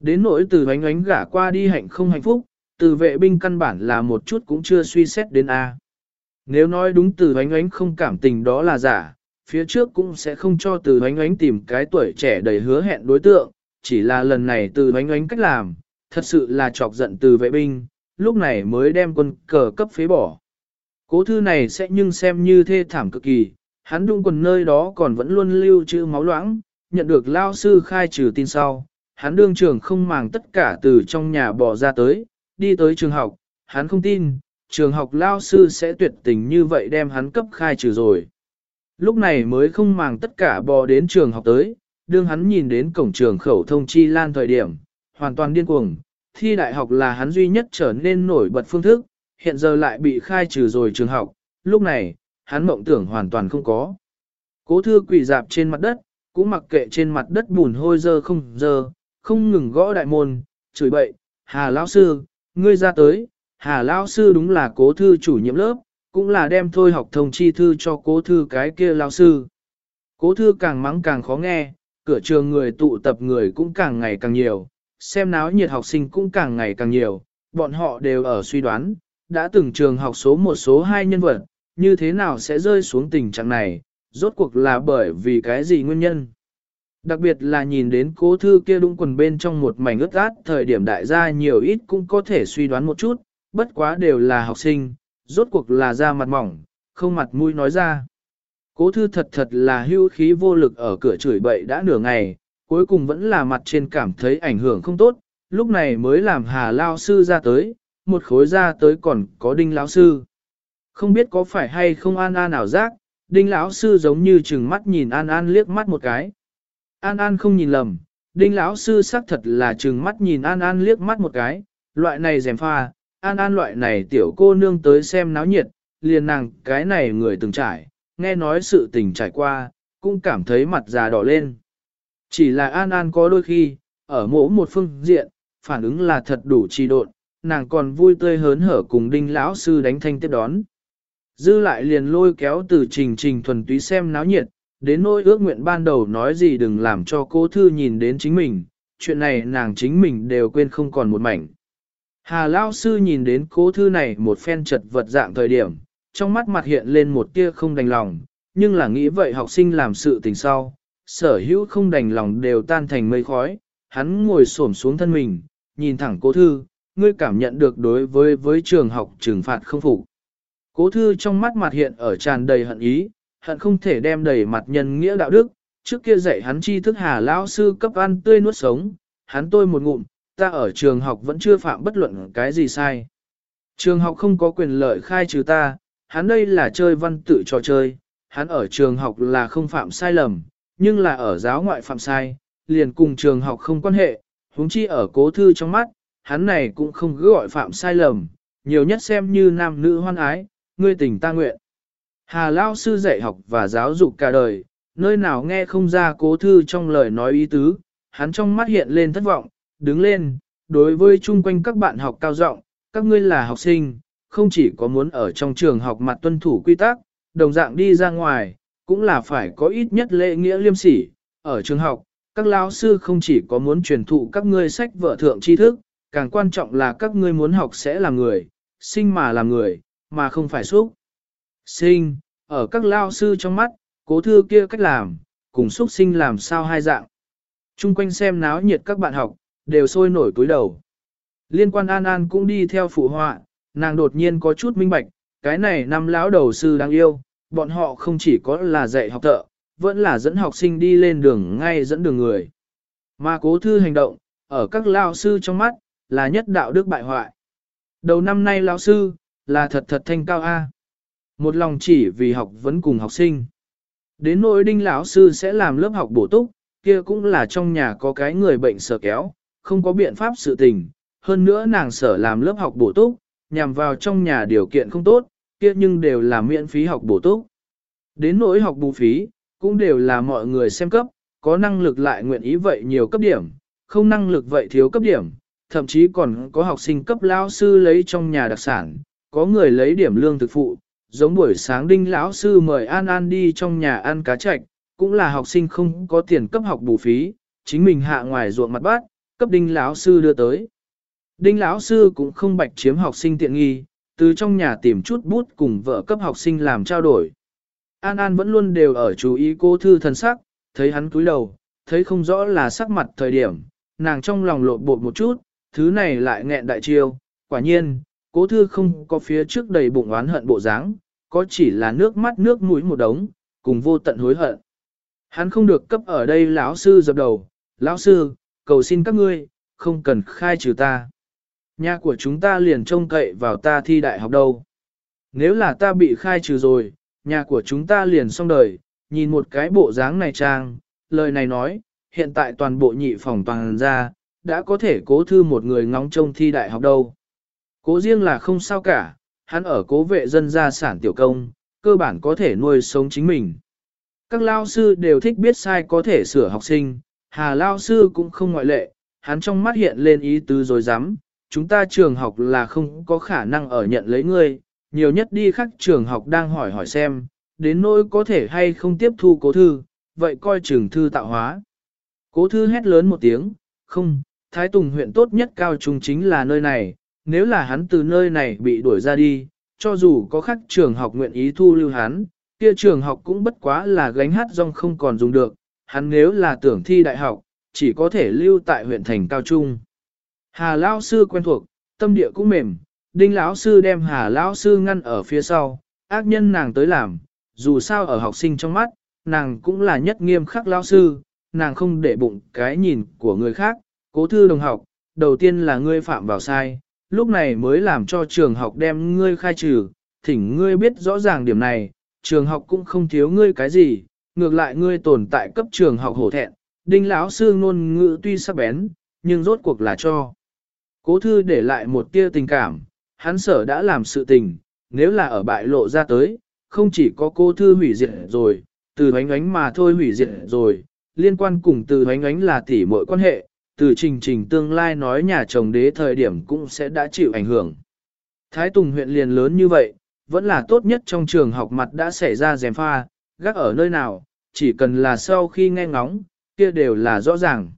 Đến nỗi từ ánh ánh gả qua đi hạnh không hạnh phúc, từ vệ binh căn bản là một chút cũng chưa suy xét đến A. Nếu nói đúng từ ánh ánh không cảm tình đó là giả, phía trước cũng sẽ không cho từ ánh ánh tìm cái tuổi trẻ đầy hứa hẹn đối tượng, chỉ là lần này từ oánh oánh cách làm, thật sự là chọc giận từ vệ binh, lúc này mới đem quân cờ cấp phế bỏ. Cố thư này sẽ nhưng xem như thê thảm cực kỳ, hắn đung quần nơi đó còn vẫn luôn lưu trữ máu loãng, nhận được lao sư khai trừ tin sau, hắn đương trường không màng tất cả từ trong nhà bỏ ra tới, đi tới trường học, hắn không tin, trường học lao sư sẽ tuyệt tình như vậy đem hắn cấp khai trừ rồi. Lúc này mới không màng tất cả bò đến trường học tới, đương hắn nhìn đến cổng trường khẩu thông chi lan thời điểm, hoàn toàn điên cuồng, thi đại học là hắn duy nhất trở nên nổi bật phương thức, hiện giờ lại bị khai trừ rồi trường học, lúc này, hắn mộng tưởng hoàn toàn không có. Cố thư quỳ dạp trên mặt đất, cũng mặc kệ trên mặt đất bùn hôi dơ không dơ, không ngừng gõ đại môn, chửi bậy, Hà Lão Sư, ngươi ra tới, Hà Lão Sư đúng là cố thư chủ nhiệm lớp, cũng là đem thôi học thông chi thư cho cố thư cái kia Lão Sư. Cố thư càng mắng càng khó nghe, cửa trường người tụ tập người cũng càng ngày càng nhiều, xem náo nhiệt học sinh cũng càng ngày càng nhiều, bọn họ đều ở suy đoán, đã từng trường học số một số hai nhân vật, như thế nào sẽ rơi xuống tình trạng này, rốt cuộc là bởi vì cái gì nguyên nhân. Đặc biệt là nhìn đến cố thư kia đúng quần bên trong một mảnh ướt át thời điểm đại gia nhiều ít cũng có thể suy đoán một chút, bất quá đều là học sinh, rốt cuộc là da mặt mỏng, không mặt mũi nói ra. Cố thư thật thật là hưu khí vô lực ở cửa chửi bậy đã nửa ngày, cuối cùng vẫn là mặt trên cảm thấy ảnh hưởng không tốt, lúc này mới làm hà lao sư ra tới, một khối ra tới còn có đinh lão sư. Không biết có phải hay không an an ảo giác, đinh lão sư giống như chừng mắt nhìn an an liếc mắt một cái. An an không nhìn lầm, đinh lão sư xác thật là chừng mắt nhìn an an liếc mắt một cái, loại này dèm pha, an an loại này tiểu cô nương tới xem náo nhiệt, liền nàng cái này người từng trải, nghe nói sự tình trải qua, cũng cảm thấy mặt già đỏ lên. Chỉ là An An có đôi khi, ở mỗi một phương diện, phản ứng là thật đủ trì độn, nàng còn vui tươi hớn hở cùng đinh lão sư đánh thanh tiếp đón. Dư lại liền lôi kéo từ trình trình thuần túy xem náo nhiệt, đến nỗi ước nguyện ban đầu nói gì đừng làm cho cô thư nhìn đến chính mình, chuyện này nàng chính mình đều quên không còn một mảnh. Hà Lão sư nhìn đến cố thư này một phen chật vật dạng thời điểm, trong mắt mặt hiện lên một tia không đành lòng, nhưng là nghĩ vậy học sinh làm sự tình sau, sở hữu không đành lòng đều tan thành mây khói, hắn ngồi xổm xuống thân mình, nhìn thẳng cố thư, ngươi cảm nhận được đối với với trường học trừng phạt không phục. Cố thư trong mắt mặt hiện ở tràn đầy hận ý, hận không thể đem đầy mặt nhân nghĩa đạo đức, trước kia dạy hắn tri thức hà lão sư cấp ăn tươi nuốt sống, hắn tôi một ngụm, ta ở trường học vẫn chưa phạm bất luận cái gì sai. Trường học không có quyền lợi khai trừ ta, hắn đây là chơi văn tự trò chơi, hắn ở trường học là không phạm sai lầm, nhưng là ở giáo ngoại phạm sai, liền cùng trường học không quan hệ, huống chi ở cố thư trong mắt, hắn này cũng không cứ gọi phạm sai lầm, nhiều nhất xem như nam nữ hoan ái, ngươi tình ta nguyện. Hà Lao sư dạy học và giáo dục cả đời, nơi nào nghe không ra cố thư trong lời nói ý tứ, hắn trong mắt hiện lên thất vọng, đứng lên, đối với chung quanh các bạn học cao rộng, các ngươi là học sinh, không chỉ có muốn ở trong trường học mặt tuân thủ quy tắc, đồng dạng đi ra ngoài, cũng là phải có ít nhất lễ nghĩa liêm sỉ. Ở trường học, các lao sư không chỉ có muốn truyền thụ các ngươi sách vở thượng tri thức, càng quan trọng là các ngươi muốn học sẽ là người, sinh mà làm người, mà không phải xúc. Sinh, ở các lao sư trong mắt, cố thư kia cách làm, cùng xúc sinh làm sao hai dạng. Trung quanh xem náo nhiệt các bạn học, đều sôi nổi túi đầu. Liên quan An An cũng đi theo phụ họa, nàng đột nhiên có chút minh bạch, cái này năm lão đầu sư đáng yêu, bọn họ không chỉ có là dạy học thợ, vẫn là dẫn học sinh đi lên đường ngay dẫn đường người. Mà cố thư hành động, ở các lao sư trong mắt, là nhất đạo đức bại hoại. Đầu năm nay lão sư, là thật thật thanh cao A. Một lòng chỉ vì học vẫn cùng học sinh. Đến nỗi đinh lão sư sẽ làm lớp học bổ túc, kia cũng là trong nhà có cái người bệnh sở kéo, không có biện pháp sự tình. Hơn nữa nàng sở làm lớp học bổ túc, nhằm vào trong nhà điều kiện không tốt, kia nhưng đều là miễn phí học bổ túc. Đến nỗi học bù phí, cũng đều là mọi người xem cấp, có năng lực lại nguyện ý vậy nhiều cấp điểm, không năng lực vậy thiếu cấp điểm, thậm chí còn có học sinh cấp lao sư lấy trong nhà đặc sản, có người lấy điểm lương thực phụ, giống buổi sáng đinh lão sư mời An An đi trong nhà ăn cá chạch, cũng là học sinh không có tiền cấp học bù phí, chính mình hạ ngoài ruộng mặt bát, cấp đinh lão sư đưa tới. Đinh lão sư cũng không bạch chiếm học sinh tiện nghi, từ trong nhà tìm chút bút cùng vợ cấp học sinh làm trao đổi. An An vẫn luôn đều ở chú ý cô thư thần sắc, thấy hắn cúi đầu, thấy không rõ là sắc mặt thời điểm, nàng trong lòng lộn bột một chút, thứ này lại nghẹn đại chiêu, quả nhiên, cố thư không có phía trước đầy bụng oán hận bộ dáng, có chỉ là nước mắt nước mũi một đống, cùng vô tận hối hận. Hắn không được cấp ở đây lão sư dập đầu, lão sư, cầu xin các ngươi, không cần khai trừ ta. Nhà của chúng ta liền trông cậy vào ta thi đại học đâu. Nếu là ta bị khai trừ rồi, nhà của chúng ta liền xong đời, nhìn một cái bộ dáng này trang, lời này nói, hiện tại toàn bộ nhị phòng toàn ra, đã có thể cố thư một người ngóng trông thi đại học đâu. Cố riêng là không sao cả, hắn ở cố vệ dân gia sản tiểu công, cơ bản có thể nuôi sống chính mình. Các lao sư đều thích biết sai có thể sửa học sinh, hà lao sư cũng không ngoại lệ, hắn trong mắt hiện lên ý tứ rồi dám, chúng ta trường học là không có khả năng ở nhận lấy ngươi, nhiều nhất đi khác trường học đang hỏi hỏi xem, đến nỗi có thể hay không tiếp thu cố thư, vậy coi trường thư tạo hóa. Cố thư hét lớn một tiếng, không, Thái Tùng huyện tốt nhất cao trung chính là nơi này, nếu là hắn từ nơi này bị đuổi ra đi, cho dù có khác trường học nguyện ý thu lưu hắn, kia trường học cũng bất quá là gánh hát rong không còn dùng được, hắn nếu là tưởng thi đại học, chỉ có thể lưu tại huyện thành cao trung. Hà Lão sư quen thuộc, tâm địa cũng mềm, đinh lão sư đem Hà Lão sư ngăn ở phía sau, ác nhân nàng tới làm, dù sao ở học sinh trong mắt, nàng cũng là nhất nghiêm khắc lão sư, nàng không để bụng cái nhìn của người khác, cố thư đồng học, đầu tiên là ngươi phạm vào sai, lúc này mới làm cho trường học đem ngươi khai trừ, thỉnh ngươi biết rõ ràng điểm này, trường học cũng không thiếu ngươi cái gì, ngược lại ngươi tồn tại cấp trường học hổ thẹn, đinh lão sư ngôn ngữ tuy sắc bén, nhưng rốt cuộc là cho. Cố thư để lại một tia tình cảm, hắn sở đã làm sự tình, nếu là ở bại lộ ra tới, không chỉ có cô thư hủy diệt rồi, từ ánh ánh mà thôi hủy diệt rồi, liên quan cùng từ ánh ánh là tỉ mọi quan hệ, từ trình trình tương lai nói nhà chồng đế thời điểm cũng sẽ đã chịu ảnh hưởng. Thái Tùng huyện liền lớn như vậy, vẫn là tốt nhất trong trường học mặt đã xảy ra dèm pha, gác ở nơi nào, chỉ cần là sau khi nghe ngóng, kia đều là rõ ràng.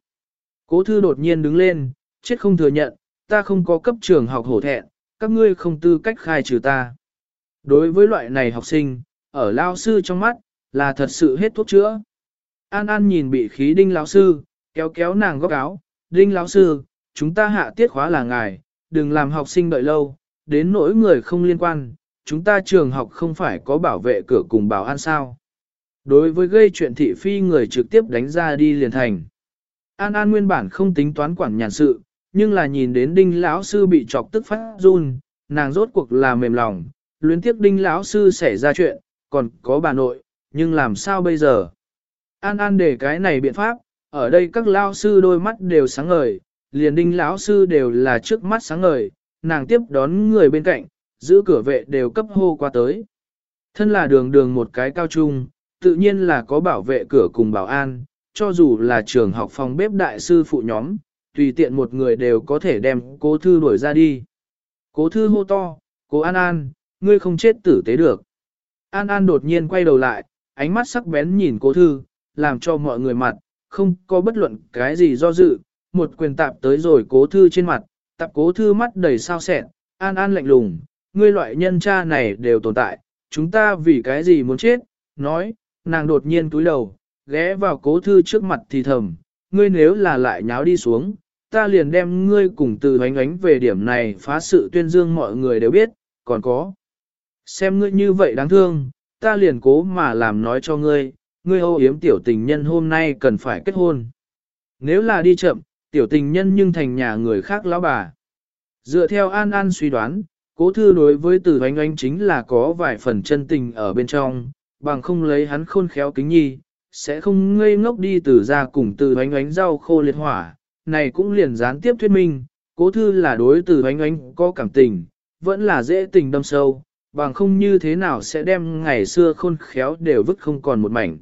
Cố thư đột nhiên đứng lên, chết không thừa nhận, ta không có cấp trường học hổ thẹn, các ngươi không tư cách khai trừ ta. Đối với loại này học sinh, ở lao sư trong mắt, là thật sự hết thuốc chữa. An An nhìn bị khí đinh lão sư, kéo kéo nàng góc áo, đinh lão sư, chúng ta hạ tiết khóa là ngài, đừng làm học sinh đợi lâu, đến nỗi người không liên quan, chúng ta trường học không phải có bảo vệ cửa cùng bảo an sao. Đối với gây chuyện thị phi người trực tiếp đánh ra đi liền thành. An An nguyên bản không tính toán quản nhàn sự, nhưng là nhìn đến đinh lão sư bị chọc tức phát run, nàng rốt cuộc là mềm lòng, luyến tiếc đinh lão sư xảy ra chuyện, còn có bà nội, nhưng làm sao bây giờ? An An để cái này biện pháp, ở đây các lão sư đôi mắt đều sáng ngời, liền đinh lão sư đều là trước mắt sáng ngời, nàng tiếp đón người bên cạnh, giữ cửa vệ đều cấp hô qua tới. Thân là đường đường một cái cao trung, tự nhiên là có bảo vệ cửa cùng bảo an, cho dù là trường học phòng bếp đại sư phụ nhóm, tùy tiện một người đều có thể đem cố thư đuổi ra đi. Cố thư hô to, cố An An, ngươi không chết tử tế được. An An đột nhiên quay đầu lại, ánh mắt sắc bén nhìn cố thư, làm cho mọi người mặt, không có bất luận cái gì do dự, một quyền tạp tới rồi cố thư trên mặt, tập cố thư mắt đầy sao sẹn, an an lạnh lùng, ngươi loại nhân cha này đều tồn tại, chúng ta vì cái gì muốn chết, nói, nàng đột nhiên túi đầu, ghé vào cố thư trước mặt thì thầm, ngươi nếu là lại nháo đi xuống, ta liền đem ngươi cùng từ hoánh ánh về điểm này phá sự tuyên dương mọi người đều biết, còn có. Xem ngươi như vậy đáng thương, ta liền cố mà làm nói cho ngươi, ngươi hô yếm tiểu tình nhân hôm nay cần phải kết hôn. Nếu là đi chậm, tiểu tình nhân nhưng thành nhà người khác lão bà. Dựa theo An An suy đoán, cố thư đối với từ hoánh ánh chính là có vài phần chân tình ở bên trong, bằng không lấy hắn khôn khéo kính nhi, sẽ không ngây ngốc đi từ ra cùng từ hoánh ánh rau khô liệt hỏa, này cũng liền gián tiếp thuyết minh, cố thư là đối từ ánh ánh có cảm tình, vẫn là dễ tình đâm sâu, bằng không như thế nào sẽ đem ngày xưa khôn khéo đều vứt không còn một mảnh.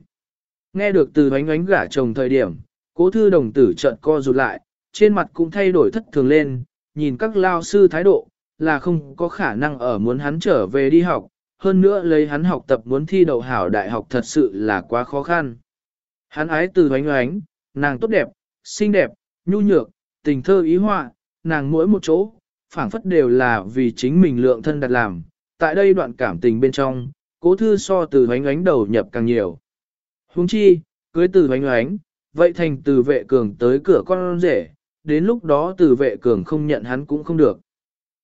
Nghe được từ ánh ánh gả chồng thời điểm, cố thư đồng tử trợn co rụt lại, trên mặt cũng thay đổi thất thường lên, nhìn các lao sư thái độ, là không có khả năng ở muốn hắn trở về đi học, hơn nữa lấy hắn học tập muốn thi đậu hảo đại học thật sự là quá khó khăn. Hắn ái từ ánh ánh, nàng tốt đẹp, xinh đẹp, nhu nhược, tình thơ ý họa, nàng mỗi một chỗ, phảng phất đều là vì chính mình lượng thân đặt làm. Tại đây đoạn cảm tình bên trong, cố thư so từ hoánh ánh đầu nhập càng nhiều. Huống chi, cưới từ hoánh ánh, vậy thành từ vệ cường tới cửa con rể, đến lúc đó từ vệ cường không nhận hắn cũng không được.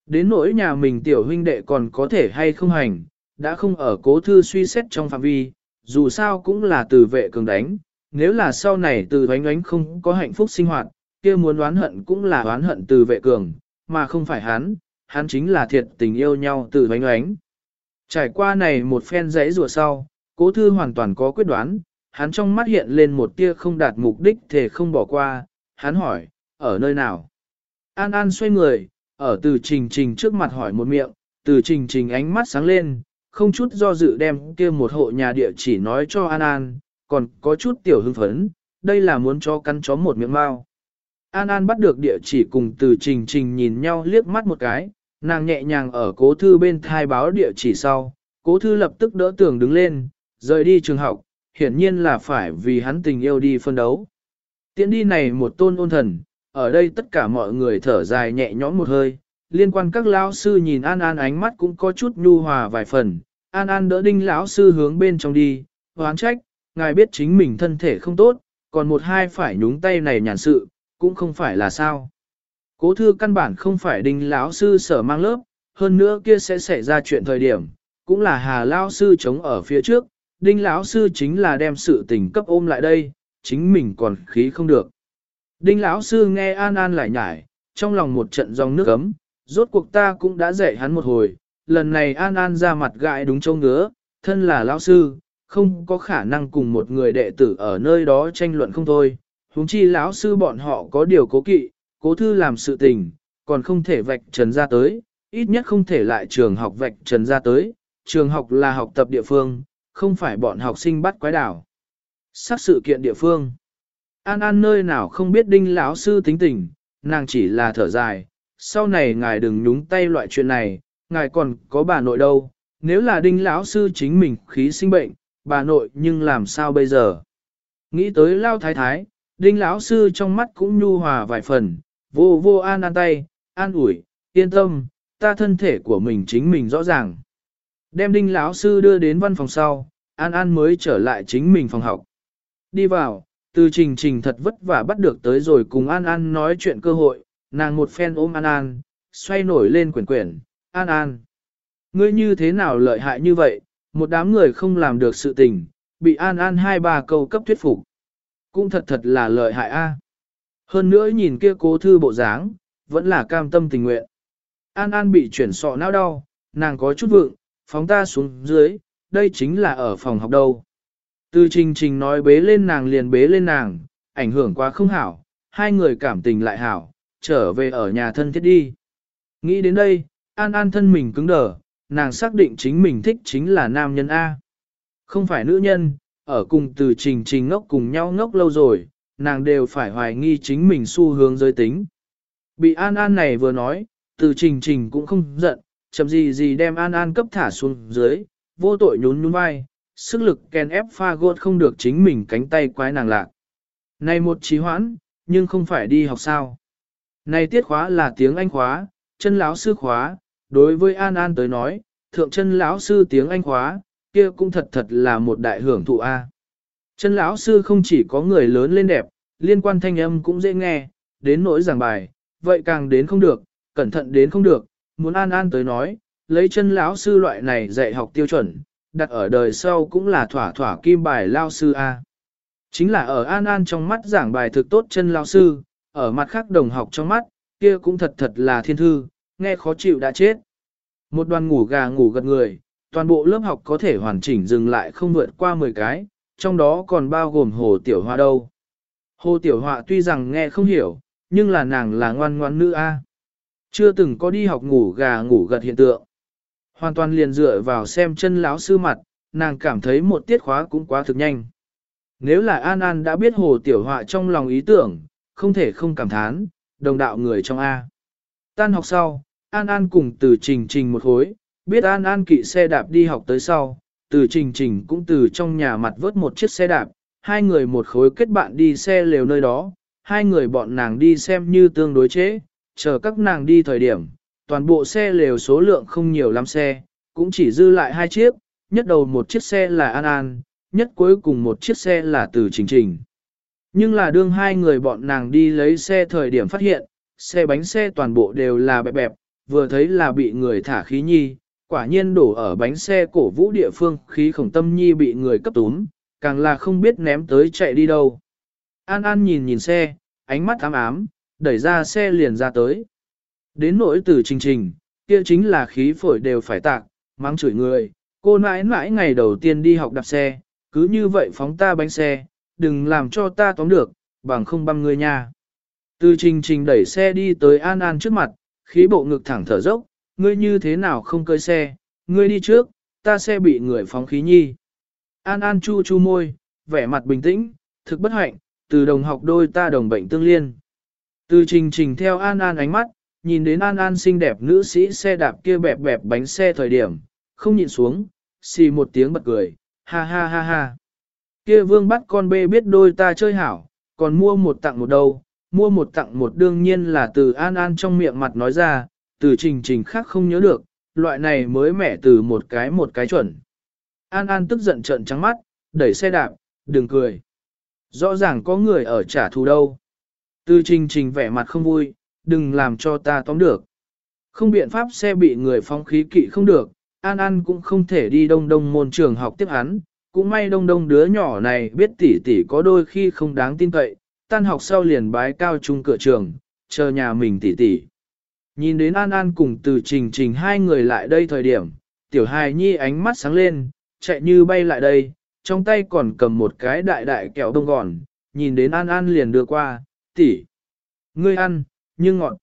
Đến nỗi nhà mình tiểu huynh đệ còn có thể hay không hành, đã không ở cố thư suy xét trong phạm vi, dù sao cũng là từ vệ cường đánh, nếu là sau này từ oánh ánh không có hạnh phúc sinh hoạt, kia muốn oán hận cũng là oán hận từ vệ cường, mà không phải hắn, hắn chính là thiệt tình yêu nhau từ oánh oánh. Trải qua này một phen giấy rùa sau, cố thư hoàn toàn có quyết đoán, hắn trong mắt hiện lên một tia không đạt mục đích thể không bỏ qua, hắn hỏi, ở nơi nào? An An xoay người, ở từ trình trình trước mặt hỏi một miệng, từ trình trình ánh mắt sáng lên, không chút do dự đem kia một hộ nhà địa chỉ nói cho An An, còn có chút tiểu hưng phấn, đây là muốn cho căn chó một miệng mau. An An bắt được địa chỉ cùng từ trình trình nhìn nhau liếc mắt một cái, nàng nhẹ nhàng ở cố thư bên thai báo địa chỉ sau, cố thư lập tức đỡ tường đứng lên, rời đi trường học, hiển nhiên là phải vì hắn tình yêu đi phân đấu. Tiễn đi này một tôn ôn thần, ở đây tất cả mọi người thở dài nhẹ nhõm một hơi, liên quan các lão sư nhìn An An ánh mắt cũng có chút nhu hòa vài phần, An An đỡ đinh lão sư hướng bên trong đi, hoán trách, ngài biết chính mình thân thể không tốt, còn một hai phải nhúng tay này nhàn sự, cũng không phải là sao. Cố thư căn bản không phải đinh lão sư sở mang lớp, hơn nữa kia sẽ xảy ra chuyện thời điểm, cũng là hà lão sư chống ở phía trước, đinh lão sư chính là đem sự tình cấp ôm lại đây, chính mình còn khí không được. Đinh lão sư nghe An An lại nhải, trong lòng một trận dòng nước ấm, rốt cuộc ta cũng đã dạy hắn một hồi, lần này An An ra mặt gại đúng châu ngứa, thân là lão sư, không có khả năng cùng một người đệ tử ở nơi đó tranh luận không thôi. Huống chi lão sư bọn họ có điều cố kỵ, cố thư làm sự tình, còn không thể vạch trần ra tới, ít nhất không thể lại trường học vạch trần ra tới, trường học là học tập địa phương, không phải bọn học sinh bắt quái đảo. Sắc sự kiện địa phương. An An nơi nào không biết đinh lão sư tính tình, nàng chỉ là thở dài, sau này ngài đừng nhúng tay loại chuyện này, ngài còn có bà nội đâu, nếu là đinh lão sư chính mình khí sinh bệnh, bà nội nhưng làm sao bây giờ? Nghĩ tới lao thái thái, đinh lão sư trong mắt cũng nhu hòa vài phần, vô vô an an tay, an ủi, yên tâm, ta thân thể của mình chính mình rõ ràng. Đem đinh lão sư đưa đến văn phòng sau, an an mới trở lại chính mình phòng học. Đi vào, từ trình trình thật vất vả bắt được tới rồi cùng an an nói chuyện cơ hội, nàng một phen ôm an an, xoay nổi lên quyển quyển, an an. Ngươi như thế nào lợi hại như vậy, một đám người không làm được sự tình, bị An An hai ba câu cấp thuyết phục. Cũng thật thật là lợi hại a. Hơn nữa nhìn kia cố thư bộ dáng, vẫn là cam tâm tình nguyện. An An bị chuyển sọ não đau, nàng có chút vượng, phóng ta xuống dưới, đây chính là ở phòng học đâu. Từ trình trình nói bế lên nàng liền bế lên nàng, ảnh hưởng quá không hảo, hai người cảm tình lại hảo, trở về ở nhà thân thiết đi. Nghĩ đến đây, An An thân mình cứng đờ, nàng xác định chính mình thích chính là nam nhân A. Không phải nữ nhân, ở cùng từ trình trình ngốc cùng nhau ngốc lâu rồi, nàng đều phải hoài nghi chính mình xu hướng giới tính. Bị An An này vừa nói, từ trình trình cũng không giận, chậm gì gì đem An An cấp thả xuống dưới, vô tội nhún nhún vai, sức lực kèn ép pha gột không được chính mình cánh tay quái nàng lạc. Này một trí hoãn, nhưng không phải đi học sao. Này tiết khóa là tiếng Anh khóa, chân lão sư khóa, đối với An An tới nói, thượng chân lão sư tiếng Anh khóa, kia cũng thật thật là một đại hưởng thụ A. Chân lão sư không chỉ có người lớn lên đẹp, liên quan thanh âm cũng dễ nghe, đến nỗi giảng bài, vậy càng đến không được, cẩn thận đến không được, muốn An An tới nói, lấy chân lão sư loại này dạy học tiêu chuẩn, đặt ở đời sau cũng là thỏa thỏa kim bài lao sư A. Chính là ở An An trong mắt giảng bài thực tốt chân lao sư, ở mặt khác đồng học trong mắt, kia cũng thật thật là thiên thư, nghe khó chịu đã chết. Một đoàn ngủ gà ngủ gật người, toàn bộ lớp học có thể hoàn chỉnh dừng lại không vượt qua 10 cái, trong đó còn bao gồm hồ tiểu họa đâu. Hồ tiểu họa tuy rằng nghe không hiểu, nhưng là nàng là ngoan ngoan nữ A. Chưa từng có đi học ngủ gà ngủ gật hiện tượng. Hoàn toàn liền dựa vào xem chân lão sư mặt, nàng cảm thấy một tiết khóa cũng quá thực nhanh. Nếu là An An đã biết hồ tiểu họa trong lòng ý tưởng, không thể không cảm thán, đồng đạo người trong A. Tan học sau, An An cùng từ trình trình một khối, biết An An kỵ xe đạp đi học tới sau, từ trình trình cũng từ trong nhà mặt vớt một chiếc xe đạp, hai người một khối kết bạn đi xe lều nơi đó, hai người bọn nàng đi xem như tương đối chế, chờ các nàng đi thời điểm, toàn bộ xe lều số lượng không nhiều lắm xe, cũng chỉ dư lại hai chiếc, nhất đầu một chiếc xe là An An, nhất cuối cùng một chiếc xe là từ Trình Trình. Nhưng là đương hai người bọn nàng đi lấy xe thời điểm phát hiện, xe bánh xe toàn bộ đều là bẹp bẹp, vừa thấy là bị người thả khí nhi, quả nhiên đổ ở bánh xe cổ vũ địa phương khí khổng tâm nhi bị người cấp túm, càng là không biết ném tới chạy đi đâu. An An nhìn nhìn xe, ánh mắt ám ám, đẩy ra xe liền ra tới. Đến nỗi từ trình trình, kia chính là khí phổi đều phải tạc, mắng chửi người, cô mãi mãi ngày đầu tiên đi học đạp xe, cứ như vậy phóng ta bánh xe, đừng làm cho ta tóm được, bằng không băm người nha. Từ trình trình đẩy xe đi tới An An trước mặt, khí bộ ngực thẳng thở dốc, ngươi như thế nào không cơi xe, ngươi đi trước, ta xe bị người phóng khí nhi. An An chu chu môi, vẻ mặt bình tĩnh, thực bất hạnh, từ đồng học đôi ta đồng bệnh tương liên. Từ trình trình theo An An ánh mắt, nhìn đến An An xinh đẹp nữ sĩ xe đạp kia bẹp bẹp bánh xe thời điểm, không nhịn xuống, xì một tiếng bật cười, ha ha ha ha. Kia vương bắt con bê biết đôi ta chơi hảo, còn mua một tặng một đâu, mua một tặng một đương nhiên là từ An An trong miệng mặt nói ra, từ trình trình khác không nhớ được, loại này mới mẻ từ một cái một cái chuẩn. An An tức giận trợn trắng mắt, đẩy xe đạp, đừng cười. Rõ ràng có người ở trả thù đâu. Từ trình trình vẻ mặt không vui, đừng làm cho ta tóm được. Không biện pháp xe bị người phóng khí kỵ không được, An An cũng không thể đi đông đông môn trường học tiếp hắn. Cũng may đông đông đứa nhỏ này biết tỷ tỷ có đôi khi không đáng tin cậy, tan học sau liền bái cao trung cửa trường, chờ nhà mình tỷ tỷ. Nhìn đến An An cùng từ trình trình hai người lại đây thời điểm, tiểu hài nhi ánh mắt sáng lên, chạy như bay lại đây, trong tay còn cầm một cái đại đại kẹo đông gòn, nhìn đến An An liền đưa qua, tỷ, Ngươi ăn, nhưng ngọt.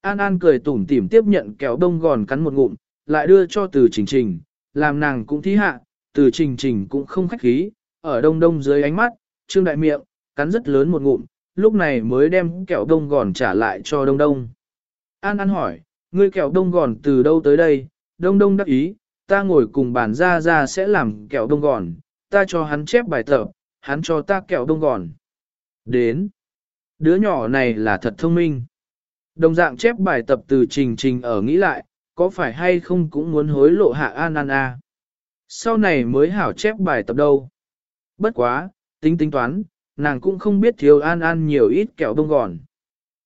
An An cười tủm tỉm tiếp nhận kẹo đông gòn cắn một ngụm, lại đưa cho từ trình trình, làm nàng cũng thí hạ, từ trình trình cũng không khách khí, ở đông đông dưới ánh mắt, trương đại miệng, cắn rất lớn một ngụm, lúc này mới đem kẹo đông gòn trả lại cho đông đông. An An hỏi, ngươi kẹo đông gòn từ đâu tới đây, đông đông đắc ý, ta ngồi cùng bàn ra ra sẽ làm kẹo đông gòn, ta cho hắn chép bài tập, hắn cho ta kẹo đông gòn. Đến, đứa nhỏ này là thật thông minh. Đồng dạng chép bài tập từ trình trình ở nghĩ lại, có phải hay không cũng muốn hối lộ hạ An An A. Sau này mới hảo chép bài tập đâu. Bất quá, tính tính toán, nàng cũng không biết thiếu An An nhiều ít kẹo đông gòn.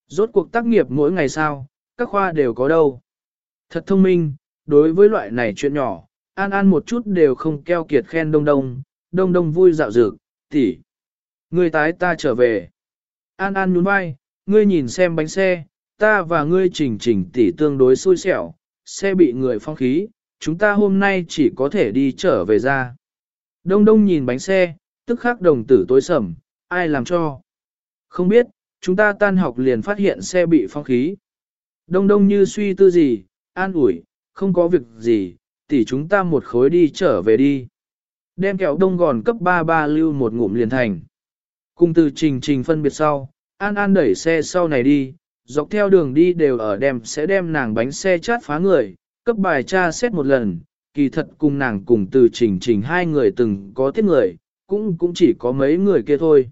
Rốt cuộc tác nghiệp mỗi ngày sao, các khoa đều có đâu. Thật thông minh, đối với loại này chuyện nhỏ, An An một chút đều không keo kiệt khen đông đông, đông đông vui dạo dược, tỷ, Ngươi tái ta trở về. An An nhún vai, ngươi nhìn xem bánh xe, ta và ngươi chỉnh chỉnh tỷ tương đối xui xẻo, xe bị người phong khí, chúng ta hôm nay chỉ có thể đi trở về ra. Đông đông nhìn bánh xe, tức khắc đồng tử tối sầm, ai làm cho? Không biết, chúng ta tan học liền phát hiện xe bị phong khí. Đông đông như suy tư gì, an ủi, không có việc gì, tỷ chúng ta một khối đi trở về đi. Đem kẹo đông gòn cấp 33 lưu một ngụm liền thành. Cùng từ trình trình phân biệt sau, An An đẩy xe sau này đi, dọc theo đường đi đều ở đem sẽ đem nàng bánh xe chát phá người, cấp bài tra xét một lần, kỳ thật cùng nàng cùng từ trình trình hai người từng có tiết người, cũng cũng chỉ có mấy người kia thôi.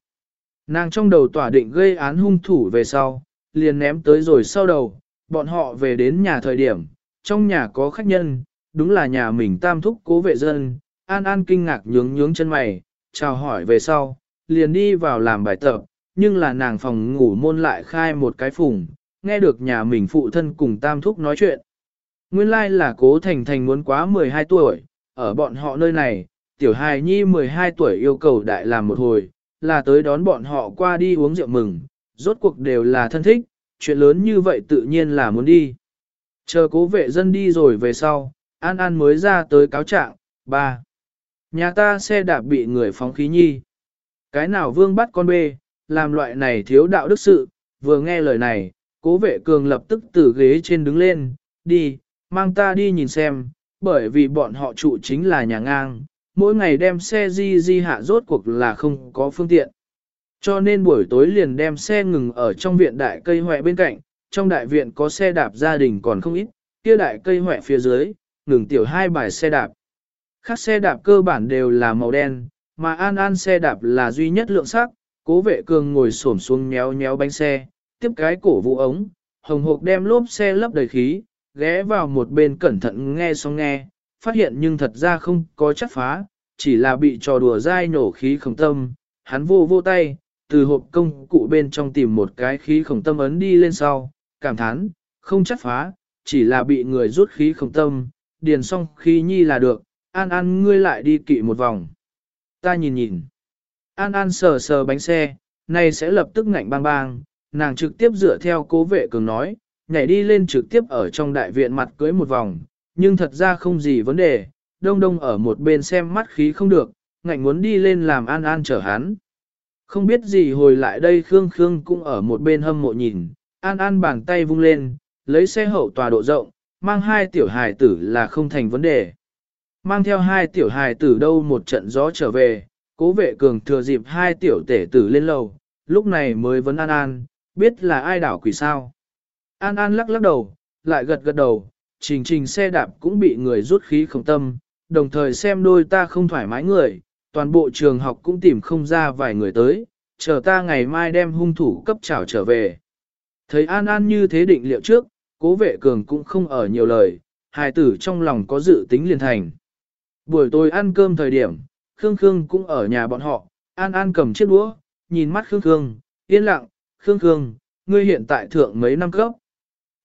Nàng trong đầu tỏa định gây án hung thủ về sau, liền ném tới rồi sau đầu, bọn họ về đến nhà thời điểm, trong nhà có khách nhân, đúng là nhà mình tam thúc cố vệ dân, An An kinh ngạc nhướng nhướng chân mày, chào hỏi về sau, liền đi vào làm bài tập, nhưng là nàng phòng ngủ môn lại khai một cái phùng, nghe được nhà mình phụ thân cùng tam thúc nói chuyện. Nguyên lai like là cố thành thành muốn quá 12 tuổi, ở bọn họ nơi này, tiểu hài nhi 12 tuổi yêu cầu đại làm một hồi, là tới đón bọn họ qua đi uống rượu mừng, rốt cuộc đều là thân thích, chuyện lớn như vậy tự nhiên là muốn đi. Chờ cố vệ dân đi rồi về sau, An An mới ra tới cáo trạng, ba. Nhà ta xe đạp bị người phóng khí nhi. Cái nào vương bắt con bê, làm loại này thiếu đạo đức sự, vừa nghe lời này, cố vệ cường lập tức từ ghế trên đứng lên, đi, mang ta đi nhìn xem, bởi vì bọn họ trụ chính là nhà ngang, mỗi ngày đem xe di di hạ rốt cuộc là không có phương tiện. Cho nên buổi tối liền đem xe ngừng ở trong viện đại cây hoẹ bên cạnh, trong đại viện có xe đạp gia đình còn không ít, kia đại cây hoẹ phía dưới, ngừng tiểu hai bài xe đạp. Khác xe đạp cơ bản đều là màu đen, mà An An xe đạp là duy nhất lượng sắc, cố vệ cường ngồi xổm xuống nhéo nhéo bánh xe, tiếp cái cổ vũ ống, hồng hộc đem lốp xe lấp đầy khí, ghé vào một bên cẩn thận nghe xong nghe, phát hiện nhưng thật ra không có chắc phá, chỉ là bị trò đùa dai nổ khí không tâm, hắn vô vô tay, từ hộp công cụ bên trong tìm một cái khí khổng tâm ấn đi lên sau, cảm thán, không chắc phá, chỉ là bị người rút khí khổng tâm, điền xong khí nhi là được, an an ngươi lại đi kỵ một vòng. Ta nhìn nhìn, an an sờ sờ bánh xe, này sẽ lập tức ngạnh bang bang, nàng trực tiếp dựa theo cố vệ cường nói, nhảy đi lên trực tiếp ở trong đại viện mặt cưới một vòng, nhưng thật ra không gì vấn đề, đông đông ở một bên xem mắt khí không được, ngạnh muốn đi lên làm an an chở hắn. Không biết gì hồi lại đây Khương Khương cũng ở một bên hâm mộ nhìn, an an bàn tay vung lên, lấy xe hậu tòa độ rộng, mang hai tiểu hài tử là không thành vấn đề. Mang theo hai tiểu hài tử đâu một trận gió trở về, cố vệ cường thừa dịp hai tiểu tể tử lên lầu, lúc này mới vấn an an, biết là ai đảo quỷ sao. An an lắc lắc đầu, lại gật gật đầu, trình trình xe đạp cũng bị người rút khí không tâm, đồng thời xem đôi ta không thoải mái người, toàn bộ trường học cũng tìm không ra vài người tới, chờ ta ngày mai đem hung thủ cấp trảo trở về. Thấy An An như thế định liệu trước, cố vệ cường cũng không ở nhiều lời, hài tử trong lòng có dự tính liền thành. Buổi tối ăn cơm thời điểm, Khương Khương cũng ở nhà bọn họ, An An cầm chiếc đũa, nhìn mắt Khương Khương, yên lặng, Khương Khương, ngươi hiện tại thượng mấy năm cấp.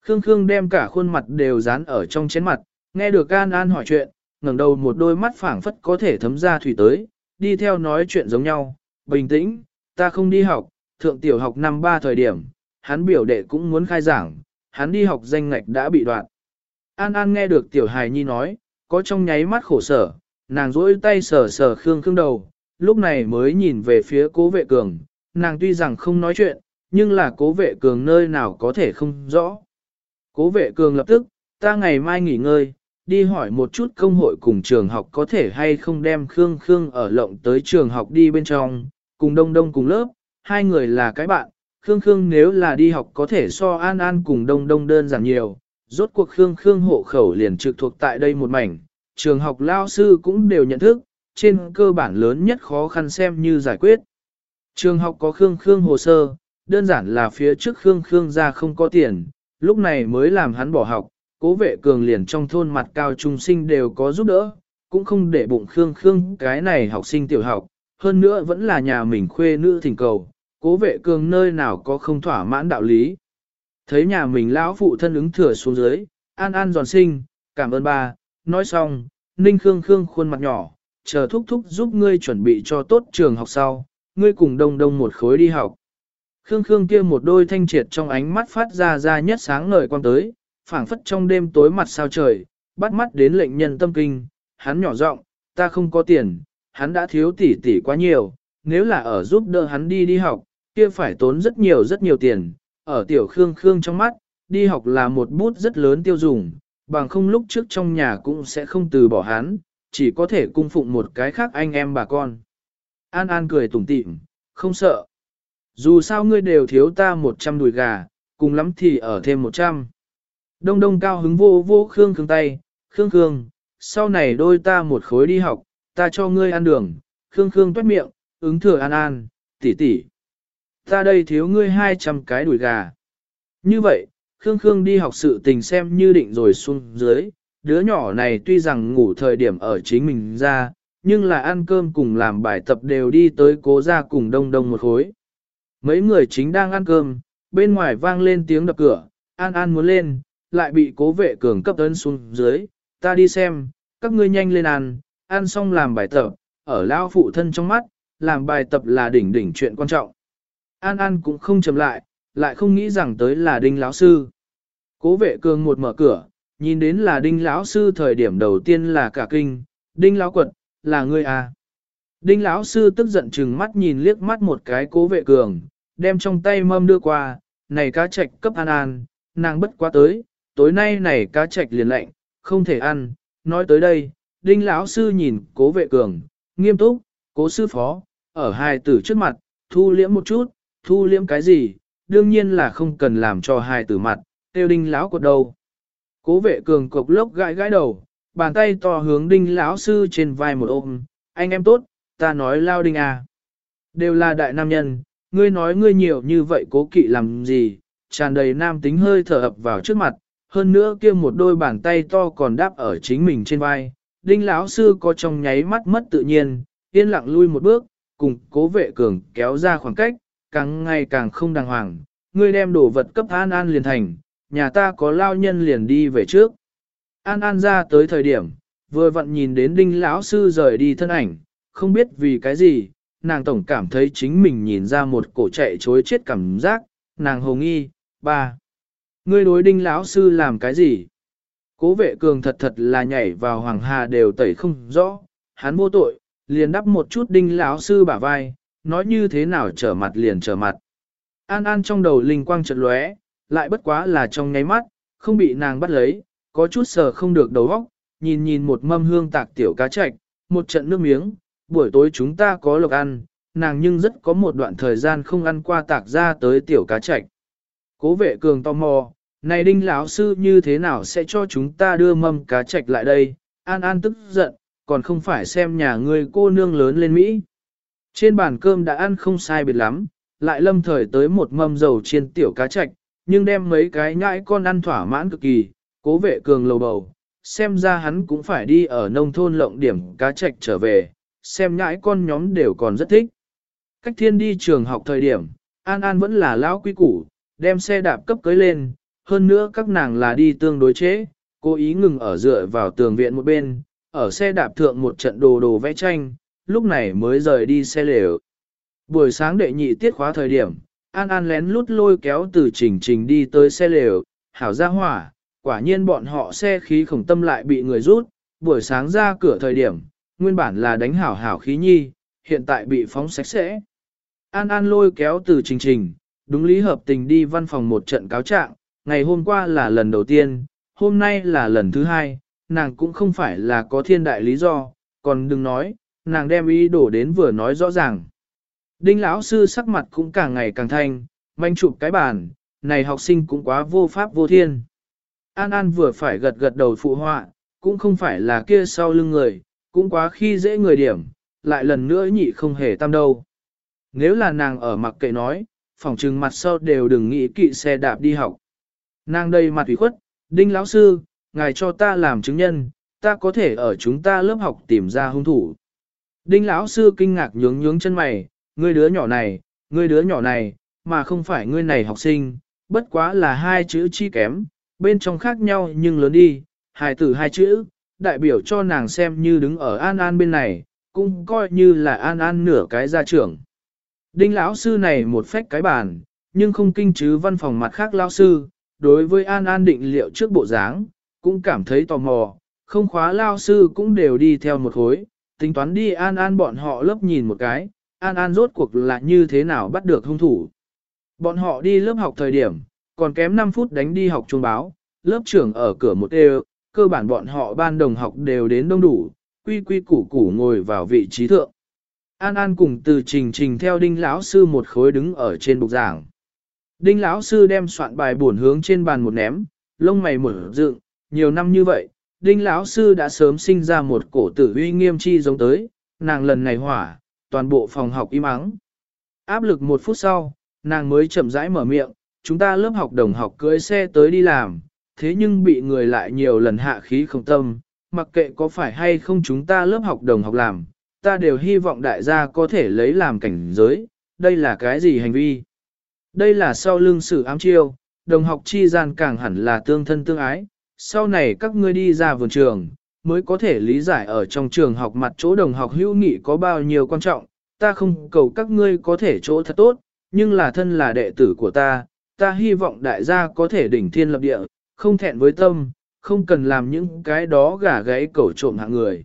Khương Khương đem cả khuôn mặt đều dán ở trong chén mặt, nghe được An An hỏi chuyện, ngẩng đầu một đôi mắt phảng phất có thể thấm ra thủy tới, đi theo nói chuyện giống nhau, bình tĩnh, ta không đi học, thượng tiểu học năm ba thời điểm, hắn biểu đệ cũng muốn khai giảng, hắn đi học danh ngạch đã bị đoạn. An An nghe được tiểu hài nhi nói, có trong nháy mắt khổ sở, nàng rỗi tay sờ sờ Khương Khương đầu, lúc này mới nhìn về phía cố vệ cường, nàng tuy rằng không nói chuyện, nhưng là cố vệ cường nơi nào có thể không rõ. Cố vệ cường lập tức, ta ngày mai nghỉ ngơi, đi hỏi một chút công hội cùng trường học có thể hay không đem Khương Khương ở lộng tới trường học đi bên trong, cùng đông đông cùng lớp, hai người là cái bạn, Khương Khương nếu là đi học có thể so an an cùng đông đông đơn giản nhiều, rốt cuộc Khương Khương hộ khẩu liền trực thuộc tại đây một mảnh, trường học lao sư cũng đều nhận thức, trên cơ bản lớn nhất khó khăn xem như giải quyết. Trường học có Khương Khương hồ sơ, đơn giản là phía trước Khương Khương ra không có tiền, lúc này mới làm hắn bỏ học, cố vệ cường liền trong thôn mặt cao trung sinh đều có giúp đỡ, cũng không để bụng Khương Khương cái này học sinh tiểu học, hơn nữa vẫn là nhà mình khuê nữ thỉnh cầu, cố vệ cường nơi nào có không thỏa mãn đạo lý. Thấy nhà mình lão phụ thân ứng thừa xuống dưới, an an giòn sinh, cảm ơn ba, nói xong, ninh khương khương khuôn mặt nhỏ, chờ thúc thúc giúp ngươi chuẩn bị cho tốt trường học sau, ngươi cùng đông đông một khối đi học. Khương khương kia một đôi thanh triệt trong ánh mắt phát ra ra nhất sáng ngời quan tới, phảng phất trong đêm tối mặt sao trời, bắt mắt đến lệnh nhân tâm kinh, hắn nhỏ giọng, ta không có tiền, hắn đã thiếu tỷ tỷ quá nhiều, nếu là ở giúp đỡ hắn đi đi học, kia phải tốn rất nhiều rất nhiều tiền, ở tiểu khương khương trong mắt, đi học là một bút rất lớn tiêu dùng, bằng không lúc trước trong nhà cũng sẽ không từ bỏ hắn, chỉ có thể cung phụng một cái khác anh em bà con. An An cười tủm tỉm, không sợ. Dù sao ngươi đều thiếu ta một trăm đùi gà, cùng lắm thì ở thêm một trăm. Đông đông cao hứng vô vô Khương Khương tay, Khương Khương, sau này đôi ta một khối đi học, ta cho ngươi ăn đường. Khương Khương toát miệng, ứng thừa An An, tỷ tỷ. Ta đây thiếu ngươi hai trăm cái đùi gà. Như vậy, Khương Khương đi học sự tình xem như định rồi xuống dưới, đứa nhỏ này tuy rằng ngủ thời điểm ở chính mình ra, nhưng là ăn cơm cùng làm bài tập đều đi tới cố ra cùng đông đông một khối. Mấy người chính đang ăn cơm, bên ngoài vang lên tiếng đập cửa, An An muốn lên, lại bị cố vệ cường cấp ấn xuống dưới, ta đi xem, các ngươi nhanh lên ăn, ăn xong làm bài tập, ở lao phụ thân trong mắt, làm bài tập là đỉnh đỉnh chuyện quan trọng. An An cũng không chầm lại, lại không nghĩ rằng tới là đinh lão sư. Cố vệ cường một mở cửa, nhìn đến là đinh lão sư thời điểm đầu tiên là cả kinh, đinh lão quật, là ngươi à. Đinh lão sư tức giận chừng mắt nhìn liếc mắt một cái cố vệ cường, đem trong tay mâm đưa qua, này cá trạch cấp an an, nàng bất quá tới, tối nay này cá trạch liền lạnh, không thể ăn, nói tới đây, đinh lão sư nhìn cố vệ cường, nghiêm túc, cố sư phó, ở hai tử trước mặt, thu liễm một chút, thu liễm cái gì, đương nhiên là không cần làm cho hai tử mặt, tiêu đinh lão cột đầu. Cố vệ cường cục lốc gãi gãi đầu, bàn tay to hướng đinh lão sư trên vai một ôm, anh em tốt, ta nói lao đinh à. Đều là đại nam nhân, ngươi nói ngươi nhiều như vậy cố kỵ làm gì, tràn đầy nam tính hơi thở ập vào trước mặt, hơn nữa kia một đôi bàn tay to còn đáp ở chính mình trên vai. Đinh lão sư có trong nháy mắt mất tự nhiên, yên lặng lui một bước, cùng cố vệ cường kéo ra khoảng cách, càng ngày càng không đàng hoàng. Ngươi đem đồ vật cấp an an liền thành, nhà ta có lao nhân liền đi về trước. An an ra tới thời điểm, vừa vặn nhìn đến đinh lão sư rời đi thân ảnh, không biết vì cái gì, nàng tổng cảm thấy chính mình nhìn ra một cổ chạy chối chết cảm giác, nàng hồ nghi, ba. Ngươi đối đinh lão sư làm cái gì? Cố vệ cường thật thật là nhảy vào hoàng hà đều tẩy không rõ, hắn vô tội, liền đắp một chút đinh lão sư bả vai, nói như thế nào trở mặt liền trở mặt. An An trong đầu linh quang chợt lóe, lại bất quá là trong nháy mắt, không bị nàng bắt lấy, có chút sờ không được đầu óc, nhìn nhìn một mâm hương tạc tiểu cá chạch, một trận nước miếng, buổi tối chúng ta có lộc ăn, nàng nhưng rất có một đoạn thời gian không ăn qua tạc ra tới tiểu cá chạch. Cố vệ cường tò mò, này đinh lão sư như thế nào sẽ cho chúng ta đưa mâm cá trạch lại đây, an an tức giận, còn không phải xem nhà ngươi cô nương lớn lên Mỹ. Trên bàn cơm đã ăn không sai biệt lắm, lại lâm thời tới một mâm dầu chiên tiểu cá trạch nhưng đem mấy cái nhãi con ăn thỏa mãn cực kỳ, cố vệ cường lầu bầu, xem ra hắn cũng phải đi ở nông thôn lộng điểm cá trạch trở về, xem nhãi con nhóm đều còn rất thích. Cách thiên đi trường học thời điểm, An An vẫn là lão quý củ, đem xe đạp cấp cưới lên, hơn nữa các nàng là đi tương đối chế, cố ý ngừng ở dựa vào tường viện một bên, ở xe đạp thượng một trận đồ đồ vẽ tranh, lúc này mới rời đi xe lều. Buổi sáng đệ nhị tiết khóa thời điểm, An An lén lút lôi kéo từ trình trình đi tới xe lều, hảo ra hỏa, quả nhiên bọn họ xe khí khổng tâm lại bị người rút, buổi sáng ra cửa thời điểm, nguyên bản là đánh hảo hảo khí nhi, hiện tại bị phóng sạch sẽ. An An lôi kéo từ trình trình, đúng lý hợp tình đi văn phòng một trận cáo trạng, ngày hôm qua là lần đầu tiên, hôm nay là lần thứ hai, nàng cũng không phải là có thiên đại lý do, còn đừng nói, nàng đem ý đổ đến vừa nói rõ ràng. Đinh lão sư sắc mặt cũng càng ngày càng thanh, manh chụp cái bàn, này học sinh cũng quá vô pháp vô thiên. An An vừa phải gật gật đầu phụ họa, cũng không phải là kia sau lưng người, cũng quá khi dễ người điểm, lại lần nữa nhị không hề tam đâu. Nếu là nàng ở mặc kệ nói, phòng trừng mặt sau đều đừng nghĩ kỵ xe đạp đi học. Nàng đây mặt ủy khuất, đinh lão sư, ngài cho ta làm chứng nhân, ta có thể ở chúng ta lớp học tìm ra hung thủ. Đinh lão sư kinh ngạc nhướng nhướng chân mày, ngươi đứa nhỏ này, ngươi đứa nhỏ này, mà không phải ngươi này học sinh, bất quá là hai chữ chi kém, bên trong khác nhau nhưng lớn đi, hài tử hai chữ, đại biểu cho nàng xem như đứng ở An An bên này, cũng coi như là An An nửa cái gia trưởng. Đinh lão sư này một phách cái bàn, nhưng không kinh chứ văn phòng mặt khác lão sư, đối với An An định liệu trước bộ dáng, cũng cảm thấy tò mò, không khóa lao sư cũng đều đi theo một khối, tính toán đi An An bọn họ lớp nhìn một cái, An An rốt cuộc là như thế nào bắt được hung thủ. Bọn họ đi lớp học thời điểm, còn kém 5 phút đánh đi học trung báo, lớp trưởng ở cửa một đều, cơ bản bọn họ ban đồng học đều đến đông đủ, quy quy củ củ ngồi vào vị trí thượng. An An cùng từ trình trình theo đinh lão sư một khối đứng ở trên bục giảng. Đinh lão sư đem soạn bài buồn hướng trên bàn một ném, lông mày mở dựng, nhiều năm như vậy, đinh lão sư đã sớm sinh ra một cổ tử uy nghiêm chi giống tới, nàng lần này hỏa, toàn bộ phòng học im ắng. Áp lực một phút sau, nàng mới chậm rãi mở miệng, chúng ta lớp học đồng học cưới xe tới đi làm, thế nhưng bị người lại nhiều lần hạ khí không tâm, mặc kệ có phải hay không chúng ta lớp học đồng học làm, ta đều hy vọng đại gia có thể lấy làm cảnh giới, đây là cái gì hành vi? Đây là sau lưng sự ám chiêu, đồng học chi gian càng hẳn là tương thân tương ái, sau này các ngươi đi ra vườn trường, mới có thể lý giải ở trong trường học mặt chỗ đồng học hữu nghị có bao nhiêu quan trọng, ta không cầu các ngươi có thể chỗ thật tốt, nhưng là thân là đệ tử của ta, ta hy vọng đại gia có thể đỉnh thiên lập địa, không thẹn với tâm, không cần làm những cái đó gà gáy cẩu trộm hạng người.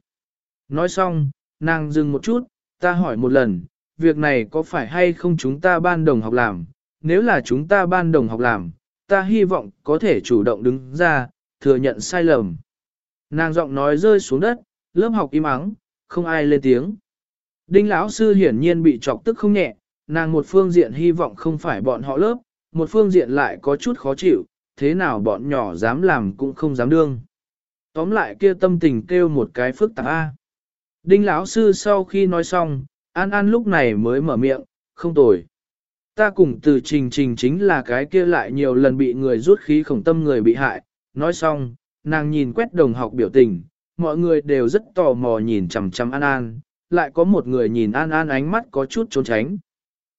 Nói xong, nàng dừng một chút, ta hỏi một lần, việc này có phải hay không chúng ta ban đồng học làm, nếu là chúng ta ban đồng học làm, ta hy vọng có thể chủ động đứng ra, thừa nhận sai lầm. Nàng giọng nói rơi xuống đất, lớp học im ắng, không ai lên tiếng. Đinh lão sư hiển nhiên bị chọc tức không nhẹ, nàng một phương diện hy vọng không phải bọn họ lớp, một phương diện lại có chút khó chịu, thế nào bọn nhỏ dám làm cũng không dám đương. Tóm lại kia tâm tình kêu một cái phức tạp A. Đinh lão sư sau khi nói xong, An An lúc này mới mở miệng, không tồi. Ta cùng từ trình trình chính là cái kia lại nhiều lần bị người rút khí khổng tâm người bị hại. Nói xong, nàng nhìn quét đồng học biểu tình, mọi người đều rất tò mò nhìn chằm chằm An An, lại có một người nhìn An An ánh mắt có chút trốn tránh.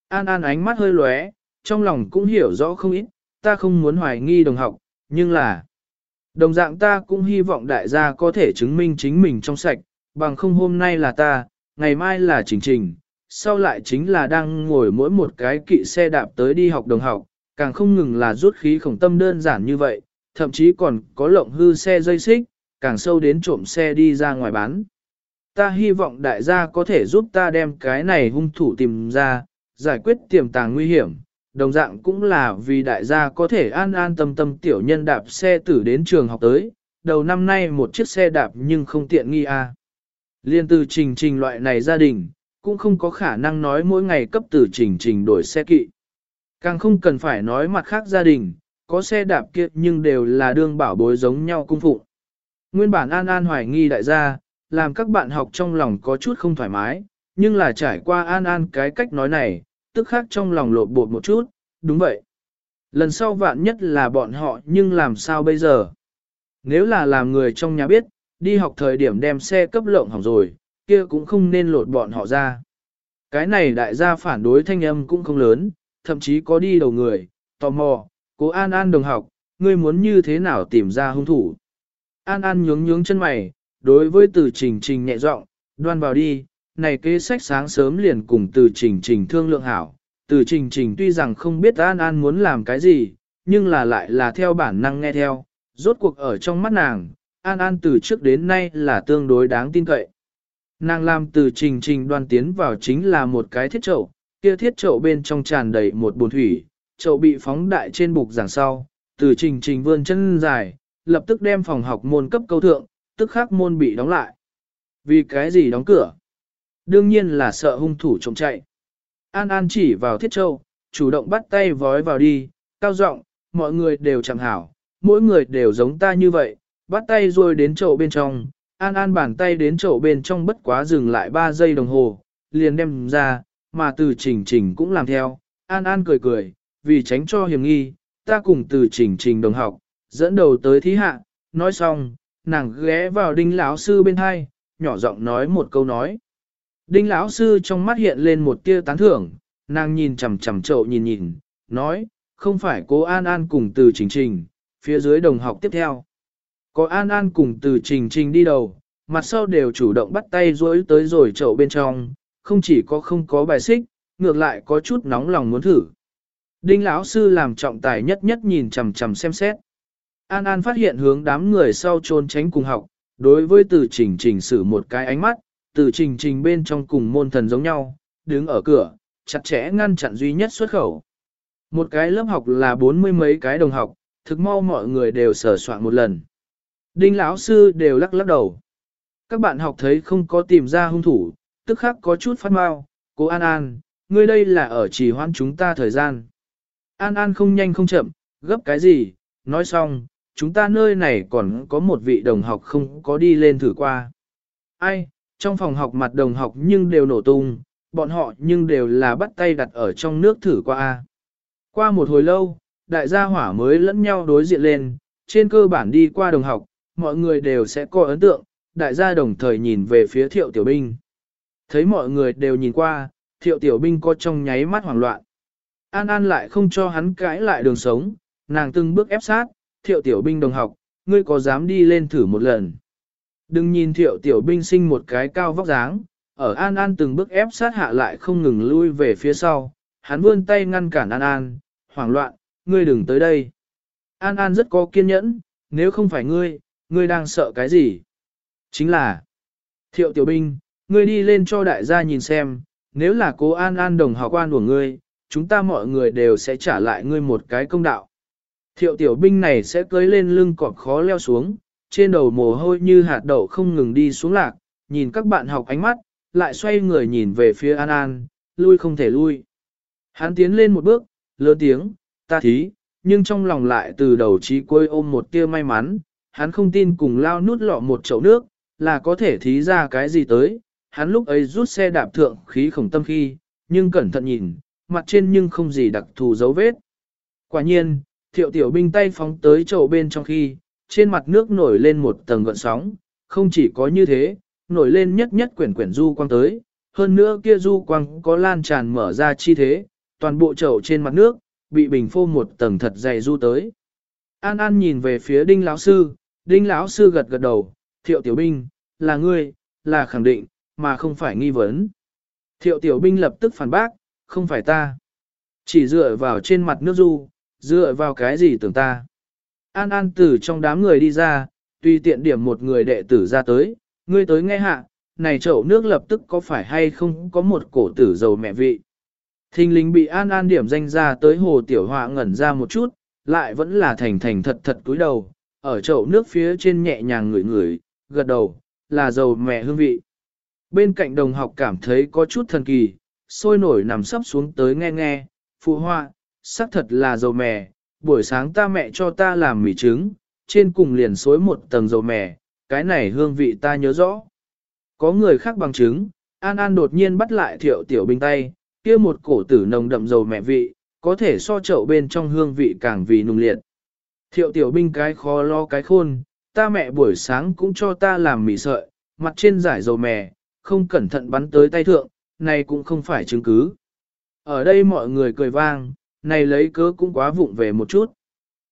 An An ánh mắt hơi lóe, trong lòng cũng hiểu rõ không ít, ta không muốn hoài nghi đồng học, nhưng là đồng dạng ta cũng hy vọng đại gia có thể chứng minh chính mình trong sạch, bằng không hôm nay là ta, ngày mai là Trình Trình, sau lại chính là đang ngồi mỗi một cái kỵ xe đạp tới đi học đồng học, càng không ngừng là rút khí khổng tâm đơn giản như vậy, thậm chí còn có lộng hư xe dây xích, càng sâu đến trộm xe đi ra ngoài bán. Ta hy vọng đại gia có thể giúp ta đem cái này hung thủ tìm ra, giải quyết tiềm tàng nguy hiểm, đồng dạng cũng là vì đại gia có thể an an tâm tâm tiểu nhân đạp xe tử đến trường học tới, đầu năm nay một chiếc xe đạp nhưng không tiện nghi a. À. Liên từ trình trình loại này gia đình, cũng không có khả năng nói mỗi ngày cấp từ trình trình đổi xe kỵ. Càng không cần phải nói mặt khác gia đình, có xe đạp kia nhưng đều là đương bảo bối giống nhau cung phụ. Nguyên bản an an hoài nghi đại gia, làm các bạn học trong lòng có chút không thoải mái, nhưng là trải qua an an cái cách nói này, tức khác trong lòng lột bột một chút, đúng vậy. Lần sau vạn nhất là bọn họ nhưng làm sao bây giờ? Nếu là làm người trong nhà biết, đi học thời điểm đem xe cấp lộng hỏng rồi, kia cũng không nên lột bọn họ ra. Cái này đại gia phản đối thanh âm cũng không lớn, thậm chí có đi đầu người, tò mò, cố An An đồng học, ngươi muốn như thế nào tìm ra hung thủ. An An nhướng nhướng chân mày, đối với từ trình trình nhẹ giọng, đoan vào đi, này kế sách sáng sớm liền cùng từ trình trình thương lượng hảo. Từ trình trình tuy rằng không biết An An muốn làm cái gì, nhưng là lại là theo bản năng nghe theo, rốt cuộc ở trong mắt nàng, An An từ trước đến nay là tương đối đáng tin cậy. Nàng làm từ trình trình đoan tiến vào chính là một cái thiết chậu, kia thiết chậu bên trong tràn đầy một bồn thủy, chậu bị phóng đại trên bục giảng sau, từ trình trình vươn chân dài, lập tức đem phòng học môn cấp câu thượng, tức khắc môn bị đóng lại. Vì cái gì đóng cửa? Đương nhiên là sợ hung thủ trộm chạy. An An chỉ vào thiết châu, chủ động bắt tay vói vào đi, cao giọng, mọi người đều chẳng hảo, mỗi người đều giống ta như vậy, bắt tay rồi đến chậu bên trong, An An bàn tay đến chậu bên trong bất quá dừng lại 3 giây đồng hồ, liền đem ra, mà từ trình trình cũng làm theo, An An cười cười, vì tránh cho hiểm nghi, ta cùng từ trình trình đồng học, dẫn đầu tới thí hạ, nói xong, nàng ghé vào đinh lão sư bên hai, nhỏ giọng nói một câu nói. Đinh lão sư trong mắt hiện lên một tia tán thưởng, nàng nhìn chằm chằm chậu nhìn nhìn, nói, không phải cố An An cùng từ trình trình, phía dưới đồng học tiếp theo. Có An An cùng từ trình trình đi đầu, mặt sau đều chủ động bắt tay rối tới rồi chậu bên trong, không chỉ có không có bài xích, ngược lại có chút nóng lòng muốn thử. Đinh lão sư làm trọng tài nhất nhất nhìn chằm chằm xem xét. An An phát hiện hướng đám người sau trốn tránh cùng học, đối với từ trình trình sử một cái ánh mắt, từ trình trình bên trong cùng môn thần giống nhau, đứng ở cửa, chặt chẽ ngăn chặn duy nhất xuất khẩu. Một cái lớp học là bốn mươi mấy cái đồng học, thực mau mọi người đều sở soạn một lần. Đinh lão sư đều lắc lắc đầu. Các bạn học thấy không có tìm ra hung thủ, tức khắc có chút phát mau, cô An An, ngươi đây là ở trì hoãn chúng ta thời gian. An An không nhanh không chậm, gấp cái gì, nói xong, chúng ta nơi này còn có một vị đồng học không có đi lên thử qua. Ai, trong phòng học mặt đồng học nhưng đều nổ tung, bọn họ nhưng đều là bắt tay đặt ở trong nước thử qua. Qua một hồi lâu, đại gia hỏa mới lẫn nhau đối diện lên, trên cơ bản đi qua đồng học, mọi người đều sẽ có ấn tượng, đại gia đồng thời nhìn về phía thiệu tiểu binh. Thấy mọi người đều nhìn qua, thiệu tiểu binh có trong nháy mắt hoảng loạn. An An lại không cho hắn cãi lại đường sống, nàng từng bước ép sát, thiệu tiểu binh đồng học, ngươi có dám đi lên thử một lần. Đừng nhìn thiệu tiểu binh sinh một cái cao vóc dáng, ở An An từng bước ép sát hạ lại không ngừng lui về phía sau, hắn vươn tay ngăn cản An An, hoảng loạn, ngươi đừng tới đây. An An rất có kiên nhẫn, nếu không phải ngươi, ngươi đang sợ cái gì? Chính là, thiệu tiểu binh, ngươi đi lên cho đại gia nhìn xem, nếu là cố An An đồng học quan của ngươi, chúng ta mọi người đều sẽ trả lại ngươi một cái công đạo. Thiệu tiểu binh này sẽ cưới lên lưng cọp khó leo xuống, trên đầu mồ hôi như hạt đậu không ngừng đi xuống lạc, nhìn các bạn học ánh mắt, lại xoay người nhìn về phía An An, lui không thể lui. Hắn tiến lên một bước, lớn tiếng, ta thí, nhưng trong lòng lại từ đầu chí cuối ôm một tia may mắn, hắn không tin cùng lao nút lọ một chậu nước, là có thể thí ra cái gì tới, hắn lúc ấy rút xe đạp thượng khí khổng tâm khi, nhưng cẩn thận nhìn, mặt trên nhưng không gì đặc thù dấu vết. Quả nhiên, thiệu tiểu binh tay phóng tới chậu bên trong khi, trên mặt nước nổi lên một tầng gợn sóng, không chỉ có như thế, nổi lên nhất nhất quyển quyển du quang tới, hơn nữa kia du quang có lan tràn mở ra chi thế, toàn bộ chậu trên mặt nước, bị bình phô một tầng thật dày du tới. An An nhìn về phía đinh lão sư, đinh lão sư gật gật đầu, thiệu tiểu binh, là ngươi, là khẳng định, mà không phải nghi vấn. Thiệu tiểu binh lập tức phản bác, không phải ta. Chỉ dựa vào trên mặt nước du, dựa vào cái gì tưởng ta. An An từ trong đám người đi ra, tùy tiện điểm một người đệ tử ra tới, ngươi tới nghe hạ, này chậu nước lập tức có phải hay không có một cổ tử dầu mẹ vị. Thình lính bị An An điểm danh ra tới hồ tiểu họa ngẩn ra một chút, lại vẫn là thành thành thật thật cúi đầu, ở chậu nước phía trên nhẹ nhàng ngửi ngửi, gật đầu, là dầu mẹ hương vị. Bên cạnh đồng học cảm thấy có chút thần kỳ, sôi nổi nằm sấp xuống tới nghe nghe, phụ hoa, xác thật là dầu mè, buổi sáng ta mẹ cho ta làm mì trứng, trên cùng liền xối một tầng dầu mè, cái này hương vị ta nhớ rõ. Có người khác bằng chứng, An An đột nhiên bắt lại thiệu tiểu binh tay, kia một cổ tử nồng đậm dầu mẹ vị, có thể so chậu bên trong hương vị càng vì nung liệt. Thiệu tiểu binh cái khó lo cái khôn, ta mẹ buổi sáng cũng cho ta làm mì sợi, mặt trên giải dầu mè, không cẩn thận bắn tới tay thượng, này cũng không phải chứng cứ. Ở đây mọi người cười vang, này lấy cớ cũng quá vụng về một chút.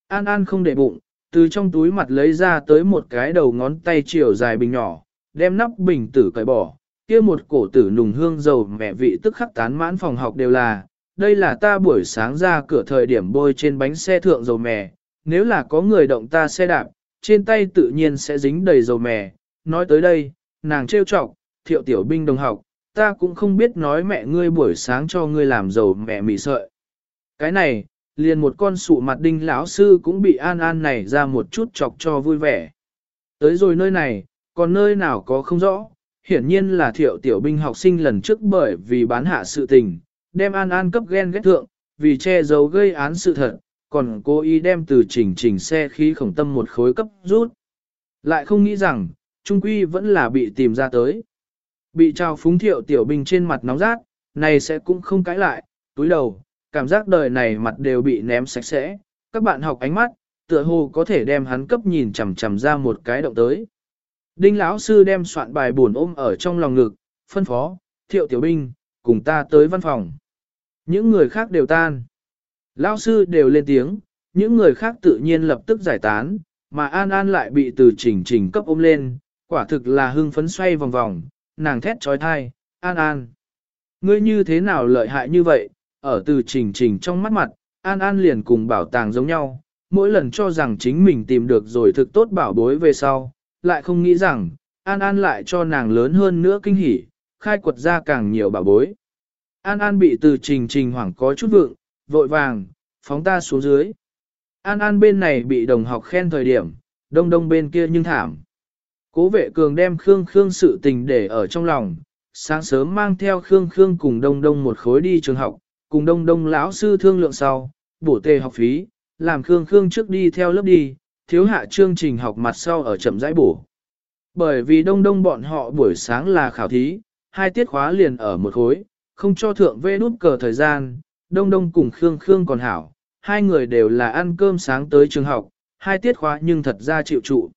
An An không để bụng, từ trong túi mặt lấy ra tới một cái đầu ngón tay chiều dài bình nhỏ, đem nắp bình tử cởi bỏ, kia một cổ tử nùng hương dầu mẹ vị tức khắc tán mãn phòng học đều là, đây là ta buổi sáng ra cửa thời điểm bôi trên bánh xe thượng dầu mè, nếu là có người động ta xe đạp, trên tay tự nhiên sẽ dính đầy dầu mè. Nói tới đây, nàng trêu chọc, thiệu tiểu binh đồng học, ta cũng không biết nói mẹ ngươi buổi sáng cho ngươi làm dầu mẹ mì sợi. Cái này, liền một con sụ mặt đinh lão sư cũng bị an an này ra một chút chọc cho vui vẻ. Tới rồi nơi này, còn nơi nào có không rõ, hiển nhiên là thiệu tiểu binh học sinh lần trước bởi vì bán hạ sự tình, đem an an cấp ghen ghét thượng, vì che giấu gây án sự thật, còn cố ý đem từ chỉnh chỉnh xe khí khổng tâm một khối cấp rút. Lại không nghĩ rằng, trung quy vẫn là bị tìm ra tới. Bị trao phúng thiệu tiểu bình trên mặt nóng rát, này sẽ cũng không cãi lại, túi đầu, cảm giác đời này mặt đều bị ném sạch sẽ, các bạn học ánh mắt, tựa hồ có thể đem hắn cấp nhìn chằm chằm ra một cái động tới. Đinh lão sư đem soạn bài buồn ôm ở trong lòng ngực, phân phó, thiệu tiểu binh, cùng ta tới văn phòng. Những người khác đều tan. Lão sư đều lên tiếng, những người khác tự nhiên lập tức giải tán, mà An An lại bị từ trình trình cấp ôm lên, quả thực là hưng phấn xoay vòng vòng, nàng thét trói thai, An An. Ngươi như thế nào lợi hại như vậy, ở từ trình trình trong mắt mặt, An An liền cùng bảo tàng giống nhau, mỗi lần cho rằng chính mình tìm được rồi thực tốt bảo bối về sau, lại không nghĩ rằng, An An lại cho nàng lớn hơn nữa kinh hỉ, khai quật ra càng nhiều bảo bối. An An bị từ trình trình hoảng có chút vượng, vội vàng, phóng ta xuống dưới. An An bên này bị đồng học khen thời điểm, đông đông bên kia nhưng thảm. Cố vệ cường đem Khương Khương sự tình để ở trong lòng, sáng sớm mang theo Khương Khương cùng đông đông một khối đi trường học, cùng đông đông lão sư thương lượng sau, bổ tề học phí, làm Khương Khương trước đi theo lớp đi, thiếu hạ chương trình học mặt sau ở chậm rãi bổ. Bởi vì đông đông bọn họ buổi sáng là khảo thí, hai tiết khóa liền ở một khối, không cho thượng vê nút cờ thời gian, đông đông cùng Khương Khương còn hảo, hai người đều là ăn cơm sáng tới trường học, hai tiết khóa nhưng thật ra chịu trụ.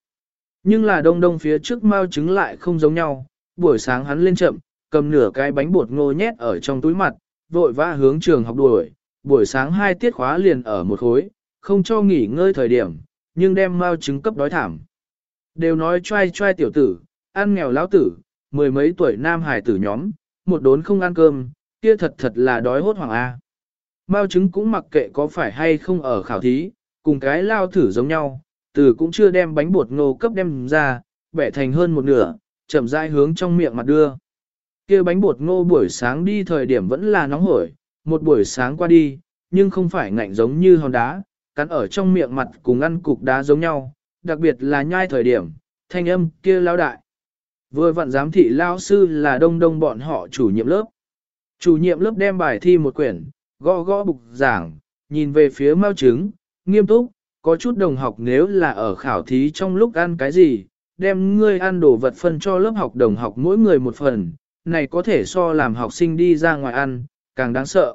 Nhưng là đông đông phía trước mau trứng lại không giống nhau, buổi sáng hắn lên chậm, cầm nửa cái bánh bột ngô nhét ở trong túi mặt, vội vã hướng trường học đuổi, buổi sáng hai tiết khóa liền ở một khối, không cho nghỉ ngơi thời điểm, nhưng đem mau trứng cấp đói thảm. Đều nói trai trai tiểu tử, ăn nghèo lão tử, mười mấy tuổi nam hải tử nhóm, một đốn không ăn cơm, kia thật thật là đói hốt hoàng A. Mao chứng cũng mặc kệ có phải hay không ở khảo thí, cùng cái lao thử giống nhau, từ cũng chưa đem bánh bột ngô cấp đem ra, bẻ thành hơn một nửa, chậm rãi hướng trong miệng mặt đưa. kia bánh bột ngô buổi sáng đi thời điểm vẫn là nóng hổi, một buổi sáng qua đi, nhưng không phải ngạnh giống như hòn đá, cắn ở trong miệng mặt cùng ăn cục đá giống nhau, đặc biệt là nhai thời điểm, thanh âm kia lao đại. Vừa vặn giám thị lao sư là đông đông bọn họ chủ nhiệm lớp. Chủ nhiệm lớp đem bài thi một quyển, gõ gõ bục giảng, nhìn về phía mao trứng, nghiêm túc, có chút đồng học nếu là ở khảo thí trong lúc ăn cái gì, đem ngươi ăn đồ vật phân cho lớp học đồng học mỗi người một phần, này có thể so làm học sinh đi ra ngoài ăn, càng đáng sợ.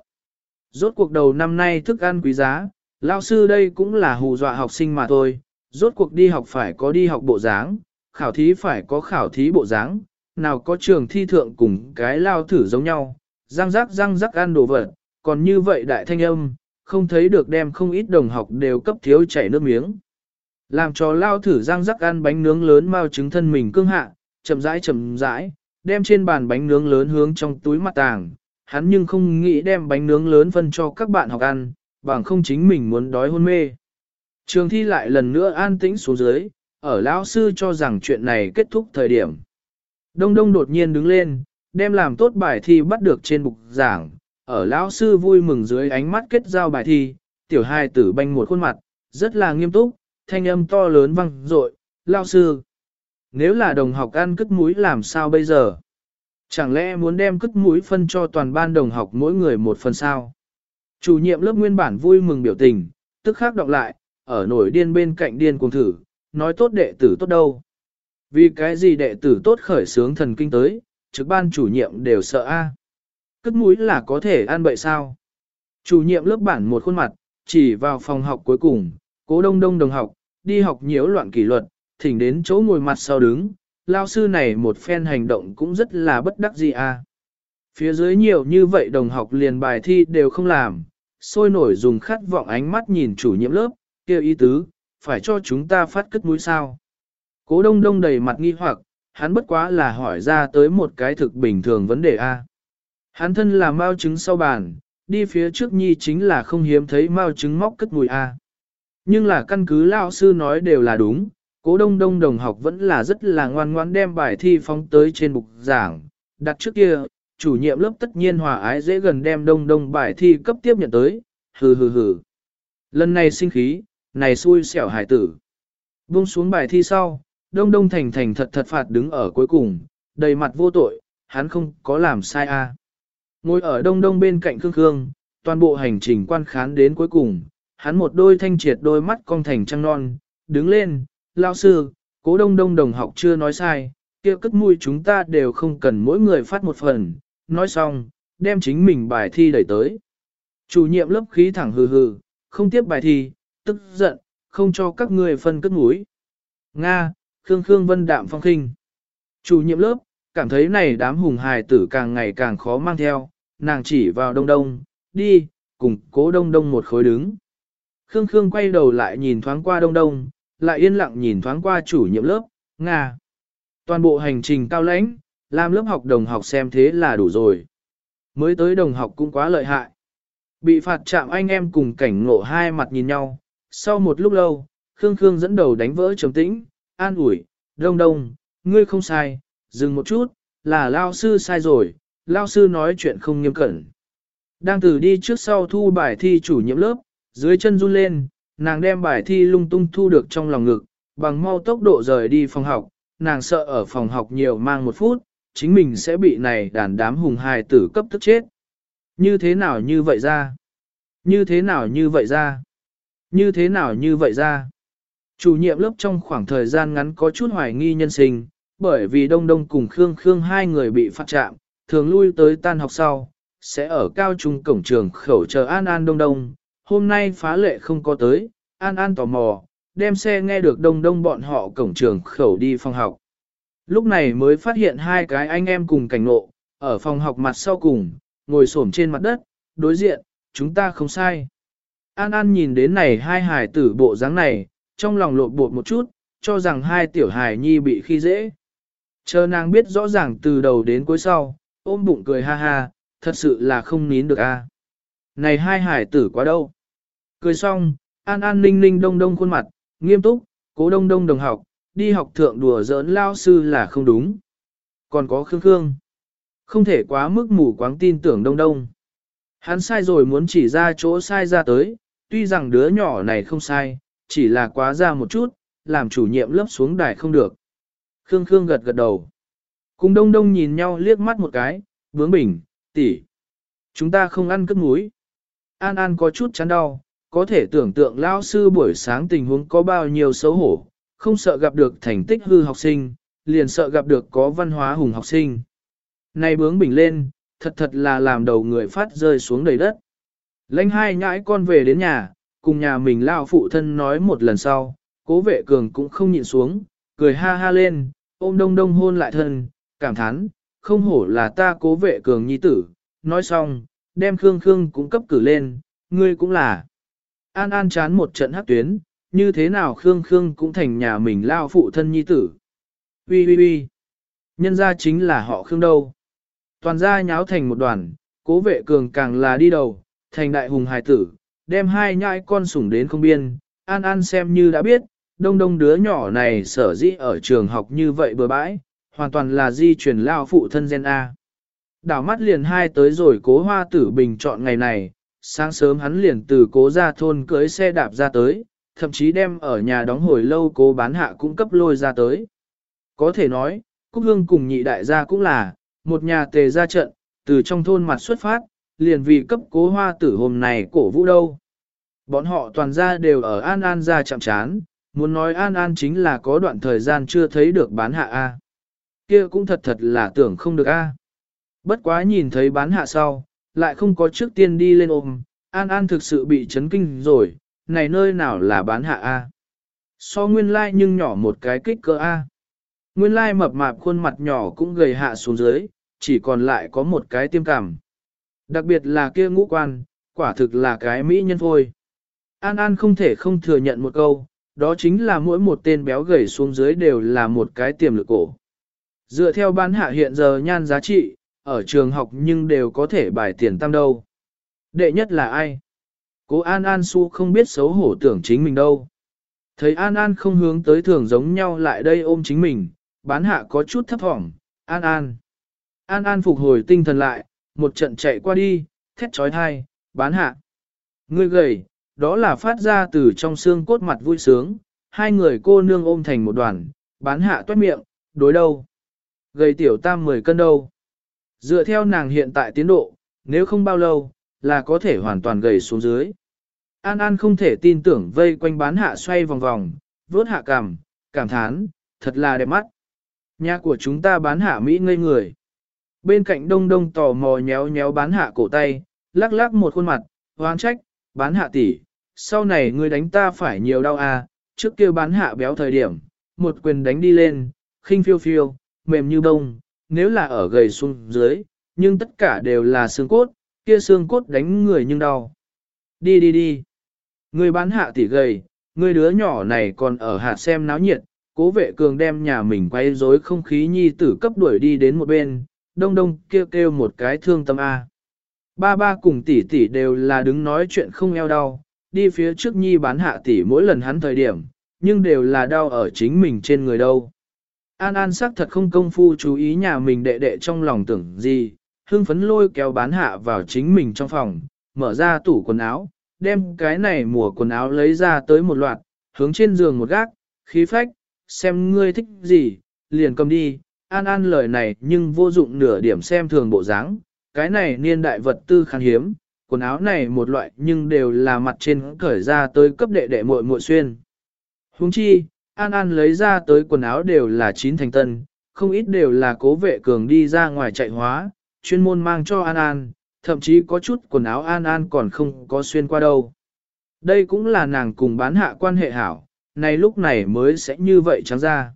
Rốt cuộc đầu năm nay thức ăn quý giá, lao sư đây cũng là hù dọa học sinh mà thôi, rốt cuộc đi học phải có đi học bộ dáng, khảo thí phải có khảo thí bộ dáng, nào có trường thi thượng cùng cái lao thử giống nhau, răng rắc răng rắc ăn đồ vật, còn như vậy đại thanh âm, không thấy được đem không ít đồng học đều cấp thiếu chảy nước miếng. Làm cho lao thử răng rắc ăn bánh nướng lớn mau trứng thân mình cương hạ, chậm rãi chậm rãi, đem trên bàn bánh nướng lớn hướng trong túi mặt tàng, hắn nhưng không nghĩ đem bánh nướng lớn phân cho các bạn học ăn, bằng không chính mình muốn đói hôn mê. Trường thi lại lần nữa an tĩnh xuống dưới, ở lão sư cho rằng chuyện này kết thúc thời điểm. Đông đông đột nhiên đứng lên, đem làm tốt bài thi bắt được trên bục giảng, ở lão sư vui mừng dưới ánh mắt kết giao bài thi, tiểu hai tử banh một khuôn mặt, rất là nghiêm túc, thanh âm to lớn vang dội, lão sư. Nếu là đồng học ăn cất mũi làm sao bây giờ? Chẳng lẽ muốn đem cất mũi phân cho toàn ban đồng học mỗi người một phần sao? Chủ nhiệm lớp nguyên bản vui mừng biểu tình, tức khắc đọc lại, ở nổi điên bên cạnh điên cuồng thử, nói tốt đệ tử tốt đâu. Vì cái gì đệ tử tốt khởi sướng thần kinh tới, trực ban chủ nhiệm đều sợ a. Cất mũi là có thể ăn bậy sao? Chủ nhiệm lớp bản một khuôn mặt, chỉ vào phòng học cuối cùng, cố đông đông đồng học, đi học nhiễu loạn kỷ luật, thỉnh đến chỗ ngồi mặt sau đứng, lao sư này một phen hành động cũng rất là bất đắc dĩ à? Phía dưới nhiều như vậy đồng học liền bài thi đều không làm, sôi nổi dùng khát vọng ánh mắt nhìn chủ nhiệm lớp, kêu ý tứ, phải cho chúng ta phát cất mũi sao. Cố đông đông đầy mặt nghi hoặc, hắn bất quá là hỏi ra tới một cái thực bình thường vấn đề A. Hắn thân là mao trứng sau bàn, đi phía trước nhi chính là không hiếm thấy mao trứng móc cất mùi A. À. Nhưng là căn cứ lao sư nói đều là đúng, cố đông đông đồng học vẫn là rất là ngoan ngoãn đem bài thi phóng tới trên bục giảng. Đặt trước kia, chủ nhiệm lớp tất nhiên hòa ái dễ gần đem đông đông bài thi cấp tiếp nhận tới, hừ hừ hừ. Lần này sinh khí, này xui xẻo hải tử. Buông xuống bài thi sau, đông đông thành thành thật thật phạt đứng ở cuối cùng, đầy mặt vô tội, hắn không có làm sai a. À. Ngồi ở đông đông bên cạnh Khương Khương, toàn bộ hành trình quan khán đến cuối cùng, hắn một đôi thanh triệt đôi mắt cong thành trăng non, đứng lên, lao sư, cố đông đông đồng học chưa nói sai, kia cất mũi chúng ta đều không cần mỗi người phát một phần, nói xong, đem chính mình bài thi đẩy tới. Chủ nhiệm lớp khí thẳng hừ hừ, không tiếp bài thi, tức giận, không cho các người phân cất mũi. Nga, Khương Khương Vân đạm phong khinh. Chủ nhiệm lớp, cảm thấy này đám hùng hài tử càng ngày càng khó mang theo, nàng chỉ vào đông đông, đi, cùng cố đông đông một khối đứng. Khương Khương quay đầu lại nhìn thoáng qua đông đông, lại yên lặng nhìn thoáng qua chủ nhiệm lớp, Nga. Toàn bộ hành trình cao lãnh, làm lớp học đồng học xem thế là đủ rồi. Mới tới đồng học cũng quá lợi hại. Bị phạt chạm anh em cùng cảnh ngộ hai mặt nhìn nhau. Sau một lúc lâu, Khương Khương dẫn đầu đánh vỡ trầm tĩnh, an ủi, đông đông, ngươi không sai, dừng một chút, là lao sư sai rồi, lao sư nói chuyện không nghiêm cẩn. Đang từ đi trước sau thu bài thi chủ nhiệm lớp, dưới chân run lên, nàng đem bài thi lung tung thu được trong lòng ngực, bằng mau tốc độ rời đi phòng học, nàng sợ ở phòng học nhiều mang một phút, chính mình sẽ bị này đàn đám hùng hài tử cấp tức chết. Như thế nào như vậy ra? Như thế nào như vậy ra? Như thế nào như vậy ra? Chủ nhiệm lớp trong khoảng thời gian ngắn có chút hoài nghi nhân sinh, bởi vì Đông Đông cùng Khương Khương hai người bị phát chạm, thường lui tới tan học sau, sẽ ở cao trung cổng trường khẩu chờ An An Đông Đông, hôm nay phá lệ không có tới, An An tò mò, đem xe nghe được đông đông bọn họ cổng trường khẩu đi phòng học. Lúc này mới phát hiện hai cái anh em cùng cảnh ngộ, ở phòng học mặt sau cùng, ngồi xổm trên mặt đất, đối diện, chúng ta không sai. An An nhìn đến này hai hài tử bộ dáng này, trong lòng lộn bột một chút, cho rằng hai tiểu hài nhi bị khi dễ. Chờ nàng biết rõ ràng từ đầu đến cuối sau, ôm bụng cười ha ha, thật sự là không nín được a. À. Này hai hải tử quá đâu. Cười xong, an an ninh ninh đông đông khuôn mặt, nghiêm túc, cố đông đông đồng học, đi học thượng đùa giỡn lao sư là không đúng. Còn có Khương Khương. Không thể quá mức mù quáng tin tưởng đông đông. Hắn sai rồi muốn chỉ ra chỗ sai ra tới, tuy rằng đứa nhỏ này không sai, chỉ là quá ra một chút, làm chủ nhiệm lớp xuống đài không được. Khương Khương gật gật đầu. Cùng đông đông nhìn nhau liếc mắt một cái, bướng bỉnh, tỷ, Chúng ta không ăn cất muối. An An có chút chán đau, có thể tưởng tượng lao sư buổi sáng tình huống có bao nhiêu xấu hổ, không sợ gặp được thành tích hư học sinh, liền sợ gặp được có văn hóa hùng học sinh. Này bướng bỉnh lên, thật thật là làm đầu người phát rơi xuống đầy đất. Lãnh hai nhãi con về đến nhà, cùng nhà mình lao phụ thân nói một lần sau, cố vệ cường cũng không nhịn xuống, cười ha ha lên, ôm đông đông hôn lại thân, cảm thán, không hổ là ta cố vệ cường nhi tử, nói xong, đem Khương Khương cũng cấp cử lên, ngươi cũng là. An An chán một trận hắc tuyến, như thế nào Khương Khương cũng thành nhà mình lao phụ thân nhi tử. Ui ui ui, nhân ra chính là họ Khương đâu. Toàn gia nháo thành một đoàn, cố vệ cường càng là đi đầu, thành đại hùng hài tử, đem hai nhãi con sủng đến không biên, An An xem như đã biết, đông đông đứa nhỏ này sở dĩ ở trường học như vậy bừa bãi, hoàn toàn là di truyền lao phụ thân gen A. Đảo mắt liền hai tới rồi cố hoa tử bình chọn ngày này, sáng sớm hắn liền từ cố ra thôn cưới xe đạp ra tới, thậm chí đem ở nhà đóng hồi lâu cố bán hạ cũng cấp lôi ra tới. Có thể nói, Cúc Hương cùng nhị đại gia cũng là, một nhà tề ra trận, từ trong thôn mặt xuất phát, liền vì cấp cố hoa tử hôm này cổ vũ đâu. Bọn họ toàn ra đều ở An An ra chạm chán, muốn nói An An chính là có đoạn thời gian chưa thấy được bán hạ A. kia cũng thật thật là tưởng không được A. Bất quá nhìn thấy bán hạ sau, lại không có trước tiên đi lên ôm, An An thực sự bị chấn kinh rồi, này nơi nào là bán hạ A. So nguyên lai like nhưng nhỏ một cái kích cỡ A. Nguyên lai like mập mạp khuôn mặt nhỏ cũng gầy hạ xuống dưới, chỉ còn lại có một cái tiêm cảm. Đặc biệt là kia ngũ quan, quả thực là cái mỹ nhân thôi. An An không thể không thừa nhận một câu, đó chính là mỗi một tên béo gầy xuống dưới đều là một cái tiềm lực cổ. Dựa theo bán hạ hiện giờ nhan giá trị, ở trường học nhưng đều có thể bài tiền tam đâu. Đệ nhất là ai? Cố An An su không biết xấu hổ tưởng chính mình đâu. Thấy An An không hướng tới thường giống nhau lại đây ôm chính mình, bán hạ có chút thấp thỏm, An An. An An phục hồi tinh thần lại, một trận chạy qua đi, thét trói thai, bán hạ. Ngươi gầy, đó là phát ra từ trong xương cốt mặt vui sướng, hai người cô nương ôm thành một đoàn, bán hạ toát miệng, đối đâu. Gầy tiểu tam 10 cân đâu. Dựa theo nàng hiện tại tiến độ, nếu không bao lâu, là có thể hoàn toàn gầy xuống dưới. An An không thể tin tưởng vây quanh bán hạ xoay vòng vòng, vốt hạ cằm, cảm thán, thật là đẹp mắt. Nhà của chúng ta bán hạ Mỹ ngây người. Bên cạnh đông đông tò mò nhéo nhéo bán hạ cổ tay, lắc lắc một khuôn mặt, hoang trách, bán hạ tỷ, sau này ngươi đánh ta phải nhiều đau à, trước kia bán hạ béo thời điểm, một quyền đánh đi lên, khinh phiêu phiêu, mềm như bông, nếu là ở gầy xuống dưới, nhưng tất cả đều là xương cốt, kia xương cốt đánh người nhưng đau. Đi đi đi. Ngươi bán hạ tỷ gầy, ngươi đứa nhỏ này còn ở hạ xem náo nhiệt, cố vệ cường đem nhà mình quay rối không khí nhi tử cấp đuổi đi đến một bên, đông đông kêu kêu một cái thương tâm A. Ba ba cùng tỷ tỷ đều là đứng nói chuyện không eo đau, đi phía trước nhi bán hạ tỷ mỗi lần hắn thời điểm, nhưng đều là đau ở chính mình trên người đâu. An An sắc thật không công phu chú ý nhà mình đệ đệ trong lòng tưởng gì, hương phấn lôi kéo bán hạ vào chính mình trong phòng, mở ra tủ quần áo, đem cái này mùa quần áo lấy ra tới một loạt, hướng trên giường một gác, khí phách, xem ngươi thích gì, liền cầm đi, An An lời này nhưng vô dụng nửa điểm xem thường bộ dáng, cái này niên đại vật tư khan hiếm, quần áo này một loại nhưng đều là mặt trên cởi ra tới cấp đệ đệ muội muội xuyên. Huống chi, An An lấy ra tới quần áo đều là chín thành tân, không ít đều là cố vệ cường đi ra ngoài chạy hóa, chuyên môn mang cho An An, thậm chí có chút quần áo An An còn không có xuyên qua đâu. Đây cũng là nàng cùng bán hạ quan hệ hảo, này lúc này mới sẽ như vậy trắng ra.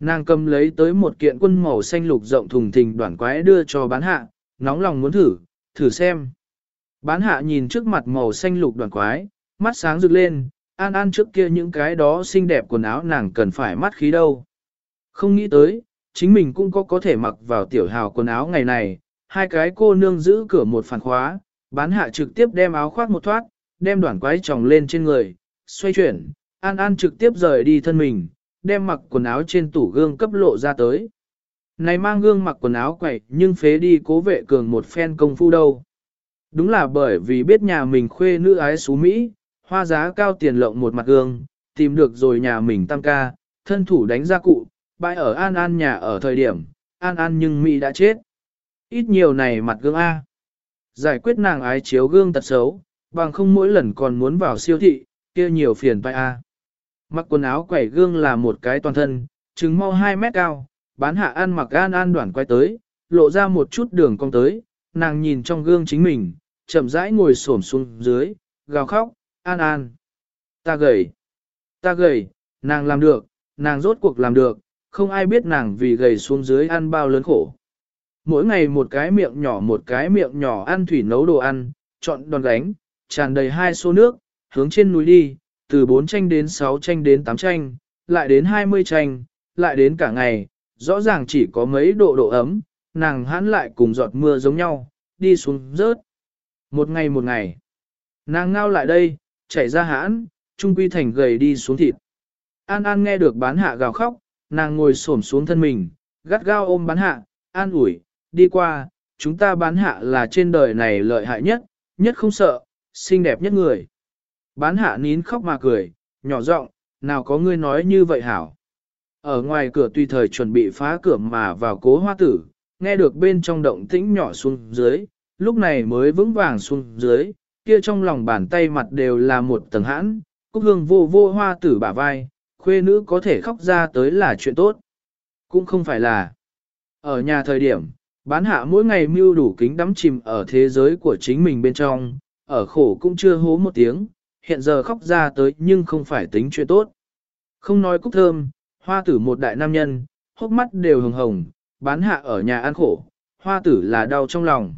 Nàng cầm lấy tới một kiện quân màu xanh lục rộng thùng thình đoạn quái đưa cho bán hạ, nóng lòng muốn thử, thử xem. Bán hạ nhìn trước mặt màu xanh lục đoàn quái, mắt sáng rực lên, an an trước kia những cái đó xinh đẹp quần áo nàng cần phải mắt khí đâu. Không nghĩ tới, chính mình cũng có có thể mặc vào tiểu hào quần áo ngày này, hai cái cô nương giữ cửa một phản khóa, bán hạ trực tiếp đem áo khoác một thoát, đem đoàn quái tròng lên trên người, xoay chuyển, an an trực tiếp rời đi thân mình, đem mặc quần áo trên tủ gương cấp lộ ra tới. Này mang gương mặc quần áo quậy nhưng phế đi cố vệ cường một phen công phu đâu. Đúng là bởi vì biết nhà mình khuê nữ ái xú Mỹ, hoa giá cao tiền lộng một mặt gương, tìm được rồi nhà mình tăng ca, thân thủ đánh ra cụ, bãi ở An An nhà ở thời điểm, An An nhưng Mỹ đã chết. Ít nhiều này mặt gương A. Giải quyết nàng ái chiếu gương tật xấu, bằng không mỗi lần còn muốn vào siêu thị, kia nhiều phiền phải A. Mặc quần áo quẩy gương là một cái toàn thân, trứng mau 2 mét cao, bán hạ An mặc An An đoạn quay tới, lộ ra một chút đường cong tới, nàng nhìn trong gương chính mình, chậm rãi ngồi xổm xuống dưới, gào khóc, An An. Ta gầy. Ta gầy, nàng làm được, nàng rốt cuộc làm được, không ai biết nàng vì gầy xuống dưới ăn bao lớn khổ. Mỗi ngày một cái miệng nhỏ một cái miệng nhỏ ăn thủy nấu đồ ăn, chọn đòn gánh, tràn đầy hai xô nước, hướng trên núi đi, từ 4 tranh đến 6 tranh đến 8 tranh, lại đến 20 tranh, lại đến cả ngày, rõ ràng chỉ có mấy độ độ ấm, nàng hãn lại cùng giọt mưa giống nhau, đi xuống rớt. Một ngày một ngày, nàng ngao lại đây, chạy ra hãn, trung quy thành gầy đi xuống thịt. An An nghe được bán hạ gào khóc, nàng ngồi xổm xuống thân mình, gắt gao ôm bán hạ, an ủi, đi qua, chúng ta bán hạ là trên đời này lợi hại nhất, nhất không sợ, xinh đẹp nhất người. Bán hạ nín khóc mà cười, nhỏ giọng, nào có ngươi nói như vậy hảo. Ở ngoài cửa tùy thời chuẩn bị phá cửa mà vào cố hoa tử, nghe được bên trong động tĩnh nhỏ xuống dưới, lúc này mới vững vàng xuống dưới, kia trong lòng bàn tay mặt đều là một tầng hãn, cúc hương vô vô hoa tử bả vai, khuê nữ có thể khóc ra tới là chuyện tốt. Cũng không phải là. Ở nhà thời điểm, bán hạ mỗi ngày mưu đủ kính đắm chìm ở thế giới của chính mình bên trong, ở khổ cũng chưa hố một tiếng, hiện giờ khóc ra tới nhưng không phải tính chuyện tốt. Không nói cúc thơm, hoa tử một đại nam nhân, hốc mắt đều hồng hồng, bán hạ ở nhà ăn khổ, hoa tử là đau trong lòng.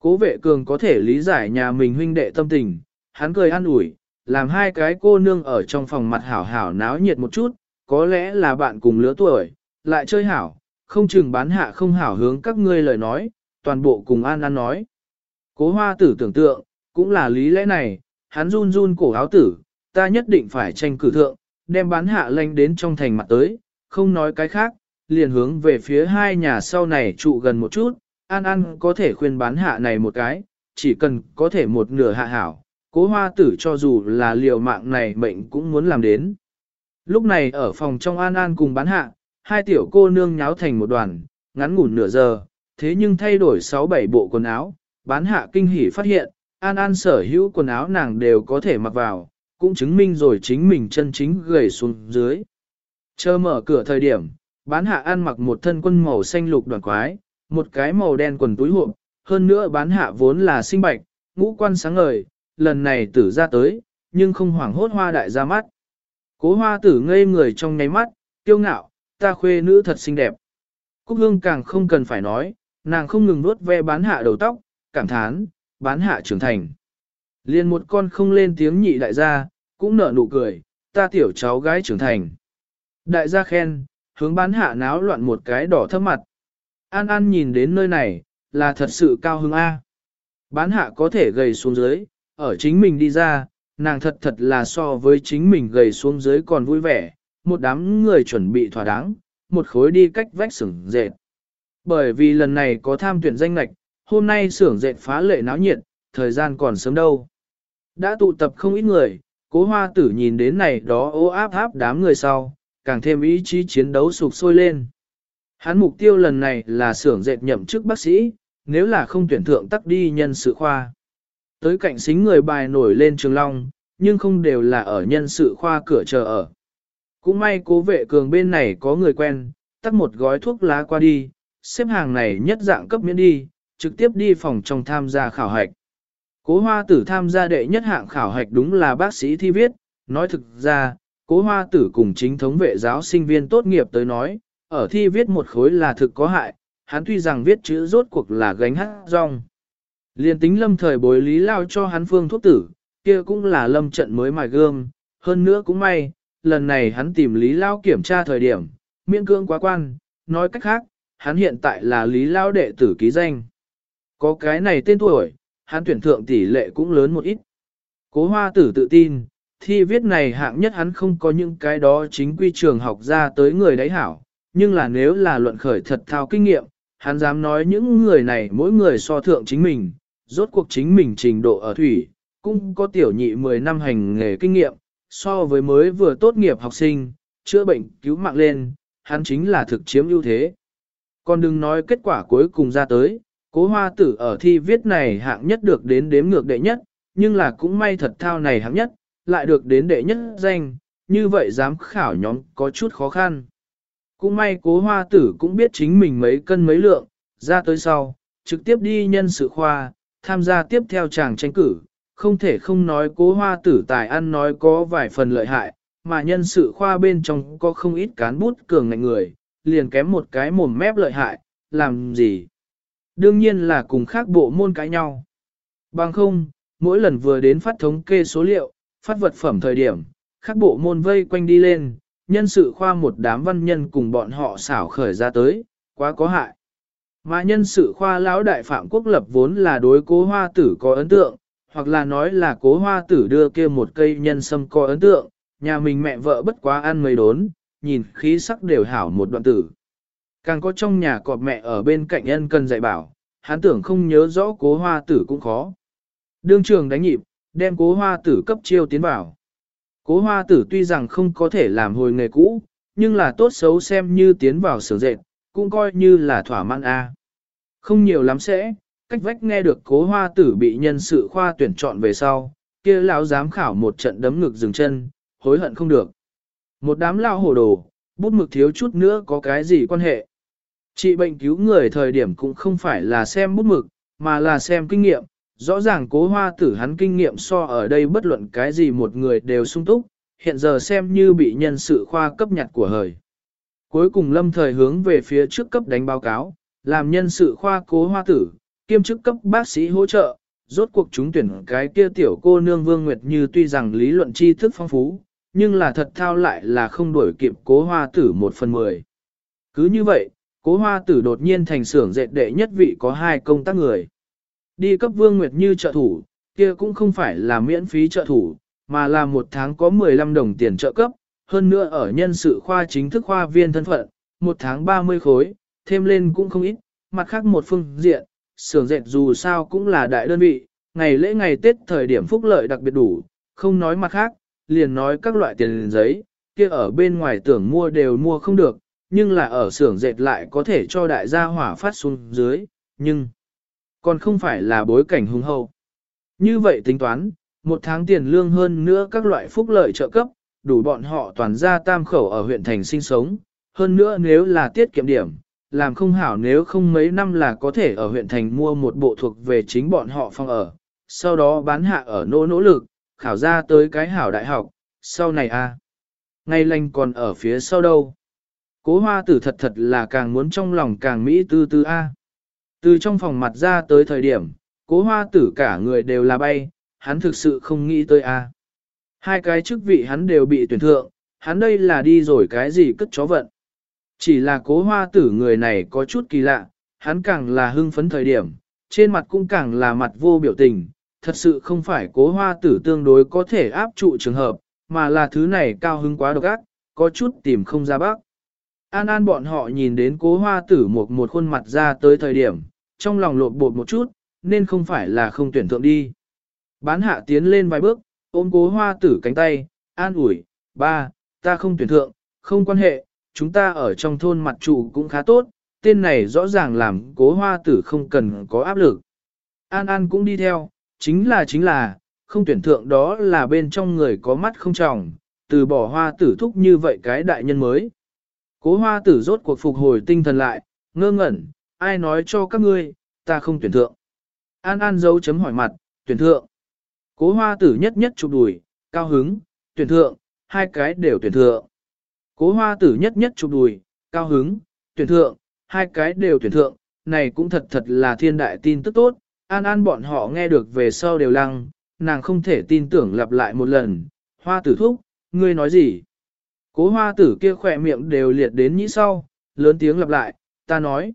Cố vệ cường có thể lý giải nhà mình huynh đệ tâm tình, hắn cười ăn ủi, làm hai cái cô nương ở trong phòng mặt hảo hảo náo nhiệt một chút, có lẽ là bạn cùng lứa tuổi, lại chơi hảo, không chừng bán hạ không hảo hướng các ngươi lời nói, toàn bộ cùng an an nói. Cố hoa tử tưởng tượng, cũng là lý lẽ này, hắn run run cổ áo tử, ta nhất định phải tranh cử thượng, đem bán hạ lanh đến trong thành mặt tới, không nói cái khác, liền hướng về phía hai nhà sau này trụ gần một chút, An An có thể khuyên bán hạ này một cái, chỉ cần có thể một nửa hạ hảo, cố hoa tử cho dù là liều mạng này mệnh cũng muốn làm đến. Lúc này ở phòng trong An An cùng bán hạ, hai tiểu cô nương nháo thành một đoàn, ngắn ngủn nửa giờ, thế nhưng thay đổi 6-7 bộ quần áo, bán hạ kinh hỉ phát hiện, An An sở hữu quần áo nàng đều có thể mặc vào, cũng chứng minh rồi chính mình chân chính gầy xuống dưới. Chờ mở cửa thời điểm, bán hạ An mặc một thân quân màu xanh lục đoàn quái, một cái màu đen quần túi hộp, hơn nữa bán hạ vốn là sinh bạch, ngũ quan sáng ngời, lần này tử ra tới, nhưng không hoảng hốt hoa đại ra mắt. Cố hoa tử ngây người trong nháy mắt, kiêu ngạo, ta khuê nữ thật xinh đẹp. Cúc hương càng không cần phải nói, nàng không ngừng nuốt ve bán hạ đầu tóc, cảm thán, bán hạ trưởng thành. Liên một con không lên tiếng nhị đại gia, cũng nở nụ cười, ta tiểu cháu gái trưởng thành. Đại gia khen, hướng bán hạ náo loạn một cái đỏ thấp mặt. An An nhìn đến nơi này, là thật sự cao hứng A. Bán hạ có thể gầy xuống dưới, ở chính mình đi ra, nàng thật thật là so với chính mình gầy xuống dưới còn vui vẻ, một đám người chuẩn bị thỏa đáng, một khối đi cách vách sửng dệt. Bởi vì lần này có tham tuyển danh lạch, hôm nay xưởng dệt phá lệ náo nhiệt, thời gian còn sớm đâu. Đã tụ tập không ít người, cố hoa tử nhìn đến này đó ô áp áp đám người sau, càng thêm ý chí chiến đấu sục sôi lên. Hắn mục tiêu lần này là xưởng dệt nhậm chức bác sĩ, nếu là không tuyển thượng tắc đi nhân sự khoa. Tới cạnh xính người bài nổi lên trường long, nhưng không đều là ở nhân sự khoa cửa chờ ở. Cũng may cố vệ cường bên này có người quen, tắt một gói thuốc lá qua đi, xếp hàng này nhất dạng cấp miễn đi, trực tiếp đi phòng trong tham gia khảo hạch. Cố hoa tử tham gia đệ nhất hạng khảo hạch đúng là bác sĩ thi viết, nói thực ra, cố hoa tử cùng chính thống vệ giáo sinh viên tốt nghiệp tới nói, ở thi viết một khối là thực có hại, hắn tuy rằng viết chữ rốt cuộc là gánh hát rong. Liên tính lâm thời bối lý lao cho hắn phương thuốc tử, kia cũng là lâm trận mới mài gương, hơn nữa cũng may, lần này hắn tìm lý lao kiểm tra thời điểm, miễn cương quá quan, nói cách khác, hắn hiện tại là lý lao đệ tử ký danh. Có cái này tên tuổi, hắn tuyển thượng tỷ lệ cũng lớn một ít. Cố hoa tử tự tin, thi viết này hạng nhất hắn không có những cái đó chính quy trường học ra tới người đấy hảo, nhưng là nếu là luận khởi thật thao kinh nghiệm, hắn dám nói những người này mỗi người so thượng chính mình, rốt cuộc chính mình trình độ ở thủy, cũng có tiểu nhị 10 năm hành nghề kinh nghiệm, so với mới vừa tốt nghiệp học sinh, chữa bệnh cứu mạng lên, hắn chính là thực chiếm ưu thế. Còn đừng nói kết quả cuối cùng ra tới, cố hoa tử ở thi viết này hạng nhất được đến đếm ngược đệ nhất, nhưng là cũng may thật thao này hạng nhất, lại được đến đệ nhất danh, như vậy dám khảo nhóm có chút khó khăn. Cũng may cố hoa tử cũng biết chính mình mấy cân mấy lượng, ra tới sau, trực tiếp đi nhân sự khoa, tham gia tiếp theo chàng tranh cử, không thể không nói cố hoa tử tài ăn nói có vài phần lợi hại, mà nhân sự khoa bên trong có không ít cán bút cường ngạnh người, liền kém một cái mồm mép lợi hại, làm gì? Đương nhiên là cùng khác bộ môn cãi nhau. Bằng không, mỗi lần vừa đến phát thống kê số liệu, phát vật phẩm thời điểm, các bộ môn vây quanh đi lên, nhân sự khoa một đám văn nhân cùng bọn họ xảo khởi ra tới, quá có hại. Mà nhân sự khoa lão đại phạm quốc lập vốn là đối cố hoa tử có ấn tượng, hoặc là nói là cố hoa tử đưa kia một cây nhân sâm có ấn tượng, nhà mình mẹ vợ bất quá ăn mấy đốn, nhìn khí sắc đều hảo một đoạn tử. Càng có trong nhà cọp mẹ ở bên cạnh ân cần dạy bảo, hắn tưởng không nhớ rõ cố hoa tử cũng khó. Đương trường đánh nhịp, đem cố hoa tử cấp chiêu tiến vào. Cố hoa tử tuy rằng không có thể làm hồi nghề cũ, nhưng là tốt xấu xem như tiến vào sửa dệt, cũng coi như là thỏa mãn A. Không nhiều lắm sẽ, cách vách nghe được cố hoa tử bị nhân sự khoa tuyển chọn về sau, kia lão giám khảo một trận đấm ngực dừng chân, hối hận không được. Một đám lao hồ đồ, bút mực thiếu chút nữa có cái gì quan hệ. Trị bệnh cứu người thời điểm cũng không phải là xem bút mực, mà là xem kinh nghiệm. Rõ ràng cố hoa tử hắn kinh nghiệm so ở đây bất luận cái gì một người đều sung túc, hiện giờ xem như bị nhân sự khoa cấp nhặt của hời. Cuối cùng lâm thời hướng về phía trước cấp đánh báo cáo, làm nhân sự khoa cố hoa tử, kiêm chức cấp bác sĩ hỗ trợ, rốt cuộc chúng tuyển cái kia tiểu cô nương Vương Nguyệt Như tuy rằng lý luận tri thức phong phú, nhưng là thật thao lại là không đổi kịp cố hoa tử một phần mười. Cứ như vậy, cố hoa tử đột nhiên thành xưởng dệt đệ nhất vị có hai công tác người. Đi cấp Vương Nguyệt Như trợ thủ, kia cũng không phải là miễn phí trợ thủ, mà là một tháng có 15 đồng tiền trợ cấp, hơn nữa ở nhân sự khoa chính thức khoa viên thân phận, một tháng 30 khối, thêm lên cũng không ít, mặt khác một phương diện, xưởng dệt dù sao cũng là đại đơn vị, ngày lễ ngày Tết thời điểm phúc lợi đặc biệt đủ, không nói mặt khác, liền nói các loại tiền giấy, kia ở bên ngoài tưởng mua đều mua không được, nhưng là ở xưởng dệt lại có thể cho đại gia hỏa phát xuống dưới, nhưng còn không phải là bối cảnh hùng hậu. Như vậy tính toán, một tháng tiền lương hơn nữa các loại phúc lợi trợ cấp, đủ bọn họ toàn ra tam khẩu ở huyện thành sinh sống, hơn nữa nếu là tiết kiệm điểm, làm không hảo nếu không mấy năm là có thể ở huyện thành mua một bộ thuộc về chính bọn họ phòng ở, sau đó bán hạ ở nỗ nỗ lực, khảo ra tới cái hảo đại học, sau này a à. Ngày lành còn ở phía sau đâu. Cố hoa tử thật thật là càng muốn trong lòng càng mỹ tư tư a. Từ trong phòng mặt ra tới thời điểm, cố hoa tử cả người đều là bay, hắn thực sự không nghĩ tới a. Hai cái chức vị hắn đều bị tuyển thượng, hắn đây là đi rồi cái gì cất chó vận. Chỉ là cố hoa tử người này có chút kỳ lạ, hắn càng là hưng phấn thời điểm, trên mặt cũng càng là mặt vô biểu tình, thật sự không phải cố hoa tử tương đối có thể áp trụ trường hợp, mà là thứ này cao hứng quá độc ác, có chút tìm không ra bác. An an bọn họ nhìn đến cố hoa tử một một khuôn mặt ra tới thời điểm, trong lòng lộn bột một chút, nên không phải là không tuyển thượng đi. Bán hạ tiến lên vài bước, ôm cố hoa tử cánh tay, an ủi, ba, ta không tuyển thượng, không quan hệ, chúng ta ở trong thôn mặt trụ cũng khá tốt, tên này rõ ràng làm cố hoa tử không cần có áp lực. An An cũng đi theo, chính là chính là, không tuyển thượng đó là bên trong người có mắt không tròng từ bỏ hoa tử thúc như vậy cái đại nhân mới. Cố hoa tử rốt cuộc phục hồi tinh thần lại, ngơ ngẩn, ai nói cho các ngươi, ta không tuyển thượng. An An dấu chấm hỏi mặt, tuyển thượng. Cố hoa tử nhất nhất chụp đùi, cao hứng, tuyển thượng, hai cái đều tuyển thượng. Cố hoa tử nhất nhất chụp đùi, cao hứng, tuyển thượng, hai cái đều tuyển thượng, này cũng thật thật là thiên đại tin tức tốt, an an bọn họ nghe được về sau đều lăng, nàng không thể tin tưởng lặp lại một lần, hoa tử thúc, ngươi nói gì? Cố hoa tử kia khỏe miệng đều liệt đến nhĩ sau, lớn tiếng lặp lại, ta nói.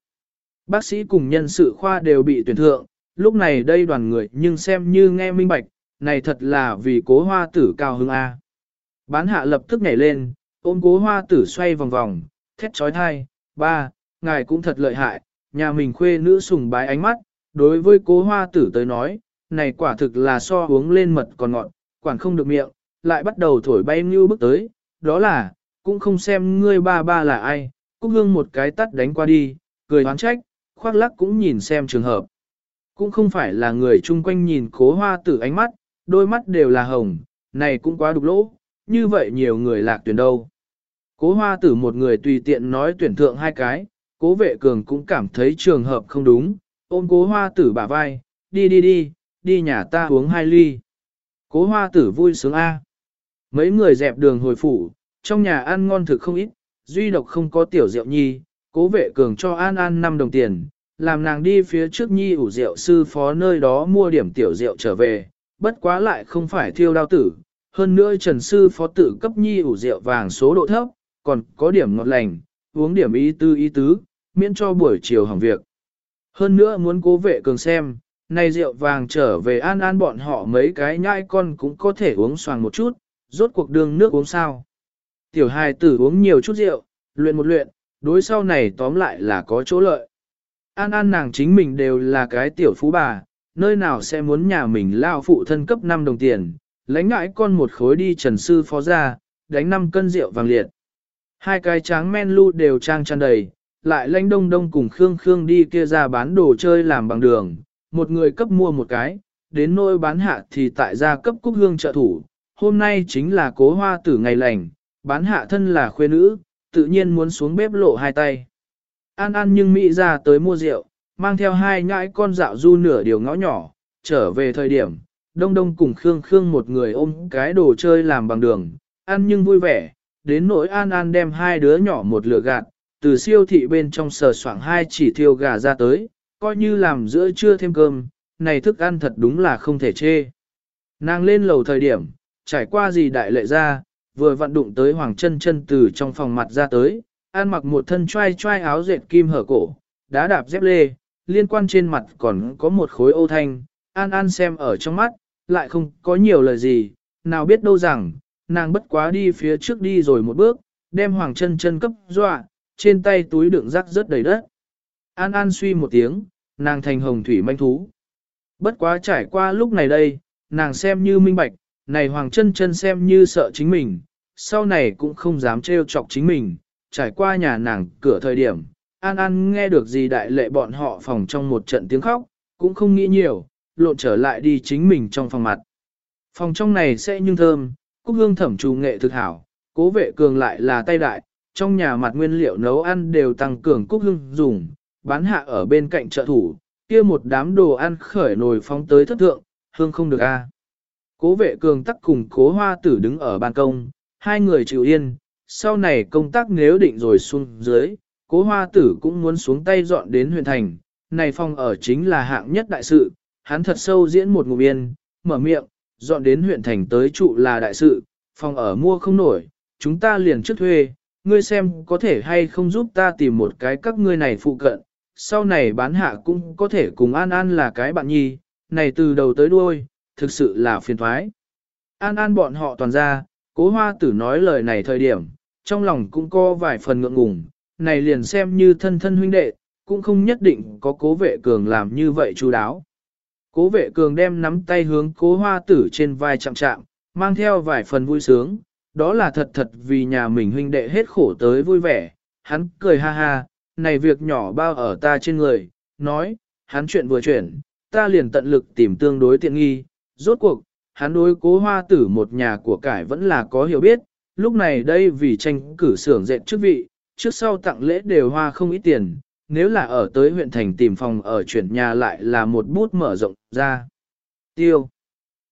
Bác sĩ cùng nhân sự khoa đều bị tuyển thượng, lúc này đây đoàn người nhưng xem như nghe minh bạch, này thật là vì cố hoa tử cao hứng A. Bán hạ lập tức nhảy lên, ôm cố hoa tử xoay vòng vòng, thét trói thai, ba, ngài cũng thật lợi hại, nhà mình khuê nữ sùng bái ánh mắt, đối với cố hoa tử tới nói, này quả thực là so uống lên mật còn ngọn, quản không được miệng, lại bắt đầu thổi bay như bước tới, đó là, cũng không xem ngươi ba ba là ai, Cúc Hương một cái tắt đánh qua đi, cười oán trách, khoác lắc cũng nhìn xem trường hợp. Cũng không phải là người chung quanh nhìn cố hoa tử ánh mắt, đôi mắt đều là hồng, này cũng quá đục lỗ, như vậy nhiều người lạc tuyển đâu. Cố hoa tử một người tùy tiện nói tuyển thượng hai cái, cố vệ cường cũng cảm thấy trường hợp không đúng, ôm cố hoa tử bả vai, đi đi đi, đi nhà ta uống hai ly. Cố hoa tử vui sướng A. Mấy người dẹp đường hồi phủ, trong nhà ăn ngon thực không ít, duy độc không có tiểu rượu nhi, cố vệ cường cho An An 5 đồng tiền, làm nàng đi phía trước nhi ủ rượu sư phó nơi đó mua điểm tiểu rượu trở về, bất quá lại không phải thiêu đao tử. Hơn nữa trần sư phó tử cấp nhi ủ rượu vàng số độ thấp, còn có điểm ngọt lành, uống điểm ý tư ý tứ, miễn cho buổi chiều hỏng việc. Hơn nữa muốn cố vệ cường xem, nay rượu vàng trở về an an bọn họ mấy cái nhai con cũng có thể uống xoàng một chút, rốt cuộc đường nước uống sao. Tiểu hài tử uống nhiều chút rượu, luyện một luyện, đối sau này tóm lại là có chỗ lợi. An an nàng chính mình đều là cái tiểu phú bà, nơi nào sẽ muốn nhà mình lao phụ thân cấp 5 đồng tiền, lãnh ngãi con một khối đi trần sư phó ra, đánh 5 cân rượu vàng liệt. Hai cái tráng men lu đều trang tràn đầy, lại lãnh đông đông cùng Khương Khương đi kia ra bán đồ chơi làm bằng đường, một người cấp mua một cái, đến nỗi bán hạ thì tại gia cấp cúc hương trợ thủ, hôm nay chính là cố hoa tử ngày lành, bán hạ thân là khuê nữ, tự nhiên muốn xuống bếp lộ hai tay. An An nhưng Mỹ ra tới mua rượu, mang theo hai nhãi con dạo du nửa điều ngõ nhỏ, trở về thời điểm, đông đông cùng Khương Khương một người ôm cái đồ chơi làm bằng đường, ăn nhưng vui vẻ, đến nỗi An An đem hai đứa nhỏ một lửa gạt, từ siêu thị bên trong sờ soảng hai chỉ thiêu gà ra tới, coi như làm giữa trưa thêm cơm, này thức ăn thật đúng là không thể chê. Nàng lên lầu thời điểm, trải qua gì đại lệ ra, vừa vặn đụng tới Hoàng chân chân từ trong phòng mặt ra tới, ăn mặc một thân trai trai áo dệt kim hở cổ, đá đạp dép lê, liên quan trên mặt còn có một khối ô thanh, an an xem ở trong mắt, lại không có nhiều lời gì, nào biết đâu rằng, nàng bất quá đi phía trước đi rồi một bước, đem Hoàng chân chân cấp dọa, trên tay túi đựng rác rất đầy đất. An An suy một tiếng, nàng thành hồng thủy manh thú. Bất quá trải qua lúc này đây, nàng xem như minh bạch, này Hoàng chân chân xem như sợ chính mình, sau này cũng không dám trêu chọc chính mình, trải qua nhà nàng cửa thời điểm, An An nghe được gì đại lệ bọn họ phòng trong một trận tiếng khóc, cũng không nghĩ nhiều, lộn trở lại đi chính mình trong phòng mặt. Phòng trong này sẽ nhưng thơm, cúc hương thẩm trù nghệ thực hảo, cố vệ cường lại là tay đại, trong nhà mặt nguyên liệu nấu ăn đều tăng cường cúc hương dùng, bán hạ ở bên cạnh trợ thủ, kia một đám đồ ăn khởi nồi phóng tới thất thượng, hương không được a. Cố vệ cường tắc cùng cố hoa tử đứng ở ban công, hai người chịu yên, sau này công tác nếu định rồi xuống dưới, cố hoa tử cũng muốn xuống tay dọn đến huyện thành, này phong ở chính là hạng nhất đại sự, hắn thật sâu diễn một ngụm yên, mở miệng, dọn đến huyện thành tới trụ là đại sự, phòng ở mua không nổi, chúng ta liền trước thuê, ngươi xem có thể hay không giúp ta tìm một cái các ngươi này phụ cận, sau này bán hạ cũng có thể cùng An An là cái bạn nhi, này từ đầu tới đuôi, thực sự là phiền thoái. An An bọn họ toàn ra, cố hoa tử nói lời này thời điểm, trong lòng cũng có vài phần ngượng ngùng, này liền xem như thân thân huynh đệ, cũng không nhất định có cố vệ cường làm như vậy chú đáo. Cố vệ cường đem nắm tay hướng cố hoa tử trên vai chạm chạm, mang theo vài phần vui sướng, đó là thật thật vì nhà mình huynh đệ hết khổ tới vui vẻ, hắn cười ha ha, này việc nhỏ bao ở ta trên người, nói, hắn chuyện vừa chuyển, ta liền tận lực tìm tương đối tiện nghi, rốt cuộc, hắn đối cố hoa tử một nhà của cải vẫn là có hiểu biết, lúc này đây vì tranh cử xưởng dệt chức vị, trước sau tặng lễ đều hoa không ít tiền, nếu là ở tới huyện thành tìm phòng ở chuyển nhà lại là một bút mở rộng ra. Tiêu.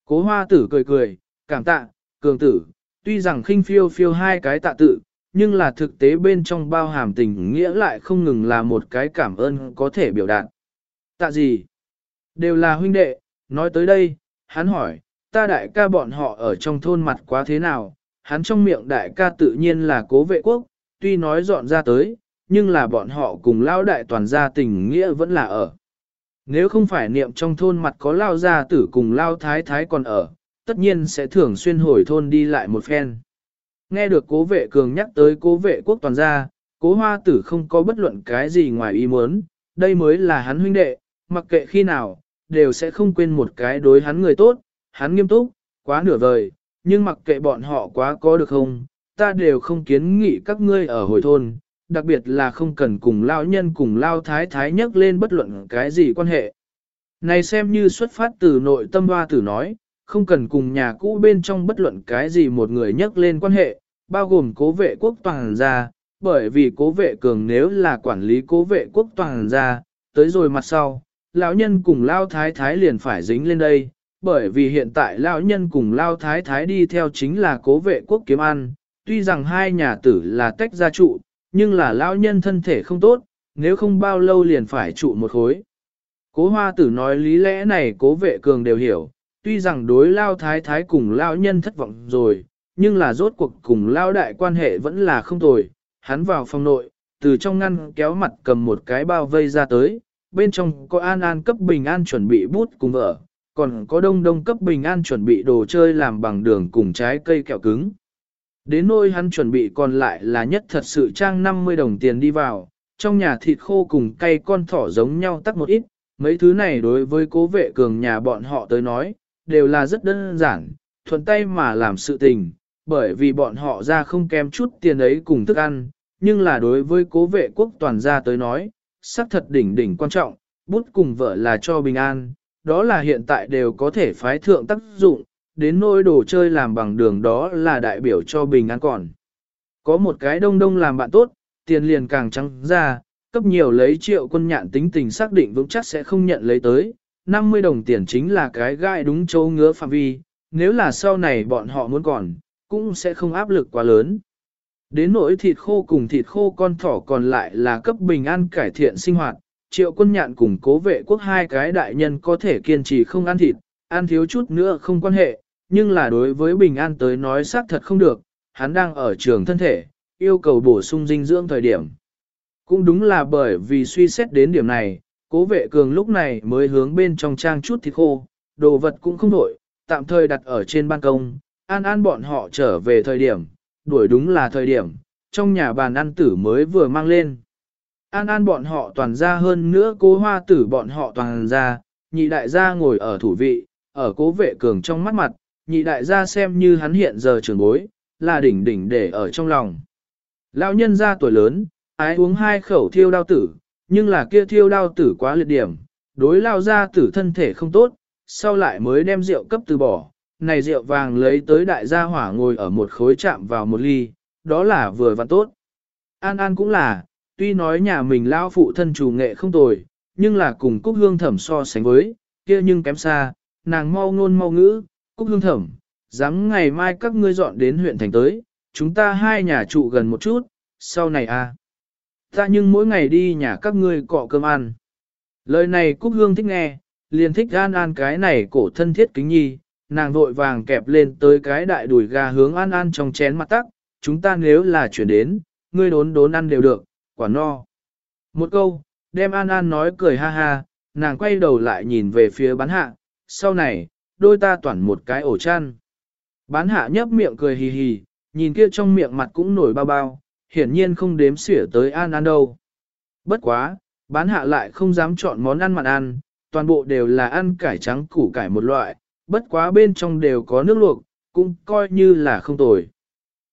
Cố hoa tử cười cười, cảm tạ, cường tử, tuy rằng khinh phiêu phiêu hai cái tạ tự, nhưng là thực tế bên trong bao hàm tình nghĩa lại không ngừng là một cái cảm ơn có thể biểu đạt. Tạ gì? Đều là huynh đệ, nói tới đây, hắn hỏi, ta đại ca bọn họ ở trong thôn mặt quá thế nào, hắn trong miệng đại ca tự nhiên là cố vệ quốc, tuy nói dọn ra tới, nhưng là bọn họ cùng lao đại toàn gia tình nghĩa vẫn là ở. Nếu không phải niệm trong thôn mặt có lao gia tử cùng lao thái thái còn ở, tất nhiên sẽ thường xuyên hồi thôn đi lại một phen. Nghe được cố vệ cường nhắc tới cố vệ quốc toàn gia, cố hoa tử không có bất luận cái gì ngoài ý muốn, đây mới là hắn huynh đệ, mặc kệ khi nào, đều sẽ không quên một cái đối hắn người tốt, hắn nghiêm túc, quá nửa vời, nhưng mặc kệ bọn họ quá có được không, ta đều không kiến nghị các ngươi ở hồi thôn, đặc biệt là không cần cùng lao nhân cùng lao thái thái nhắc lên bất luận cái gì quan hệ. Này xem như xuất phát từ nội tâm hoa tử nói, không cần cùng nhà cũ bên trong bất luận cái gì một người nhắc lên quan hệ, bao gồm cố vệ quốc toàn gia, bởi vì cố vệ cường nếu là quản lý cố vệ quốc toàn gia, tới rồi mặt sau, lão nhân cùng lao thái thái liền phải dính lên đây, bởi vì hiện tại lão nhân cùng lao thái thái đi theo chính là cố vệ quốc kiếm ăn, tuy rằng hai nhà tử là tách gia trụ, nhưng là lão nhân thân thể không tốt, nếu không bao lâu liền phải trụ một khối. Cố hoa tử nói lý lẽ này cố vệ cường đều hiểu, tuy rằng đối lao thái thái cùng lao nhân thất vọng rồi, nhưng là rốt cuộc cùng lao đại quan hệ vẫn là không tồi. Hắn vào phòng nội, từ trong ngăn kéo mặt cầm một cái bao vây ra tới, bên trong có an an cấp bình an chuẩn bị bút cùng vợ, còn có đông đông cấp bình an chuẩn bị đồ chơi làm bằng đường cùng trái cây kẹo cứng. Đến nôi hắn chuẩn bị còn lại là nhất thật sự trang 50 đồng tiền đi vào, trong nhà thịt khô cùng cây con thỏ giống nhau tắt một ít, mấy thứ này đối với cố vệ cường nhà bọn họ tới nói, đều là rất đơn giản, thuận tay mà làm sự tình, bởi vì bọn họ ra không kém chút tiền ấy cùng thức ăn, nhưng là đối với cố vệ quốc toàn gia tới nói, sắc thật đỉnh đỉnh quan trọng, bút cùng vợ là cho bình an, đó là hiện tại đều có thể phái thượng tác dụng, đến nỗi đồ chơi làm bằng đường đó là đại biểu cho bình an còn. Có một cái đông đông làm bạn tốt, tiền liền càng trắng ra, cấp nhiều lấy triệu quân nhạn tính tình xác định vững chắc sẽ không nhận lấy tới, 50 đồng tiền chính là cái gai đúng chỗ ngứa phạm vi, nếu là sau này bọn họ muốn còn, cũng sẽ không áp lực quá lớn. Đến nỗi thịt khô cùng thịt khô con thỏ còn lại là cấp bình an cải thiện sinh hoạt, triệu quân nhạn cùng cố vệ quốc hai cái đại nhân có thể kiên trì không ăn thịt, ăn thiếu chút nữa không quan hệ, nhưng là đối với bình an tới nói xác thật không được, hắn đang ở trường thân thể, yêu cầu bổ sung dinh dưỡng thời điểm. Cũng đúng là bởi vì suy xét đến điểm này, cố vệ cường lúc này mới hướng bên trong trang chút thịt khô, đồ vật cũng không đổi, tạm thời đặt ở trên ban công, an an bọn họ trở về thời điểm, đuổi đúng là thời điểm, trong nhà bàn ăn tử mới vừa mang lên. An an bọn họ toàn ra hơn nữa cố hoa tử bọn họ toàn ra, nhị đại gia ngồi ở thủ vị, ở cố vệ cường trong mắt mặt, nhị đại gia xem như hắn hiện giờ trường bối, là đỉnh đỉnh để ở trong lòng. Lão nhân gia tuổi lớn, ái uống hai khẩu thiêu đao tử, nhưng là kia thiêu đao tử quá liệt điểm, đối lao gia tử thân thể không tốt, sau lại mới đem rượu cấp từ bỏ, này rượu vàng lấy tới đại gia hỏa ngồi ở một khối chạm vào một ly, đó là vừa và tốt. An An cũng là, tuy nói nhà mình lao phụ thân chủ nghệ không tồi, nhưng là cùng Cúc Hương Thẩm so sánh với, kia nhưng kém xa, nàng mau ngôn mau ngữ, Cúc Hương Thẩm, dám ngày mai các ngươi dọn đến huyện thành tới, chúng ta hai nhà trụ gần một chút, sau này à. Ta nhưng mỗi ngày đi nhà các ngươi cọ cơm ăn. Lời này Cúc Hương thích nghe, liền thích An An cái này cổ thân thiết kính nhi, nàng vội vàng kẹp lên tới cái đại đùi gà hướng An An trong chén mặt tắc, chúng ta nếu là chuyển đến, ngươi đốn đốn ăn đều được, quả no. Một câu, đem An An nói cười ha ha, nàng quay đầu lại nhìn về phía bán hạ, sau này, đôi ta toàn một cái ổ chăn. Bán hạ nhấp miệng cười hì hì, nhìn kia trong miệng mặt cũng nổi bao bao, hiển nhiên không đếm xỉa tới An An đâu. Bất quá, bán hạ lại không dám chọn món ăn mặn ăn, toàn bộ đều là ăn cải trắng củ cải một loại, bất quá bên trong đều có nước luộc, cũng coi như là không tồi.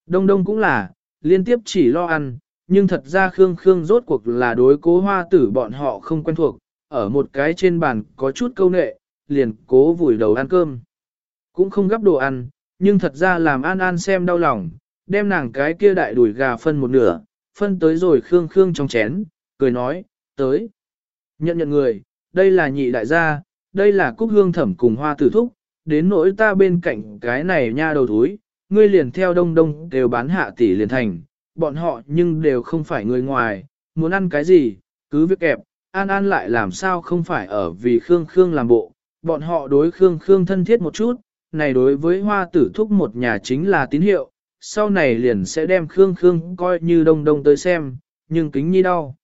Đông đông cũng là, liên tiếp chỉ lo ăn, nhưng thật ra Khương Khương rốt cuộc là đối cố hoa tử bọn họ không quen thuộc, ở một cái trên bàn có chút câu nệ, liền cố vùi đầu ăn cơm. Cũng không gấp đồ ăn, nhưng thật ra làm An An xem đau lòng, đem nàng cái kia đại đùi gà phân một nửa, phân tới rồi Khương Khương trong chén, cười nói, tới. Nhận nhận người, đây là nhị đại gia, đây là cúc hương thẩm cùng hoa tử thúc, đến nỗi ta bên cạnh cái này nha đầu thúi, ngươi liền theo đông đông đều bán hạ tỷ liền thành, bọn họ nhưng đều không phải người ngoài, muốn ăn cái gì, cứ việc kẹp, an an lại làm sao không phải ở vì Khương Khương làm bộ, bọn họ đối Khương Khương thân thiết một chút, này đối với hoa tử thúc một nhà chính là tín hiệu, sau này liền sẽ đem Khương Khương coi như đông đông tới xem, nhưng kính nhi đau.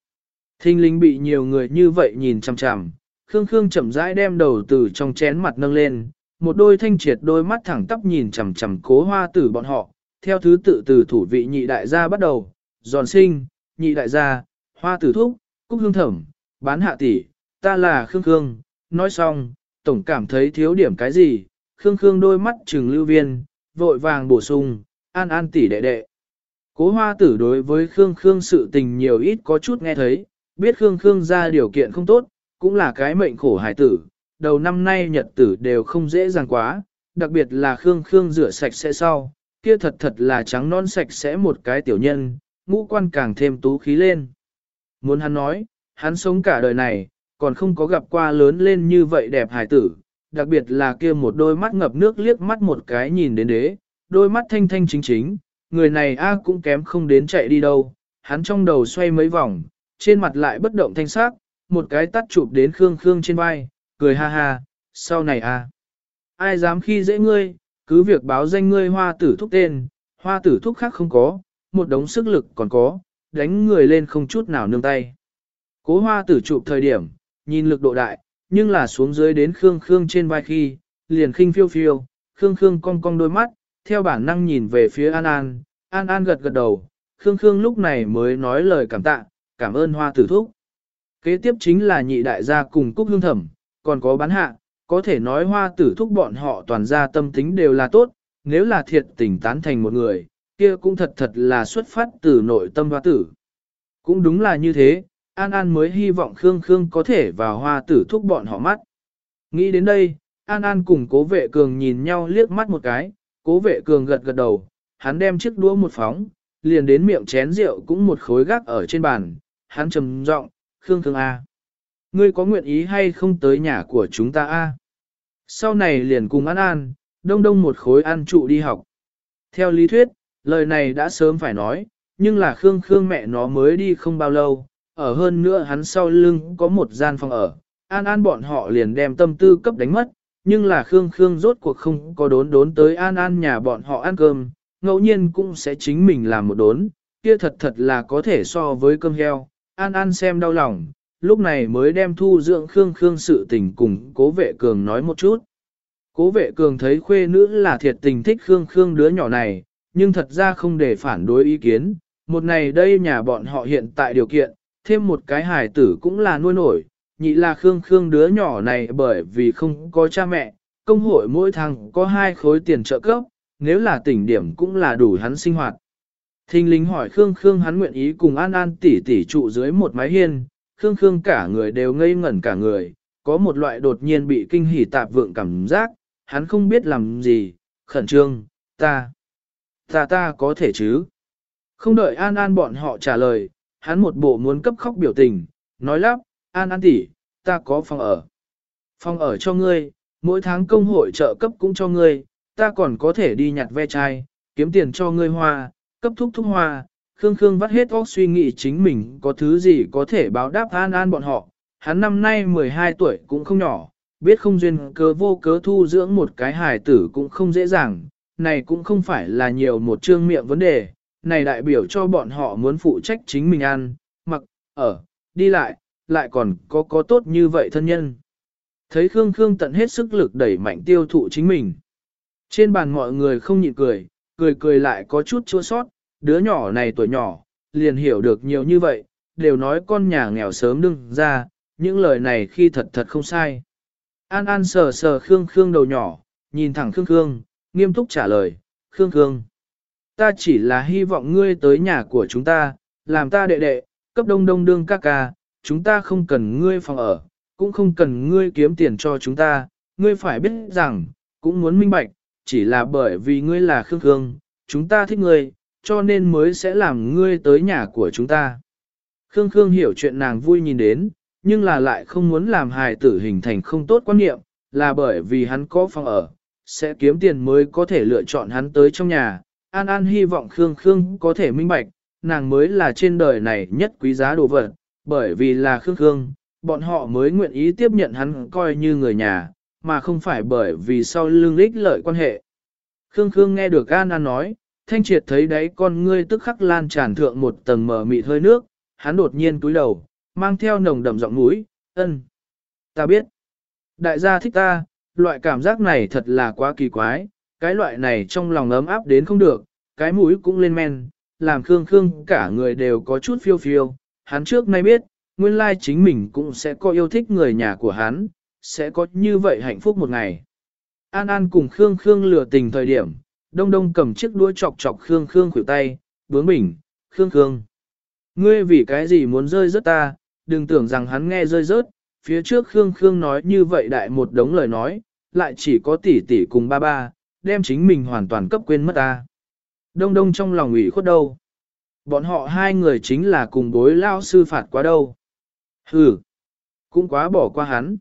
Thinh linh bị nhiều người như vậy nhìn chằm chằm, Khương Khương chậm rãi đem đầu từ trong chén mặt nâng lên, một đôi thanh triệt đôi mắt thẳng tắp nhìn chằm chằm cố hoa tử bọn họ, theo thứ tự từ thủ vị nhị đại gia bắt đầu, giòn sinh, nhị đại gia, hoa tử thúc, cúc hương thẩm, bán hạ tỷ, ta là Khương Khương, nói xong, tổng cảm thấy thiếu điểm cái gì, Khương Khương đôi mắt trừng lưu viên, vội vàng bổ sung, an an tỷ đệ đệ. Cố hoa tử đối với Khương Khương sự tình nhiều ít có chút nghe thấy, biết Khương Khương ra điều kiện không tốt, cũng là cái mệnh khổ hải tử, đầu năm nay nhật tử đều không dễ dàng quá, đặc biệt là Khương Khương rửa sạch sẽ sau, kia thật thật là trắng non sạch sẽ một cái tiểu nhân, ngũ quan càng thêm tú khí lên. Muốn hắn nói, hắn sống cả đời này, còn không có gặp qua lớn lên như vậy đẹp hải tử, đặc biệt là kia một đôi mắt ngập nước liếc mắt một cái nhìn đến đế, đôi mắt thanh thanh chính chính, người này a cũng kém không đến chạy đi đâu, hắn trong đầu xoay mấy vòng, trên mặt lại bất động thanh sắc, một cái tắt chụp đến Khương Khương trên vai, cười ha ha, sau này a ai dám khi dễ ngươi, cứ việc báo danh ngươi hoa tử thúc tên, hoa tử thúc khác không có, một đống sức lực còn có, đánh người lên không chút nào nương tay. Cố hoa tử chụp thời điểm, nhìn lực độ đại, nhưng là xuống dưới đến Khương Khương trên vai khi, liền khinh phiêu phiêu, Khương Khương cong cong đôi mắt, theo bản năng nhìn về phía An An, An An gật gật đầu, Khương Khương lúc này mới nói lời cảm tạ, cảm ơn hoa tử thúc. Kế tiếp chính là nhị đại gia cùng cúc hương thẩm, còn có bán hạ, có thể nói hoa tử thúc bọn họ toàn ra tâm tính đều là tốt, nếu là thiệt tình tán thành một người, kia cũng thật thật là xuất phát từ nội tâm hoa tử. Cũng đúng là như thế, An An mới hy vọng Khương Khương có thể vào hoa tử thúc bọn họ mắt. Nghĩ đến đây, An An cùng cố vệ cường nhìn nhau liếc mắt một cái, cố vệ cường gật gật đầu, hắn đem chiếc đũa một phóng, liền đến miệng chén rượu cũng một khối gác ở trên bàn, hắn trầm giọng, Khương Khương A. Ngươi có nguyện ý hay không tới nhà của chúng ta A? Sau này liền cùng An An, đông đông một khối ăn trụ đi học. Theo lý thuyết, lời này đã sớm phải nói, nhưng là Khương Khương mẹ nó mới đi không bao lâu, ở hơn nữa hắn sau lưng có một gian phòng ở, An An bọn họ liền đem tâm tư cấp đánh mất, nhưng là Khương Khương rốt cuộc không có đốn đốn tới An An nhà bọn họ ăn cơm, ngẫu nhiên cũng sẽ chính mình làm một đốn, kia thật thật là có thể so với cơm heo, An An xem đau lòng, lúc này mới đem thu dưỡng Khương Khương sự tình cùng cố vệ cường nói một chút. Cố vệ cường thấy khuê nữ là thiệt tình thích Khương Khương đứa nhỏ này, nhưng thật ra không để phản đối ý kiến, một này đây nhà bọn họ hiện tại điều kiện, thêm một cái hài tử cũng là nuôi nổi, nhị là Khương Khương đứa nhỏ này bởi vì không có cha mẹ, công hội mỗi tháng có hai khối tiền trợ cấp, nếu là tỉnh điểm cũng là đủ hắn sinh hoạt. Thinh lính hỏi Khương Khương hắn nguyện ý cùng An An tỷ tỷ trụ dưới một mái hiên, Khương Khương cả người đều ngây ngẩn cả người, có một loại đột nhiên bị kinh hỉ tạp vượng cảm giác, hắn không biết làm gì, khẩn trương, ta, ta ta có thể chứ. Không đợi An An bọn họ trả lời, hắn một bộ muốn cấp khóc biểu tình, nói lắp, An An tỷ, ta có phòng ở. Phòng ở cho ngươi, mỗi tháng công hội trợ cấp cũng cho ngươi, ta còn có thể đi nhặt ve chai, kiếm tiền cho ngươi hoa, cấp thúc thúc hoa. Khương Khương vắt hết óc suy nghĩ chính mình có thứ gì có thể báo đáp An An bọn họ. Hắn năm nay 12 tuổi cũng không nhỏ, biết không duyên cớ vô cớ thu dưỡng một cái hài tử cũng không dễ dàng, này cũng không phải là nhiều một trương miệng vấn đề, này đại biểu cho bọn họ muốn phụ trách chính mình ăn, mặc, ở, đi lại, lại còn có có tốt như vậy thân nhân. Thấy Khương Khương tận hết sức lực đẩy mạnh tiêu thụ chính mình. Trên bàn mọi người không nhịn cười, cười cười lại có chút chua sót, đứa nhỏ này tuổi nhỏ, liền hiểu được nhiều như vậy, đều nói con nhà nghèo sớm đừng ra, những lời này khi thật thật không sai. An An sờ sờ Khương Khương đầu nhỏ, nhìn thẳng Khương Khương, nghiêm túc trả lời, Khương Khương. Ta chỉ là hy vọng ngươi tới nhà của chúng ta, làm ta đệ đệ, cấp đông đông đương ca ca, chúng ta không cần ngươi phòng ở, cũng không cần ngươi kiếm tiền cho chúng ta, ngươi phải biết rằng, cũng muốn minh bạch, chỉ là bởi vì ngươi là Khương Khương, chúng ta thích ngươi, cho nên mới sẽ làm ngươi tới nhà của chúng ta. Khương Khương hiểu chuyện nàng vui nhìn đến, nhưng là lại không muốn làm hài tử hình thành không tốt quan niệm, là bởi vì hắn có phòng ở, sẽ kiếm tiền mới có thể lựa chọn hắn tới trong nhà. An An hy vọng Khương Khương có thể minh bạch, nàng mới là trên đời này nhất quý giá đồ vật, bởi vì là Khương Khương, bọn họ mới nguyện ý tiếp nhận hắn coi như người nhà, mà không phải bởi vì sau lương lích lợi quan hệ. Khương Khương nghe được An An nói, thanh triệt thấy đấy con ngươi tức khắc lan tràn thượng một tầng mờ mịt hơi nước, hắn đột nhiên túi đầu, mang theo nồng đậm giọng mũi, ân. Ta biết. Đại gia thích ta, loại cảm giác này thật là quá kỳ quái, cái loại này trong lòng ấm áp đến không được, cái mũi cũng lên men, làm Khương Khương cả người đều có chút phiêu phiêu, hắn trước nay biết, nguyên lai chính mình cũng sẽ có yêu thích người nhà của hắn, sẽ có như vậy hạnh phúc một ngày. An An cùng Khương Khương lừa tình thời điểm, Đông Đông cầm chiếc đuôi chọc chọc Khương Khương khuỷu tay, bướng bỉnh, Khương Khương. Ngươi vì cái gì muốn rơi rớt ta, đừng tưởng rằng hắn nghe rơi rớt, phía trước Khương Khương nói như vậy đại một đống lời nói, lại chỉ có tỷ tỷ cùng ba ba, đem chính mình hoàn toàn cấp quên mất ta. Đông đông trong lòng ủy khuất đâu. Bọn họ hai người chính là cùng bối lao sư phạt quá đâu. Hừ, cũng quá bỏ qua hắn.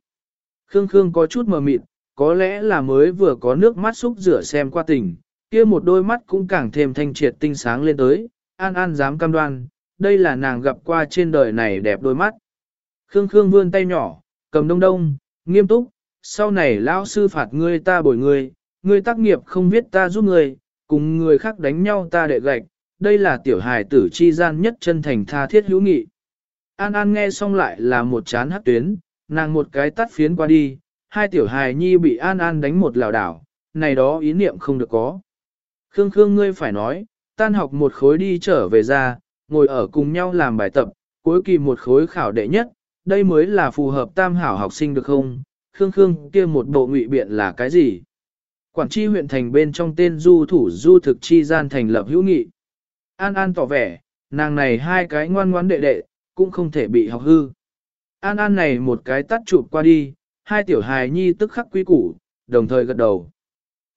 Khương Khương có chút mờ mịt, có lẽ là mới vừa có nước mắt xúc rửa xem qua tình, kia một đôi mắt cũng càng thêm thanh triệt tinh sáng lên tới, an an dám cam đoan, đây là nàng gặp qua trên đời này đẹp đôi mắt. Khương Khương vươn tay nhỏ, cầm đông đông, nghiêm túc, sau này lão sư phạt ngươi ta bồi ngươi, ngươi tác nghiệp không biết ta giúp ngươi, cùng người khác đánh nhau ta đệ gạch, đây là tiểu hài tử chi gian nhất chân thành tha thiết hữu nghị. An An nghe xong lại là một chán hát tuyến, nàng một cái tắt phiến qua đi, hai tiểu hài nhi bị An An đánh một lào đảo, này đó ý niệm không được có. Khương Khương ngươi phải nói, tan học một khối đi trở về ra, ngồi ở cùng nhau làm bài tập, cuối kỳ một khối khảo đệ nhất, đây mới là phù hợp tam hảo học sinh được không? Khương Khương kia một bộ ngụy biện là cái gì? Quản tri huyện thành bên trong tên du thủ du thực chi gian thành lập hữu nghị. An An tỏ vẻ, nàng này hai cái ngoan ngoãn đệ đệ, cũng không thể bị học hư. An An này một cái tắt chụp qua đi, hai tiểu hài nhi tức khắc quý củ, đồng thời gật đầu.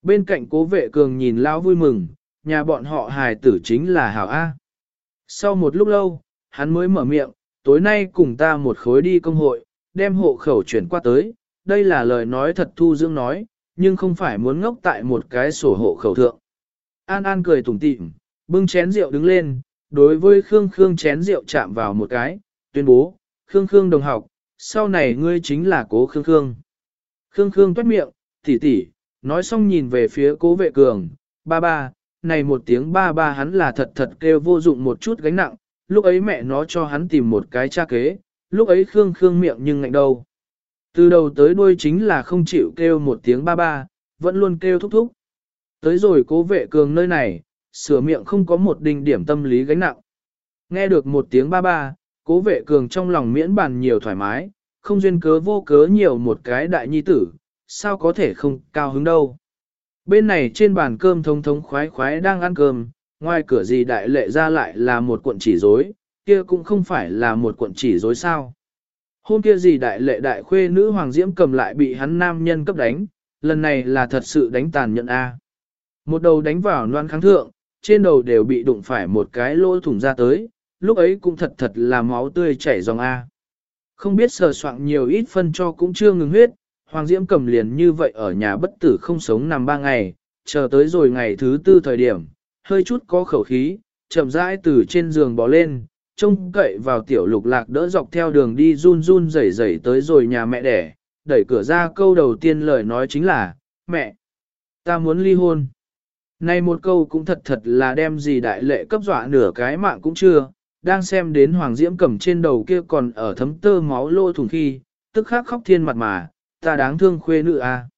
Bên cạnh cố vệ cường nhìn lão vui mừng, nhà bọn họ hài tử chính là Hảo A. Sau một lúc lâu, hắn mới mở miệng, tối nay cùng ta một khối đi công hội, đem hộ khẩu chuyển qua tới, đây là lời nói thật thu dưỡng nói, nhưng không phải muốn ngốc tại một cái sổ hộ khẩu thượng. An An cười tủm tỉm, bưng chén rượu đứng lên, đối với Khương Khương chén rượu chạm vào một cái, tuyên bố, Khương Khương đồng học, sau này ngươi chính là cố Khương Khương. Khương Khương toát miệng, tỉ tỉ, nói xong nhìn về phía cố vệ cường, ba ba, này một tiếng ba ba hắn là thật thật kêu vô dụng một chút gánh nặng, lúc ấy mẹ nó cho hắn tìm một cái cha kế, lúc ấy Khương Khương miệng nhưng ngạnh đâu. Từ đầu tới đuôi chính là không chịu kêu một tiếng ba ba, vẫn luôn kêu thúc thúc. Tới rồi cố vệ cường nơi này, sửa miệng không có một đinh điểm tâm lý gánh nặng. Nghe được một tiếng ba ba, cố vệ cường trong lòng miễn bàn nhiều thoải mái, không duyên cớ vô cớ nhiều một cái đại nhi tử, sao có thể không cao hứng đâu. Bên này trên bàn cơm thông thống khoái khoái đang ăn cơm, ngoài cửa gì đại lệ ra lại là một cuộn chỉ rối, kia cũng không phải là một cuộn chỉ rối sao. Hôm kia gì đại lệ đại khuê nữ hoàng diễm cầm lại bị hắn nam nhân cấp đánh, lần này là thật sự đánh tàn nhẫn A. Một đầu đánh vào loan kháng thượng, trên đầu đều bị đụng phải một cái lỗ thủng ra tới, lúc ấy cũng thật thật là máu tươi chảy dòng A. Không biết sờ soạn nhiều ít phân cho cũng chưa ngừng huyết, Hoàng Diễm cầm liền như vậy ở nhà bất tử không sống nằm ba ngày, chờ tới rồi ngày thứ tư thời điểm, hơi chút có khẩu khí, chậm rãi từ trên giường bò lên, trông cậy vào tiểu lục lạc đỡ dọc theo đường đi run run rẩy rẩy tới rồi nhà mẹ đẻ, đẩy cửa ra câu đầu tiên lời nói chính là, mẹ, ta muốn ly hôn. Này một câu cũng thật thật là đem gì đại lệ cấp dọa nửa cái mạng cũng chưa, đang xem đến Hoàng Diễm cầm trên đầu kia còn ở thấm tơ máu lô thùng khi, tức khắc khóc thiên mặt mà, ta đáng thương khuê nữ a.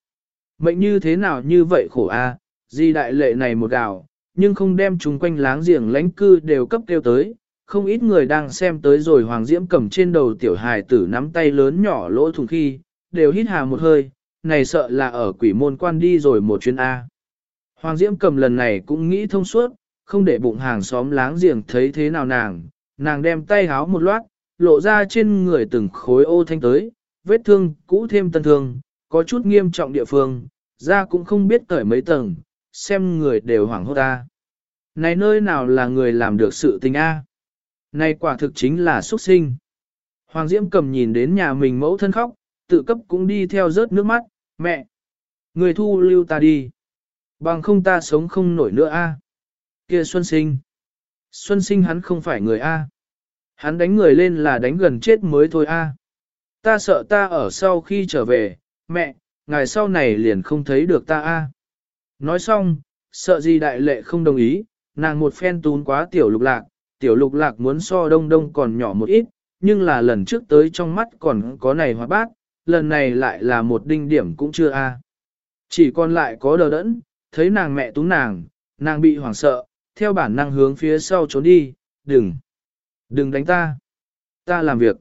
Mệnh như thế nào như vậy khổ a, à? di đại lệ này một gạo, nhưng không đem chúng quanh láng giềng lãnh cư đều cấp kêu tới, không ít người đang xem tới rồi Hoàng Diễm cầm trên đầu tiểu hài tử nắm tay lớn nhỏ lỗ thùng khi, đều hít hà một hơi, này sợ là ở quỷ môn quan đi rồi một chuyến A. Hoàng Diễm cầm lần này cũng nghĩ thông suốt, không để bụng hàng xóm láng giềng thấy thế nào nàng, nàng đem tay háo một loát, lộ ra trên người từng khối ô thanh tới, vết thương cũ thêm tân thương, có chút nghiêm trọng địa phương, da cũng không biết cởi mấy tầng, xem người đều hoảng hốt ta. Này nơi nào là người làm được sự tình A? Này quả thực chính là xuất sinh. Hoàng Diễm cầm nhìn đến nhà mình mẫu thân khóc, tự cấp cũng đi theo rớt nước mắt, mẹ. Người thu lưu ta đi. Bằng không ta sống không nổi nữa a. Kia Xuân Sinh. Xuân Sinh hắn không phải người a. Hắn đánh người lên là đánh gần chết mới thôi a. Ta sợ ta ở sau khi trở về, mẹ, ngày sau này liền không thấy được ta a. Nói xong, sợ gì đại lệ không đồng ý, nàng một phen tún quá tiểu lục lạc, tiểu lục lạc muốn so đông đông còn nhỏ một ít, nhưng là lần trước tới trong mắt còn có này hoa bát, lần này lại là một đinh điểm cũng chưa a. Chỉ còn lại có đờ đẫn, thấy nàng mẹ túng nàng, nàng bị hoảng sợ, theo bản năng hướng phía sau trốn đi, đừng, đừng đánh ta, ta làm việc.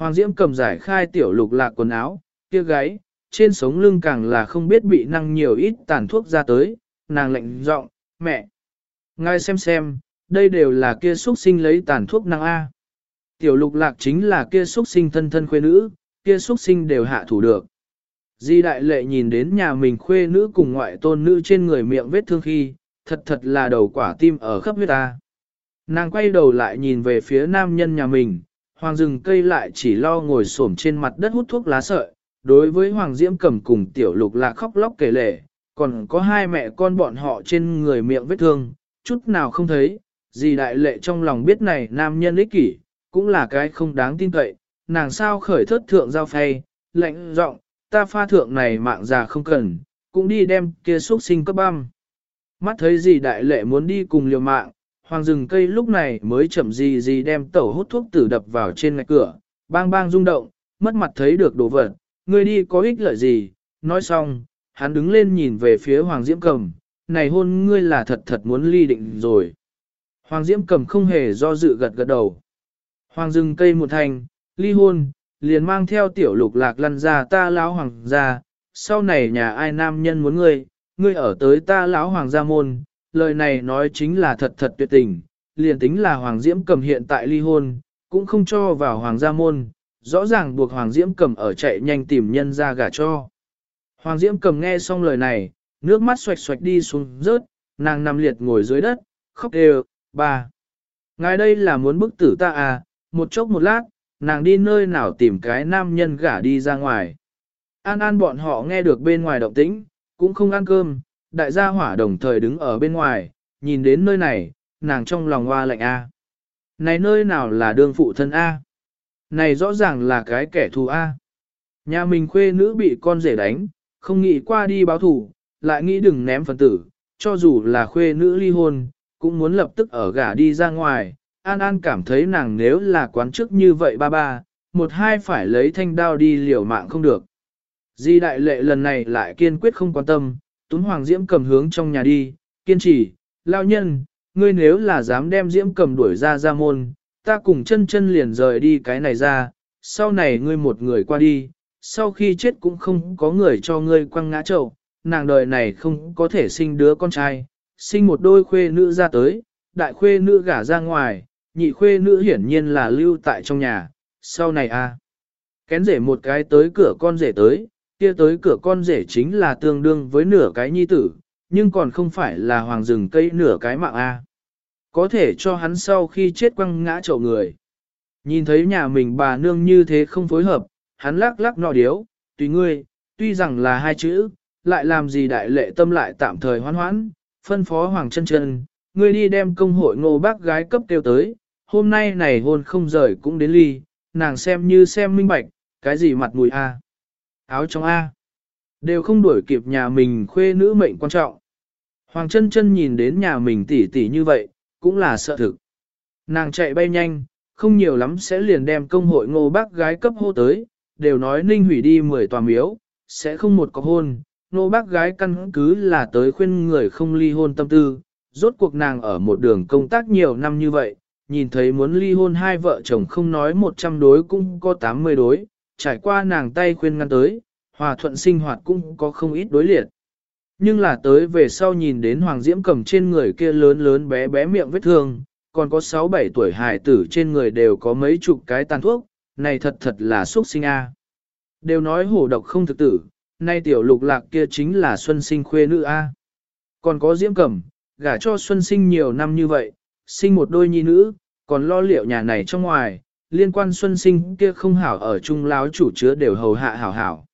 Hoàng Diễm cầm giải khai tiểu lục lạc quần áo, kia gáy, trên sống lưng càng là không biết bị năng nhiều ít tàn thuốc ra tới, nàng lệnh giọng, mẹ. Ngay xem xem, đây đều là kia xuất sinh lấy tàn thuốc năng A. Tiểu lục lạc chính là kia xuất sinh thân thân khuê nữ, kia xuất sinh đều hạ thủ được. Di đại lệ nhìn đến nhà mình khuê nữ cùng ngoại tôn nữ trên người miệng vết thương khi, thật thật là đầu quả tim ở khắp huyết ta. Nàng quay đầu lại nhìn về phía nam nhân nhà mình, hoàng rừng cây lại chỉ lo ngồi xổm trên mặt đất hút thuốc lá sợi, đối với hoàng diễm cầm cùng tiểu lục lạc khóc lóc kể lể, còn có hai mẹ con bọn họ trên người miệng vết thương, chút nào không thấy, gì đại lệ trong lòng biết này nam nhân ích kỷ, cũng là cái không đáng tin cậy, nàng sao khởi thất thượng giao phay, lạnh giọng, ta pha thượng này mạng già không cần, cũng đi đem kia xuất sinh cấp băm. Mắt thấy gì đại lệ muốn đi cùng liều mạng, hoàng rừng cây lúc này mới chậm gì gì đem tẩu hút thuốc tử đập vào trên ngạch cửa, bang bang rung động, mất mặt thấy được đồ vật, ngươi đi có ích lợi gì, nói xong, hắn đứng lên nhìn về phía hoàng diễm cầm, này hôn ngươi là thật thật muốn ly định rồi. Hoàng diễm cầm không hề do dự gật gật đầu. Hoàng rừng cây một thành, ly hôn, liền mang theo tiểu lục lạc lăn ra ta lão hoàng gia, sau này nhà ai nam nhân muốn ngươi, ngươi ở tới ta lão hoàng gia môn, lời này nói chính là thật thật tuyệt tình, liền tính là hoàng diễm cầm hiện tại ly hôn, cũng không cho vào hoàng gia môn, rõ ràng buộc hoàng diễm cầm ở chạy nhanh tìm nhân ra gả cho. Hoàng diễm cầm nghe xong lời này, nước mắt xoạch xoạch đi xuống rớt, nàng nằm liệt ngồi dưới đất, khóc đều, ba. Ngài đây là muốn bức tử ta à, một chốc một lát, nàng đi nơi nào tìm cái nam nhân gả đi ra ngoài. An An bọn họ nghe được bên ngoài động tĩnh, cũng không ăn cơm, đại gia hỏa đồng thời đứng ở bên ngoài, nhìn đến nơi này, nàng trong lòng hoa lạnh A. Này nơi nào là đương phụ thân A? Này rõ ràng là cái kẻ thù A. Nhà mình khuê nữ bị con rể đánh, không nghĩ qua đi báo thù, lại nghĩ đừng ném phần tử, cho dù là khuê nữ ly hôn, cũng muốn lập tức ở gả đi ra ngoài, An An cảm thấy nàng nếu là quán trước như vậy ba ba, một hai phải lấy thanh đao đi liều mạng không được. Di đại lệ lần này lại kiên quyết không quan tâm, Tuấn Hoàng Diễm cầm hướng trong nhà đi, kiên trì, lao nhân, ngươi nếu là dám đem Diễm cầm đuổi ra ra môn, ta cùng chân chân liền rời đi cái này ra, sau này ngươi một người qua đi, sau khi chết cũng không có người cho ngươi quăng ngã trầu. nàng đời này không có thể sinh đứa con trai, sinh một đôi khuê nữ ra tới, đại khuê nữ gả ra ngoài, nhị khuê nữ hiển nhiên là lưu tại trong nhà, sau này a à. Kén rể một cái tới cửa con rể tới, kia tới cửa con rể chính là tương đương với nửa cái nhi tử, nhưng còn không phải là hoàng rừng cây nửa cái mạng a Có thể cho hắn sau khi chết quăng ngã chậu người. Nhìn thấy nhà mình bà nương như thế không phối hợp, hắn lắc lắc nọ điếu, tùy ngươi, tuy rằng là hai chữ, lại làm gì đại lệ tâm lại tạm thời hoan hoãn, phân phó hoàng chân chân, ngươi đi đem công hội ngô bác gái cấp kêu tới, hôm nay này hôn không rời cũng đến ly, nàng xem như xem minh bạch, cái gì mặt mũi A. Áo trong A. Đều không đuổi kịp nhà mình khuê nữ mệnh quan trọng. Hoàng chân chân nhìn đến nhà mình tỉ tỉ như vậy, cũng là sợ thực. Nàng chạy bay nhanh, không nhiều lắm sẽ liền đem công hội ngô bác gái cấp hô tới, đều nói ninh hủy đi 10 tòa miếu, sẽ không một có hôn. Ngô bác gái căn cứ là tới khuyên người không ly hôn tâm tư, rốt cuộc nàng ở một đường công tác nhiều năm như vậy, nhìn thấy muốn ly hôn hai vợ chồng không nói 100 đối cũng có 80 đối, trải qua nàng tay khuyên ngăn tới, hòa thuận sinh hoạt cũng có không ít đối liệt. Nhưng là tới về sau nhìn đến Hoàng Diễm cầm trên người kia lớn lớn bé bé miệng vết thương, còn có 6-7 tuổi hài tử trên người đều có mấy chục cái tàn thuốc, này thật thật là xuất sinh a. Đều nói hổ độc không thực tử, nay tiểu lục lạc kia chính là xuân sinh khuê nữ a. Còn có Diễm cầm, gả cho xuân sinh nhiều năm như vậy, sinh một đôi nhi nữ, còn lo liệu nhà này trong ngoài, liên quan xuân sinh kia không hảo ở trung láo chủ chứa đều hầu hạ hảo hảo.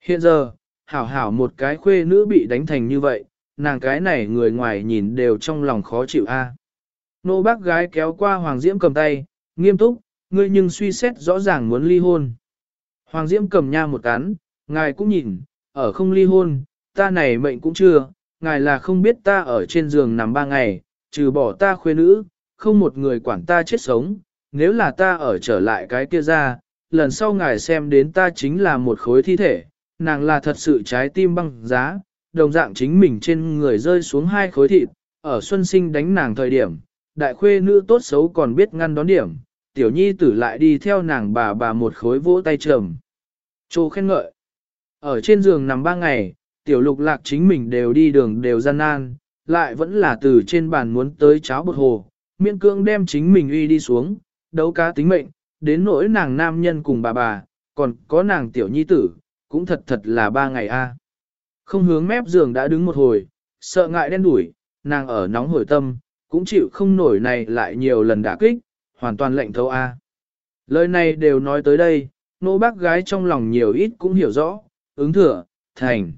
Hiện giờ, hảo hảo một cái khuê nữ bị đánh thành như vậy, nàng cái này người ngoài nhìn đều trong lòng khó chịu a. Nô bác gái kéo qua Hoàng Diễm cầm tay, nghiêm túc, ngươi nhưng suy xét rõ ràng muốn ly hôn. Hoàng Diễm cầm nha một cán, ngài cũng nhìn, ở không ly hôn, ta này mệnh cũng chưa, ngài là không biết ta ở trên giường nằm ba ngày, trừ bỏ ta khuê nữ, không một người quản ta chết sống, nếu là ta ở trở lại cái kia ra, lần sau ngài xem đến ta chính là một khối thi thể, nàng là thật sự trái tim băng giá, đồng dạng chính mình trên người rơi xuống hai khối thịt, ở xuân sinh đánh nàng thời điểm, đại khuê nữ tốt xấu còn biết ngăn đón điểm, tiểu nhi tử lại đi theo nàng bà bà một khối vỗ tay trầm. Chô khen ngợi. Ở trên giường nằm ba ngày, tiểu lục lạc chính mình đều đi đường đều gian nan, lại vẫn là từ trên bàn muốn tới cháo bột hồ, miễn cương đem chính mình uy đi xuống, đấu cá tính mệnh, đến nỗi nàng nam nhân cùng bà bà, còn có nàng tiểu nhi tử, cũng thật thật là ba ngày a. Không hướng mép giường đã đứng một hồi, sợ ngại đen đuổi, nàng ở nóng hồi tâm, cũng chịu không nổi này lại nhiều lần đả kích, hoàn toàn lệnh thấu a. Lời này đều nói tới đây, nô bác gái trong lòng nhiều ít cũng hiểu rõ, ứng thừa, thành.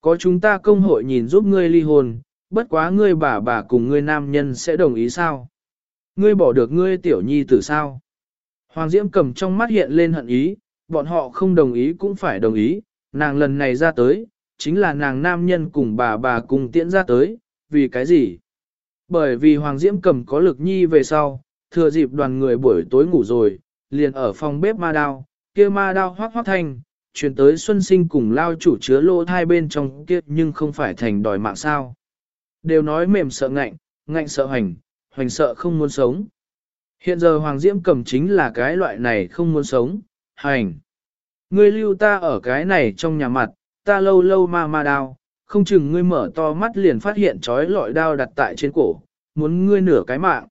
Có chúng ta công hội nhìn giúp ngươi ly hôn, bất quá ngươi bà bà cùng ngươi nam nhân sẽ đồng ý sao? Ngươi bỏ được ngươi tiểu nhi tử sao? Hoàng Diễm cầm trong mắt hiện lên hận ý, bọn họ không đồng ý cũng phải đồng ý, nàng lần này ra tới, chính là nàng nam nhân cùng bà bà cùng tiễn ra tới, vì cái gì? Bởi vì Hoàng Diễm cầm có lực nhi về sau, thừa dịp đoàn người buổi tối ngủ rồi, liền ở phòng bếp ma đao, kia ma đao hoác hoác thanh, chuyển tới xuân sinh cùng lao chủ chứa lô thai bên trong kia nhưng không phải thành đòi mạng sao. Đều nói mềm sợ ngạnh, ngạnh sợ hành, hoành sợ không muốn sống. Hiện giờ Hoàng Diễm cầm chính là cái loại này không muốn sống, hành. Ngươi lưu ta ở cái này trong nhà mặt, ta lâu lâu ma ma đao, không chừng ngươi mở to mắt liền phát hiện trói lọi đao đặt tại trên cổ, muốn ngươi nửa cái mạng.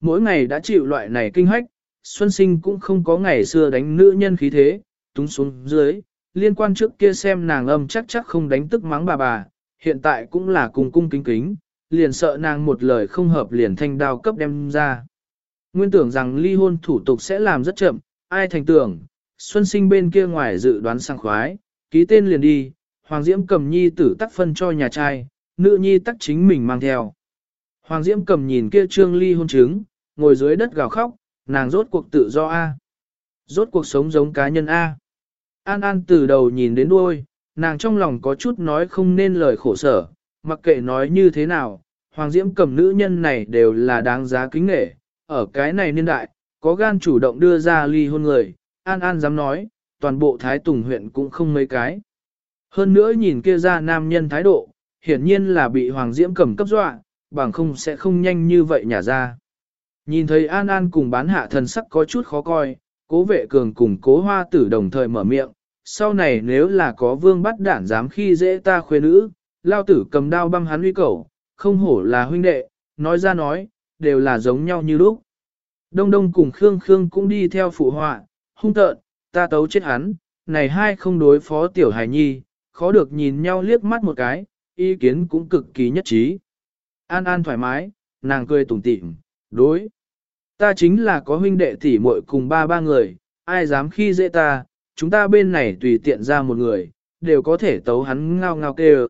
Mỗi ngày đã chịu loại này kinh hách, Xuân Sinh cũng không có ngày xưa đánh nữ nhân khí thế, túng xuống dưới, liên quan trước kia xem nàng âm chắc chắc không đánh tức mắng bà bà, hiện tại cũng là cùng cung kính kính, liền sợ nàng một lời không hợp liền thanh đao cấp đem ra. Nguyên tưởng rằng ly hôn thủ tục sẽ làm rất chậm, ai thành tưởng, Xuân Sinh bên kia ngoài dự đoán sang khoái, ký tên liền đi, Hoàng Diễm cầm nhi tử tắc phân cho nhà trai, nữ nhi tắc chính mình mang theo. Hoàng Diễm cầm nhìn kia trương ly hôn chứng, ngồi dưới đất gào khóc, nàng rốt cuộc tự do A. Rốt cuộc sống giống cá nhân A. An An từ đầu nhìn đến đuôi, nàng trong lòng có chút nói không nên lời khổ sở, mặc kệ nói như thế nào, Hoàng Diễm cầm nữ nhân này đều là đáng giá kính nghệ, ở cái này niên đại, có gan chủ động đưa ra ly hôn người, An An dám nói, toàn bộ Thái Tùng huyện cũng không mấy cái. Hơn nữa nhìn kia ra nam nhân thái độ, hiển nhiên là bị Hoàng Diễm cầm cấp dọa, bằng không sẽ không nhanh như vậy nhả ra. Nhìn thấy An An cùng bán hạ thần sắc có chút khó coi, cố vệ cường cùng cố hoa tử đồng thời mở miệng, sau này nếu là có vương bắt đản dám khi dễ ta khuê nữ, lao tử cầm đao băng hắn uy cầu, không hổ là huynh đệ, nói ra nói, đều là giống nhau như lúc. Đông đông cùng Khương Khương cũng đi theo phụ họa, hung tợn, ta tấu chết hắn, này hai không đối phó tiểu hài nhi, khó được nhìn nhau liếc mắt một cái, ý kiến cũng cực kỳ nhất trí. An An thoải mái, nàng cười tủm tỉm, đối. Ta chính là có huynh đệ tỷ muội cùng ba ba người, ai dám khi dễ ta, chúng ta bên này tùy tiện ra một người, đều có thể tấu hắn ngao ngao kêu.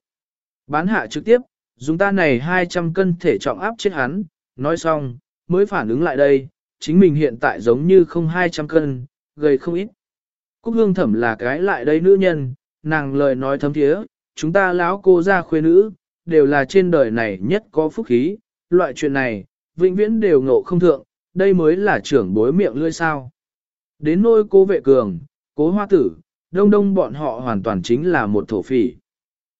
Bán hạ trực tiếp, dùng ta này 200 cân thể trọng áp chết hắn, nói xong, mới phản ứng lại đây, chính mình hiện tại giống như không 200 cân, gầy không ít. Cúc hương thẩm là cái lại đây nữ nhân, nàng lời nói thấm thiế, chúng ta lão cô ra khuê nữ, đều là trên đời này nhất có phúc khí, loại chuyện này, vĩnh viễn đều ngộ không thượng, đây mới là trưởng bối miệng lươi sao. Đến nôi cố vệ cường, cố hoa tử, đông đông bọn họ hoàn toàn chính là một thổ phỉ.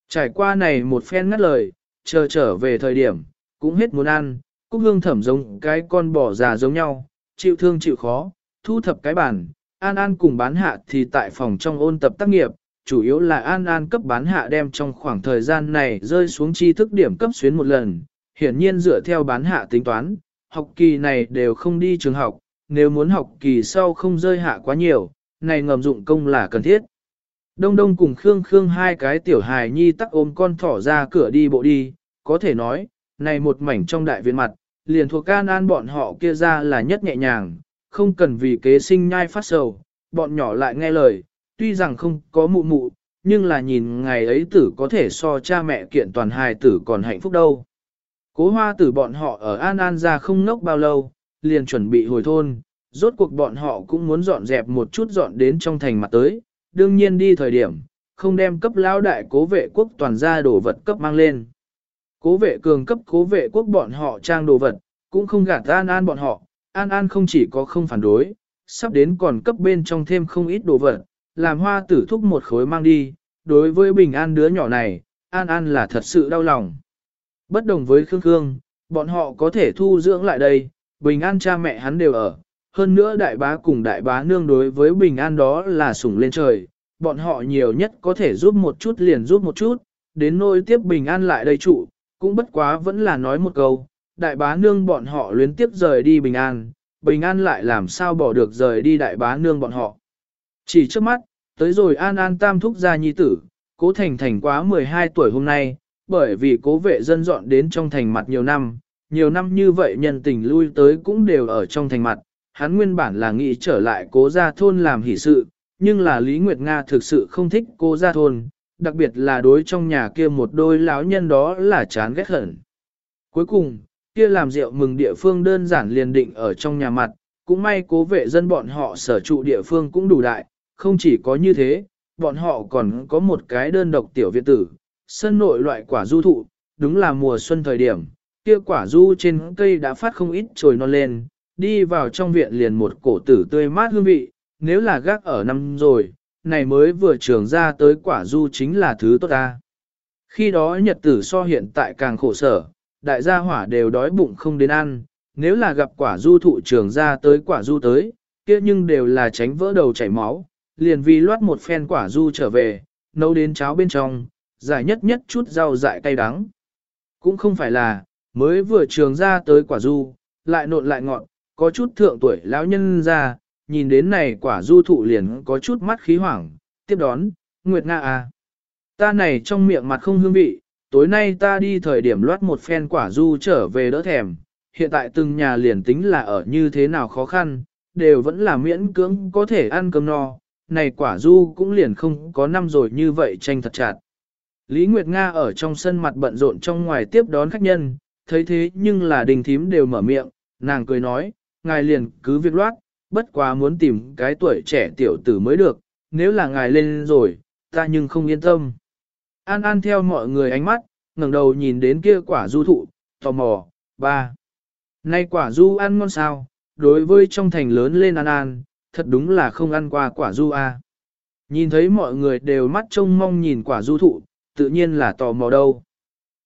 Trải qua này một phen ngắt lời, chờ trở về thời điểm, cũng hết muốn ăn, cúc hương thẩm giống cái con bò già giống nhau, chịu thương chịu khó, thu thập cái bản, An An cùng bán hạ thì tại phòng trong ôn tập tác nghiệp, chủ yếu là An An cấp bán hạ đem trong khoảng thời gian này rơi xuống tri thức điểm cấp xuyến một lần, hiển nhiên dựa theo bán hạ tính toán, học kỳ này đều không đi trường học, nếu muốn học kỳ sau không rơi hạ quá nhiều, này ngầm dụng công là cần thiết. Đông Đông cùng Khương Khương hai cái tiểu hài nhi tắc ôm con thỏ ra cửa đi bộ đi, có thể nói, này một mảnh trong đại viện mặt, liền thuộc can an bọn họ kia ra là nhất nhẹ nhàng, không cần vì kế sinh nhai phát sầu, bọn nhỏ lại nghe lời, tuy rằng không có mụ mụ, nhưng là nhìn ngày ấy tử có thể so cha mẹ kiện toàn hài tử còn hạnh phúc đâu. Cố hoa tử bọn họ ở An An ra không nốc bao lâu, liền chuẩn bị hồi thôn, rốt cuộc bọn họ cũng muốn dọn dẹp một chút dọn đến trong thành mặt tới, đương nhiên đi thời điểm, không đem cấp lao đại cố vệ quốc toàn gia đồ vật cấp mang lên. Cố vệ cường cấp cố vệ quốc bọn họ trang đồ vật, cũng không gạt An An bọn họ, An An không chỉ có không phản đối, sắp đến còn cấp bên trong thêm không ít đồ vật, làm hoa tử thúc một khối mang đi, đối với bình an đứa nhỏ này, An An là thật sự đau lòng. Bất đồng với Khương Khương, bọn họ có thể thu dưỡng lại đây, bình an cha mẹ hắn đều ở. Hơn nữa đại bá cùng đại bá nương đối với bình an đó là sủng lên trời, bọn họ nhiều nhất có thể giúp một chút liền giúp một chút, đến nôi tiếp bình an lại đây trụ, cũng bất quá vẫn là nói một câu, đại bá nương bọn họ luyến tiếp rời đi bình an, bình an lại làm sao bỏ được rời đi đại bá nương bọn họ. Chỉ trước mắt, tới rồi an an tam thúc gia nhi tử, cố thành thành quá 12 tuổi hôm nay, bởi vì cố vệ dân dọn đến trong thành mặt nhiều năm, nhiều năm như vậy nhân tình lui tới cũng đều ở trong thành mặt, hắn nguyên bản là nghĩ trở lại cố gia thôn làm hỷ sự, nhưng là Lý Nguyệt Nga thực sự không thích cố gia thôn, đặc biệt là đối trong nhà kia một đôi lão nhân đó là chán ghét hận. Cuối cùng, kia làm rượu mừng địa phương đơn giản liền định ở trong nhà mặt, cũng may cố vệ dân bọn họ sở trụ địa phương cũng đủ đại, không chỉ có như thế, bọn họ còn có một cái đơn độc tiểu viện tử, sân nội loại quả du thụ, đúng là mùa xuân thời điểm, kia quả du trên cây đã phát không ít trồi non lên, đi vào trong viện liền một cổ tử tươi mát hương vị, nếu là gác ở năm rồi, này mới vừa trường ra tới quả du chính là thứ tốt ta. Khi đó nhật tử so hiện tại càng khổ sở, đại gia hỏa đều đói bụng không đến ăn, nếu là gặp quả du thụ trường ra tới quả du tới, kia nhưng đều là tránh vỡ đầu chảy máu, liền vì loát một phen quả du trở về, nấu đến cháo bên trong, giải nhất nhất chút rau dại cay đắng. Cũng không phải là, mới vừa trường ra tới quả du, lại nộn lại ngọn, có chút thượng tuổi lão nhân ra, nhìn đến này quả du thụ liền có chút mắt khí hoảng, tiếp đón, Nguyệt Nga à. Ta này trong miệng mặt không hương vị, tối nay ta đi thời điểm loát một phen quả du trở về đỡ thèm, hiện tại từng nhà liền tính là ở như thế nào khó khăn, đều vẫn là miễn cưỡng có thể ăn cơm no, này quả du cũng liền không có năm rồi như vậy tranh thật chặt. Lý Nguyệt Nga ở trong sân mặt bận rộn trong ngoài tiếp đón khách nhân, thấy thế nhưng là đình thím đều mở miệng, nàng cười nói, ngài liền cứ việc loát, bất quá muốn tìm cái tuổi trẻ tiểu tử mới được, nếu là ngài lên rồi, ta nhưng không yên tâm. An An theo mọi người ánh mắt, ngẩng đầu nhìn đến kia quả du thụ, tò mò, ba. Nay quả du ăn ngon sao, đối với trong thành lớn lên An An, thật đúng là không ăn qua quả du a. Nhìn thấy mọi người đều mắt trông mong nhìn quả du thụ, tự nhiên là tò mò đâu.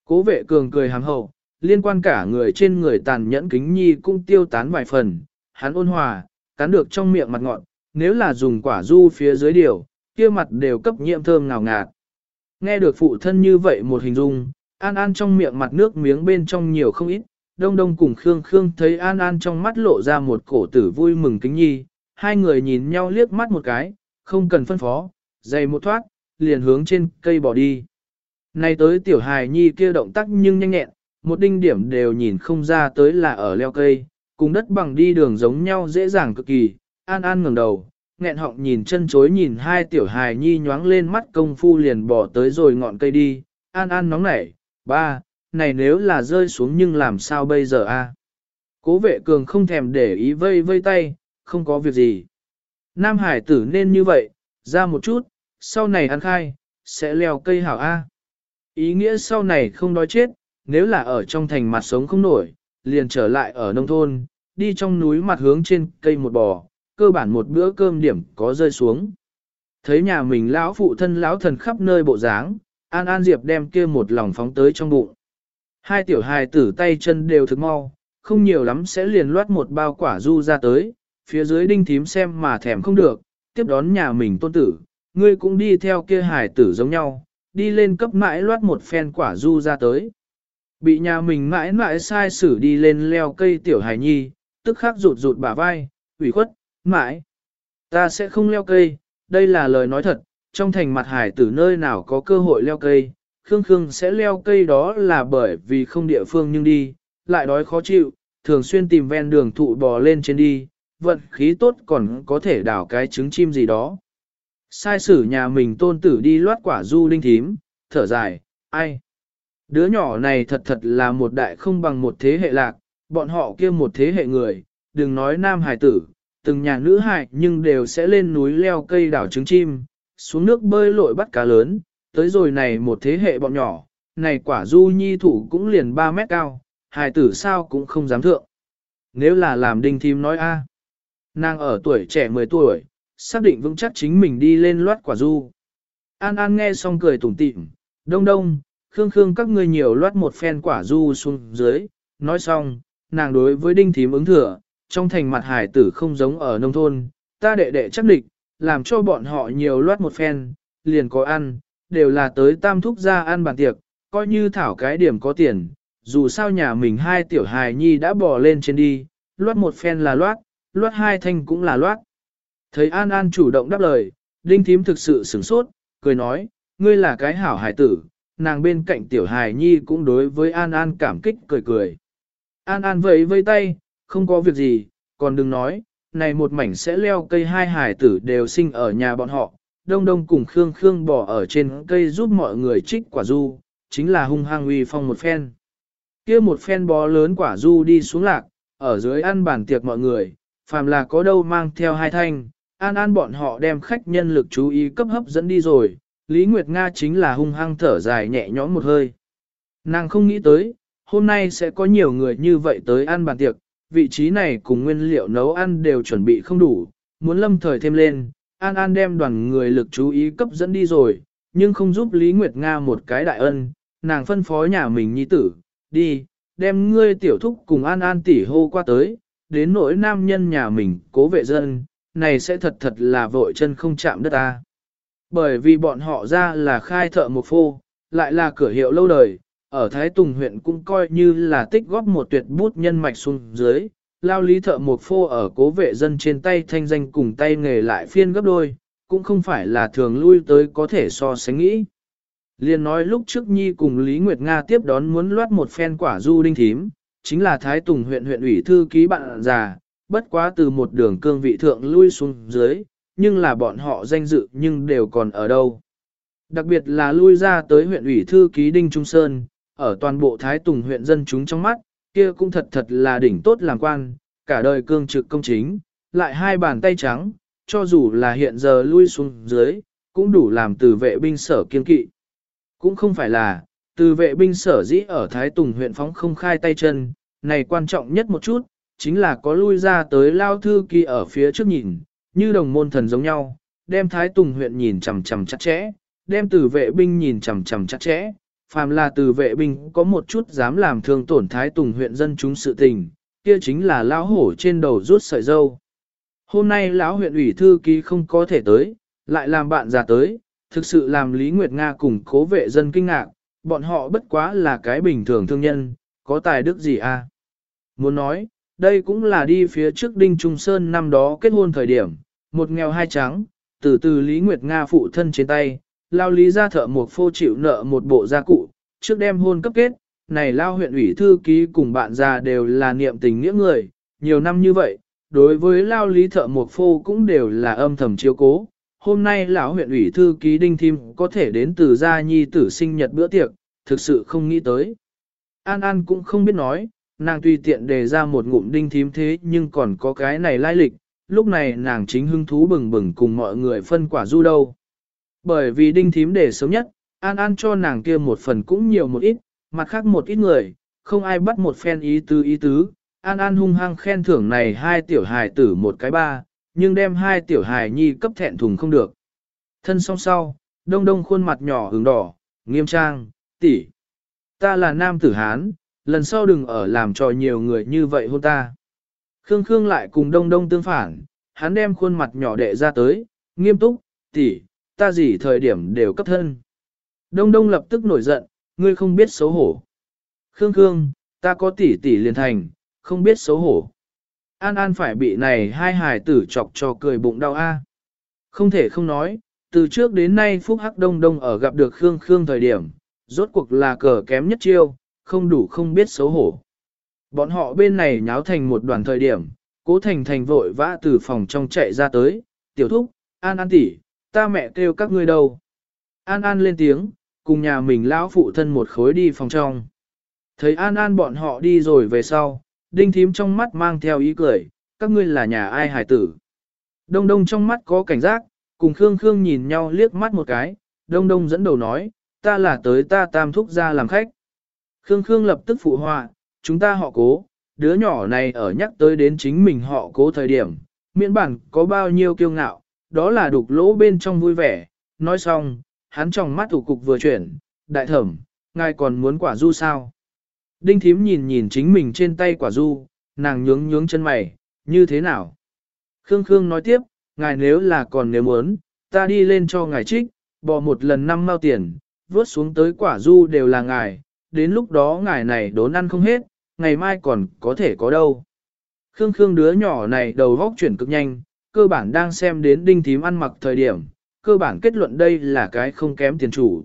Cố vệ cường cười hàm hậu, liên quan cả người trên người tàn nhẫn kính nhi cũng tiêu tán vài phần, hắn ôn hòa, cắn được trong miệng mặt ngọn, nếu là dùng quả du phía dưới điều, kia mặt đều cấp nhiễm thơm ngào ngạt. Nghe được phụ thân như vậy một hình dung, An An trong miệng mặt nước miếng bên trong nhiều không ít, đông đông cùng Khương Khương thấy An An trong mắt lộ ra một cổ tử vui mừng kính nhi, hai người nhìn nhau liếc mắt một cái, không cần phân phó, dày một thoát, liền hướng trên cây bỏ đi. Nay tới tiểu hài nhi kia động tác nhưng nhanh nhẹn, một đinh điểm đều nhìn không ra tới là ở leo cây, cùng đất bằng đi đường giống nhau dễ dàng cực kỳ, an an ngẩng đầu, nghẹn họng nhìn chân chối nhìn hai tiểu hài nhi nhoáng lên mắt công phu liền bỏ tới rồi ngọn cây đi, an an nóng nảy, ba, này nếu là rơi xuống nhưng làm sao bây giờ a? Cố vệ cường không thèm để ý vây vây tay, không có việc gì. Nam hải tử nên như vậy, ra một chút, sau này ăn khai, sẽ leo cây hảo A. Ý nghĩa sau này không đói chết, nếu là ở trong thành mặt sống không nổi, liền trở lại ở nông thôn, đi trong núi mặt hướng trên cây một bò, cơ bản một bữa cơm điểm có rơi xuống. Thấy nhà mình lão phụ thân lão thần khắp nơi bộ dáng, An An Diệp đem kia một lòng phóng tới trong bụng. Hai tiểu hài tử tay chân đều thực mau, không nhiều lắm sẽ liền loát một bao quả du ra tới, phía dưới đinh thím xem mà thèm không được, tiếp đón nhà mình tôn tử, ngươi cũng đi theo kia hài tử giống nhau, đi lên cấp mãi loát một phen quả du ra tới. Bị nhà mình mãi mãi sai xử đi lên leo cây tiểu hài nhi, tức khắc rụt rụt bả vai, ủy khuất, mãi. Ta sẽ không leo cây, đây là lời nói thật, trong thành mặt hải tử nơi nào có cơ hội leo cây, Khương Khương sẽ leo cây đó là bởi vì không địa phương nhưng đi, lại đói khó chịu, thường xuyên tìm ven đường thụ bò lên trên đi, vận khí tốt còn có thể đào cái trứng chim gì đó. Sai sử nhà mình tôn tử đi loát quả du linh thím, thở dài, ai? Đứa nhỏ này thật thật là một đại không bằng một thế hệ lạc, bọn họ kia một thế hệ người, đừng nói nam hải tử, từng nhà nữ hải nhưng đều sẽ lên núi leo cây đảo trứng chim, xuống nước bơi lội bắt cá lớn, tới rồi này một thế hệ bọn nhỏ, này quả du nhi thủ cũng liền 3 mét cao, hải tử sao cũng không dám thượng. Nếu là làm đinh thím nói a à. nàng ở tuổi trẻ 10 tuổi, xác định vững chắc chính mình đi lên loát quả du. An An nghe xong cười tủm tỉm, đông đông, khương khương các ngươi nhiều loát một phen quả du xuống dưới, nói xong, nàng đối với đinh thím ứng thừa, trong thành mặt hải tử không giống ở nông thôn, ta đệ đệ chắc địch, làm cho bọn họ nhiều loát một phen, liền có ăn, đều là tới tam thúc ra ăn bàn tiệc, coi như thảo cái điểm có tiền, dù sao nhà mình hai tiểu hài nhi đã bò lên trên đi, loát một phen là loát, loát hai thanh cũng là loát. Thấy An An chủ động đáp lời, Đinh Thím thực sự sửng sốt, cười nói, ngươi là cái hảo Hải tử, nàng bên cạnh tiểu hài nhi cũng đối với An An cảm kích cười cười. An An vẫy vây tay, không có việc gì, còn đừng nói, này một mảnh sẽ leo cây hai hài tử đều sinh ở nhà bọn họ, đông đông cùng Khương Khương bỏ ở trên cây giúp mọi người trích quả du, chính là hung hăng uy phong một phen. kia một phen bó lớn quả du đi xuống lạc, ở dưới ăn bàn tiệc mọi người, phàm là có đâu mang theo hai thanh, an an bọn họ đem khách nhân lực chú ý cấp hấp dẫn đi rồi, Lý Nguyệt Nga chính là hung hăng thở dài nhẹ nhõm một hơi. Nàng không nghĩ tới, hôm nay sẽ có nhiều người như vậy tới ăn bàn tiệc, vị trí này cùng nguyên liệu nấu ăn đều chuẩn bị không đủ, muốn lâm thời thêm lên, An An đem đoàn người lực chú ý cấp dẫn đi rồi, nhưng không giúp Lý Nguyệt Nga một cái đại ân, nàng phân phó nhà mình nhi tử, đi, đem ngươi tiểu thúc cùng An An tỉ hô qua tới, đến nỗi nam nhân nhà mình cố vệ dân, này sẽ thật thật là vội chân không chạm đất ta. Bởi vì bọn họ ra là khai thợ một phô, lại là cửa hiệu lâu đời, ở Thái Tùng huyện cũng coi như là tích góp một tuyệt bút nhân mạch xuống dưới, lao lý thợ một phô ở cố vệ dân trên tay thanh danh cùng tay nghề lại phiên gấp đôi, cũng không phải là thường lui tới có thể so sánh nghĩ. Liên nói lúc trước Nhi cùng Lý Nguyệt Nga tiếp đón muốn loát một phen quả du đinh thím, chính là Thái Tùng huyện huyện ủy thư ký bạn già, bất quá từ một đường cương vị thượng lui xuống dưới, nhưng là bọn họ danh dự nhưng đều còn ở đâu. Đặc biệt là lui ra tới huyện ủy thư ký Đinh Trung Sơn, ở toàn bộ Thái Tùng huyện dân chúng trong mắt, kia cũng thật thật là đỉnh tốt làm quan, cả đời cương trực công chính, lại hai bàn tay trắng, cho dù là hiện giờ lui xuống dưới, cũng đủ làm từ vệ binh sở kiên kỵ. Cũng không phải là, từ vệ binh sở dĩ ở Thái Tùng huyện phóng không khai tay chân, này quan trọng nhất một chút, chính là có lui ra tới lao thư ký ở phía trước nhìn, như đồng môn thần giống nhau, đem Thái Tùng huyện nhìn chằm chằm chặt chẽ, đem từ vệ binh nhìn chằm chằm chặt chẽ, phàm là từ vệ binh có một chút dám làm thương tổn Thái Tùng huyện dân chúng sự tình, kia chính là lão hổ trên đầu rút sợi dâu. Hôm nay lão huyện ủy thư ký không có thể tới, lại làm bạn già tới, thực sự làm Lý Nguyệt Nga cùng cố vệ dân kinh ngạc, bọn họ bất quá là cái bình thường thương nhân, có tài đức gì à? Muốn nói, đây cũng là đi phía trước Đinh Trung Sơn năm đó kết hôn thời điểm, một nghèo hai trắng, từ từ Lý Nguyệt Nga phụ thân trên tay, lao lý ra thợ một phô chịu nợ một bộ gia cụ, trước đem hôn cấp kết, này lao huyện ủy thư ký cùng bạn già đều là niệm tình nghĩa người, nhiều năm như vậy, đối với lao lý thợ một phô cũng đều là âm thầm chiếu cố. Hôm nay lão huyện ủy thư ký đinh thim có thể đến từ gia nhi tử sinh nhật bữa tiệc, thực sự không nghĩ tới. An An cũng không biết nói, nàng tùy tiện đề ra một ngụm đinh thím thế nhưng còn có cái này lai lịch, lúc này nàng chính hưng thú bừng bừng cùng mọi người phân quả du đâu. Bởi vì đinh thím đề sớm nhất, An An cho nàng kia một phần cũng nhiều một ít, mặt khác một ít người, không ai bắt một phen ý tứ ý tứ. An An hung hăng khen thưởng này hai tiểu hài tử một cái ba, nhưng đem hai tiểu hài nhi cấp thẹn thùng không được. Thân song sau, đông đông khuôn mặt nhỏ hứng đỏ, nghiêm trang, tỷ, Ta là nam tử Hán, lần sau đừng ở làm trò nhiều người như vậy hôn ta. Khương Khương lại cùng đông đông tương phản, hắn đem khuôn mặt nhỏ đệ ra tới, nghiêm túc, tỷ, ta gì thời điểm đều cấp thân. Đông đông lập tức nổi giận, ngươi không biết xấu hổ. Khương Khương, ta có tỷ tỷ liền thành, không biết xấu hổ. An An phải bị này hai hài tử chọc cho cười bụng đau a. Không thể không nói, từ trước đến nay Phúc Hắc Đông Đông ở gặp được Khương Khương thời điểm, rốt cuộc là cờ kém nhất chiêu, không đủ không biết xấu hổ. Bọn họ bên này nháo thành một đoàn thời điểm, cố thành thành vội vã từ phòng trong chạy ra tới, tiểu thúc, an an tỷ, ta mẹ kêu các ngươi đâu. An an lên tiếng, cùng nhà mình lão phụ thân một khối đi phòng trong. Thấy an an bọn họ đi rồi về sau, đinh thím trong mắt mang theo ý cười, các ngươi là nhà ai hải tử. Đông đông trong mắt có cảnh giác, cùng Khương Khương nhìn nhau liếc mắt một cái, đông đông dẫn đầu nói, ta là tới ta tam thúc ra làm khách. Khương Khương lập tức phụ họa, chúng ta họ cố, đứa nhỏ này ở nhắc tới đến chính mình họ cố thời điểm, miễn bản có bao nhiêu kiêu ngạo, đó là đục lỗ bên trong vui vẻ, nói xong, hắn trong mắt thủ cục vừa chuyển, đại thẩm, ngài còn muốn quả du sao? Đinh thím nhìn nhìn chính mình trên tay quả du, nàng nhướng nhướng chân mày, như thế nào? Khương Khương nói tiếp, ngài nếu là còn nếu muốn, ta đi lên cho ngài trích, bỏ một lần năm mao tiền, vớt xuống tới quả du đều là ngài, đến lúc đó ngài này đốn ăn không hết, ngày mai còn có thể có đâu. Khương Khương đứa nhỏ này đầu góc chuyển cực nhanh, cơ bản đang xem đến đinh thím ăn mặc thời điểm, cơ bản kết luận đây là cái không kém tiền chủ.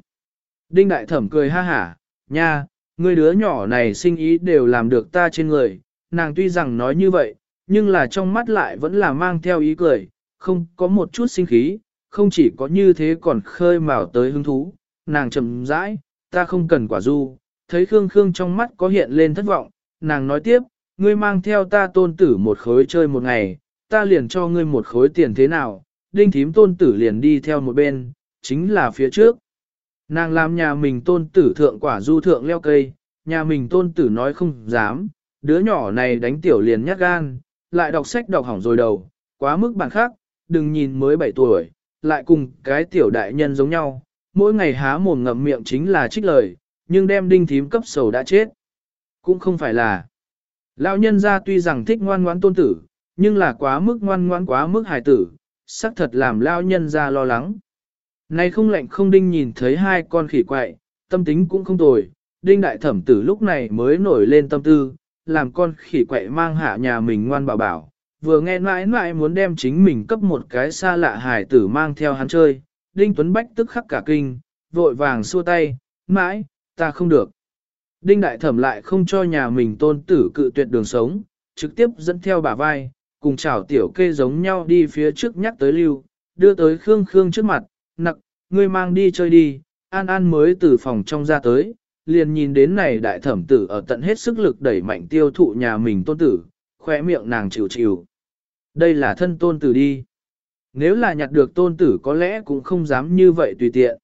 Đinh đại thẩm cười ha hả, nha, người đứa nhỏ này sinh ý đều làm được ta trên người, nàng tuy rằng nói như vậy, nhưng là trong mắt lại vẫn là mang theo ý cười, không có một chút sinh khí, không chỉ có như thế còn khơi mào tới hứng thú, nàng chậm rãi, ta không cần quả du, thấy Khương Khương trong mắt có hiện lên thất vọng, nàng nói tiếp, ngươi mang theo ta tôn tử một khối chơi một ngày, ta liền cho ngươi một khối tiền thế nào, đinh thím tôn tử liền đi theo một bên, chính là phía trước. Nàng làm nhà mình tôn tử thượng quả du thượng leo cây, nhà mình tôn tử nói không dám, đứa nhỏ này đánh tiểu liền nhát gan, lại đọc sách đọc hỏng rồi đầu, quá mức bản khác, đừng nhìn mới 7 tuổi, lại cùng cái tiểu đại nhân giống nhau, mỗi ngày há mồm ngậm miệng chính là trích lời, nhưng đem đinh thím cấp sầu đã chết. Cũng không phải là. Lão nhân gia tuy rằng thích ngoan ngoãn tôn tử, nhưng là quá mức ngoan ngoãn quá mức hài tử, xác thật làm lão nhân gia lo lắng. nay không lạnh không đinh nhìn thấy hai con khỉ quậy, tâm tính cũng không tồi, đinh đại thẩm tử lúc này mới nổi lên tâm tư, làm con khỉ quậy mang hạ nhà mình ngoan bảo bảo, vừa nghe mãi mãi muốn đem chính mình cấp một cái xa lạ hài tử mang theo hắn chơi, đinh tuấn bách tức khắc cả kinh, vội vàng xua tay, mãi, ta không được. Đinh đại thẩm lại không cho nhà mình tôn tử cự tuyệt đường sống, trực tiếp dẫn theo bà vai, cùng chảo tiểu kê giống nhau đi phía trước nhắc tới lưu, đưa tới Khương Khương trước mặt, nặc, ngươi mang đi chơi đi, An An mới từ phòng trong ra tới, liền nhìn đến này đại thẩm tử ở tận hết sức lực đẩy mạnh tiêu thụ nhà mình tôn tử, khỏe miệng nàng chịu chịu. Đây là thân tôn tử đi. Nếu là nhặt được tôn tử có lẽ cũng không dám như vậy tùy tiện.